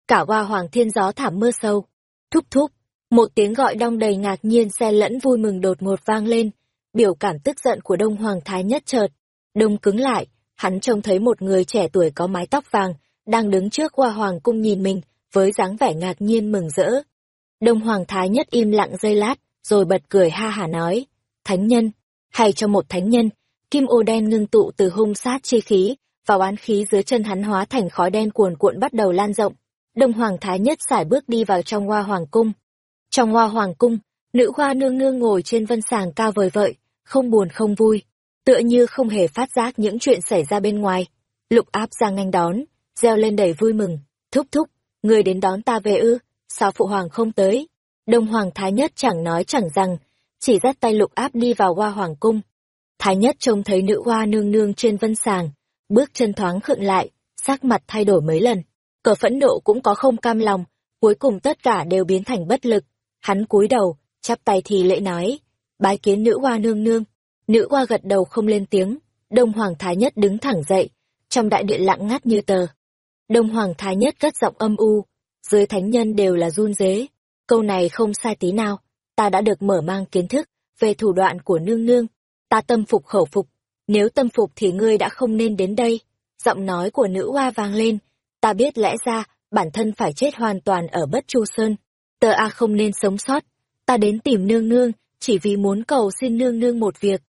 Cả Hoa Hoàng Thiên gió thảm mưa sâu. Thúc thúc, một tiếng gọi đong đầy ngạc nhiên xe lẫn vui mừng đột ngột vang lên, biểu cảm tức giận của Đông Hoàng Thái Nhất chợt. Đông cứng lại, hắn trông thấy một người trẻ tuổi có mái tóc vàng, đang đứng trước Hoa Hoàng cung nhìn mình, với dáng vẻ ngạc nhiên mừng rỡ. Đông Hoàng Thái Nhất im lặng giây lát, rồi bật cười ha hả nói, thánh nhân, hay cho một thánh nhân, kim ô đen ngưng tụ từ hung sát chi khí, vào án khí dưới chân hắn hóa thành khói đen cuồn cuộn bắt đầu lan rộng. Đông Hoàng Thái Nhất xài bước đi vào trong hoa hoàng cung. Trong hoa hoàng cung, nữ hoa nương nương ngồi trên vân sàng cao vời vợi, không buồn không vui, tựa như không hề phát giác những chuyện xảy ra bên ngoài. Lục áp ra nganh đón, reo lên đầy vui mừng, thúc thúc, người đến đón ta về ư, sao phụ hoàng không tới? Đông Hoàng Thái Nhất chẳng nói chẳng rằng, chỉ dắt tay lục áp đi vào hoa hoàng cung. Thái Nhất trông thấy nữ hoa nương nương trên vân sàng, bước chân thoáng khựng lại, sắc mặt thay đổi mấy lần. Cờ phẫn nộ cũng có không cam lòng, cuối cùng tất cả đều biến thành bất lực. Hắn cúi đầu, chắp tay thì lễ nói, bái kiến nữ hoa nương nương. Nữ hoa gật đầu không lên tiếng, Đông Hoàng Thái Nhất đứng thẳng dậy, trong đại điện lặng ngắt như tờ. Đông Hoàng Thái Nhất cất giọng âm u, dưới thánh nhân đều là run dế. Câu này không sai tí nào, ta đã được mở mang kiến thức về thủ đoạn của nương nương. Ta tâm phục khẩu phục, nếu tâm phục thì ngươi đã không nên đến đây. Giọng nói của nữ hoa vang lên, ta biết lẽ ra bản thân phải chết hoàn toàn ở bất chu sơn. Tờ A không nên sống sót, ta đến tìm nương nương, chỉ vì muốn cầu xin nương nương một việc.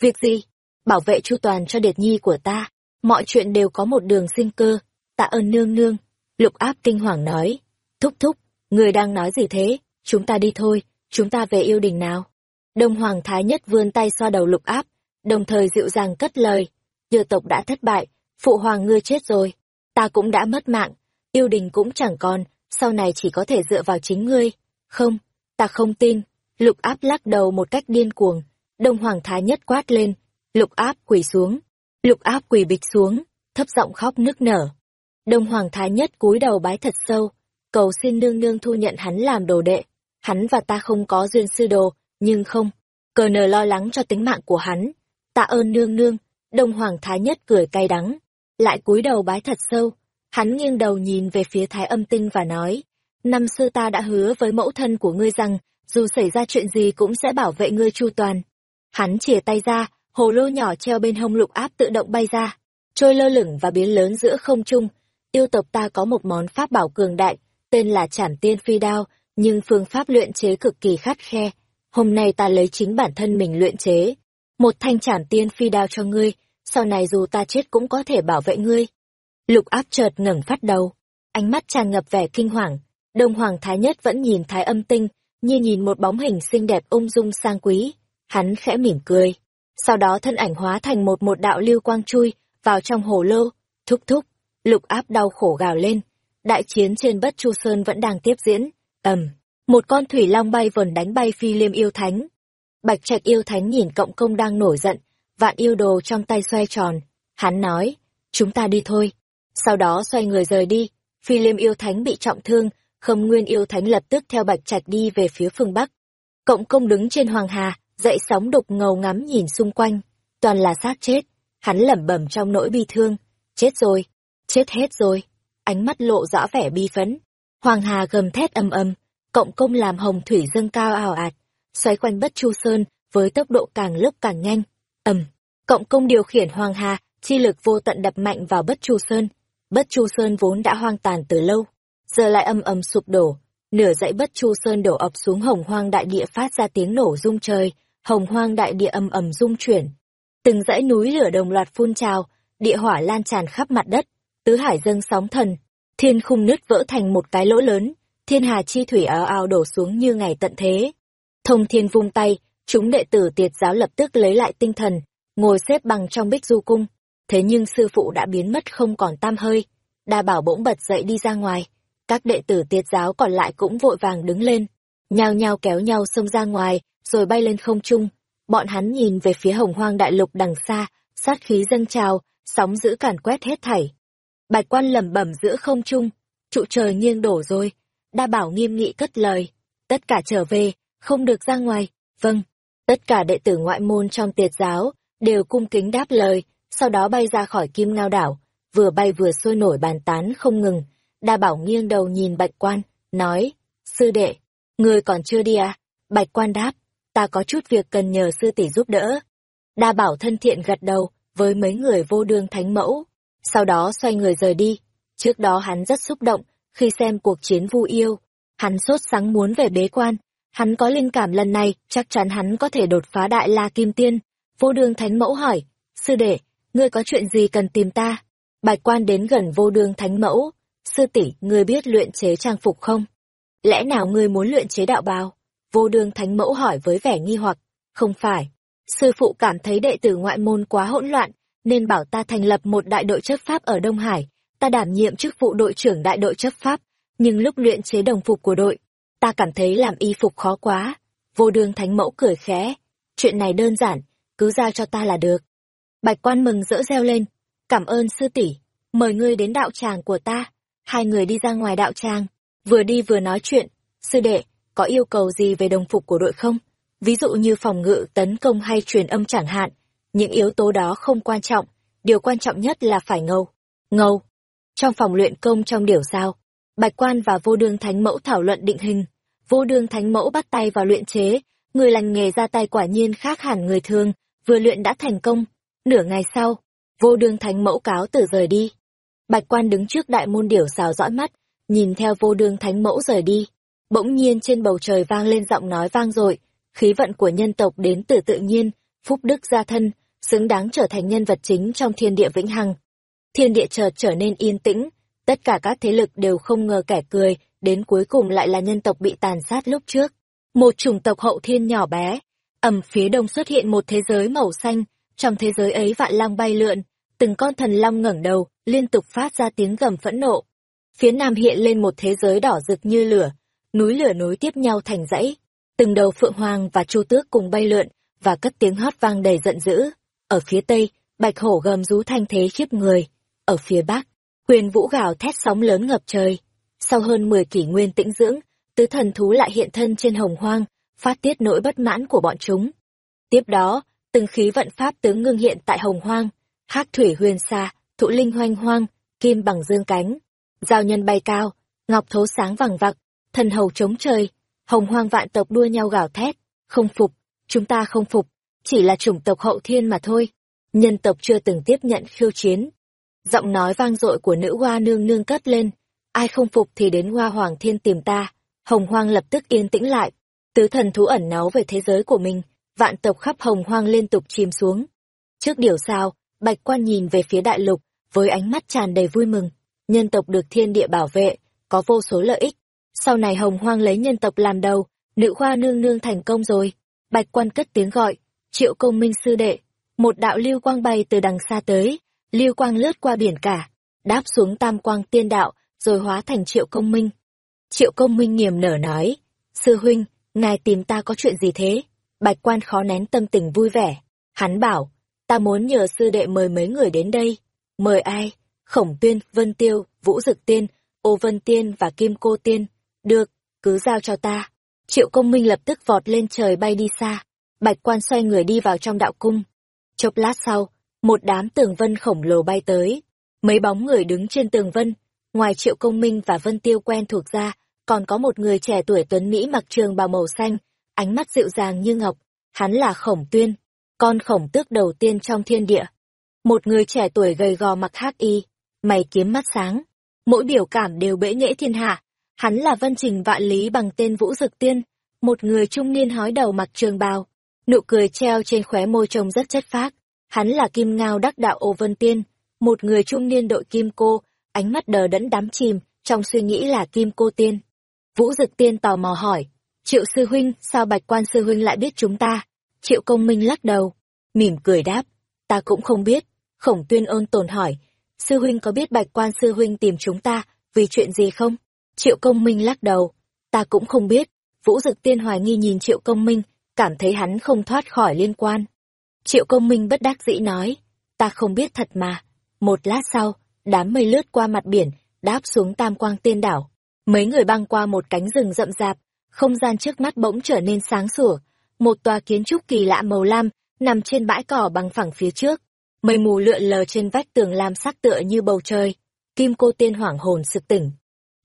Việc gì? Bảo vệ chu toàn cho điệt nhi của ta, mọi chuyện đều có một đường sinh cơ, tạ ơn nương nương. Lục áp kinh hoàng nói, thúc thúc, người đang nói gì thế, chúng ta đi thôi, chúng ta về yêu đình nào. Đông Hoàng Thái Nhất vươn tay xoa đầu lục áp, đồng thời dịu dàng cất lời, Dừa tộc đã thất bại, phụ hoàng ngươi chết rồi, ta cũng đã mất mạng, yêu đình cũng chẳng còn, sau này chỉ có thể dựa vào chính ngươi. Không, ta không tin. Lục áp lắc đầu một cách điên cuồng. Đông Hoàng Thái Nhất quát lên. Lục áp quỳ xuống. Lục áp quỳ bịch xuống, thấp giọng khóc nức nở. Đông Hoàng Thái Nhất cúi đầu bái thật sâu, cầu xin nương nương thu nhận hắn làm đồ đệ. Hắn và ta không có duyên sư đồ, nhưng không. Cờ nờ lo lắng cho tính mạng của hắn. Tạ ơn nương nương, Đông Hoàng Thái Nhất cười cay đắng. Lại cúi đầu bái thật sâu, Hắn nghiêng đầu nhìn về phía Thái âm tinh và nói, năm xưa ta đã hứa với mẫu thân của ngươi rằng, dù xảy ra chuyện gì cũng sẽ bảo vệ ngươi chu toàn. Hắn chìa tay ra, hồ lô nhỏ treo bên hông lục áp tự động bay ra, trôi lơ lửng và biến lớn giữa không trung. Yêu tộc ta có một món pháp bảo cường đại, tên là Trảm Tiên Phi Đao, nhưng phương pháp luyện chế cực kỳ khắt khe. Hôm nay ta lấy chính bản thân mình luyện chế. Một thanh Trảm Tiên Phi Đao cho ngươi, sau này dù ta chết cũng có thể bảo vệ ngươi. Lục áp chợt ngẩng phát đầu, ánh mắt tràn ngập vẻ kinh hoàng. Đông Hoàng Thái Nhất vẫn nhìn Thái âm tinh, như nhìn một bóng hình xinh đẹp ung dung sang quý. Hắn khẽ mỉm cười. Sau đó thân ảnh hóa thành một một đạo lưu quang chui, vào trong hồ lô, thúc thúc. Lục áp đau khổ gào lên. Đại chiến trên bất chu sơn vẫn đang tiếp diễn. ầm, một con thủy long bay vần đánh bay phi liêm yêu thánh. Bạch trạch yêu thánh nhìn cộng công đang nổi giận, vạn yêu đồ trong tay xoay tròn. Hắn nói, chúng ta đi thôi sau đó xoay người rời đi. Phi liêm yêu thánh bị trọng thương, khâm nguyên yêu thánh lập tức theo bạch trạch đi về phía phương Bắc. Cộng công đứng trên hoàng hà, dậy sóng đục ngầu ngắm nhìn xung quanh, toàn là xác chết. Hắn lẩm bẩm trong nỗi bi thương, chết rồi, chết hết rồi. Ánh mắt lộ rõ vẻ bi phấn. Hoàng hà gầm thét âm âm, cộng công làm hồng thủy dâng cao ảo ạt, xoáy quanh Bất Chu Sơn với tốc độ càng lúc càng nhanh. Ầm, cộng công điều khiển Hoàng Hà, chi lực vô tận đập mạnh vào Bất Chu Sơn. Bất Chu Sơn vốn đã hoang tàn từ lâu, giờ lại âm ầm sụp đổ, nửa dãy Bất Chu Sơn đổ ập xuống Hồng Hoang đại địa phát ra tiếng nổ rung trời, Hồng Hoang đại địa âm ầm rung chuyển. Từng dãy núi lửa đồng loạt phun trào, địa hỏa lan tràn khắp mặt đất, tứ hải dâng sóng thần, thiên khung nứt vỡ thành một cái lỗ lớn, thiên hà chi thủy ào ào đổ xuống như ngày tận thế. Thông thiên vung tay, chúng đệ tử tiệt giáo lập tức lấy lại tinh thần, ngồi xếp bằng trong bích du cung. Thế nhưng sư phụ đã biến mất không còn tam hơi. Đa bảo bỗng bật dậy đi ra ngoài. Các đệ tử tiệt giáo còn lại cũng vội vàng đứng lên. Nhao nhao kéo nhau xông ra ngoài, rồi bay lên không trung. Bọn hắn nhìn về phía hồng hoang đại lục đằng xa, sát khí dâng trào, sóng giữ cản quét hết thảy. Bạch quan lẩm bẩm giữa không trung, trụ trời nghiêng đổ rồi. Đa bảo nghiêm nghị cất lời, tất cả trở về, không được ra ngoài, vâng. Tất cả đệ tử ngoại môn trong tiệt giáo đều cung kính đáp lời, sau đó bay ra khỏi kim ngao đảo, vừa bay vừa sôi nổi bàn tán không ngừng. Đa bảo nghiêng đầu nhìn bạch quan, nói, sư đệ, người còn chưa đi à? Bạch quan đáp, ta có chút việc cần nhờ sư tỷ giúp đỡ. Đa bảo thân thiện gật đầu với mấy người vô đương thánh mẫu, sau đó xoay người rời đi. Trước đó hắn rất xúc động khi xem cuộc chiến vu yêu, hắn sốt sắng muốn về bế quan, Hắn có linh cảm lần này, chắc chắn hắn có thể đột phá đại la kim tiên. Vô đường thánh mẫu hỏi, sư đệ, ngươi có chuyện gì cần tìm ta? Bạch quan đến gần vô đường thánh mẫu, sư tỷ, ngươi biết luyện chế trang phục không? Lẽ nào ngươi muốn luyện chế đạo bào? Vô đường thánh mẫu hỏi với vẻ nghi hoặc, không phải. Sư phụ cảm thấy đệ tử ngoại môn quá hỗn loạn, nên bảo ta thành lập một đại đội chấp pháp ở Đông Hải, ta đảm nhiệm chức vụ đội trưởng đại đội chấp pháp, nhưng lúc luyện chế đồng phục của đội, ta cảm thấy làm y phục khó quá. Vô đường thánh mẫu cười khẽ, chuyện này đơn giản, cứ giao cho ta là được. Bạch quan mừng rỡ reo lên, cảm ơn sư tỷ, mời ngươi đến đạo tràng của ta. Hai người đi ra ngoài đạo tràng, vừa đi vừa nói chuyện, sư đệ, có yêu cầu gì về đồng phục của đội không? Ví dụ như phòng ngự, tấn công hay truyền âm chẳng hạn, những yếu tố đó không quan trọng, điều quan trọng nhất là phải ngầu. Ngầu. Trong phòng luyện công trong điểu sao, Bạch quan và vô đương thánh mẫu thảo luận định hình. Vô đương thánh mẫu bắt tay vào luyện chế, người lành nghề ra tay quả nhiên khác hẳn người thường, vừa luyện đã thành công. Nửa ngày sau, vô đương thánh mẫu cáo từ rời đi. Bạch quan đứng trước đại môn điểu xào dõi mắt, nhìn theo vô đương thánh mẫu rời đi. Bỗng nhiên trên bầu trời vang lên giọng nói vang dội, khí vận của nhân tộc đến từ tự nhiên, phúc đức gia thân, xứng đáng trở thành nhân vật chính trong thiên địa vĩnh hằng. Thiên địa chợt trở nên yên tĩnh, tất cả các thế lực đều không ngờ kẻ cười, đến cuối cùng lại là nhân tộc bị tàn sát lúc trước. Một chủng tộc hậu thiên nhỏ bé, ầm phía đông xuất hiện một thế giới màu xanh, trong thế giới ấy vạn long bay lượn, từng con thần long ngẩng đầu, liên tục phát ra tiếng gầm phẫn nộ. Phía nam hiện lên một thế giới đỏ rực như lửa, núi lửa nối tiếp nhau thành dãy, từng đầu phượng hoàng và chu tước cùng bay lượn và cất tiếng hót vang đầy giận dữ. Ở phía tây, bạch hổ gầm rú thanh thế khiếp người. Ở phía bắc, Huyền vũ gào thét sóng lớn ngập trời. Sau hơn 10 kỷ nguyên tĩnh dưỡng, tứ thần thú lại hiện thân trên hồng hoang, phát tiết nỗi bất mãn của bọn chúng. Tiếp đó, từng khí vận pháp tướng ngưng hiện tại hồng hoang, hắc thủy huyền xa, thụ linh hoanh hoang, kim bằng dương cánh, giao nhân bay cao, ngọc thố sáng vàng vặc, thần hầu chống trời, hồng hoang vạn tộc đua nhau gào thét, không phục, chúng ta không phục, chỉ là chủng tộc hậu thiên mà thôi. Nhân tộc chưa từng tiếp nhận khiêu chiến, Giọng nói vang dội của nữ hoa nương nương cất lên. Ai không phục thì đến hoa hoàng thiên tìm ta. Hồng hoang lập tức yên tĩnh lại. Tứ thần thú ẩn náu về thế giới của mình. Vạn tộc khắp hồng hoang liên tục chìm xuống. Trước điều sao, bạch quan nhìn về phía đại lục, với ánh mắt tràn đầy vui mừng. Nhân tộc được thiên địa bảo vệ, có vô số lợi ích. Sau này hồng hoang lấy nhân tộc làm đầu, nữ hoa nương nương thành công rồi. Bạch quan cất tiếng gọi, triệu công minh sư đệ. Một đạo lưu quang bay từ đằng xa tới, lưu quang lướt qua biển cả, đáp xuống tam quang tiên đạo, rồi hóa thành triệu công minh. Triệu công minh nghiềm nở nói, sư huynh, ngài tìm ta có chuyện gì thế? Bạch quan khó nén tâm tình vui vẻ. Hắn bảo, ta muốn nhờ sư đệ mời mấy người đến đây. Mời ai? Khổng tuyên, Vân Tiêu, Vũ Dực Tiên, Ô Vân Tiên và Kim Cô Tiên. Được, cứ giao cho ta. Triệu công minh lập tức vọt lên trời bay đi xa. Bạch quan xoay người đi vào trong đạo cung. Chốc lát sau, một đám tường vân khổng lồ bay tới. Mấy bóng người đứng trên tường vân, ngoài triệu công minh và vân tiêu quen thuộc ra, còn có một người trẻ tuổi tuấn Mỹ mặc trường bào màu xanh, ánh mắt dịu dàng như ngọc. Hắn là khổng tuyên, con khổng tước đầu tiên trong thiên địa. Một người trẻ tuổi gầy gò mặc hắc y, mày kiếm mắt sáng, mỗi biểu cảm đều bễ nhễ thiên hạ. Hắn là vân trình vạn lý bằng tên Vũ Dực Tiên, một người trung niên hói đầu mặc trường bào, nụ cười treo trên khóe môi trông rất chất phác. Hắn là Kim Ngao đắc đạo Ô Vân Tiên, một người trung niên đội Kim Cô, ánh mắt đờ đẫn đắm chìm, trong suy nghĩ là Kim Cô Tiên. Vũ Dực Tiên tò mò hỏi, Triệu Sư Huynh, sao Bạch Quan Sư Huynh lại biết chúng ta? Triệu Công Minh lắc đầu, mỉm cười đáp, ta cũng không biết. Khổng Tuyên ôn tồn hỏi, Sư Huynh có biết Bạch Quan Sư Huynh tìm chúng ta, vì chuyện gì không? Triệu Công Minh lắc đầu, ta cũng không biết. Vũ Dực Tiên hoài nghi nhìn Triệu Công Minh, cảm thấy hắn không thoát khỏi liên quan. Triệu Công Minh bất đắc dĩ nói, ta không biết thật mà. Một lát sau, đám mây lướt qua mặt biển, đáp xuống Tam Quang Tiên Đảo. Mấy người băng qua một cánh rừng rậm rạp, không gian trước mắt bỗng trở nên sáng sủa. Một tòa kiến trúc kỳ lạ màu lam, nằm trên bãi cỏ bằng phẳng phía trước. Mây mù lượn lờ trên vách tường lam sắc tựa như bầu trời. Kim cô tiên hoảng hồn sực tỉnh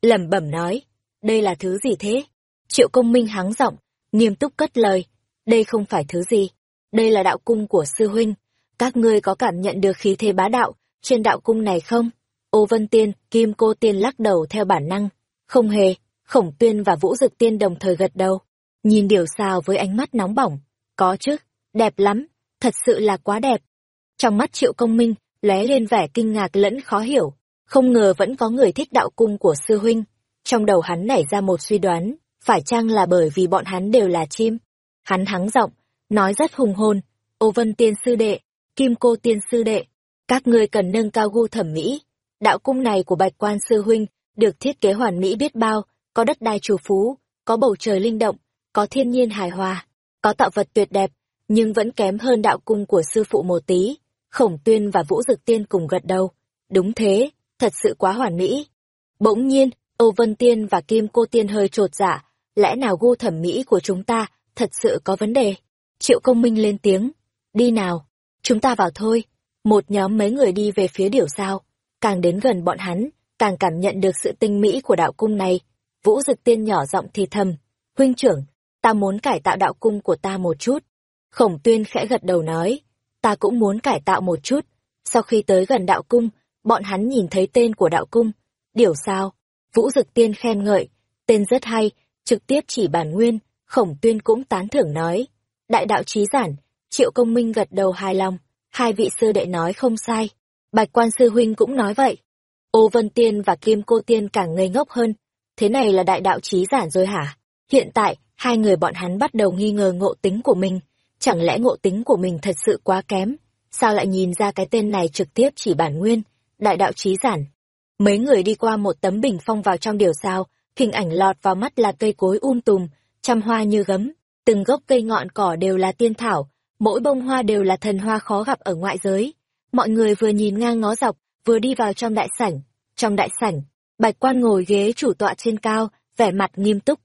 lẩm bẩm nói, đây là thứ gì thế? Triệu công minh hắng giọng, nghiêm túc cất lời. Đây không phải thứ gì. Đây là đạo cung của sư huynh. Các ngươi có cảm nhận được khí thế bá đạo trên đạo cung này không? Ô Vân Tiên, Kim Cô Tiên lắc đầu theo bản năng. Không hề, Khổng Tuyên và Vũ Dực Tiên đồng thời gật đầu. Nhìn điều sao với ánh mắt nóng bỏng. Có chứ, đẹp lắm, thật sự là quá đẹp. Trong mắt Triệu Công Minh, lóe lên vẻ kinh ngạc lẫn khó hiểu. Không ngờ vẫn có người thích đạo cung của sư huynh. Trong đầu hắn nảy ra một suy đoán, phải chăng là bởi vì bọn hắn đều là chim? Hắn hắng giọng, nói rất hùng hồn. Ô Vân Tiên sư đệ, Kim Cô Tiên sư đệ, các ngươi cần nâng cao gu thẩm mỹ. Đạo cung này của Bạch Quan sư huynh được thiết kế hoàn mỹ biết bao, có đất đai chủ phú, có bầu trời linh động, có thiên nhiên hài hòa, có tạo vật tuyệt đẹp, nhưng vẫn kém hơn đạo cung của sư phụ một tí. Khổng Tuyên và Vũ Dực Tiên cùng gật đầu. Đúng thế, thật sự quá hoàn mỹ. Bỗng nhiên, Âu Vân Tiên và Kim Cô Tiên hơi trột dạ, lẽ nào gu thẩm mỹ của chúng ta thật sự có vấn đề? Triệu Công Minh lên tiếng, đi nào, chúng ta vào thôi. Một nhóm mấy người đi về phía điểu sao, càng đến gần bọn hắn, càng cảm nhận được sự tinh mỹ của đạo cung này. Vũ Dực Tiên nhỏ giọng thì thầm, huynh trưởng, ta muốn cải tạo đạo cung của ta một chút. Khổng Tuyên khẽ gật đầu nói, ta cũng muốn cải tạo một chút. Sau khi tới gần đạo cung, bọn hắn nhìn thấy tên của đạo cung. Điểu sao? Vũ Dực Tiên khen ngợi, tên rất hay, trực tiếp chỉ bản nguyên, Khổng Tuyên cũng tán thưởng nói. Đại đạo trí giản, Triệu Công Minh gật đầu hài lòng, hai vị sư đệ nói không sai. Bạch quan sư huynh cũng nói vậy. Ô Vân Tiên và Kim Cô Tiên càng ngây ngốc hơn. Thế này là đại đạo trí giản rồi hả? Hiện tại, hai người bọn hắn bắt đầu nghi ngờ ngộ tính của mình. Chẳng lẽ ngộ tính của mình thật sự quá kém? Sao lại nhìn ra cái tên này trực tiếp chỉ bản nguyên, đại đạo trí giản? Mấy người đi qua một tấm bình phong vào trong điều sao, hình ảnh lọt vào mắt là cây cối um tùm, trăm hoa như gấm, từng gốc cây ngọn cỏ đều là tiên thảo, mỗi bông hoa đều là thần hoa khó gặp ở ngoại giới. Mọi người vừa nhìn ngang ngó dọc, vừa đi vào trong đại sảnh. Trong đại sảnh, Bạch Quan ngồi ghế chủ tọa trên cao, vẻ mặt nghiêm túc.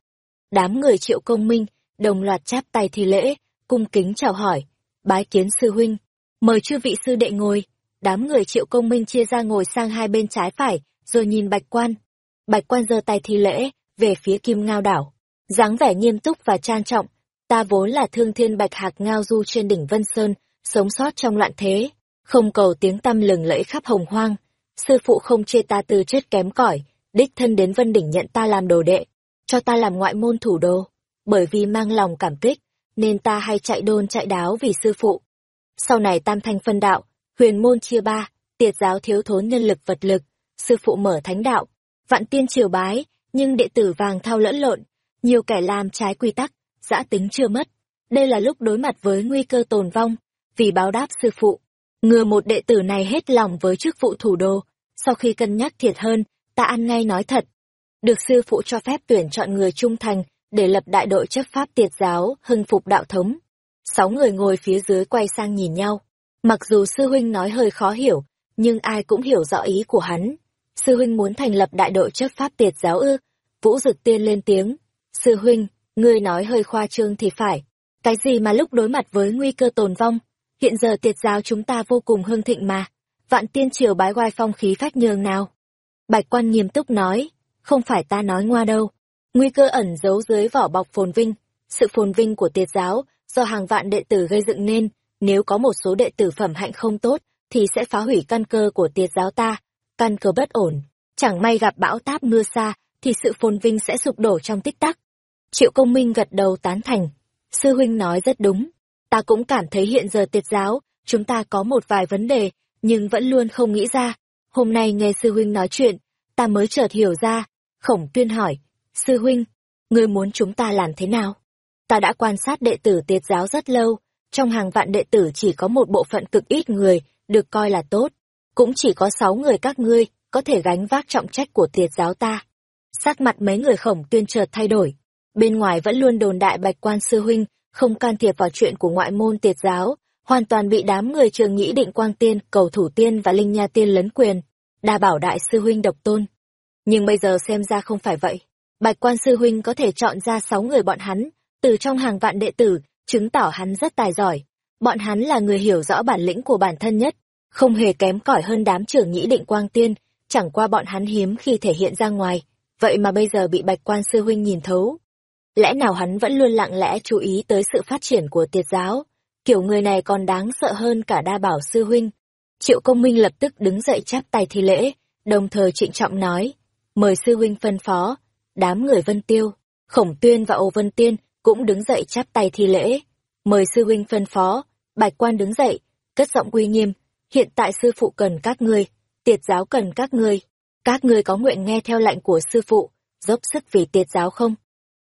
Đám người triệu công minh, đồng loạt chắp tay thi lễ, cung kính chào hỏi. Bái kiến sư huynh, mời chư vị sư đệ ngồi. Đám người triệu công minh chia ra ngồi sang hai bên trái phải, rồi nhìn Bạch Quan. Bạch Quan giơ tay thi lễ, về phía kim ngao đảo. dáng vẻ nghiêm túc và trang trọng, ta vốn là thương thiên bạch hạc ngao du trên đỉnh Vân Sơn, sống sót trong loạn thế, không cầu tiếng tăm lừng lẫy khắp hồng hoang. Sư phụ không chê ta từ chết kém cỏi, đích thân đến Vân Đỉnh nhận ta làm đồ đệ, cho ta làm ngoại môn thủ đô. Bởi vì mang lòng cảm kích, nên ta hay chạy đôn chạy đáo vì sư phụ. Sau này tam thanh phân đạo, huyền môn chia ba, tiệt giáo thiếu thốn nhân lực vật lực, sư phụ mở thánh đạo, vạn tiên triều bái, nhưng đệ tử vàng thao lẫn lộn, nhiều kẻ làm trái quy tắc, dã tính chưa mất. Đây là lúc đối mặt với nguy cơ tồn vong, vì báo đáp sư phụ. Ngừa một đệ tử này hết lòng với chức vụ thủ đô, sau khi cân nhắc thiệt hơn, ta ăn ngay nói thật. Được sư phụ cho phép tuyển chọn người trung thành để lập đại đội chấp pháp tiệt giáo, hưng phục đạo thống. Sáu người ngồi phía dưới quay sang nhìn nhau. Mặc dù sư huynh nói hơi khó hiểu, nhưng ai cũng hiểu rõ ý của hắn. Sư huynh muốn thành lập đại đội chấp pháp tiệt giáo ư. Vũ Dực Tiên lên tiếng. Sư huynh, Ngươi nói hơi khoa trương thì phải. Cái gì mà lúc đối mặt với nguy cơ tồn vong, hiện giờ tiệt giáo chúng ta vô cùng hưng thịnh mà. Vạn tiên triều bái oai phong khí phách nhường nào. Bạch quan nghiêm túc nói, không phải ta nói ngoa đâu. Nguy cơ ẩn giấu dưới vỏ bọc phồn vinh, sự phồn vinh của tiệt giáo do hàng vạn đệ tử gây dựng nên, nếu có một số đệ tử phẩm hạnh không tốt thì sẽ phá hủy căn cơ của tiệt giáo ta, căn cơ bất ổn, chẳng may gặp bão táp mưa xa thì sự phồn vinh sẽ sụp đổ trong tích tắc. Triệu Công Minh gật đầu tán thành, sư huynh nói rất đúng, ta cũng cảm thấy hiện giờ tiệt giáo, chúng ta có một vài vấn đề, nhưng vẫn luôn không nghĩ ra. Hôm nay nghe sư huynh nói chuyện, ta mới chợt hiểu ra. Khổng tuyên hỏi, sư huynh, ngươi muốn chúng ta làm thế nào? Ta đã quan sát đệ tử tiệt giáo rất lâu, trong hàng vạn đệ tử chỉ có một bộ phận cực ít người, được coi là tốt. Cũng chỉ có sáu người các ngươi, có thể gánh vác trọng trách của tiệt giáo ta. Sắc mặt mấy người khổng tuyên chợt thay đổi. Bên ngoài vẫn luôn đồn đại bạch quan sư huynh, không can thiệp vào chuyện của ngoại môn tiệt giáo, hoàn toàn bị đám người trường nghĩ định quang tiên, cầu thủ tiên và linh nha tiên lấn quyền, đa bảo đại sư huynh độc tôn. Nhưng bây giờ xem ra không phải vậy. Bạch quan sư huynh có thể chọn ra sáu người bọn hắn, từ trong hàng vạn đệ tử, chứng tỏ hắn rất tài giỏi. Bọn hắn là người hiểu rõ bản lĩnh của bản thân nhất, không hề kém cỏi hơn đám trưởng nhĩ định quang tiên, chẳng qua bọn hắn hiếm khi thể hiện ra ngoài, vậy mà bây giờ bị bạch quan sư huynh nhìn thấu. Lẽ nào hắn vẫn luôn lặng lẽ chú ý tới sự phát triển của tiệt giáo, kiểu người này còn đáng sợ hơn cả đa bảo sư huynh. Triệu công minh lập tức đứng dậy chắp tay thi lễ, đồng thời trịnh trọng nói, mời sư huynh phân phó, đám người vân tiêu, khổng tuyên và ô vân tiên cũng đứng dậy chắp tay thi lễ, mời sư huynh phân phó, bạch quan đứng dậy, cất giọng uy nghiêm, hiện tại sư phụ cần các ngươi, tiệt giáo cần các ngươi, các ngươi có nguyện nghe theo lệnh của sư phụ, dốc sức vì tiệt giáo không?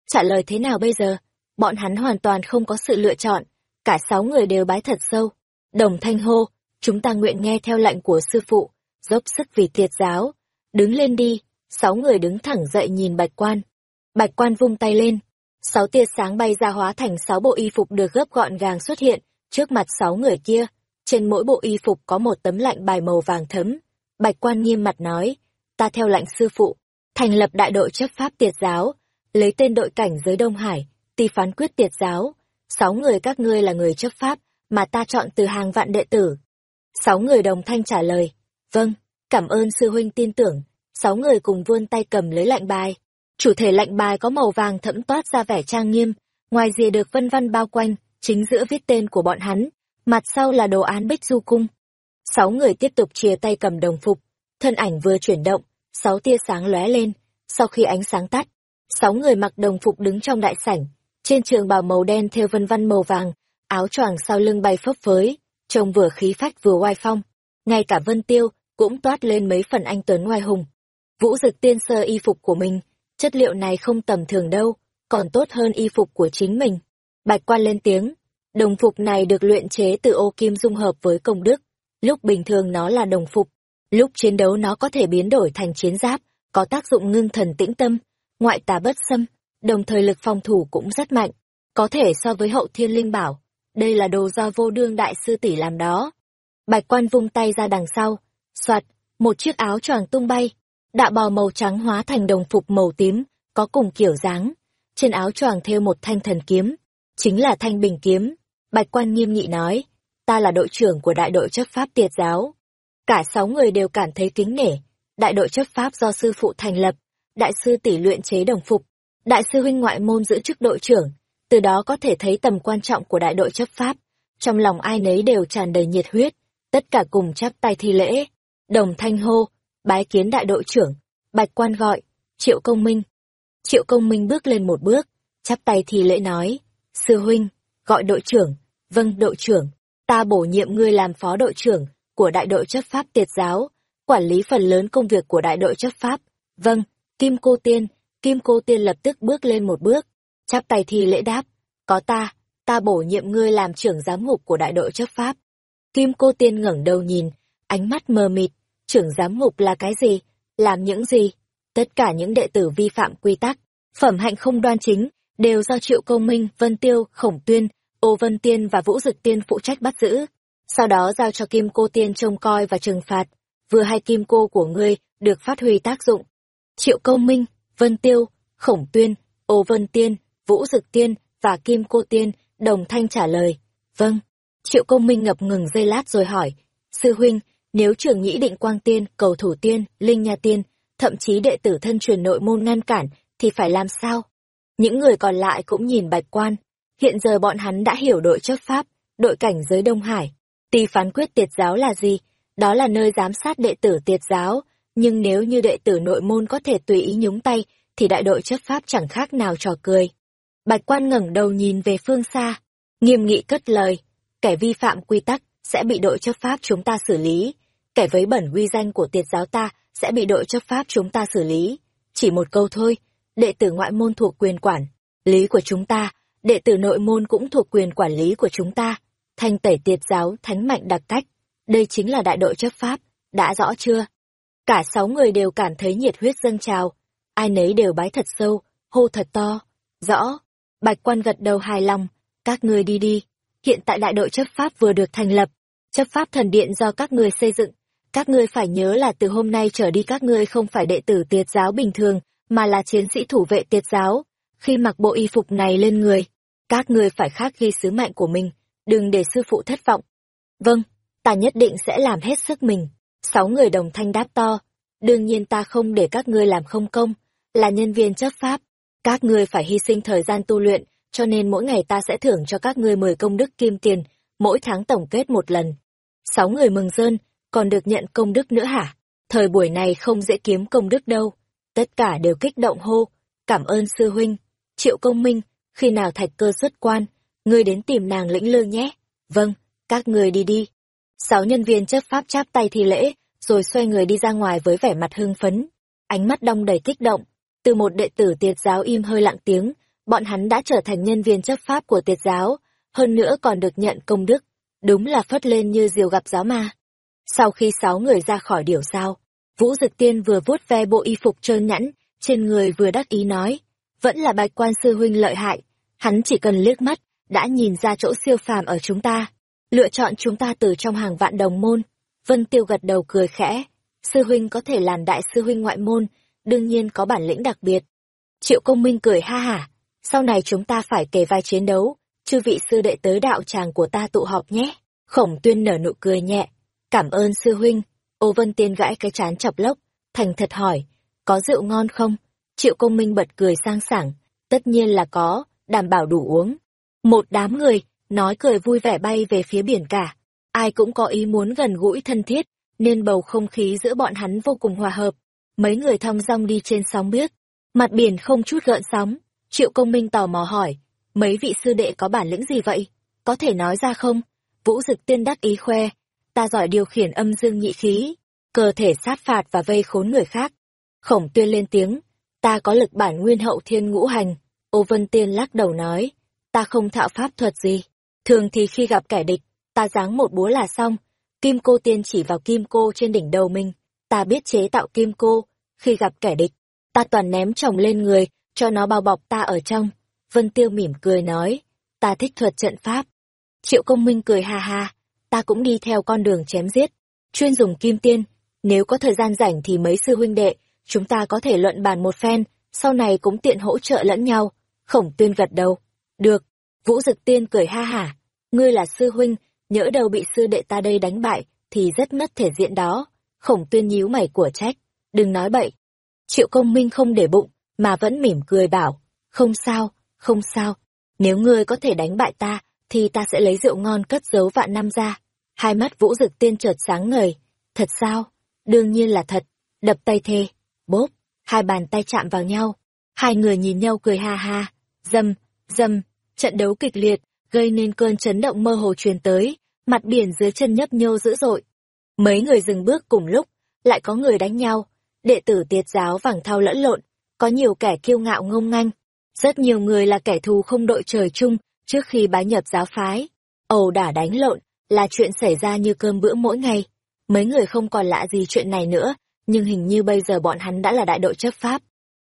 Trả lời thế nào bây giờ? Bọn hắn hoàn toàn không có sự lựa chọn, cả sáu người đều bái thật sâu. Đồng thanh hô, chúng ta nguyện nghe theo lệnh của sư phụ, dốc sức vì tiệt giáo. Đứng lên đi, sáu người đứng thẳng dậy nhìn bạch quan. Bạch quan vung tay lên, sáu tia sáng bay ra hóa thành sáu bộ y phục được gấp gọn gàng xuất hiện, trước mặt sáu người kia. Trên mỗi bộ y phục có một tấm lạnh bài màu vàng thấm. Bạch quan nghiêm mặt nói, ta theo lệnh sư phụ, thành lập đại đội chấp pháp tiệt giáo, lấy tên đội cảnh giới Đông Hải, ti phán quyết tiệt giáo sáu người các ngươi là người chấp pháp, mà ta chọn từ hàng vạn đệ tử. Sáu người đồng thanh trả lời, vâng, cảm ơn sư huynh tin tưởng, sáu người cùng vươn tay cầm lấy lạnh bài. Chủ thể lệnh bài có màu vàng thẫm toát ra vẻ trang nghiêm, ngoài rìa được vân văn bao quanh, chính giữa viết tên của bọn hắn, mặt sau là đồ án bích du cung. Sáu người tiếp tục chia tay cầm đồng phục, thân ảnh vừa chuyển động, sáu tia sáng lóe lên, sau khi ánh sáng tắt, sáu người mặc đồng phục đứng trong đại sảnh, trên trường bào màu đen theo vân văn màu vàng, áo choàng sau lưng bay phấp phới, trông vừa khí phách vừa oai phong. Ngay cả Vân Tiêu cũng toát lên mấy phần anh tuấn ngoài hùng. Vũ Dực Tiên sơ y phục của mình, chất liệu này không tầm thường đâu, còn tốt hơn y phục của chính mình. Bạch Quan lên tiếng, đồng phục này được luyện chế từ ô kim dung hợp với công đức. Lúc bình thường nó là đồng phục, lúc chiến đấu nó có thể biến đổi thành chiến giáp, có tác dụng ngưng thần tĩnh tâm, ngoại tà bất xâm, đồng thời lực phòng thủ cũng rất mạnh, có thể so với hậu thiên linh bảo. Đây là đồ do vô đương đại sư tỷ làm đó. Bạch quan vung tay ra đằng sau, soạt, một chiếc áo choàng tung bay, đạo bào màu trắng hóa thành đồng phục màu tím, có cùng kiểu dáng. Trên áo choàng thêu một thanh thần kiếm, chính là thanh bình kiếm. Bạch quan nghiêm nghị nói, ta là đội trưởng của đại đội chấp pháp tiệt giáo. Cả sáu người đều cảm thấy kính nể, đại đội chấp pháp do sư phụ thành lập, đại sư tỷ luyện chế đồng phục, Đại sư huynh ngoại môn giữ chức đội trưởng, từ đó có thể thấy tầm quan trọng của đại đội chấp pháp. Trong lòng ai nấy đều tràn đầy nhiệt huyết, tất cả cùng chắp tay thi lễ. Đồng thanh hô, bái kiến đại đội trưởng, bạch quan gọi, triệu công minh. Triệu công minh bước lên một bước, chắp tay thì lễ nói, sư huynh, gọi đội trưởng, vâng đội trưởng, ta bổ nhiệm ngươi làm phó đội trưởng của đại đội chấp pháp tiệt giáo, quản lý phần lớn công việc của đại đội chấp pháp. Vâng, Kim Cô Tiên, Kim cô tiên lập tức bước lên một bước, chắp tay thi lễ đáp, có ta, ta bổ nhiệm ngươi làm trưởng giám ngục của đại đội chấp pháp. Kim cô tiên ngẩng đầu nhìn, ánh mắt mờ mịt, trưởng giám ngục là cái gì, làm những gì? Tất cả những đệ tử vi phạm quy tắc, phẩm hạnh không đoan chính, đều do Triệu Công Minh, Vân Tiêu, Khổng Tuyên, Ô Vân Tiên và Vũ Dực Tiên phụ trách bắt giữ. Sau đó giao cho Kim Cô Tiên trông coi và trừng phạt, vừa hai kim cô của ngươi được phát huy tác dụng. Triệu Công Minh, Vân Tiêu, Khổng Tuyên, Ô Vân Tiên, Vũ Dực Tiên và Kim Cô Tiên đồng thanh trả lời. Vâng. Triệu công minh ngập ngừng giây lát rồi hỏi. Sư huynh, nếu trường nhĩ định quang tiên, cầu thủ tiên, linh nha tiên, thậm chí đệ tử thân truyền nội môn ngăn cản, thì phải làm sao? Những người còn lại cũng nhìn bạch quan. Hiện giờ bọn hắn đã hiểu đội chấp pháp, đội cảnh giới Đông Hải. Tì phán quyết tiệt giáo là gì? Đó là nơi giám sát đệ tử tiệt giáo. Nhưng nếu như đệ tử nội môn có thể tùy ý nhúng tay, thì đại đội chấp pháp chẳng khác nào trò cười. Bạch quan ngẩng đầu nhìn về phương xa, nghiêm nghị cất lời, kẻ vi phạm quy tắc sẽ bị đội chấp pháp chúng ta xử lý, kẻ vấy bẩn uy danh của tiệt giáo ta sẽ bị đội chấp pháp chúng ta xử lý. Chỉ một câu thôi, đệ tử ngoại môn thuộc quyền quản lý của chúng ta, đệ tử nội môn cũng thuộc quyền quản lý của chúng ta. Thanh tẩy tiệt giáo thánh mạnh đặc cách, đây chính là đại đội chấp pháp, đã rõ chưa? Cả sáu người đều cảm thấy nhiệt huyết dâng trào, ai nấy đều bái thật sâu, hô thật to. Rõ, bạch quan gật đầu hài lòng, các ngươi đi đi. Hiện tại đại đội chấp pháp vừa được thành lập, chấp pháp thần điện do các ngươi xây dựng. Các ngươi phải nhớ là từ hôm nay trở đi các ngươi không phải đệ tử tiệt giáo bình thường, mà là chiến sĩ thủ vệ tiệt giáo. Khi mặc bộ y phục này lên người, các ngươi phải khắc ghi sứ mệnh của mình, đừng để sư phụ thất vọng. Vâng, ta nhất định sẽ làm hết sức mình. Sáu người đồng thanh đáp to. Đương nhiên ta không để các ngươi làm không công, là nhân viên chấp pháp. Các ngươi phải hy sinh thời gian tu luyện, cho nên mỗi ngày ta sẽ thưởng cho các ngươi mười công đức kim tiền, mỗi tháng tổng kết một lần. Sáu người mừng rơn, còn được nhận công đức nữa hả? Thời buổi này không dễ kiếm công đức đâu. Tất cả đều kích động hô, cảm ơn sư huynh. Triệu công minh, khi nào thạch cơ xuất quan, ngươi đến tìm nàng lĩnh lương nhé. Vâng, các người đi đi. Sáu nhân viên chấp pháp chắp tay thi lễ, rồi xoay người đi ra ngoài với vẻ mặt hưng phấn. Ánh mắt đong đầy kích động, từ một đệ tử tiệt giáo im hơi lặng tiếng, bọn hắn đã trở thành nhân viên chấp pháp của tiệt giáo, hơn nữa còn được nhận công đức. Đúng là phất lên như diều gặp gió mà sau khi sáu người ra khỏi điểu sao, Vũ Dực Tiên vừa vuốt ve bộ y phục trơn nhẵn, trên người vừa đắc ý nói, vẫn là bạch quan sư huynh lợi hại, hắn chỉ cần liếc mắt, đã nhìn ra chỗ siêu phàm ở chúng ta, lựa chọn chúng ta từ trong hàng vạn đồng môn. Vân Tiêu gật đầu cười khẽ, sư huynh có thể làm đại sư huynh ngoại môn, đương nhiên có bản lĩnh đặc biệt. Triệu công minh cười ha hả, sau này chúng ta phải kề vai chiến đấu, chư vị sư đệ tới đạo tràng của ta tụ họp nhé. Khổng tuyên nở nụ cười nhẹ, cảm ơn sư huynh. Ô Vân Tiên gãi cái chán chọc lốc, thành thật hỏi, có rượu ngon không? Triệu công minh bật cười sang sảng, tất nhiên là có, đảm bảo đủ uống. Một đám người, nói cười vui vẻ bay về phía biển cả. Ai cũng có ý muốn gần gũi thân thiết, nên bầu không khí giữa bọn hắn vô cùng hòa hợp. Mấy người thong dong đi trên sóng biếc, mặt biển không chút gợn sóng. Triệu công minh tò mò hỏi, mấy vị sư đệ có bản lĩnh gì vậy? Có thể nói ra không? Vũ dực tiên đắc ý khoe, ta giỏi điều khiển âm dương nhị khí, cơ thể sát phạt và vây khốn người khác. Khổng tuyên lên tiếng, ta có lực bản nguyên hậu thiên ngũ hành. Ô Vân Tiên lắc đầu nói, ta không thạo pháp thuật gì. Thường thì khi gặp kẻ địch, ta giáng một búa là xong. Kim cô tiên chỉ vào kim cô trên đỉnh đầu mình. Ta biết chế tạo kim cô. Khi gặp kẻ địch, ta toàn ném chồng lên người, cho nó bao bọc ta ở trong. Vân Tiêu mỉm cười nói, ta thích thuật trận pháp. Triệu công minh cười ha ha, ta cũng đi theo con đường chém giết, chuyên dùng kim tiên. Nếu có thời gian rảnh thì mấy sư huynh đệ, chúng ta có thể luận bàn một phen, sau này cũng tiện hỗ trợ lẫn nhau. Khổng tuyên gật đầu. Được. Vũ Dực Tiên cười ha hả. Ngươi là sư huynh, nhỡ đâu bị sư đệ ta đây đánh bại, thì rất mất thể diện đó. Khổng tuyên nhíu mày của trách. Đừng nói bậy. Triệu công minh không để bụng, mà vẫn mỉm cười bảo. Không sao, không sao. Nếu ngươi có thể đánh bại ta, thì ta sẽ lấy rượu ngon cất giấu vạn năm ra. Hai mắt Vũ Dực Tiên chợt sáng ngời. Thật sao? Đương nhiên là thật. Đập tay thê. Bốp. Hai bàn tay chạm vào nhau. Hai người nhìn nhau cười ha ha. Dâm, dâm. Trận đấu kịch liệt, gây nên cơn chấn động mơ hồ truyền tới. Mặt biển dưới chân nhấp nhô dữ dội. Mấy người dừng bước cùng lúc, lại có người đánh nhau. Đệ tử tiệt giáo vàng thao lẫn lộn, có nhiều kẻ kiêu ngạo ngông nganh. Rất nhiều người là kẻ thù không đội trời chung trước khi bái nhập giáo phái. Ầu đả đánh lộn là chuyện xảy ra như cơm bữa mỗi ngày. Mấy người không còn lạ gì chuyện này nữa, nhưng hình như bây giờ bọn hắn đã là đại đội chấp pháp.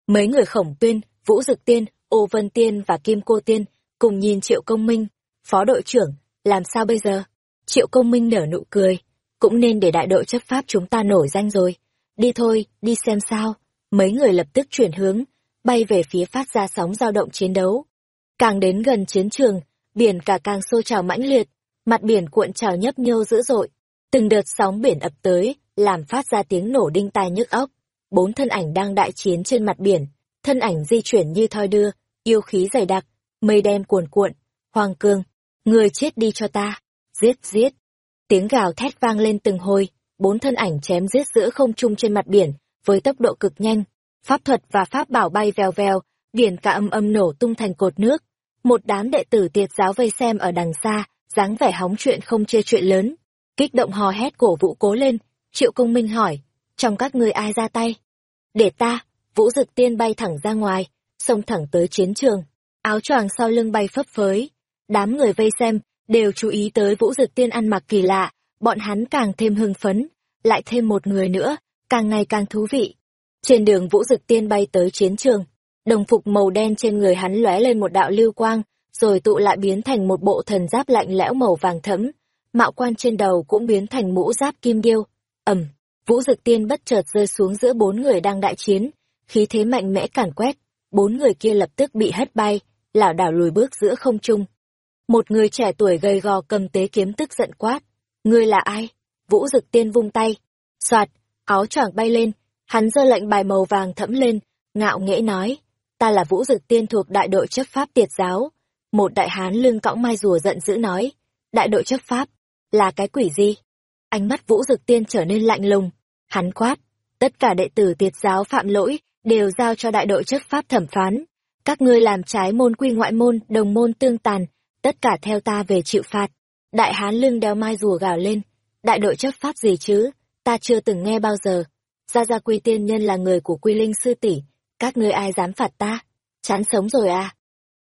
Mấy người khổng tuyên, Vũ Dực Tiên, Ô Vân Tiên và Kim Cô Tiên cùng nhìn Triệu Công Minh, phó đội trưởng, làm sao bây giờ? Triệu Công Minh nở nụ cười, cũng nên để đại đội chấp pháp chúng ta nổi danh rồi. Đi thôi, đi xem sao. Mấy người lập tức chuyển hướng, bay về phía phát ra sóng dao động chiến đấu. Càng đến gần chiến trường, biển cả càng sôi trào mãnh liệt, mặt biển cuộn trào nhấp nhô dữ dội. Từng đợt sóng biển ập tới, làm phát ra tiếng nổ đinh tai nhức óc. Bốn thân ảnh đang đại chiến trên mặt biển, thân ảnh di chuyển như thoi đưa, yêu khí dày đặc, mây đen cuồn cuộn, Hoàng Cương, người chết đi cho ta, giết giết. Tiếng gào thét vang lên từng hồi, bốn thân ảnh chém giết giữa không trung trên mặt biển, với tốc độ cực nhanh, pháp thuật và pháp bảo bay vèo vèo, biển cả âm âm nổ tung thành cột nước. Một đám đệ tử tiệt giáo vây xem ở đằng xa, dáng vẻ hóng chuyện không chê chuyện lớn, kích động hò hét cổ vũ cố lên, Triệu Công Minh hỏi, trong các ngươi ai ra tay? Để ta, Vũ Dực Tiên bay thẳng ra ngoài, xông thẳng tới chiến trường, áo choàng sau lưng bay phấp phới. Đám người vây xem, đều chú ý tới Vũ Dực Tiên ăn mặc kỳ lạ, bọn hắn càng thêm hưng phấn, lại thêm một người nữa, càng ngày càng thú vị. Trên đường Vũ Dực Tiên bay tới chiến trường, đồng phục màu đen trên người hắn lóe lên một đạo lưu quang, rồi tụ lại biến thành một bộ thần giáp lạnh lẽo màu vàng thẫm, mạo quan trên đầu cũng biến thành mũ giáp kim điêu. Ầm, Vũ Dực Tiên bất chợt rơi xuống giữa bốn người đang đại chiến, khí thế mạnh mẽ càn quét, bốn người kia lập tức bị hất bay, lảo đảo lùi bước giữa không trung. Một người trẻ tuổi gầy gò cầm tế kiếm tức giận quát, "Ngươi là ai?" Vũ Dực Tiên vung tay, xoạt áo choàng bay lên, hắn giơ lệnh bài màu vàng thẫm lên, ngạo nghễ nói, "Ta là Vũ Dực Tiên thuộc đại đội chấp pháp tiệt giáo." Một đại hán lưng cõng mai rùa giận dữ nói, "Đại đội chấp pháp, là cái quỷ gì?" Ánh mắt Vũ Dực Tiên trở nên lạnh lùng, hắn quát, "Tất cả đệ tử tiệt giáo phạm lỗi đều giao cho đại đội chấp pháp thẩm phán. Các ngươi làm trái môn quy ngoại môn, đồng môn tương tàn, tất cả theo ta về chịu phạt." Đại hán lưng đeo mai rùa gào lên, "Đại đội chấp pháp gì chứ? Ta chưa từng nghe bao giờ." Gia Gia Quy Tiên Nhân là người của Quy Linh sư tỷ, các ngươi ai dám phạt ta? Chán sống rồi à?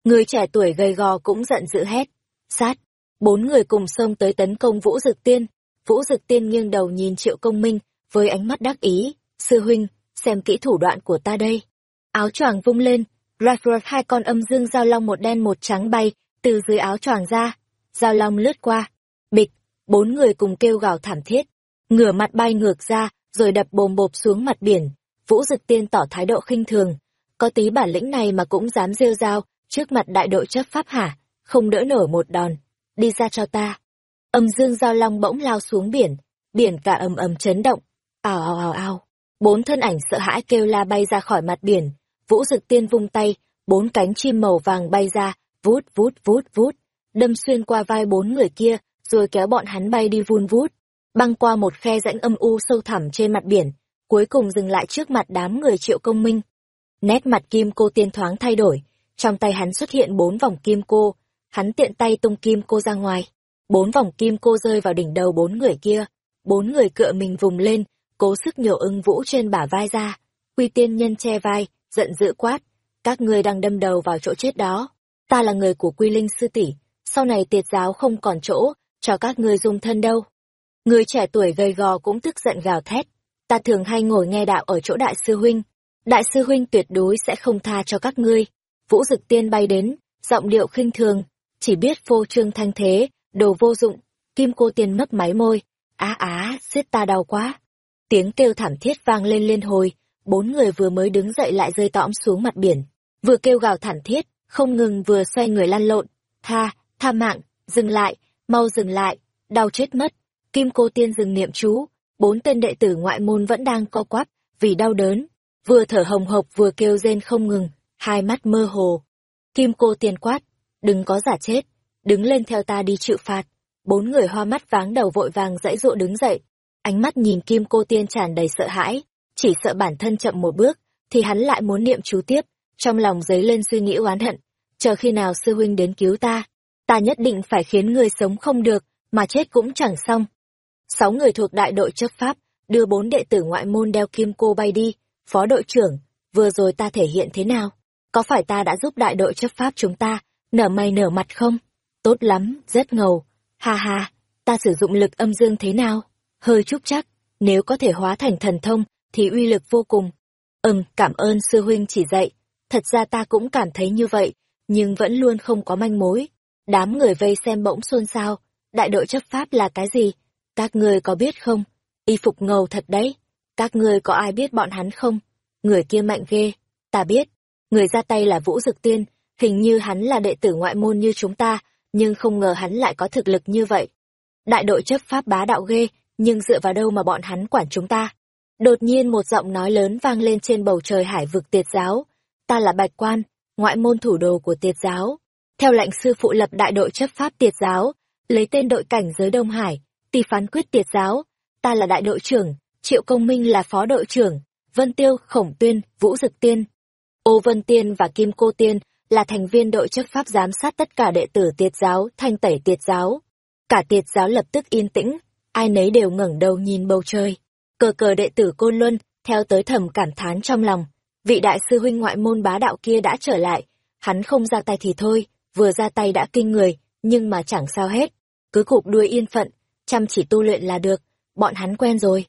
Người trẻ tuổi gầy gò cũng giận dữ hét. Sát! Bốn người cùng xông tới tấn công Vũ Dực Tiên. Vũ Dực Tiên nghiêng đầu nhìn Triệu Công Minh, với ánh mắt đắc ý. Sư huynh, xem kỹ thủ đoạn của ta đây. Áo choàng vung lên, Rafrod hai con âm dương giao long một đen một trắng bay, từ dưới áo choàng ra. Giao long lướt qua. Bịch! Bốn người cùng kêu gào thảm thiết. Ngửa mặt bay ngược ra, rồi đập bồm bộp xuống mặt biển. Vũ Dực Tiên tỏ thái độ khinh thường. Có tí bản lĩnh này mà cũng dám rêu rao, trước mặt đại đội chấp pháp hả, không đỡ nổi một đòn, đi ra cho ta. Âm dương giao long bỗng lao xuống biển, biển cả ầm ầm chấn động, ào ào ào ào. Bốn thân ảnh sợ hãi kêu la bay ra khỏi mặt biển, vũ dực tiên vung tay, bốn cánh chim màu vàng bay ra, vút vút vút vút, đâm xuyên qua vai bốn người kia, rồi kéo bọn hắn bay đi vun vút, băng qua một khe rãnh âm u sâu thẳm trên mặt biển, cuối cùng dừng lại trước mặt đám người triệu công minh. Nét mặt kim cô tiên thoáng thay đổi, trong tay hắn xuất hiện bốn vòng kim cô, hắn tiện tay tung kim cô ra ngoài. Bốn vòng kim cô rơi vào đỉnh đầu bốn người kia. Bốn người cựa mình vùng lên, cố sức nhổ ưng vũ trên bả vai ra. Quy tiên nhân che vai, giận dữ quát. Các ngươi đang đâm đầu vào chỗ chết đó. Ta là người của quy linh sư tỷ sau này tiệt giáo không còn chỗ, cho các ngươi dung thân đâu. Người trẻ tuổi gầy gò cũng tức giận gào thét. Ta thường hay ngồi nghe đạo ở chỗ đại sư huynh. Đại sư huynh tuyệt đối sẽ không tha cho các ngươi. Vũ Dực Tiên bay đến, giọng điệu khinh thường, chỉ biết phô trương thanh thế, đồ vô dụng. Kim cô tiên mấp máy môi, á á, giết ta đau quá. Tiếng kêu thảm thiết vang lên liên hồi, bốn người vừa mới đứng dậy lại rơi tõm xuống mặt biển, vừa kêu gào thảm thiết, không ngừng vừa xoay người lăn lộn. Tha, tha mạng, dừng lại, mau dừng lại, đau chết mất. Kim cô tiên dừng niệm chú, bốn tên đệ tử ngoại môn vẫn đang co quắp, vì đau đớn, vừa thở hồng hộc vừa kêu rên không ngừng hai mắt mơ hồ. Kim cô tiền quát, đừng có giả chết, đứng lên theo ta đi chịu phạt. Bốn người hoa mắt váng đầu vội vàng dãy dụ đứng dậy, ánh mắt nhìn kim cô tiên tràn đầy sợ hãi, chỉ sợ bản thân chậm một bước, thì hắn lại muốn niệm chú tiếp, trong lòng dấy lên suy nghĩ oán hận, chờ khi nào sư huynh đến cứu ta, ta nhất định phải khiến người sống không được, mà chết cũng chẳng xong. Sáu người thuộc đại đội chấp pháp, đưa bốn đệ tử ngoại môn đeo kim cô bay đi, phó đội trưởng, vừa rồi ta thể hiện thế nào? Có phải ta đã giúp đại đội chấp pháp chúng ta, nở mày nở mặt không? Tốt lắm, rất ngầu. Ha ha, ta sử dụng lực âm dương thế nào? Hơi chúc chắc, nếu có thể hóa thành thần thông, thì uy lực vô cùng. Ừm, cảm ơn sư huynh chỉ dạy. Thật ra ta cũng cảm thấy như vậy, nhưng vẫn luôn không có manh mối. Đám người vây xem bỗng xôn xao. Đại đội chấp pháp là cái gì? Các người có biết không? Y phục ngầu thật đấy. Các người có ai biết bọn hắn không? Người kia mạnh ghê. Ta biết, Người ra tay là Vũ Dực Tiên, hình như hắn là đệ tử ngoại môn như chúng ta, nhưng không ngờ hắn lại có thực lực như vậy. Đại đội chấp pháp bá đạo ghê, nhưng dựa vào đâu mà bọn hắn quản chúng ta? Đột nhiên một giọng nói lớn vang lên trên bầu trời hải vực tiệt giáo. ta là Bạch Quan, ngoại môn thủ đồ của tiệt giáo. Theo lệnh sư phụ lập đại đội chấp pháp tiệt giáo, lấy tên đội cảnh giới Đông Hải, tỷ phán quyết tiệt giáo. Ta là đại đội trưởng, Triệu Công Minh là phó đội trưởng, Vân Tiêu, Khổng Tuyên, Vũ Dực Tiên. Ô Vân Tiên và Kim Cô Tiên là thành viên đội chấp pháp giám sát tất cả đệ tử tiệt giáo, thanh tẩy tiệt giáo. Cả tiệt giáo lập tức yên tĩnh, ai nấy đều ngẩng đầu nhìn bầu trời. Cờ cờ đệ tử Côn Luân, theo tới thầm cảm thán trong lòng. Vị đại sư huynh ngoại môn bá đạo kia đã trở lại, hắn không ra tay thì thôi, vừa ra tay đã kinh người, nhưng mà chẳng sao hết. Cứ cụp đuôi yên phận, chăm chỉ tu luyện là được, bọn hắn quen rồi.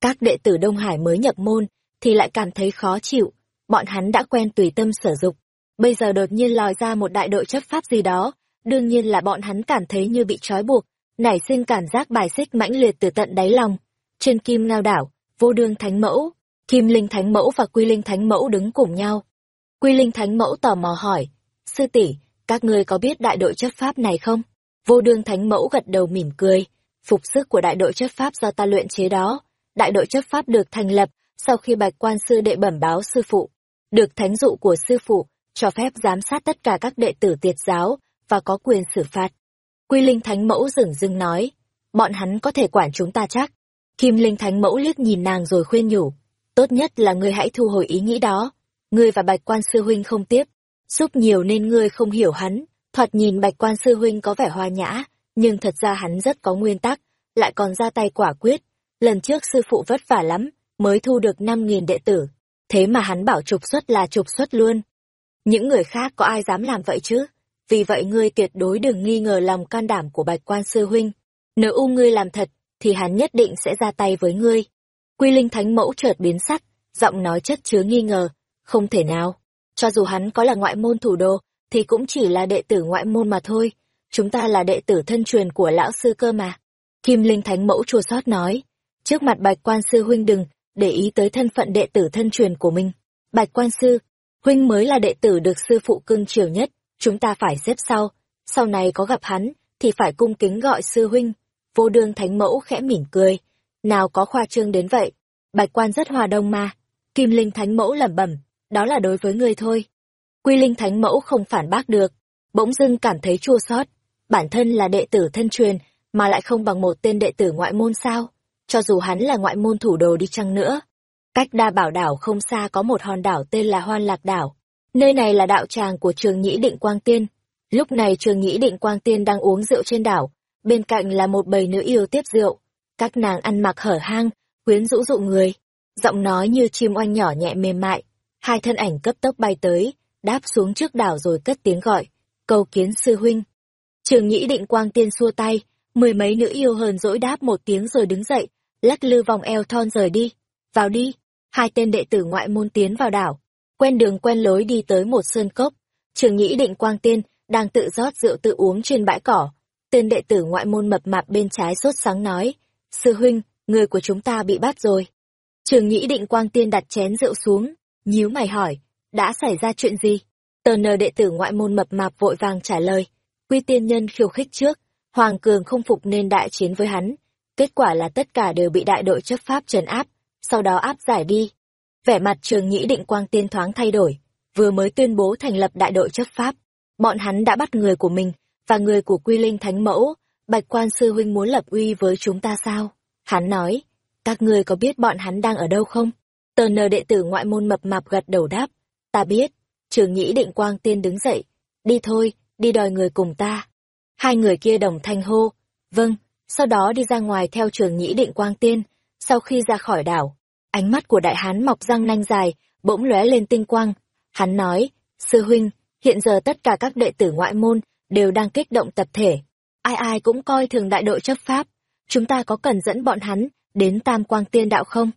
Các đệ tử Đông Hải mới nhập môn, thì lại cảm thấy khó chịu, bọn hắn đã quen tùy tâm sở dục. Bây giờ đột nhiên lòi ra một đại đội chấp pháp gì đó, đương nhiên là bọn hắn cảm thấy như bị trói buộc, nảy sinh cảm giác bài xích mãnh liệt từ tận đáy lòng. Trên kim ngao đảo, vô đương thánh mẫu, kim linh thánh mẫu và quy linh thánh mẫu đứng cùng nhau. Quy linh thánh mẫu tò mò hỏi, sư tỷ các ngươi có biết đại đội chấp pháp này không? Vô đương thánh mẫu gật đầu mỉm cười, phục sức của đại đội chấp pháp do ta luyện chế đó. Đại đội chấp pháp được thành lập sau khi bạch quan sư đệ bẩm báo sư phụ, được thánh dụ của sư phụ, cho phép giám sát tất cả các đệ tử tiệt giáo và có quyền xử phạt. Quy Linh Thánh Mẫu dừng dưng nói, bọn hắn có thể quản chúng ta chắc. Kim Linh Thánh Mẫu liếc nhìn nàng rồi khuyên nhủ, tốt nhất là ngươi hãy thu hồi ý nghĩ đó. Ngươi và Bạch Quan Sư Huynh không tiếp, xúc nhiều nên ngươi không hiểu hắn. Thoạt nhìn Bạch Quan Sư Huynh có vẻ hoa nhã, nhưng thật ra hắn rất có nguyên tắc, lại còn ra tay quả quyết. Lần trước sư phụ vất vả lắm, mới thu được 5.000 đệ tử. Thế mà hắn bảo trục xuất là trục xuất luôn. Những người khác có ai dám làm vậy chứ? Vì vậy ngươi tuyệt đối đừng nghi ngờ lòng can đảm của bạch quan sư huynh. Nếu u ngươi làm thật, thì hắn nhất định sẽ ra tay với ngươi. Quy linh thánh mẫu chợt biến sắc, giọng nói chất chứa nghi ngờ. Không thể nào. Cho dù hắn có là ngoại môn thủ đô, thì cũng chỉ là đệ tử ngoại môn mà thôi. Chúng ta là đệ tử thân truyền của lão sư cơ mà. Kim linh thánh mẫu chua sót nói. Trước mặt bạch quan sư huynh đừng, để ý tới thân phận đệ tử thân truyền của mình. Bạch quan sư, huynh mới là đệ tử được sư phụ cưng chiều nhất, chúng ta phải xếp sau, sau này có gặp hắn, thì phải cung kính gọi sư huynh. Vô đương thánh mẫu khẽ mỉm cười, nào có khoa trương đến vậy, bạch quan rất hòa đông mà. Kim linh thánh mẫu lẩm bẩm, đó là đối với ngươi thôi. Quy linh thánh mẫu không phản bác được, bỗng dưng cảm thấy chua xót bản thân là đệ tử thân truyền, mà lại không bằng một tên đệ tử ngoại môn sao, cho dù hắn là ngoại môn thủ đồ đi chăng nữa. Cách đa bảo đảo không xa có một hòn đảo tên là Hoan Lạc Đảo, Nơi này là đạo tràng của trường nhĩ định quang tiên. Lúc này trường nhĩ định quang tiên đang uống rượu trên đảo, bên cạnh là một bầy nữ yêu tiếp rượu. Các nàng ăn mặc hở hang, quyến rũ dụ người. Giọng nói như chim oanh nhỏ nhẹ mềm mại. Hai thân ảnh cấp tốc bay tới, đáp xuống trước đảo rồi cất tiếng gọi. Cầu kiến sư huynh. Trường nhĩ định quang tiên xua tay, mười mấy nữ yêu hờn dỗi đáp một tiếng rồi đứng dậy, lắc lư vòng eo thon rời đi. Vào đi. Hai tên đệ tử ngoại môn tiến vào đảo quen đường quen lối đi tới một sơn cốc. Trường nhĩ định quang tiên, đang tự rót rượu tự uống trên bãi cỏ. Tên đệ tử ngoại môn mập mạp bên trái sốt sáng nói, Sư huynh, người của chúng ta bị bắt rồi. Trường nhĩ định quang tiên đặt chén rượu xuống, nhíu mày hỏi, đã xảy ra chuyện gì? Tờ nờ đệ tử ngoại môn mập mạp vội vàng trả lời, quy tiên nhân khiêu khích trước, Hoàng Cường không phục nên đại chiến với hắn. Kết quả là tất cả đều bị đại đội chấp pháp trấn áp, sau đó áp giải đi. Vẻ mặt trường nhĩ định quang tiên thoáng thay đổi, vừa mới tuyên bố thành lập đại đội chấp pháp. Bọn hắn đã bắt người của mình, và người của quy linh thánh mẫu, bạch quan sư huynh muốn lập uy với chúng ta sao? Hắn nói, các ngươi có biết bọn hắn đang ở đâu không? Tờ nờ đệ tử ngoại môn mập mạp gật đầu đáp, ta biết. Trường nhĩ định quang tiên đứng dậy, đi thôi, đi đòi người cùng ta. Hai người kia đồng thanh hô, vâng, sau đó đi ra ngoài theo trường nhĩ định quang tiên, sau khi ra khỏi đảo, Ánh mắt của đại hán mọc răng nanh dài, bỗng lóe lên tinh quang. Hắn nói, sư huynh, hiện giờ tất cả các đệ tử ngoại môn đều đang kích động tập thể. Ai ai cũng coi thường đại đội chấp pháp. Chúng ta có cần dẫn bọn hắn đến tam quang tiên đạo không?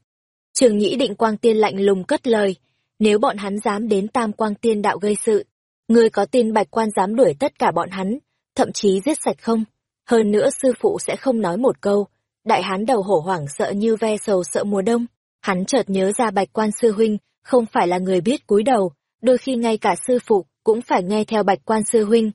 Trường nhĩ định quang tiên lạnh lùng cất lời. Nếu bọn hắn dám đến tam quang tiên đạo gây sự, ngươi có tin bạch quan dám đuổi tất cả bọn hắn, thậm chí giết sạch không? Hơn nữa sư phụ sẽ không nói một câu. Đại hán đầu hổ hoảng sợ như ve sầu sợ mùa đông Hắn chợt nhớ ra bạch quan sư huynh, không phải là người biết cúi đầu, đôi khi ngay cả sư phụ cũng phải nghe theo bạch quan sư huynh.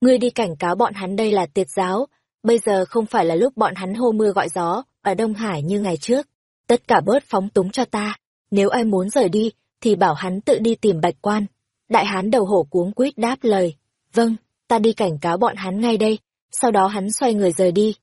Ngươi đi cảnh cáo bọn hắn đây là tiệt giáo, bây giờ không phải là lúc bọn hắn hô mưa gọi gió, ở Đông Hải như ngày trước. Tất cả bớt phóng túng cho ta, nếu ai muốn rời đi, thì bảo hắn tự đi tìm bạch quan. Đại hán đầu hổ cuống quýt đáp lời, vâng, ta đi cảnh cáo bọn hắn ngay đây, sau đó hắn xoay người rời đi.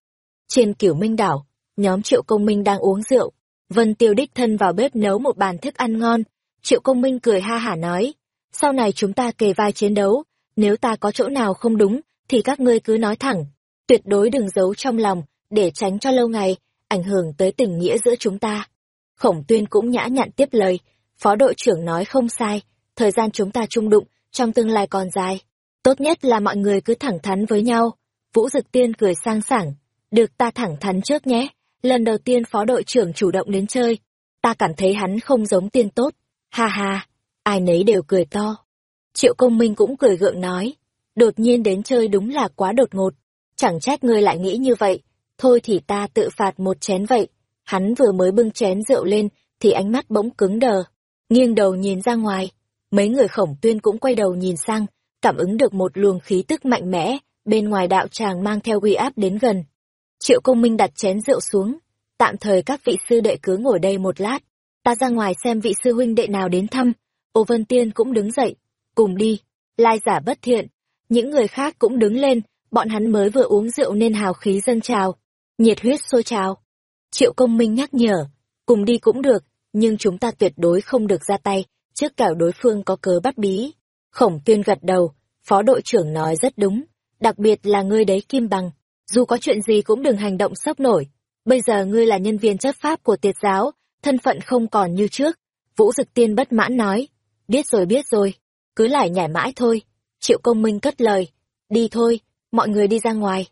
Trên kiểu minh đảo, nhóm triệu công minh đang uống rượu, Vân Tiêu đích thân vào bếp nấu một bàn thức ăn ngon, triệu công minh cười ha hả nói, sau này chúng ta kề vai chiến đấu, nếu ta có chỗ nào không đúng, thì các ngươi cứ nói thẳng, tuyệt đối đừng giấu trong lòng, để tránh cho lâu ngày, ảnh hưởng tới tình nghĩa giữa chúng ta. Khổng tuyên cũng nhã nhặn tiếp lời, phó đội trưởng nói không sai, thời gian chúng ta chung đụng, trong tương lai còn dài. Tốt nhất là mọi người cứ thẳng thắn với nhau. Vũ Dực Tiên cười sang sảng, được ta thẳng thắn trước nhé. Lần đầu tiên phó đội trưởng chủ động đến chơi, ta cảm thấy hắn không giống tiên tốt. Ha ha, ai nấy đều cười to. Triệu công minh cũng cười gượng nói, đột nhiên đến chơi đúng là quá đột ngột. Chẳng trách ngươi lại nghĩ như vậy, thôi thì ta tự phạt một chén vậy. Hắn vừa mới bưng chén rượu lên, thì ánh mắt bỗng cứng đờ, nghiêng đầu nhìn ra ngoài. Mấy người khổng tuyên cũng quay đầu nhìn sang, cảm ứng được một luồng khí tức mạnh mẽ, bên ngoài đạo tràng mang theo uy áp đến gần. Triệu công minh đặt chén rượu xuống, tạm thời các vị sư đệ cứ ngồi đây một lát, ta ra ngoài xem vị sư huynh đệ nào đến thăm. Ô Vân Tiên cũng đứng dậy, cùng đi, lai giả bất thiện. Những người khác cũng đứng lên, bọn hắn mới vừa uống rượu nên hào khí dâng trào, nhiệt huyết sôi trào. Triệu công minh nhắc nhở, cùng đi cũng được, nhưng chúng ta tuyệt đối không được ra tay, trước cả đối phương có cớ bắt bí. Khổng tuyên gật đầu, phó đội trưởng nói rất đúng, đặc biệt là ngươi đấy Kim Bằng, dù có chuyện gì cũng đừng hành động sốc nổi. Bây giờ ngươi là nhân viên chấp pháp của tiệt giáo, thân phận không còn như trước. Vũ Dực Tiên bất mãn nói, biết rồi biết rồi, cứ lại nhảy mãi thôi. Triệu công minh cất lời, đi thôi, mọi người đi ra ngoài.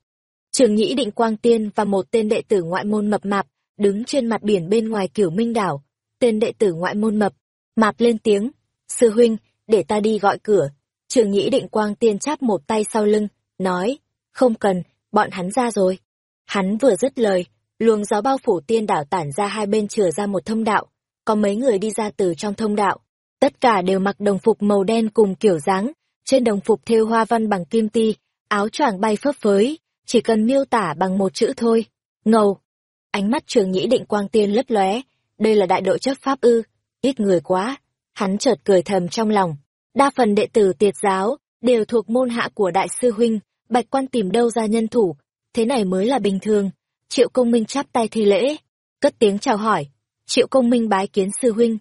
Trường Nhĩ Định Quang Tiên và một tên đệ tử ngoại môn mập mạp, đứng trên mặt biển bên ngoài kiểu minh đảo. Tên đệ tử ngoại môn mập, mạp lên tiếng, sư huynh, để ta đi gọi cửa. Trường Nhĩ Định Quang Tiên chắp một tay sau lưng, nói, không cần, bọn hắn ra rồi. Hắn vừa dứt lời, luồng gió bao phủ tiên đảo tản ra hai bên chừa ra một thông đạo, có mấy người đi ra từ trong thông đạo. Tất cả đều mặc đồng phục màu đen cùng kiểu dáng, trên đồng phục thêu hoa văn bằng kim ti, áo choàng bay phấp phới, chỉ cần miêu tả bằng một chữ thôi. Ngầu. Ánh mắt trường nhĩ định quang tiên lấp lóe, đây là đại đội chấp pháp ư, ít người quá. Hắn chợt cười thầm trong lòng. Đa phần đệ tử tiệt giáo, đều thuộc môn hạ của đại sư huynh, bạch quan tìm đâu ra nhân thủ, thế này mới là bình thường. Triệu công minh chắp tay thi lễ, cất tiếng chào hỏi. Triệu công minh bái kiến sư huynh.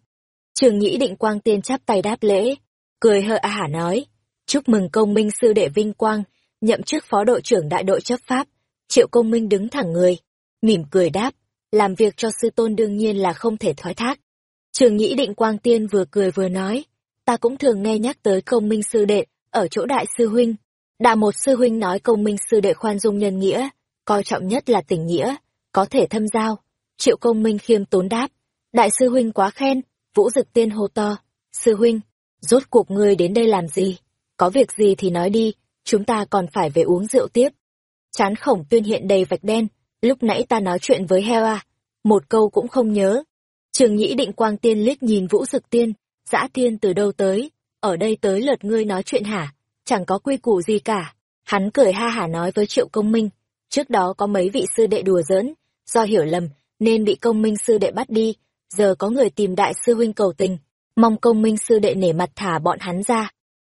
Trường nhĩ định quang tiên chắp tay đáp lễ, cười hờ a hả nói, chúc mừng công minh sư đệ vinh quang, nhậm chức phó đội trưởng đại đội chấp pháp. Triệu công minh đứng thẳng người, mỉm cười đáp, làm việc cho sư tôn đương nhiên là không thể thoái thác. Trường nhĩ định quang tiên vừa cười vừa nói, ta cũng thường nghe nhắc tới công minh sư đệ, ở chỗ đại sư huynh. Đà một sư huynh nói công minh sư đệ khoan dung nhân nghĩa, coi trọng nhất là tình nghĩa, có thể thâm giao. Triệu công minh khiêm tốn đáp, đại sư huynh quá khen, vũ dực tiên hô to, sư huynh, rốt cuộc ngươi đến đây làm gì? Có việc gì thì nói đi, chúng ta còn phải về uống rượu tiếp. Chán khổng tuyên hiện đầy vạch đen, lúc nãy ta nói chuyện với heo à, một câu cũng không nhớ. Trường nhĩ định quang tiên liếc nhìn vũ dực tiên, dã tiên từ đâu tới, ở đây tới lượt ngươi nói chuyện hả? Chẳng có quy củ gì cả. Hắn cười ha hả nói với triệu công minh, trước đó có mấy vị sư đệ đùa giỡn, do hiểu lầm, nên bị công minh sư đệ bắt đi, giờ có người tìm đại sư huynh cầu tình, mong công minh sư đệ nể mặt thả bọn hắn ra.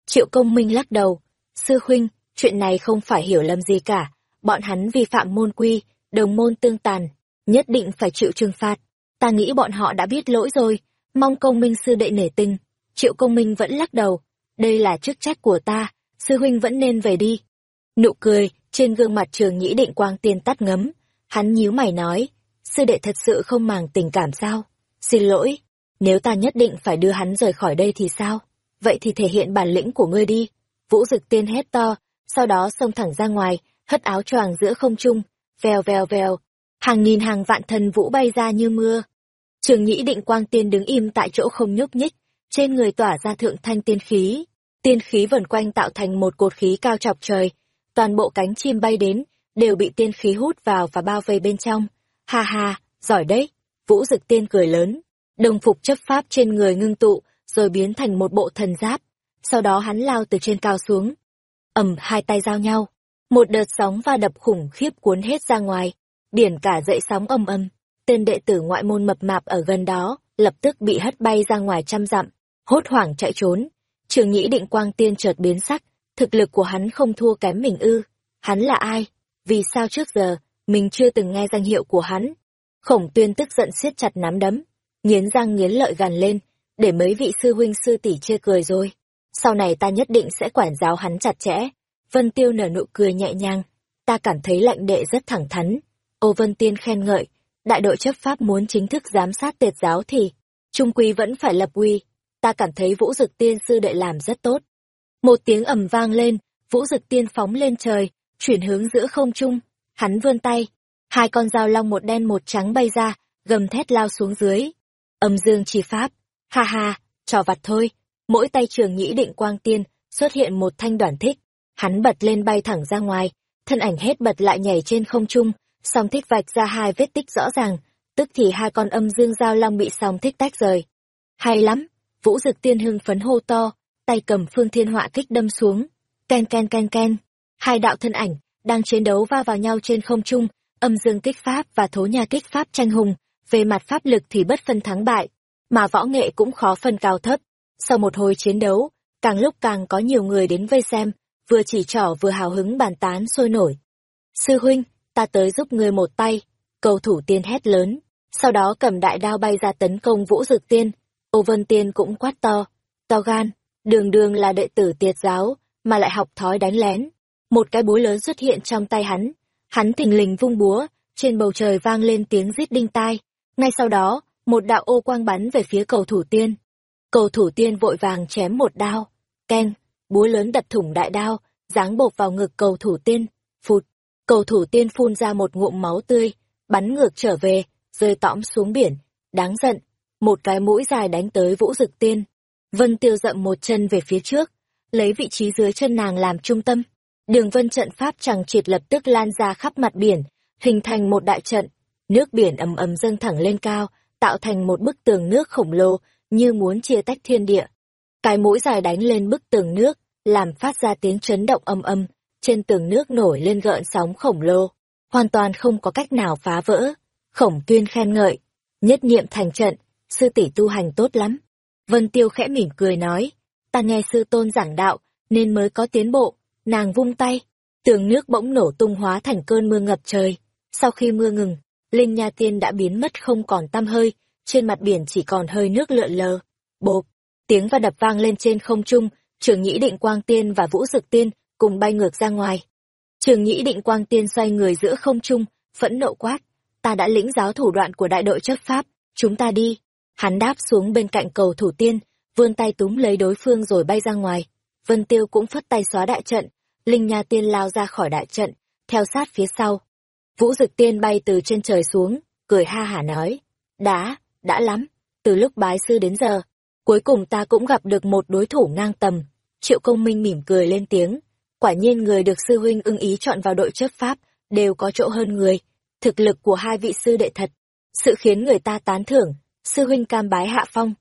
Triệu công minh lắc đầu, sư huynh, chuyện này không phải hiểu lầm gì cả, bọn hắn vi phạm môn quy, đồng môn tương tàn, nhất định phải chịu trừng phạt. Ta nghĩ bọn họ đã biết lỗi rồi, mong công minh sư đệ nể tình. Triệu công minh vẫn lắc đầu, đây là chức trách của ta, sư huynh vẫn nên về đi. Nụ cười, trên gương mặt trường nhĩ định quang tiên tắt ngấm, hắn nhíu mày nói, sư đệ thật sự không màng tình cảm sao? Xin lỗi, nếu ta nhất định phải đưa hắn rời khỏi đây thì sao? Vậy thì thể hiện bản lĩnh của ngươi đi. Vũ dực tiên hét to, sau đó xông thẳng ra ngoài, hất áo choàng giữa không trung, vèo vèo vèo, hàng nghìn hàng vạn thần vũ bay ra như mưa. Trường nhĩ định quang tiên đứng im tại chỗ không nhúc nhích, trên người tỏa ra thượng thanh tiên khí. Tiên khí vần quanh tạo thành một cột khí cao chọc trời, toàn bộ cánh chim bay đến, đều bị tiên khí hút vào và bao vây bên trong. Ha ha, giỏi đấy, vũ dực tiên cười lớn, đồng phục chấp pháp trên người ngưng tụ, rồi biến thành một bộ thần giáp. Sau đó hắn lao từ trên cao xuống. ầm hai tay giao nhau, một đợt sóng va đập khủng khiếp cuốn hết ra ngoài, biển cả dậy sóng âm âm. Tên đệ tử ngoại môn mập mạp ở gần đó, lập tức bị hất bay ra ngoài trăm dặm, hốt hoảng chạy trốn. Trường nhĩ định quang tiên chợt biến sắc, thực lực của hắn không thua kém mình ư. Hắn là ai? Vì sao trước giờ, mình chưa từng nghe danh hiệu của hắn? Khổng tuyên tức giận siết chặt nắm đấm, nghiến răng nghiến lợi gằn lên, để mấy vị sư huynh sư tỷ chê cười rồi. Sau này ta nhất định sẽ quản giáo hắn chặt chẽ. Vân Tiêu nở nụ cười nhẹ nhàng, ta cảm thấy lạnh đệ rất thẳng thắn. Ô Vân Tiên khen ngợi, đại đội chấp pháp muốn chính thức giám sát tiệt giáo thì, trung quy vẫn phải lập uy. Ta cảm thấy Vũ Dực Tiên sư đệ làm rất tốt. Một tiếng ầm vang lên, Vũ Dực Tiên phóng lên trời, chuyển hướng giữa không trung. Hắn vươn tay, hai con dao long một đen một trắng bay ra, gầm thét lao xuống dưới. Âm dương chi pháp, ha ha, trò vặt thôi. Mỗi tay trường nhĩ định quang tiên, xuất hiện một thanh đoàn thích. Hắn bật lên bay thẳng ra ngoài, thân ảnh hết bật lại nhảy trên không trung, song thích vạch ra hai vết tích rõ ràng, tức thì hai con âm dương giao long bị song thích tách rời. Hay lắm, vũ dực tiên hưng phấn hô to, tay cầm phương thiên họa kích đâm xuống, ken ken ken ken. Hai đạo thân ảnh, đang chiến đấu va vào nhau trên không trung, âm dương kích pháp và thố nhà kích pháp tranh hùng, về mặt pháp lực thì bất phân thắng bại, mà võ nghệ cũng khó phân cao thấp. Sau một hồi chiến đấu, càng lúc càng có nhiều người đến vây xem, vừa chỉ trỏ vừa hào hứng bàn tán sôi nổi. Sư huynh, ta tới giúp ngươi một tay, cầu thủ tiên hét lớn, sau đó cầm đại đao bay ra tấn công vũ dực tiên. Ô Vân Tiên cũng quát to, to gan, đường đường là đệ tử tiệt giáo, mà lại học thói đánh lén. Một cái búa lớn xuất hiện trong tay hắn, hắn thình lình vung búa, trên bầu trời vang lên tiếng rít đinh tai. Ngay sau đó, một đạo ô quang bắn về phía cầu thủ tiên. Cầu thủ tiên vội vàng chém một đao, ken, búa lớn đập thủng đại đao, giáng bột vào ngực cầu thủ tiên, phụt. Cầu thủ tiên phun ra một ngụm máu tươi, bắn ngược trở về, rơi tõm xuống biển, đáng giận. Một cái mũi dài đánh tới vũ dực tiên. Vân tiêu dậm một chân về phía trước, lấy vị trí dưới chân nàng làm trung tâm. Đường vân trận pháp chẳng triệt lập tức lan ra khắp mặt biển, hình thành một đại trận. Nước biển ầm ầm dâng thẳng lên cao, tạo thành một bức tường nước khổng lồ, như muốn chia tách thiên địa. Cái mũi dài đánh lên bức tường nước, làm phát ra tiếng chấn động âm âm, trên tường nước nổi lên gợn sóng khổng lồ, hoàn toàn không có cách nào phá vỡ. Khổng tuyên khen ngợi, nhất niệm thành trận, sư tỷ tu hành tốt lắm. Vân Tiêu khẽ mỉm cười nói, ta nghe sư tôn giảng đạo, nên mới có tiến bộ, nàng vung tay, tường nước bỗng nổ tung hóa thành cơn mưa ngập trời. Sau khi mưa ngừng, Linh Nha Tiên đã biến mất không còn tăm hơi, trên mặt biển chỉ còn hơi nước lượn lờ. Bộp, tiếng và đập vang lên trên không trung, Trường Nhĩ Định Quang Tiên và Vũ Dực Tiên cùng bay ngược ra ngoài. Trường Nhĩ Định Quang Tiên xoay người giữa không trung, phẫn nộ quát, ta đã lĩnh giáo thủ đoạn của đại đội chấp pháp, chúng ta đi. Hắn đáp xuống bên cạnh cầu thủ tiên, vươn tay túm lấy đối phương rồi bay ra ngoài. Vân Tiêu cũng phất tay xóa đại trận, Linh Nha Tiên lao ra khỏi đại trận, theo sát phía sau. Vũ Dực Tiên bay từ trên trời xuống, cười ha hả nói, đã, đã lắm, từ lúc bái sư đến giờ, cuối cùng ta cũng gặp được một đối thủ ngang tầm. Triệu công minh mỉm cười lên tiếng, quả nhiên người được sư huynh ưng ý chọn vào đội chấp pháp, đều có chỗ hơn người. Thực lực của hai vị sư đệ thật, sự khiến người ta tán thưởng, sư huynh cam bái hạ phong.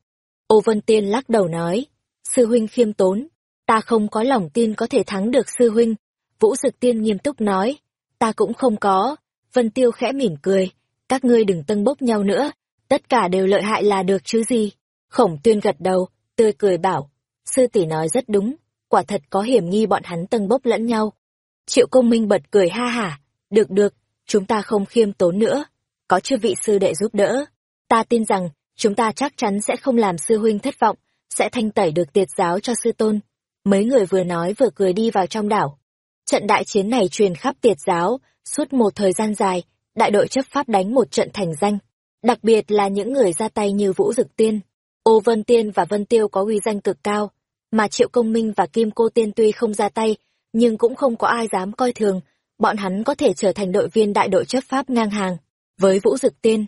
Ô Vân Tiên lắc đầu nói, sư huynh khiêm tốn, ta không có lòng tin có thể thắng được sư huynh. Vũ Dực Tiên nghiêm túc nói, ta cũng không có. Vân Tiêu khẽ mỉm cười, các ngươi đừng tân bốc nhau nữa, tất cả đều lợi hại là được chứ gì. Khổng tuyên gật đầu, tươi cười bảo, sư tỷ nói rất đúng, quả thật có hiểm nghi bọn hắn tân bốc lẫn nhau. Triệu công minh bật cười ha hả, được được, chúng ta không khiêm tốn nữa, có chư vị sư đệ giúp đỡ. Ta tin rằng, chúng ta chắc chắn sẽ không làm sư huynh thất vọng, sẽ thanh tẩy được tiệt giáo cho sư tôn. Mấy người vừa nói vừa cười đi vào trong đảo. Trận đại chiến này truyền khắp tiệt giáo, suốt một thời gian dài, đại đội chấp pháp đánh một trận thành danh. Đặc biệt là những người ra tay như Vũ Dực Tiên, Ô Vân Tiên và Vân Tiêu có uy danh cực cao, mà Triệu Công Minh và Kim Cô Tiên tuy không ra tay, nhưng cũng không có ai dám coi thường, bọn hắn có thể trở thành đội viên đại đội chấp pháp ngang hàng với Vũ Dực Tiên.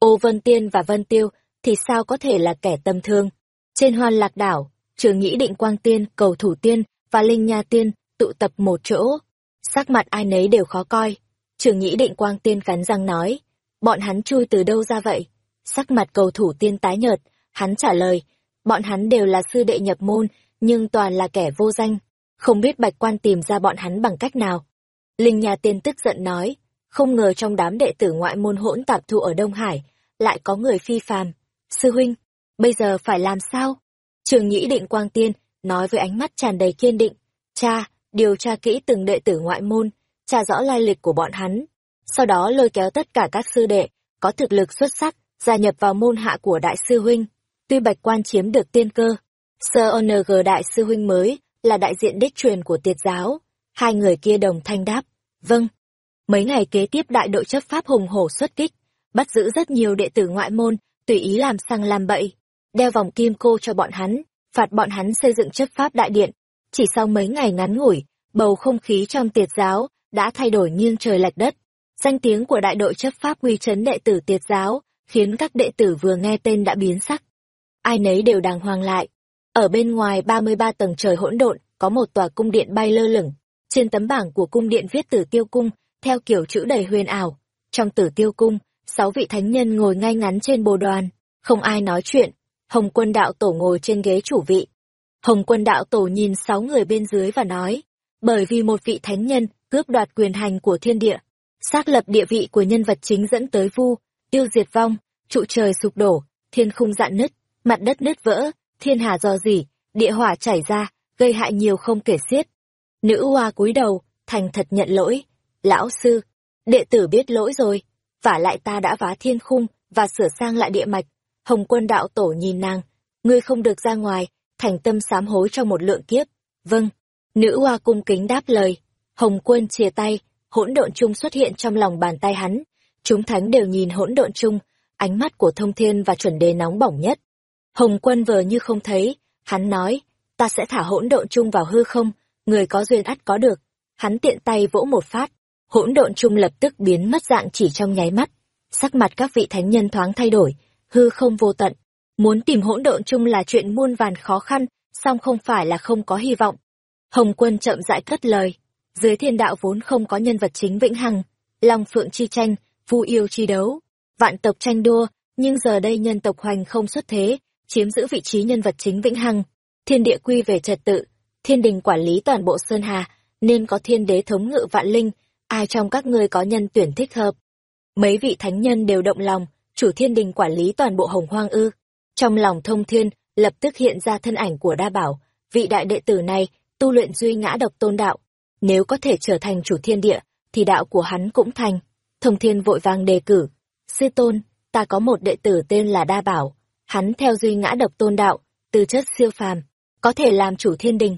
Ô Vân Tiên và Vân Tiêu thì sao có thể là kẻ tầm thương. Trên hoan lạc đảo, Trường Nhĩ Định Quang Tiên, Cầu Thủ Tiên và Linh Nha Tiên tụ tập một chỗ. Sắc mặt ai nấy đều khó coi. Trường Nhĩ Định Quang Tiên cắn răng nói, bọn hắn chui từ đâu ra vậy? Sắc mặt cầu thủ tiên tái nhợt, hắn trả lời, bọn hắn đều là sư đệ nhập môn, nhưng toàn là kẻ vô danh, không biết bạch quan tìm ra bọn hắn bằng cách nào. Linh Nha Tiên tức giận nói, không ngờ trong đám đệ tử ngoại môn hỗn tạp thu ở Đông Hải, lại có người phi phàm. Sư huynh, bây giờ phải làm sao? Trường Nhĩ Định Quang Tiên nói với ánh mắt tràn đầy kiên định, cha, điều tra kỹ từng đệ tử ngoại môn, tra rõ lai lịch của bọn hắn, sau đó lôi kéo tất cả các sư đệ, có thực lực xuất sắc, gia nhập vào môn hạ của đại sư huynh. Tuy Bạch Quan chiếm được tiên cơ, Sơ ONG đại sư huynh mới là đại diện đích truyền của tiệt giáo, hai người kia đồng thanh đáp, vâng. Mấy ngày kế tiếp đại đội chấp pháp hùng hổ xuất kích, bắt giữ rất nhiều đệ tử ngoại môn, tùy ý làm sang làm bậy, đeo vòng kim cô cho bọn hắn, phạt bọn hắn xây dựng chấp pháp đại điện. Chỉ sau mấy ngày ngắn ngủi, bầu không khí trong tiệt giáo đã thay đổi nghiêng trời lệch đất. Danh tiếng của đại đội chấp pháp quy chấn đệ tử tiệt giáo khiến các đệ tử vừa nghe tên đã biến sắc. Ai nấy đều đàng hoàng lại. Ở bên ngoài 33 tầng trời hỗn độn, có một tòa cung điện bay lơ lửng. Trên tấm bảng của cung điện viết tử tiêu cung, theo kiểu chữ đầy huyền ảo. Trong tử tiêu cung, sáu vị thánh nhân ngồi ngay ngắn trên bồ đoàn, không ai nói chuyện. Hồng quân đạo tổ ngồi trên ghế chủ vị. Hồng quân đạo tổ nhìn sáu người bên dưới và nói, bởi vì một vị thánh nhân cướp đoạt quyền hành của thiên địa, xác lập địa vị của nhân vật chính dẫn tới vu, tiêu diệt vong, trụ trời sụp đổ, thiên khung dạn nứt, mặt đất nứt vỡ, thiên hà do dỉ, địa hỏa chảy ra, gây hại nhiều không kể xiết. Nữ hoa cúi đầu, thành thật nhận lỗi. Lão sư, đệ tử biết lỗi rồi, vả lại ta đã vá thiên khung và sửa sang lại địa mạch. Hồng quân đạo tổ nhìn nàng, ngươi không được ra ngoài, thành tâm sám hối trong một lượng kiếp. Vâng, nữ hoa cung kính đáp lời. Hồng quân chia tay, hỗn độn chung xuất hiện trong lòng bàn tay hắn. Chúng thánh đều nhìn hỗn độn chung, ánh mắt của thông thiên và chuẩn đề nóng bỏng nhất. Hồng quân vờ như không thấy, hắn nói, ta sẽ thả hỗn độn chung vào hư không, người có duyên ắt có được. Hắn tiện tay vỗ một phát, hỗn độn chung lập tức biến mất dạng chỉ trong nháy mắt. Sắc mặt các vị thánh nhân thoáng thay đổi, hư không vô tận. Muốn tìm hỗn độn chung là chuyện muôn vàn khó khăn, song không phải là không có hy vọng. Hồng quân chậm rãi cất lời, dưới thiên đạo vốn không có nhân vật chính vĩnh hằng, long phượng chi tranh, vu yêu chi đấu, vạn tộc tranh đua, nhưng giờ đây nhân tộc hoành không xuất thế, chiếm giữ vị trí nhân vật chính vĩnh hằng, thiên địa quy về trật tự, thiên đình quản lý toàn bộ Sơn Hà, nên có thiên đế thống ngự vạn linh, ai trong các ngươi có nhân tuyển thích hợp. Mấy vị thánh nhân đều động lòng, chủ thiên đình quản lý toàn bộ hồng hoang ư. Trong lòng thông thiên, lập tức hiện ra thân ảnh của đa bảo, vị đại đệ tử này, tu luyện duy ngã độc tôn đạo. Nếu có thể trở thành chủ thiên địa, thì đạo của hắn cũng thành. Thông thiên vội vàng đề cử. Sư tôn, ta có một đệ tử tên là Đa Bảo. Hắn theo duy ngã độc tôn đạo, tư chất siêu phàm, có thể làm chủ thiên đình.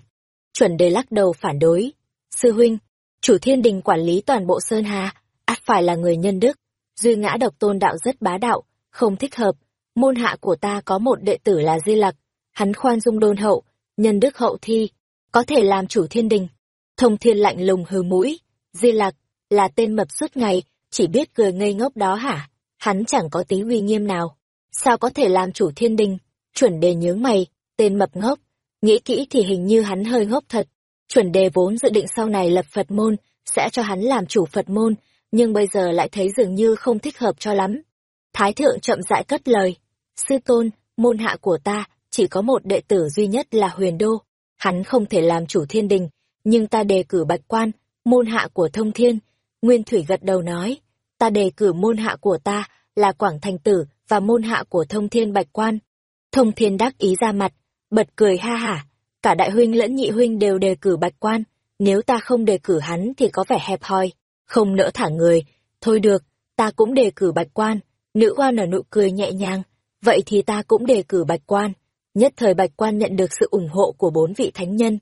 Chuẩn đề lắc đầu phản đối. Sư huynh, chủ thiên đình quản lý toàn bộ Sơn Hà, ắt phải là người nhân đức. Duy ngã độc tôn đạo rất bá đạo, không thích hợp. Môn hạ của ta có một đệ tử là Di Lặc, hắn khoan dung đôn hậu, nhân đức hậu thi, có thể làm chủ thiên đình. Thông thiên lạnh lùng hừ mũi, Di Lặc, là tên mập suốt ngày, chỉ biết cười ngây ngốc đó hả? Hắn chẳng có tí uy nghiêm nào. Sao có thể làm chủ thiên đình? Chuẩn đề nhướng mày, tên mập ngốc. Nghĩ kỹ thì hình như hắn hơi ngốc thật. Chuẩn đề vốn dự định sau này lập Phật môn, sẽ cho hắn làm chủ Phật môn, nhưng bây giờ lại thấy dường như không thích hợp cho lắm. Thái thượng chậm rãi cất lời. Sư tôn, môn hạ của ta, chỉ có một đệ tử duy nhất là huyền đô. Hắn không thể làm chủ thiên đình, nhưng ta đề cử bạch quan, môn hạ của thông thiên. Nguyên Thủy gật đầu nói, ta đề cử môn hạ của ta là Quảng Thành Tử và môn hạ của thông thiên bạch quan. Thông thiên đắc ý ra mặt, bật cười ha hả, cả đại huynh lẫn nhị huynh đều đề cử bạch quan, nếu ta không đề cử hắn thì có vẻ hẹp hòi, không nỡ thả người, thôi được, ta cũng đề cử bạch quan, nữ hoa nở nụ cười nhẹ nhàng, vậy thì ta cũng đề cử bạch quan. Nhất thời bạch quan nhận được sự ủng hộ của bốn vị thánh nhân.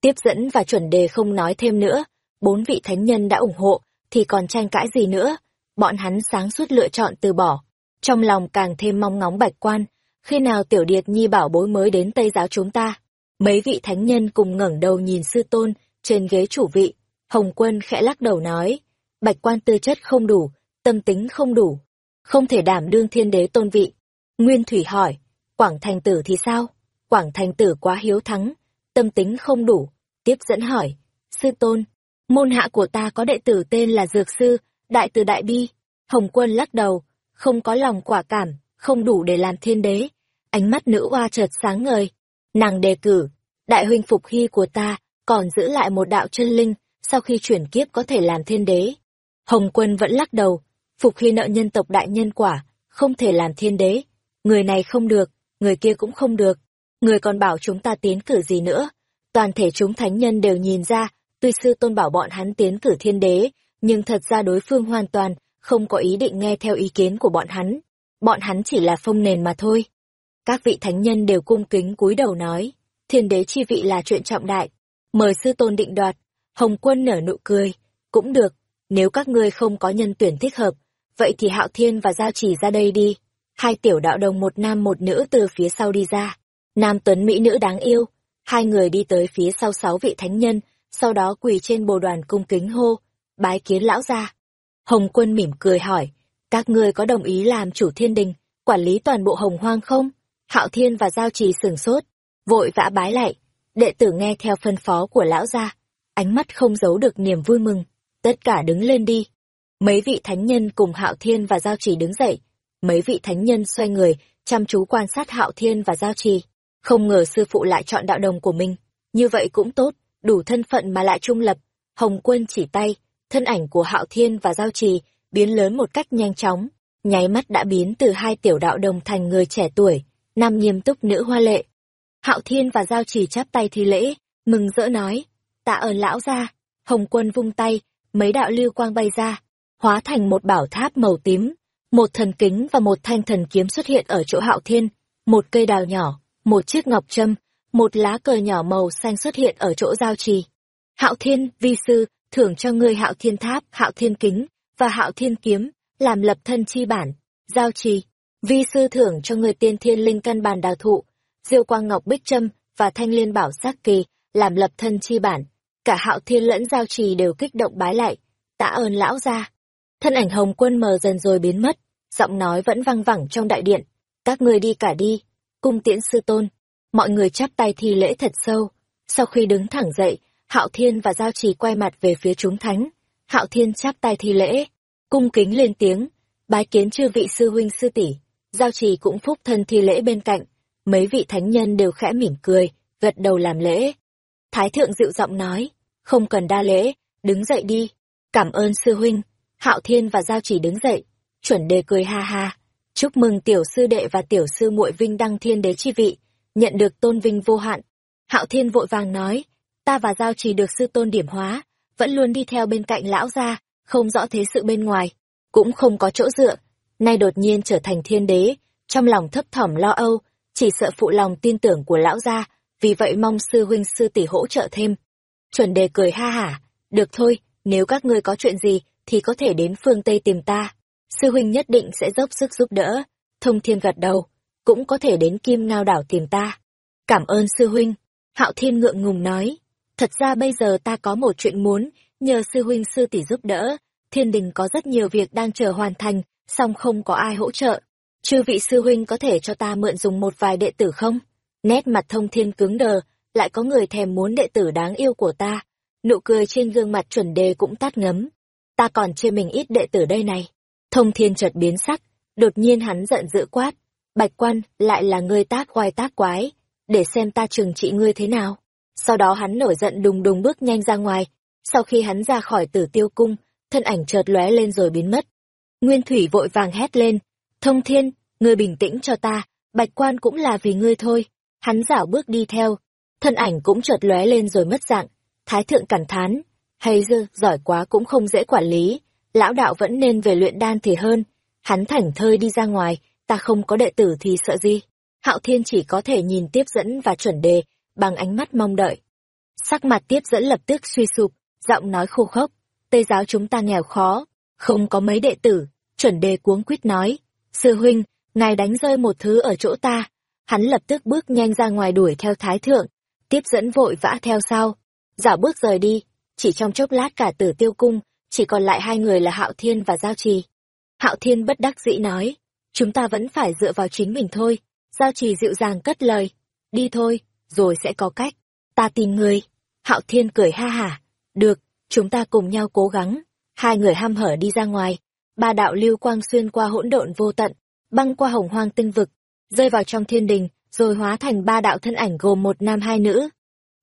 Tiếp dẫn và chuẩn đề không nói thêm nữa, bốn vị thánh nhân đã ủng hộ, thì còn tranh cãi gì nữa, bọn hắn sáng suốt lựa chọn từ bỏ. Trong lòng càng thêm mong ngóng bạch quan, khi nào tiểu điệt nhi bảo bối mới đến Tây giáo chúng ta. Mấy vị thánh nhân cùng ngẩng đầu nhìn sư tôn, trên ghế chủ vị, Hồng quân khẽ lắc đầu nói, bạch quan tư chất không đủ, tâm tính không đủ, không thể đảm đương thiên đế tôn vị. Nguyên Thủy hỏi, Quảng Thành Tử thì sao? Quảng Thành Tử quá hiếu thắng, tâm tính không đủ. Tiếp dẫn hỏi, sư tôn, môn hạ của ta có đệ tử tên là Dược Sư, Đại Từ Đại Bi. Hồng quân lắc đầu, không có lòng quả cảm, không đủ để làm thiên đế. Ánh mắt nữ oa chợt sáng ngời. Nàng đề cử, đại huynh Phục Hy của ta còn giữ lại một đạo chân linh, sau khi chuyển kiếp có thể làm thiên đế. Hồng quân vẫn lắc đầu, Phục Hy nợ nhân tộc đại nhân quả, không thể làm thiên đế. Người này không được, người kia cũng không được. người còn bảo chúng ta tiến cử gì nữa? Toàn thể chúng thánh nhân đều nhìn ra, tuy sư tôn bảo bọn hắn tiến cử thiên đế, nhưng thật ra đối phương hoàn toàn không có ý định nghe theo ý kiến của bọn hắn. Bọn hắn chỉ là phong nền mà thôi. Các vị thánh nhân đều cung kính cúi đầu nói, thiên đế chi vị là chuyện trọng đại. Mời sư tôn định đoạt, Hồng quân nở nụ cười, cũng được, nếu các ngươi không có nhân tuyển thích hợp, vậy thì Hạo Thiên và Giao Chỉ ra đây đi. Hai tiểu đạo đồng một nam một nữ từ phía sau đi ra. Nam tuấn mỹ nữ đáng yêu, hai người đi tới phía sau sáu vị thánh nhân, sau đó quỳ trên bồ đoàn cung kính hô, bái kiến lão gia. Hồng quân mỉm cười hỏi, các ngươi có đồng ý làm chủ thiên đình, quản lý toàn bộ hồng hoang không? Hạo Thiên và Giao Trì sửng sốt, vội vã bái lại, đệ tử nghe theo phân phó của lão gia, ánh mắt không giấu được niềm vui mừng, tất cả đứng lên đi. Mấy vị thánh nhân cùng Hạo Thiên và Giao Trì đứng dậy, mấy vị thánh nhân xoay người, chăm chú quan sát Hạo Thiên và Giao Trì. Không ngờ sư phụ lại chọn đạo đồng của mình, như vậy cũng tốt, đủ thân phận mà lại trung lập. Hồng quân chỉ tay, thân ảnh của Hạo Thiên và Giao Trì biến lớn một cách nhanh chóng, nháy mắt đã biến từ hai tiểu đạo đồng thành người trẻ tuổi, nam nghiêm túc nữ hoa lệ. Hạo Thiên và Giao Trì chắp tay thi lễ, mừng rỡ nói, tạ ơn lão gia. Hồng quân vung tay, mấy đạo lưu quang bay ra, hóa thành một bảo tháp màu tím, một thần kính và một thanh thần kiếm xuất hiện ở chỗ Hạo Thiên, một cây đào nhỏ, một chiếc ngọc trâm, một lá cờ nhỏ màu xanh xuất hiện ở chỗ giao trì. Hạo Thiên, vi sư, thưởng cho ngươi Hạo Thiên Tháp, Hạo Thiên Kính và Hạo Thiên Kiếm, làm lập thân chi bản. Giao trì, vi sư thưởng cho người tiên thiên linh căn bàn đào thụ, diêu quang ngọc bích trâm và thanh liên bảo sắc kỳ, làm lập thân chi bản. Cả Hạo Thiên lẫn Giao trì đều kích động bái lại, tạ ơn lão gia. Thân ảnh hồng quân mờ dần rồi biến mất, giọng nói vẫn vang vẳng trong đại điện. Các người đi cả đi, cung tiễn sư tôn. Mọi người chắp tay thi lễ thật sâu. Sau khi đứng thẳng dậy, Hạo Thiên và Giao Trì quay mặt về phía chúng thánh. Hạo Thiên chắp tay thi lễ, cung kính lên tiếng, bái kiến chư vị sư huynh sư tỷ. Giao Trì cũng phúc thân thi lễ bên cạnh. Mấy vị thánh nhân đều khẽ mỉm cười, gật đầu làm lễ. Thái thượng dịu giọng nói, không cần đa lễ, đứng dậy đi. Cảm ơn sư huynh. Hạo Thiên và Giao trì đứng dậy, chuẩn đề cười ha ha. Chúc mừng tiểu sư đệ và tiểu sư muội vinh đăng thiên đế chi vị, nhận được tôn vinh vô hạn. Hạo Thiên vội vàng nói, ta và Giao trì được sư tôn điểm hóa, vẫn luôn đi theo bên cạnh lão gia, không rõ thế sự bên ngoài, cũng không có chỗ dựa. Nay đột nhiên trở thành thiên đế, trong lòng thấp thỏm lo âu, chỉ sợ phụ lòng tin tưởng của lão gia, vì vậy mong sư huynh sư tỷ hỗ trợ thêm. Chuẩn đề cười ha hả, được thôi, nếu các ngươi có chuyện gì thì có thể đến phương Tây tìm ta. Sư huynh nhất định sẽ dốc sức giúp đỡ. Thông thiên gật đầu, cũng có thể đến Kim Ngao đảo tìm ta. Cảm ơn sư huynh. Hạo thiên ngượng ngùng nói, thật ra bây giờ ta có một chuyện muốn, nhờ sư huynh sư tỷ giúp đỡ. Thiên đình có rất nhiều việc đang chờ hoàn thành, song không có ai hỗ trợ. Chư vị sư huynh có thể cho ta mượn dùng một vài đệ tử không? Nét mặt thông thiên cứng đờ, lại có người thèm muốn đệ tử đáng yêu của ta. Nụ cười trên gương mặt chuẩn đề cũng tắt ngấm. Ta còn chê mình ít đệ tử đây này. Thông thiên chợt biến sắc, đột nhiên hắn giận dữ quát. Bạch quan, lại là ngươi tác oai tác quái, để xem ta trừng trị ngươi thế nào. Sau đó hắn nổi giận đùng đùng bước nhanh ra ngoài. Sau khi hắn ra khỏi tử tiêu cung, thân ảnh chợt lóe lên rồi biến mất. Nguyên Thủy vội vàng hét lên. Thông thiên, ngươi bình tĩnh cho ta, bạch quan cũng là vì ngươi thôi. Hắn dảo bước đi theo, thân ảnh cũng chợt lóe lên rồi mất dạng. Thái thượng cảm thán, hay dư, giỏi quá cũng không dễ quản lý, lão đạo vẫn nên về luyện đan thì hơn. Hắn thảnh thơi đi ra ngoài, ta không có đệ tử thì sợ gì. Hạo Thiên chỉ có thể nhìn tiếp dẫn và chuẩn đề, bằng ánh mắt mong đợi. Sắc mặt tiếp dẫn lập tức suy sụp, giọng nói khô khốc, Tây giáo chúng ta nghèo khó, không có mấy đệ tử, chuẩn đề cuống quýt nói, sư huynh, ngài đánh rơi một thứ ở chỗ ta. Hắn lập tức bước nhanh ra ngoài đuổi theo thái thượng, tiếp dẫn vội vã theo sau, dạo bước rời đi, chỉ trong chốc lát cả tử tiêu cung, chỉ còn lại hai người là Hạo Thiên và Giao Trì. Hạo Thiên bất đắc dĩ nói, chúng ta vẫn phải dựa vào chính mình thôi. Giao Trì dịu dàng cất lời, đi thôi, rồi sẽ có cách. Ta tìm người. Hạo Thiên cười ha hả, được, chúng ta cùng nhau cố gắng. Hai người ham hở đi ra ngoài, ba đạo lưu quang xuyên qua hỗn độn vô tận, băng qua hồng hoang tinh vực, rơi vào trong thiên đình, rồi hóa thành ba đạo thân ảnh gồm một nam hai nữ.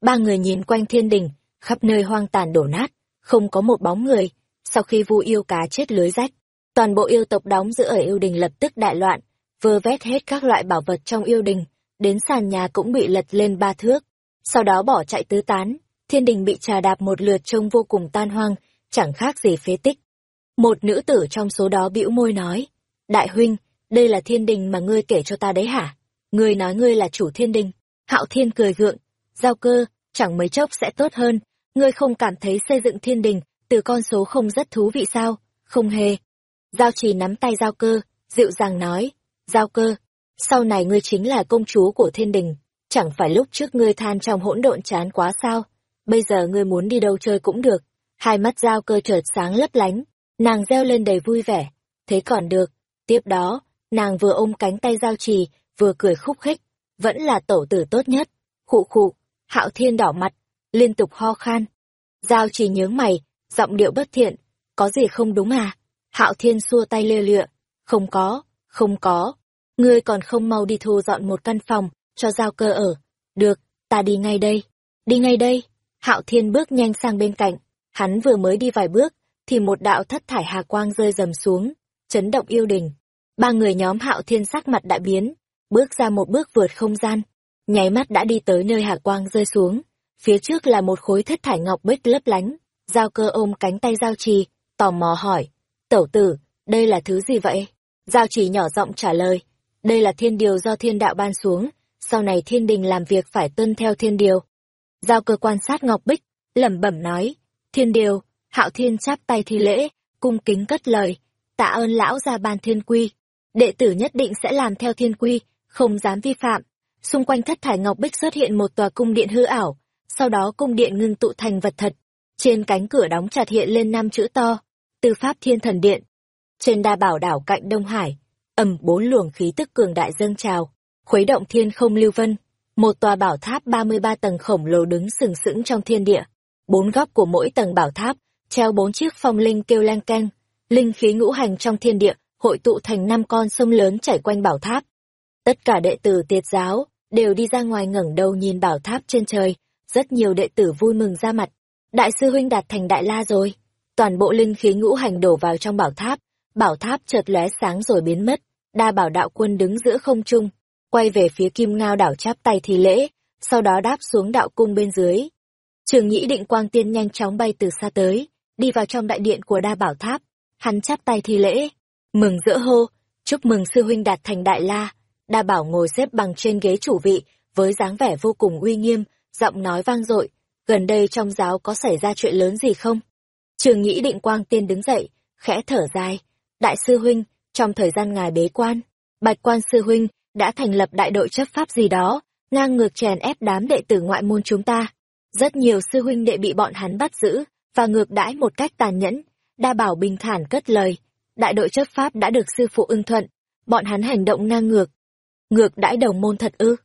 Ba người nhìn quanh thiên đình, khắp nơi hoang tàn đổ nát, không có một bóng người. Sau khi vu yêu cá chết lưới rách, toàn bộ yêu tộc đóng giữ ở yêu đình lập tức đại loạn, vơ vét hết các loại bảo vật trong yêu đình, đến sàn nhà cũng bị lật lên ba thước, sau đó bỏ chạy tứ tán, thiên đình bị trà đạp một lượt trông vô cùng tan hoang, chẳng khác gì phế tích. Một nữ tử trong số đó bĩu môi nói, Đại huynh, đây là thiên đình mà ngươi kể cho ta đấy hả? Ngươi nói ngươi là chủ thiên đình. Hạo thiên cười gượng, giao cơ, chẳng mấy chốc sẽ tốt hơn, ngươi không cảm thấy xây dựng thiên đình từ con số không rất thú vị sao? Không hề. Giao trì nắm tay giao cơ, dịu dàng nói, giao cơ, sau này ngươi chính là công chúa của thiên đình, chẳng phải lúc trước ngươi than trong hỗn độn chán quá sao? Bây giờ ngươi muốn đi đâu chơi cũng được. Hai mắt giao cơ chợt sáng lấp lánh, nàng reo lên đầy vui vẻ. Thế còn được. Tiếp đó, nàng vừa ôm cánh tay giao trì, vừa cười khúc khích. Vẫn là tổ tử tốt nhất. Khụ khụ, hạo thiên đỏ mặt, liên tục ho khan. Giao trì nhướng mày, giọng điệu bất thiện. Có gì không đúng à? Hạo thiên xua tay lê lịa. Không có, không có. Ngươi còn không mau đi thu dọn một căn phòng, cho giao cơ ở. Được, ta đi ngay đây. Đi ngay đây. Hạo thiên bước nhanh sang bên cạnh. Hắn vừa mới đi vài bước, thì một đạo thất thải hà quang rơi rầm xuống, chấn động yêu đình. Ba người nhóm hạo thiên sắc mặt đại biến, bước ra một bước vượt không gian, nháy mắt đã đi tới nơi hà quang rơi xuống. Phía trước là một khối thất thải ngọc bích lấp lánh, giao cơ ôm cánh tay giao trì, tò mò hỏi, tẩu tử, đây là thứ gì vậy? Giao trì nhỏ giọng trả lời, đây là thiên điều do thiên đạo ban xuống, sau này thiên đình làm việc phải tuân theo thiên điều. Giao cơ quan sát ngọc bích, lẩm bẩm nói, thiên điều, hạo thiên chắp tay thi lễ, cung kính cất lời, tạ ơn lão gia ban thiên quy. Đệ tử nhất định sẽ làm theo thiên quy, không dám vi phạm. Xung quanh thất thải ngọc bích xuất hiện một tòa cung điện hư ảo, sau đó cung điện ngưng tụ thành vật thật. Trên cánh cửa đóng chặt hiện lên năm chữ to, tư pháp thiên thần điện. Trên đa bảo đảo cạnh Đông Hải, ầm bốn luồng khí tức cường đại dâng trào, khuấy động thiên không lưu vân. Một tòa bảo tháp 33 tầng khổng lồ đứng sừng sững trong thiên địa. Bốn góc của mỗi tầng bảo tháp, treo bốn chiếc phong linh kêu leng keng. Linh khí ngũ hành trong thiên địa, hội tụ thành năm con sông lớn chảy quanh bảo tháp. Tất cả đệ tử tiệt giáo, đều đi ra ngoài ngẩng đầu nhìn bảo tháp trên trời. Rất nhiều đệ tử vui mừng ra mặt. Đại sư huynh đạt thành đại la rồi. Toàn bộ linh khí ngũ hành đổ vào trong bảo tháp. Bảo tháp chợt lóe sáng rồi biến mất. Đa bảo đạo quân đứng giữa không trung, quay về phía kim ngao đảo chắp tay thì lễ, sau đó đáp xuống đạo cung bên dưới. Trường nhĩ định quang tiên nhanh chóng bay từ xa tới, đi vào trong đại điện của đa bảo tháp. Hắn chắp tay thi lễ, mừng rỡ hô, chúc mừng sư huynh đạt thành đại la. Đa bảo ngồi xếp bằng trên ghế chủ vị, với dáng vẻ vô cùng uy nghiêm, giọng nói vang dội gần đây trong giáo có xảy ra chuyện lớn gì không? Trường nhĩ định quang tiên đứng dậy, khẽ thở dài. Đại sư huynh, trong thời gian ngài bế quan, bạch quan sư huynh đã thành lập đại đội chấp pháp gì đó, ngang ngược chèn ép đám đệ tử ngoại môn chúng ta. Rất nhiều sư huynh đệ bị bọn hắn bắt giữ, và ngược đãi một cách tàn nhẫn. Đa bảo bình thản cất lời, đại đội chấp pháp đã được sư phụ ưng thuận, bọn hắn hành động ngang ngược. Ngược đãi đồng môn thật ư.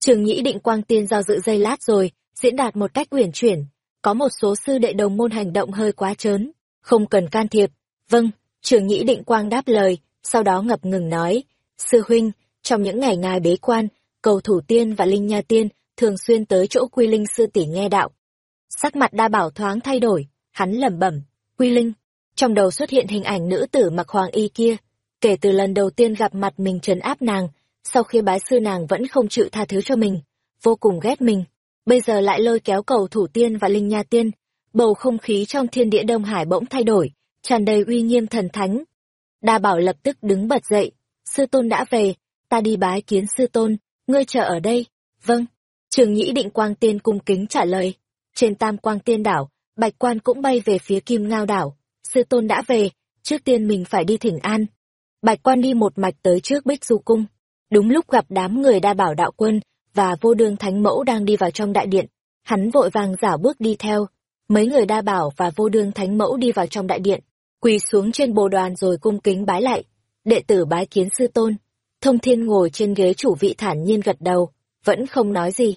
Trường nhĩ định quang tiên giao dự dây lát rồi, diễn đạt một cách uyển chuyển. Có một số sư đệ đồng môn hành động hơi quá trớn, không cần can thiệp. Vâng, trường nhĩ định quang đáp lời, sau đó ngập ngừng nói, sư huynh, trong những ngày ngài bế quan, cầu thủ tiên và linh nha tiên thường xuyên tới chỗ quy linh sư tỷ nghe đạo. Sắc mặt đa bảo thoáng thay đổi, hắn lẩm bẩm, quy linh. Trong đầu xuất hiện hình ảnh nữ tử mặc hoàng y kia. Kể từ lần đầu tiên gặp mặt mình trấn áp nàng, sau khi bái sư nàng vẫn không chịu tha thứ cho mình, vô cùng ghét mình. Bây giờ lại lôi kéo cầu thủ tiên và linh nha tiên. Bầu không khí trong thiên địa Đông Hải bỗng thay đổi, tràn đầy uy nghiêm thần thánh. Đa bảo lập tức đứng bật dậy, sư tôn đã về, ta đi bái kiến sư tôn, ngươi chờ ở đây. Vâng. Trường nhĩ định quang tiên cung kính trả lời. Trên tam quang tiên đảo, bạch quan cũng bay về phía kim ngao đảo. Sư tôn đã về, trước tiên mình phải đi thỉnh an. Bạch quan đi một mạch tới trước bích du cung. Đúng lúc gặp đám người đa bảo đạo quân và vô đương thánh mẫu đang đi vào trong đại điện. Hắn vội vàng giả bước đi theo. Mấy người đa bảo và vô đương thánh mẫu đi vào trong đại điện, quỳ xuống trên bồ đoàn rồi cung kính bái lại. Đệ tử bái kiến sư tôn. Thông thiên ngồi trên ghế chủ vị thản nhiên gật đầu, vẫn không nói gì.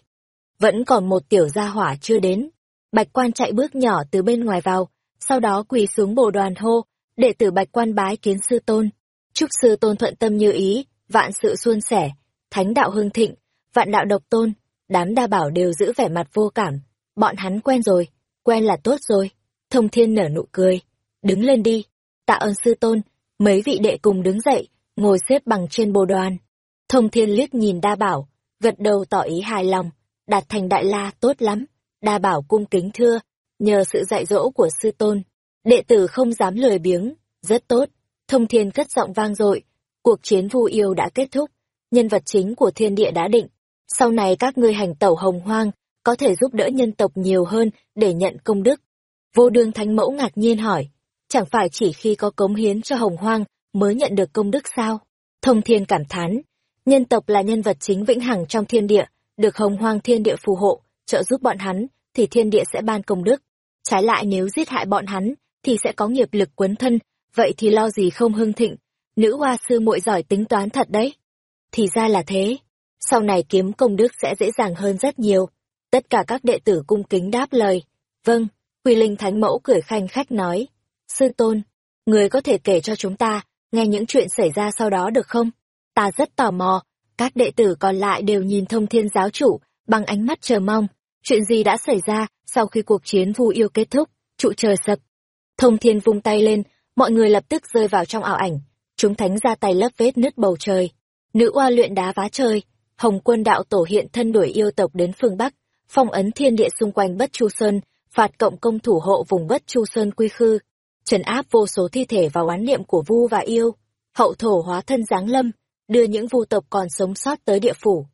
Vẫn còn một tiểu gia hỏa chưa đến. Bạch quan chạy bước nhỏ từ bên ngoài vào, sau đó quỳ xuống bồ đoàn hô, đệ tử bạch quan bái kiến sư tôn. Chúc sư tôn thuận tâm như ý, vạn sự suôn sẻ, thánh đạo hưng thịnh, vạn đạo độc tôn, đám đa bảo đều giữ vẻ mặt vô cảm. Bọn hắn quen rồi, quen là tốt rồi. Thông thiên nở nụ cười, đứng lên đi, tạ ơn sư tôn, mấy vị đệ cùng đứng dậy, ngồi xếp bằng trên bồ đoàn. Thông thiên liếc nhìn đa bảo, gật đầu tỏ ý hài lòng, đạt thành đại la tốt lắm, đa bảo cung kính thưa, nhờ sự dạy dỗ của sư tôn, đệ tử không dám lười biếng, rất tốt, thông thiên cất giọng vang dội, cuộc chiến vu yêu đã kết thúc, nhân vật chính của thiên địa đã định, sau này các ngươi hành tẩu hồng hoang, có thể giúp đỡ nhân tộc nhiều hơn để nhận công đức. Vô đương thánh mẫu ngạc nhiên hỏi, chẳng phải chỉ khi có cống hiến cho hồng hoang mới nhận được công đức sao? Thông thiên cảm thán, nhân tộc là nhân vật chính vĩnh hằng trong thiên địa, được hồng hoang thiên địa phù hộ, trợ giúp bọn hắn, thì thiên địa sẽ ban công đức. Trái lại nếu giết hại bọn hắn, thì sẽ có nghiệp lực quấn thân, vậy thì lo gì không hưng thịnh. Nữ hoa sư muội giỏi tính toán thật đấy. Thì ra là thế. Sau này kiếm công đức sẽ dễ dàng hơn rất nhiều. Tất cả các đệ tử cung kính đáp lời. Vâng, Quy Linh Thánh Mẫu cười khanh khách nói. Sư Tôn, người có thể kể cho chúng ta, nghe những chuyện xảy ra sau đó được không? Ta rất tò mò. Các đệ tử còn lại đều nhìn thông thiên giáo chủ, bằng ánh mắt chờ mong. Chuyện gì đã xảy ra sau khi cuộc chiến vu yêu kết thúc, trụ trời sập. Thông thiên vung tay lên, mọi người lập tức rơi vào trong ảo ảnh. Chúng thánh ra tay lấp vết nứt bầu trời. Nữ oa luyện đá vá trời, Hồng quân đạo tổ hiện thân đuổi yêu tộc đến phương Bắc, phong ấn thiên địa xung quanh Bất Chu Sơn, phạt cộng công thủ hộ vùng Bất Chu Sơn quy khư, trấn áp vô số thi thể và oán niệm của vu và yêu, hậu thổ hóa thân giáng lâm, đưa những vu tộc còn sống sót tới địa phủ.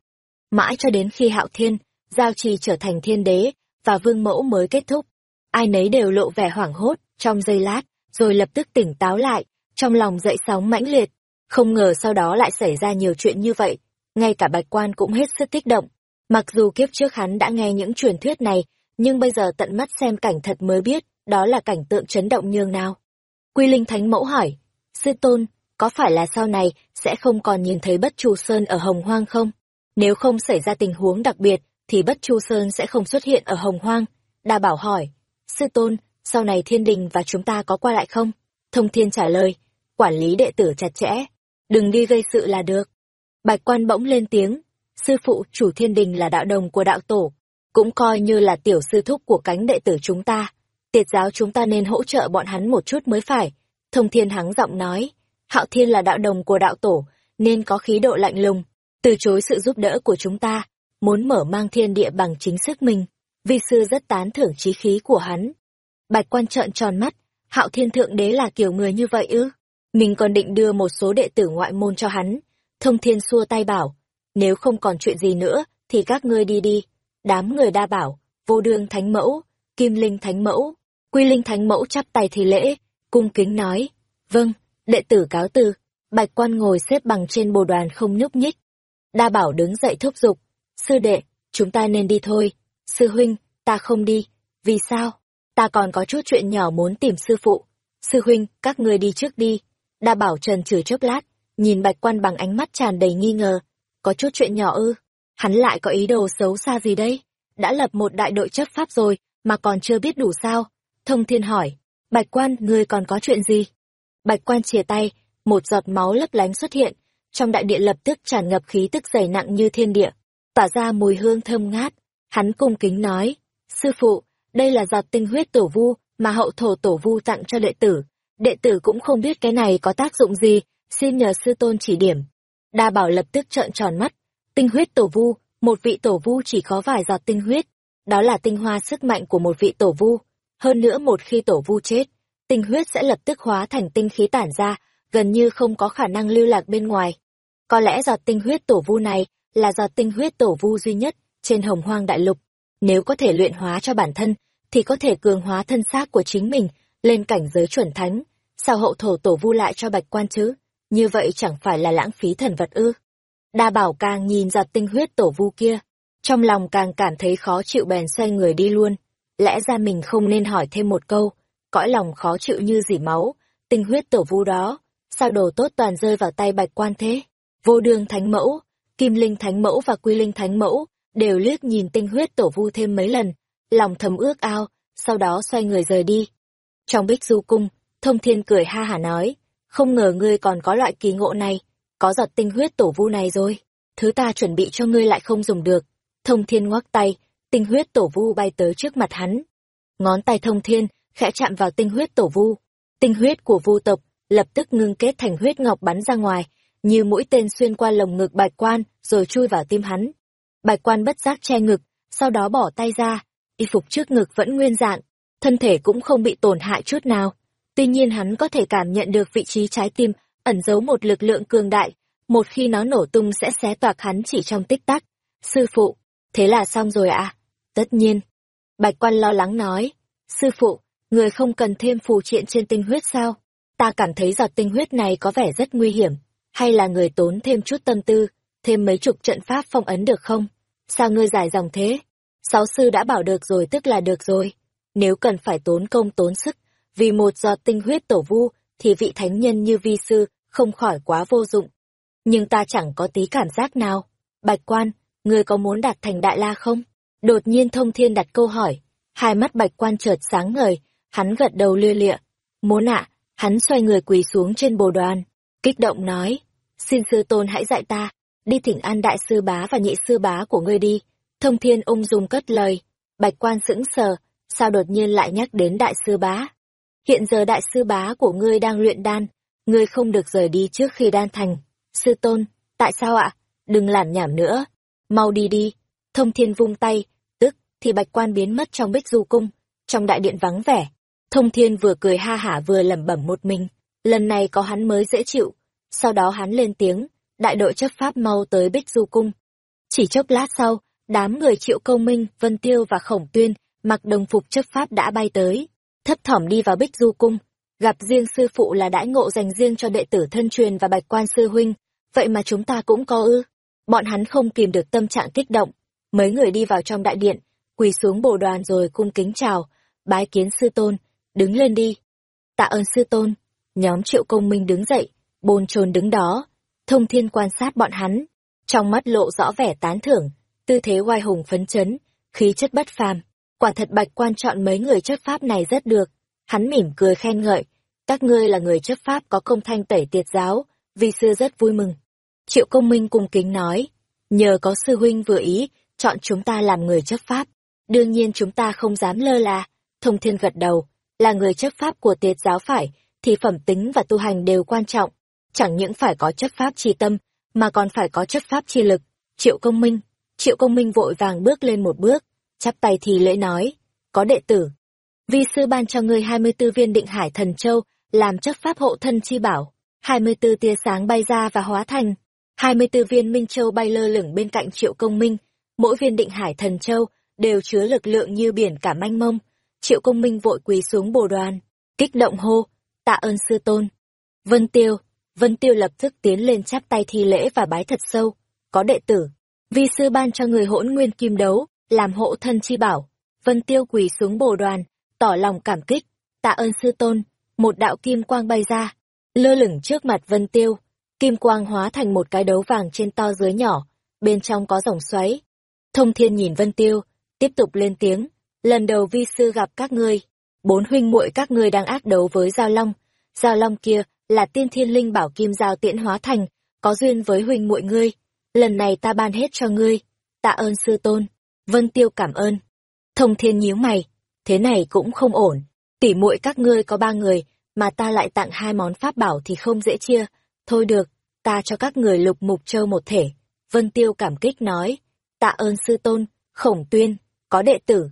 Mãi cho đến khi Hạo Thiên, giao trì trở thành thiên đế, và vương mẫu mới kết thúc. Ai nấy đều lộ vẻ hoảng hốt, trong giây lát, rồi lập tức tỉnh táo lại, trong lòng dậy sóng mãnh liệt. Không ngờ sau đó lại xảy ra nhiều chuyện như vậy, ngay cả bạch quan cũng hết sức kích động. Mặc dù kiếp trước hắn đã nghe những truyền thuyết này, nhưng bây giờ tận mắt xem cảnh thật mới biết, đó là cảnh tượng chấn động nhường nào. Quy Linh Thánh Mẫu hỏi, Sư Tôn, có phải là sau này sẽ không còn nhìn thấy Bất Chu Sơn ở Hồng Hoang không? Nếu không xảy ra tình huống đặc biệt, thì Bất Chu Sơn sẽ không xuất hiện ở Hồng Hoang. Đa Bảo hỏi, Sư Tôn, sau này thiên đình và chúng ta có qua lại không? Thông Thiên trả lời, quản lý đệ tử chặt chẽ, đừng đi gây sự là được. Bạch quan bỗng lên tiếng, sư phụ chủ thiên đình là đạo đồng của đạo tổ, cũng coi như là tiểu sư thúc của cánh đệ tử chúng ta. Tiệt giáo chúng ta nên hỗ trợ bọn hắn một chút mới phải. Thông thiên hắng giọng nói, hạo thiên là đạo đồng của đạo tổ, nên có khí độ lạnh lùng, từ chối sự giúp đỡ của chúng ta, muốn mở mang thiên địa bằng chính sức mình. Vi sư rất tán thưởng trí khí của hắn. Bạch quan trợn tròn mắt, hạo thiên thượng đế là kiểu người như vậy ư? Mình còn định đưa một số đệ tử ngoại môn cho hắn, Thông thiên xua tay bảo, nếu không còn chuyện gì nữa, thì các ngươi đi đi. Đám người đa bảo, vô đương thánh mẫu, kim linh thánh mẫu, quy linh thánh mẫu chắp tay thì lễ, cung kính nói, vâng, đệ tử cáo từ. Bạch quan ngồi xếp bằng trên bồ đoàn không nhúc nhích. Đa bảo đứng dậy thúc giục, sư đệ, chúng ta nên đi thôi. Sư huynh, ta không đi. Vì sao? Ta còn có chút chuyện nhỏ muốn tìm sư phụ. Sư huynh, các ngươi đi trước đi. Đa bảo trần trừ chốc lát, nhìn bạch quan bằng ánh mắt tràn đầy nghi ngờ. Có chút chuyện nhỏ ư? Hắn lại có ý đồ xấu xa gì đây? Đã lập một đại đội chấp pháp rồi, mà còn chưa biết đủ sao? Thông thiên hỏi, bạch quan, ngươi còn có chuyện gì? Bạch quan chìa tay, một giọt máu lấp lánh xuất hiện, trong đại điện lập tức tràn ngập khí tức dày nặng như thiên địa, tỏa ra mùi hương thơm ngát. Hắn cung kính nói, sư phụ, đây là giọt tinh huyết tổ vu mà hậu thổ tổ vu tặng cho đệ tử. Đệ tử cũng không biết cái này có tác dụng gì, xin nhờ sư tôn chỉ điểm. Đa bảo lập tức trợn tròn mắt, tinh huyết tổ vu, một vị tổ vu chỉ có vài giọt tinh huyết, đó là tinh hoa sức mạnh của một vị tổ vu. Hơn nữa một khi tổ vu chết, tinh huyết sẽ lập tức hóa thành tinh khí tản ra, gần như không có khả năng lưu lạc bên ngoài. Có lẽ giọt tinh huyết tổ vu này là giọt tinh huyết tổ vu duy nhất trên hồng hoang đại lục. Nếu có thể luyện hóa cho bản thân, thì có thể cường hóa thân xác của chính mình lên cảnh giới chuẩn thánh. Sao hậu thổ tổ vu lại cho bạch quan chứ? như vậy chẳng phải là lãng phí thần vật ư. Đa bảo càng nhìn giọt tinh huyết tổ vu kia, trong lòng càng cảm thấy khó chịu bèn xoay người đi luôn. Lẽ ra mình không nên hỏi thêm một câu, cõi lòng khó chịu như dỉ máu, tinh huyết tổ vu đó, sao đồ tốt toàn rơi vào tay bạch quan thế. Vô đường thánh mẫu, kim linh thánh mẫu và quy linh thánh mẫu, đều liếc nhìn tinh huyết tổ vu thêm mấy lần, lòng thầm ước ao, sau đó xoay người rời đi. Trong bích du cung, thông thiên cười ha hả nói, không ngờ ngươi còn có loại kỳ ngộ này, có giọt tinh huyết tổ vu này rồi. Thứ ta chuẩn bị cho ngươi lại không dùng được. Thông thiên ngoắc tay, tinh huyết tổ vu bay tới trước mặt hắn. Ngón tay thông thiên, khẽ chạm vào tinh huyết tổ vu. Tinh huyết của vu tộc, lập tức ngưng kết thành huyết ngọc bắn ra ngoài, như mũi tên xuyên qua lồng ngực bạch quan, rồi chui vào tim hắn. Bạch quan bất giác che ngực, sau đó bỏ tay ra, y phục trước ngực vẫn nguyên dạng, thân thể cũng không bị tổn hại chút nào. Tuy nhiên hắn có thể cảm nhận được vị trí trái tim, ẩn giấu một lực lượng cường đại, một khi nó nổ tung sẽ xé toạc hắn chỉ trong tích tắc. Sư phụ, thế là xong rồi à? Tất nhiên. Bạch quan lo lắng nói, sư phụ, người không cần thêm phù triện trên tinh huyết sao? Ta cảm thấy giọt tinh huyết này có vẻ rất nguy hiểm, hay là người tốn thêm chút tâm tư, thêm mấy chục trận pháp phong ấn được không? Sao ngươi dài dòng thế? Sáu sư đã bảo được rồi tức là được rồi. Nếu cần phải tốn công tốn sức, vì một giọt tinh huyết tổ vu, thì vị thánh nhân như vi sư không khỏi quá vô dụng. Nhưng ta chẳng có tí cảm giác nào. Bạch quan, ngươi có muốn đạt thành đại la không? Đột nhiên thông thiên đặt câu hỏi. Hai mắt bạch quan chợt sáng ngời, hắn gật đầu lia lịa. Muốn ạ, hắn xoay người quỳ xuống trên bồ đoàn. Kích động nói, xin sư tôn hãy dạy ta, đi thỉnh an đại sư bá và nhị sư bá của ngươi đi. Thông thiên ung dung cất lời, bạch quan sững sờ, sao đột nhiên lại nhắc đến đại sư bá. Hiện giờ đại sư bá của ngươi đang luyện đan, ngươi không được rời đi trước khi đan thành. Sư tôn, tại sao ạ? Đừng lản nhảm nữa. Mau đi đi. Thông thiên vung tay, tức thì bạch quan biến mất trong bích du cung, trong đại điện vắng vẻ. Thông thiên vừa cười ha hả vừa lẩm bẩm một mình, lần này có hắn mới dễ chịu. Sau đó hắn lên tiếng, đại đội chấp pháp mau tới bích du cung. Chỉ chốc lát sau, đám người triệu công minh, vân tiêu và khổng tuyên, mặc đồng phục chấp pháp đã bay tới, thấp thỏm đi vào bích du cung, gặp riêng sư phụ là đãi ngộ dành riêng cho đệ tử thân truyền và bạch quan sư huynh, vậy mà chúng ta cũng có ư. Bọn hắn không kìm được tâm trạng kích động, mấy người đi vào trong đại điện, quỳ xuống bồ đoàn rồi cung kính chào, bái kiến sư tôn, đứng lên đi. Tạ ơn sư tôn, nhóm triệu công minh đứng dậy, bồn chồn đứng đó, thông thiên quan sát bọn hắn, trong mắt lộ rõ vẻ tán thưởng, tư thế oai hùng phấn chấn, khí chất bất phàm. Quả thật bạch quan chọn mấy người chấp pháp này rất được. Hắn mỉm cười khen ngợi, các ngươi là người chấp pháp có công thanh tẩy tiệt giáo, vì sư rất vui mừng. Triệu công minh cung kính nói, nhờ có sư huynh vừa ý, chọn chúng ta làm người chấp pháp. Đương nhiên chúng ta không dám lơ là, thông thiên gật đầu, là người chấp pháp của tiệt giáo phải, thì phẩm tính và tu hành đều quan trọng. Chẳng những phải có chấp pháp chi tâm, mà còn phải có chấp pháp chi lực. Triệu công minh, triệu công minh vội vàng bước lên một bước, chắp tay thì lễ nói, có đệ tử. Vi sư ban cho ngươi 24 viên định hải thần châu, làm chấp pháp hộ thân chi bảo. 24 tia sáng bay ra và hóa thành. 24 viên minh châu bay lơ lửng bên cạnh triệu công minh. Mỗi viên định hải thần châu đều chứa lực lượng như biển cả manh mông. Triệu công minh vội quỳ xuống bồ đoàn, kích động hô, tạ ơn sư tôn. Vân Tiêu, Vân Tiêu lập tức tiến lên chắp tay thi lễ và bái thật sâu. Có đệ tử, vi sư ban cho người hỗn nguyên kim đấu, làm hộ thân chi bảo. Vân Tiêu quỳ xuống bồ đoàn, tỏ lòng cảm kích, tạ ơn sư tôn, một đạo kim quang bay ra, lơ lửng trước mặt Vân Tiêu, kim quang hóa thành một cái đấu vàng trên to dưới nhỏ, bên trong có dòng xoáy. Thông Thiên nhìn Vân Tiêu, tiếp tục lên tiếng, lần đầu vi sư gặp các ngươi, bốn huynh muội các ngươi đang ác đấu với Giao Long, Giao Long kia là tiên thiên linh bảo kim giao tiễn hóa thành, có duyên với huynh muội ngươi, lần này ta ban hết cho ngươi, tạ ơn sư tôn. Vân Tiêu cảm ơn. Thông thiên nhíu mày, thế này cũng không ổn. Tỉ muội các ngươi có ba người, mà ta lại tặng hai món pháp bảo thì không dễ chia. Thôi được, ta cho các người lục mục châu một thể. Vân Tiêu cảm kích nói, tạ ơn sư tôn, khổng tuyên, có đệ tử.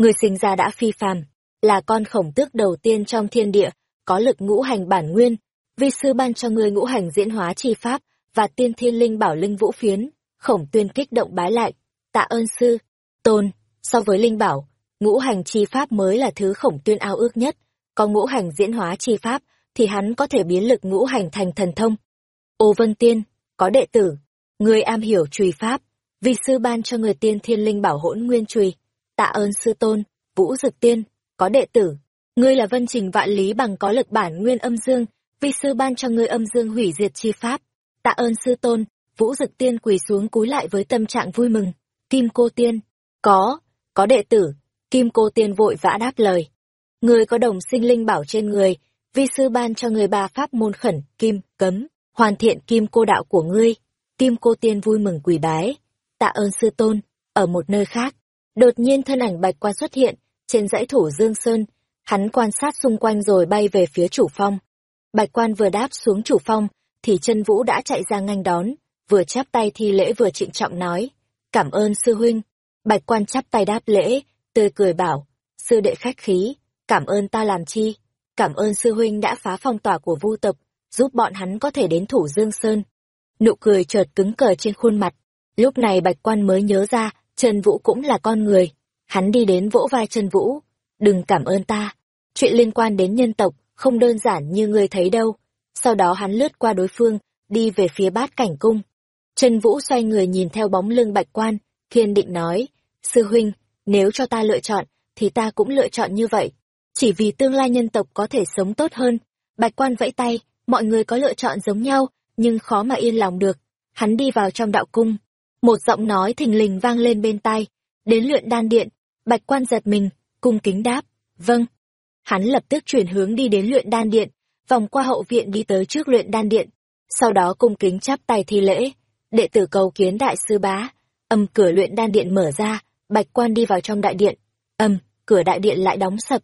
Người sinh ra đã phi phàm, là con khổng tước đầu tiên trong thiên địa, có lực ngũ hành bản nguyên. Vi sư ban cho người ngũ hành diễn hóa chi pháp, và tiên thiên linh bảo linh vũ phiến. Khổng tuyên kích động bái lại, tạ ơn sư, Tôn, so với linh bảo, ngũ hành chi pháp mới là thứ khổng tuyên ao ước nhất, có ngũ hành diễn hóa chi pháp, thì hắn có thể biến lực ngũ hành thành thần thông. Ô Vân Tiên, có đệ tử, người am hiểu trùy pháp, Vi sư ban cho người tiên thiên linh bảo hỗn nguyên trùy, tạ ơn sư tôn, Vũ Dực Tiên, có đệ tử, ngươi là vân trình vạn lý bằng có lực bản nguyên âm dương, vi sư ban cho ngươi âm dương hủy diệt chi pháp, tạ ơn sư tôn, Vũ Dực Tiên quỳ xuống cúi lại với tâm trạng vui mừng, Kim Cô Tiên, có, có đệ tử, Kim Cô Tiên vội vã đáp lời. ngươi có đồng sinh linh bảo trên người, vi sư ban cho người ba pháp môn khẩn, kim, cấm, hoàn thiện kim cô đạo của ngươi. Kim Cô Tiên vui mừng quỳ bái, tạ ơn sư tôn, ở một nơi khác. Đột nhiên thân ảnh bạch quan xuất hiện, trên dãy thủ Dương Sơn, hắn quan sát xung quanh rồi bay về phía chủ phong. Bạch quan vừa đáp xuống chủ phong, thì chân vũ đã chạy ra nganh đón, vừa chắp tay thi lễ vừa trịnh trọng nói, cảm ơn sư huynh. Bạch quan chắp tay đáp lễ, tươi cười bảo, sư đệ khách khí, cảm ơn ta làm chi, cảm ơn sư huynh đã phá phong tỏa của vu tập giúp bọn hắn có thể đến thủ Dương Sơn. Nụ cười chợt cứng cờ trên khuôn mặt, lúc này bạch quan mới nhớ ra, Trần Vũ cũng là con người. Hắn đi đến vỗ vai Trần Vũ, đừng cảm ơn ta, chuyện liên quan đến nhân tộc, không đơn giản như ngươi thấy đâu. Sau đó hắn lướt qua đối phương, đi về phía bát cảnh cung. Trần Vũ xoay người nhìn theo bóng lưng bạch quan, kiên định nói, sư huynh, nếu cho ta lựa chọn, thì ta cũng lựa chọn như vậy. Chỉ vì tương lai nhân tộc có thể sống tốt hơn. Bạch quan vẫy tay, mọi người có lựa chọn giống nhau, nhưng khó mà yên lòng được. Hắn đi vào trong đạo cung. Một giọng nói thình lình vang lên bên tai. Đến luyện đan điện, bạch quan giật mình, cung kính đáp. Vâng. Hắn lập tức chuyển hướng đi đến luyện đan điện, vòng qua hậu viện đi tới trước luyện đan điện. Sau đó cung kính chắp tay thi lễ. Đệ tử cầu kiến đại sư bá. Âm cửa luyện đan điện mở ra, bạch quan đi vào trong đại điện. Âm, cửa đại điện lại đóng sập.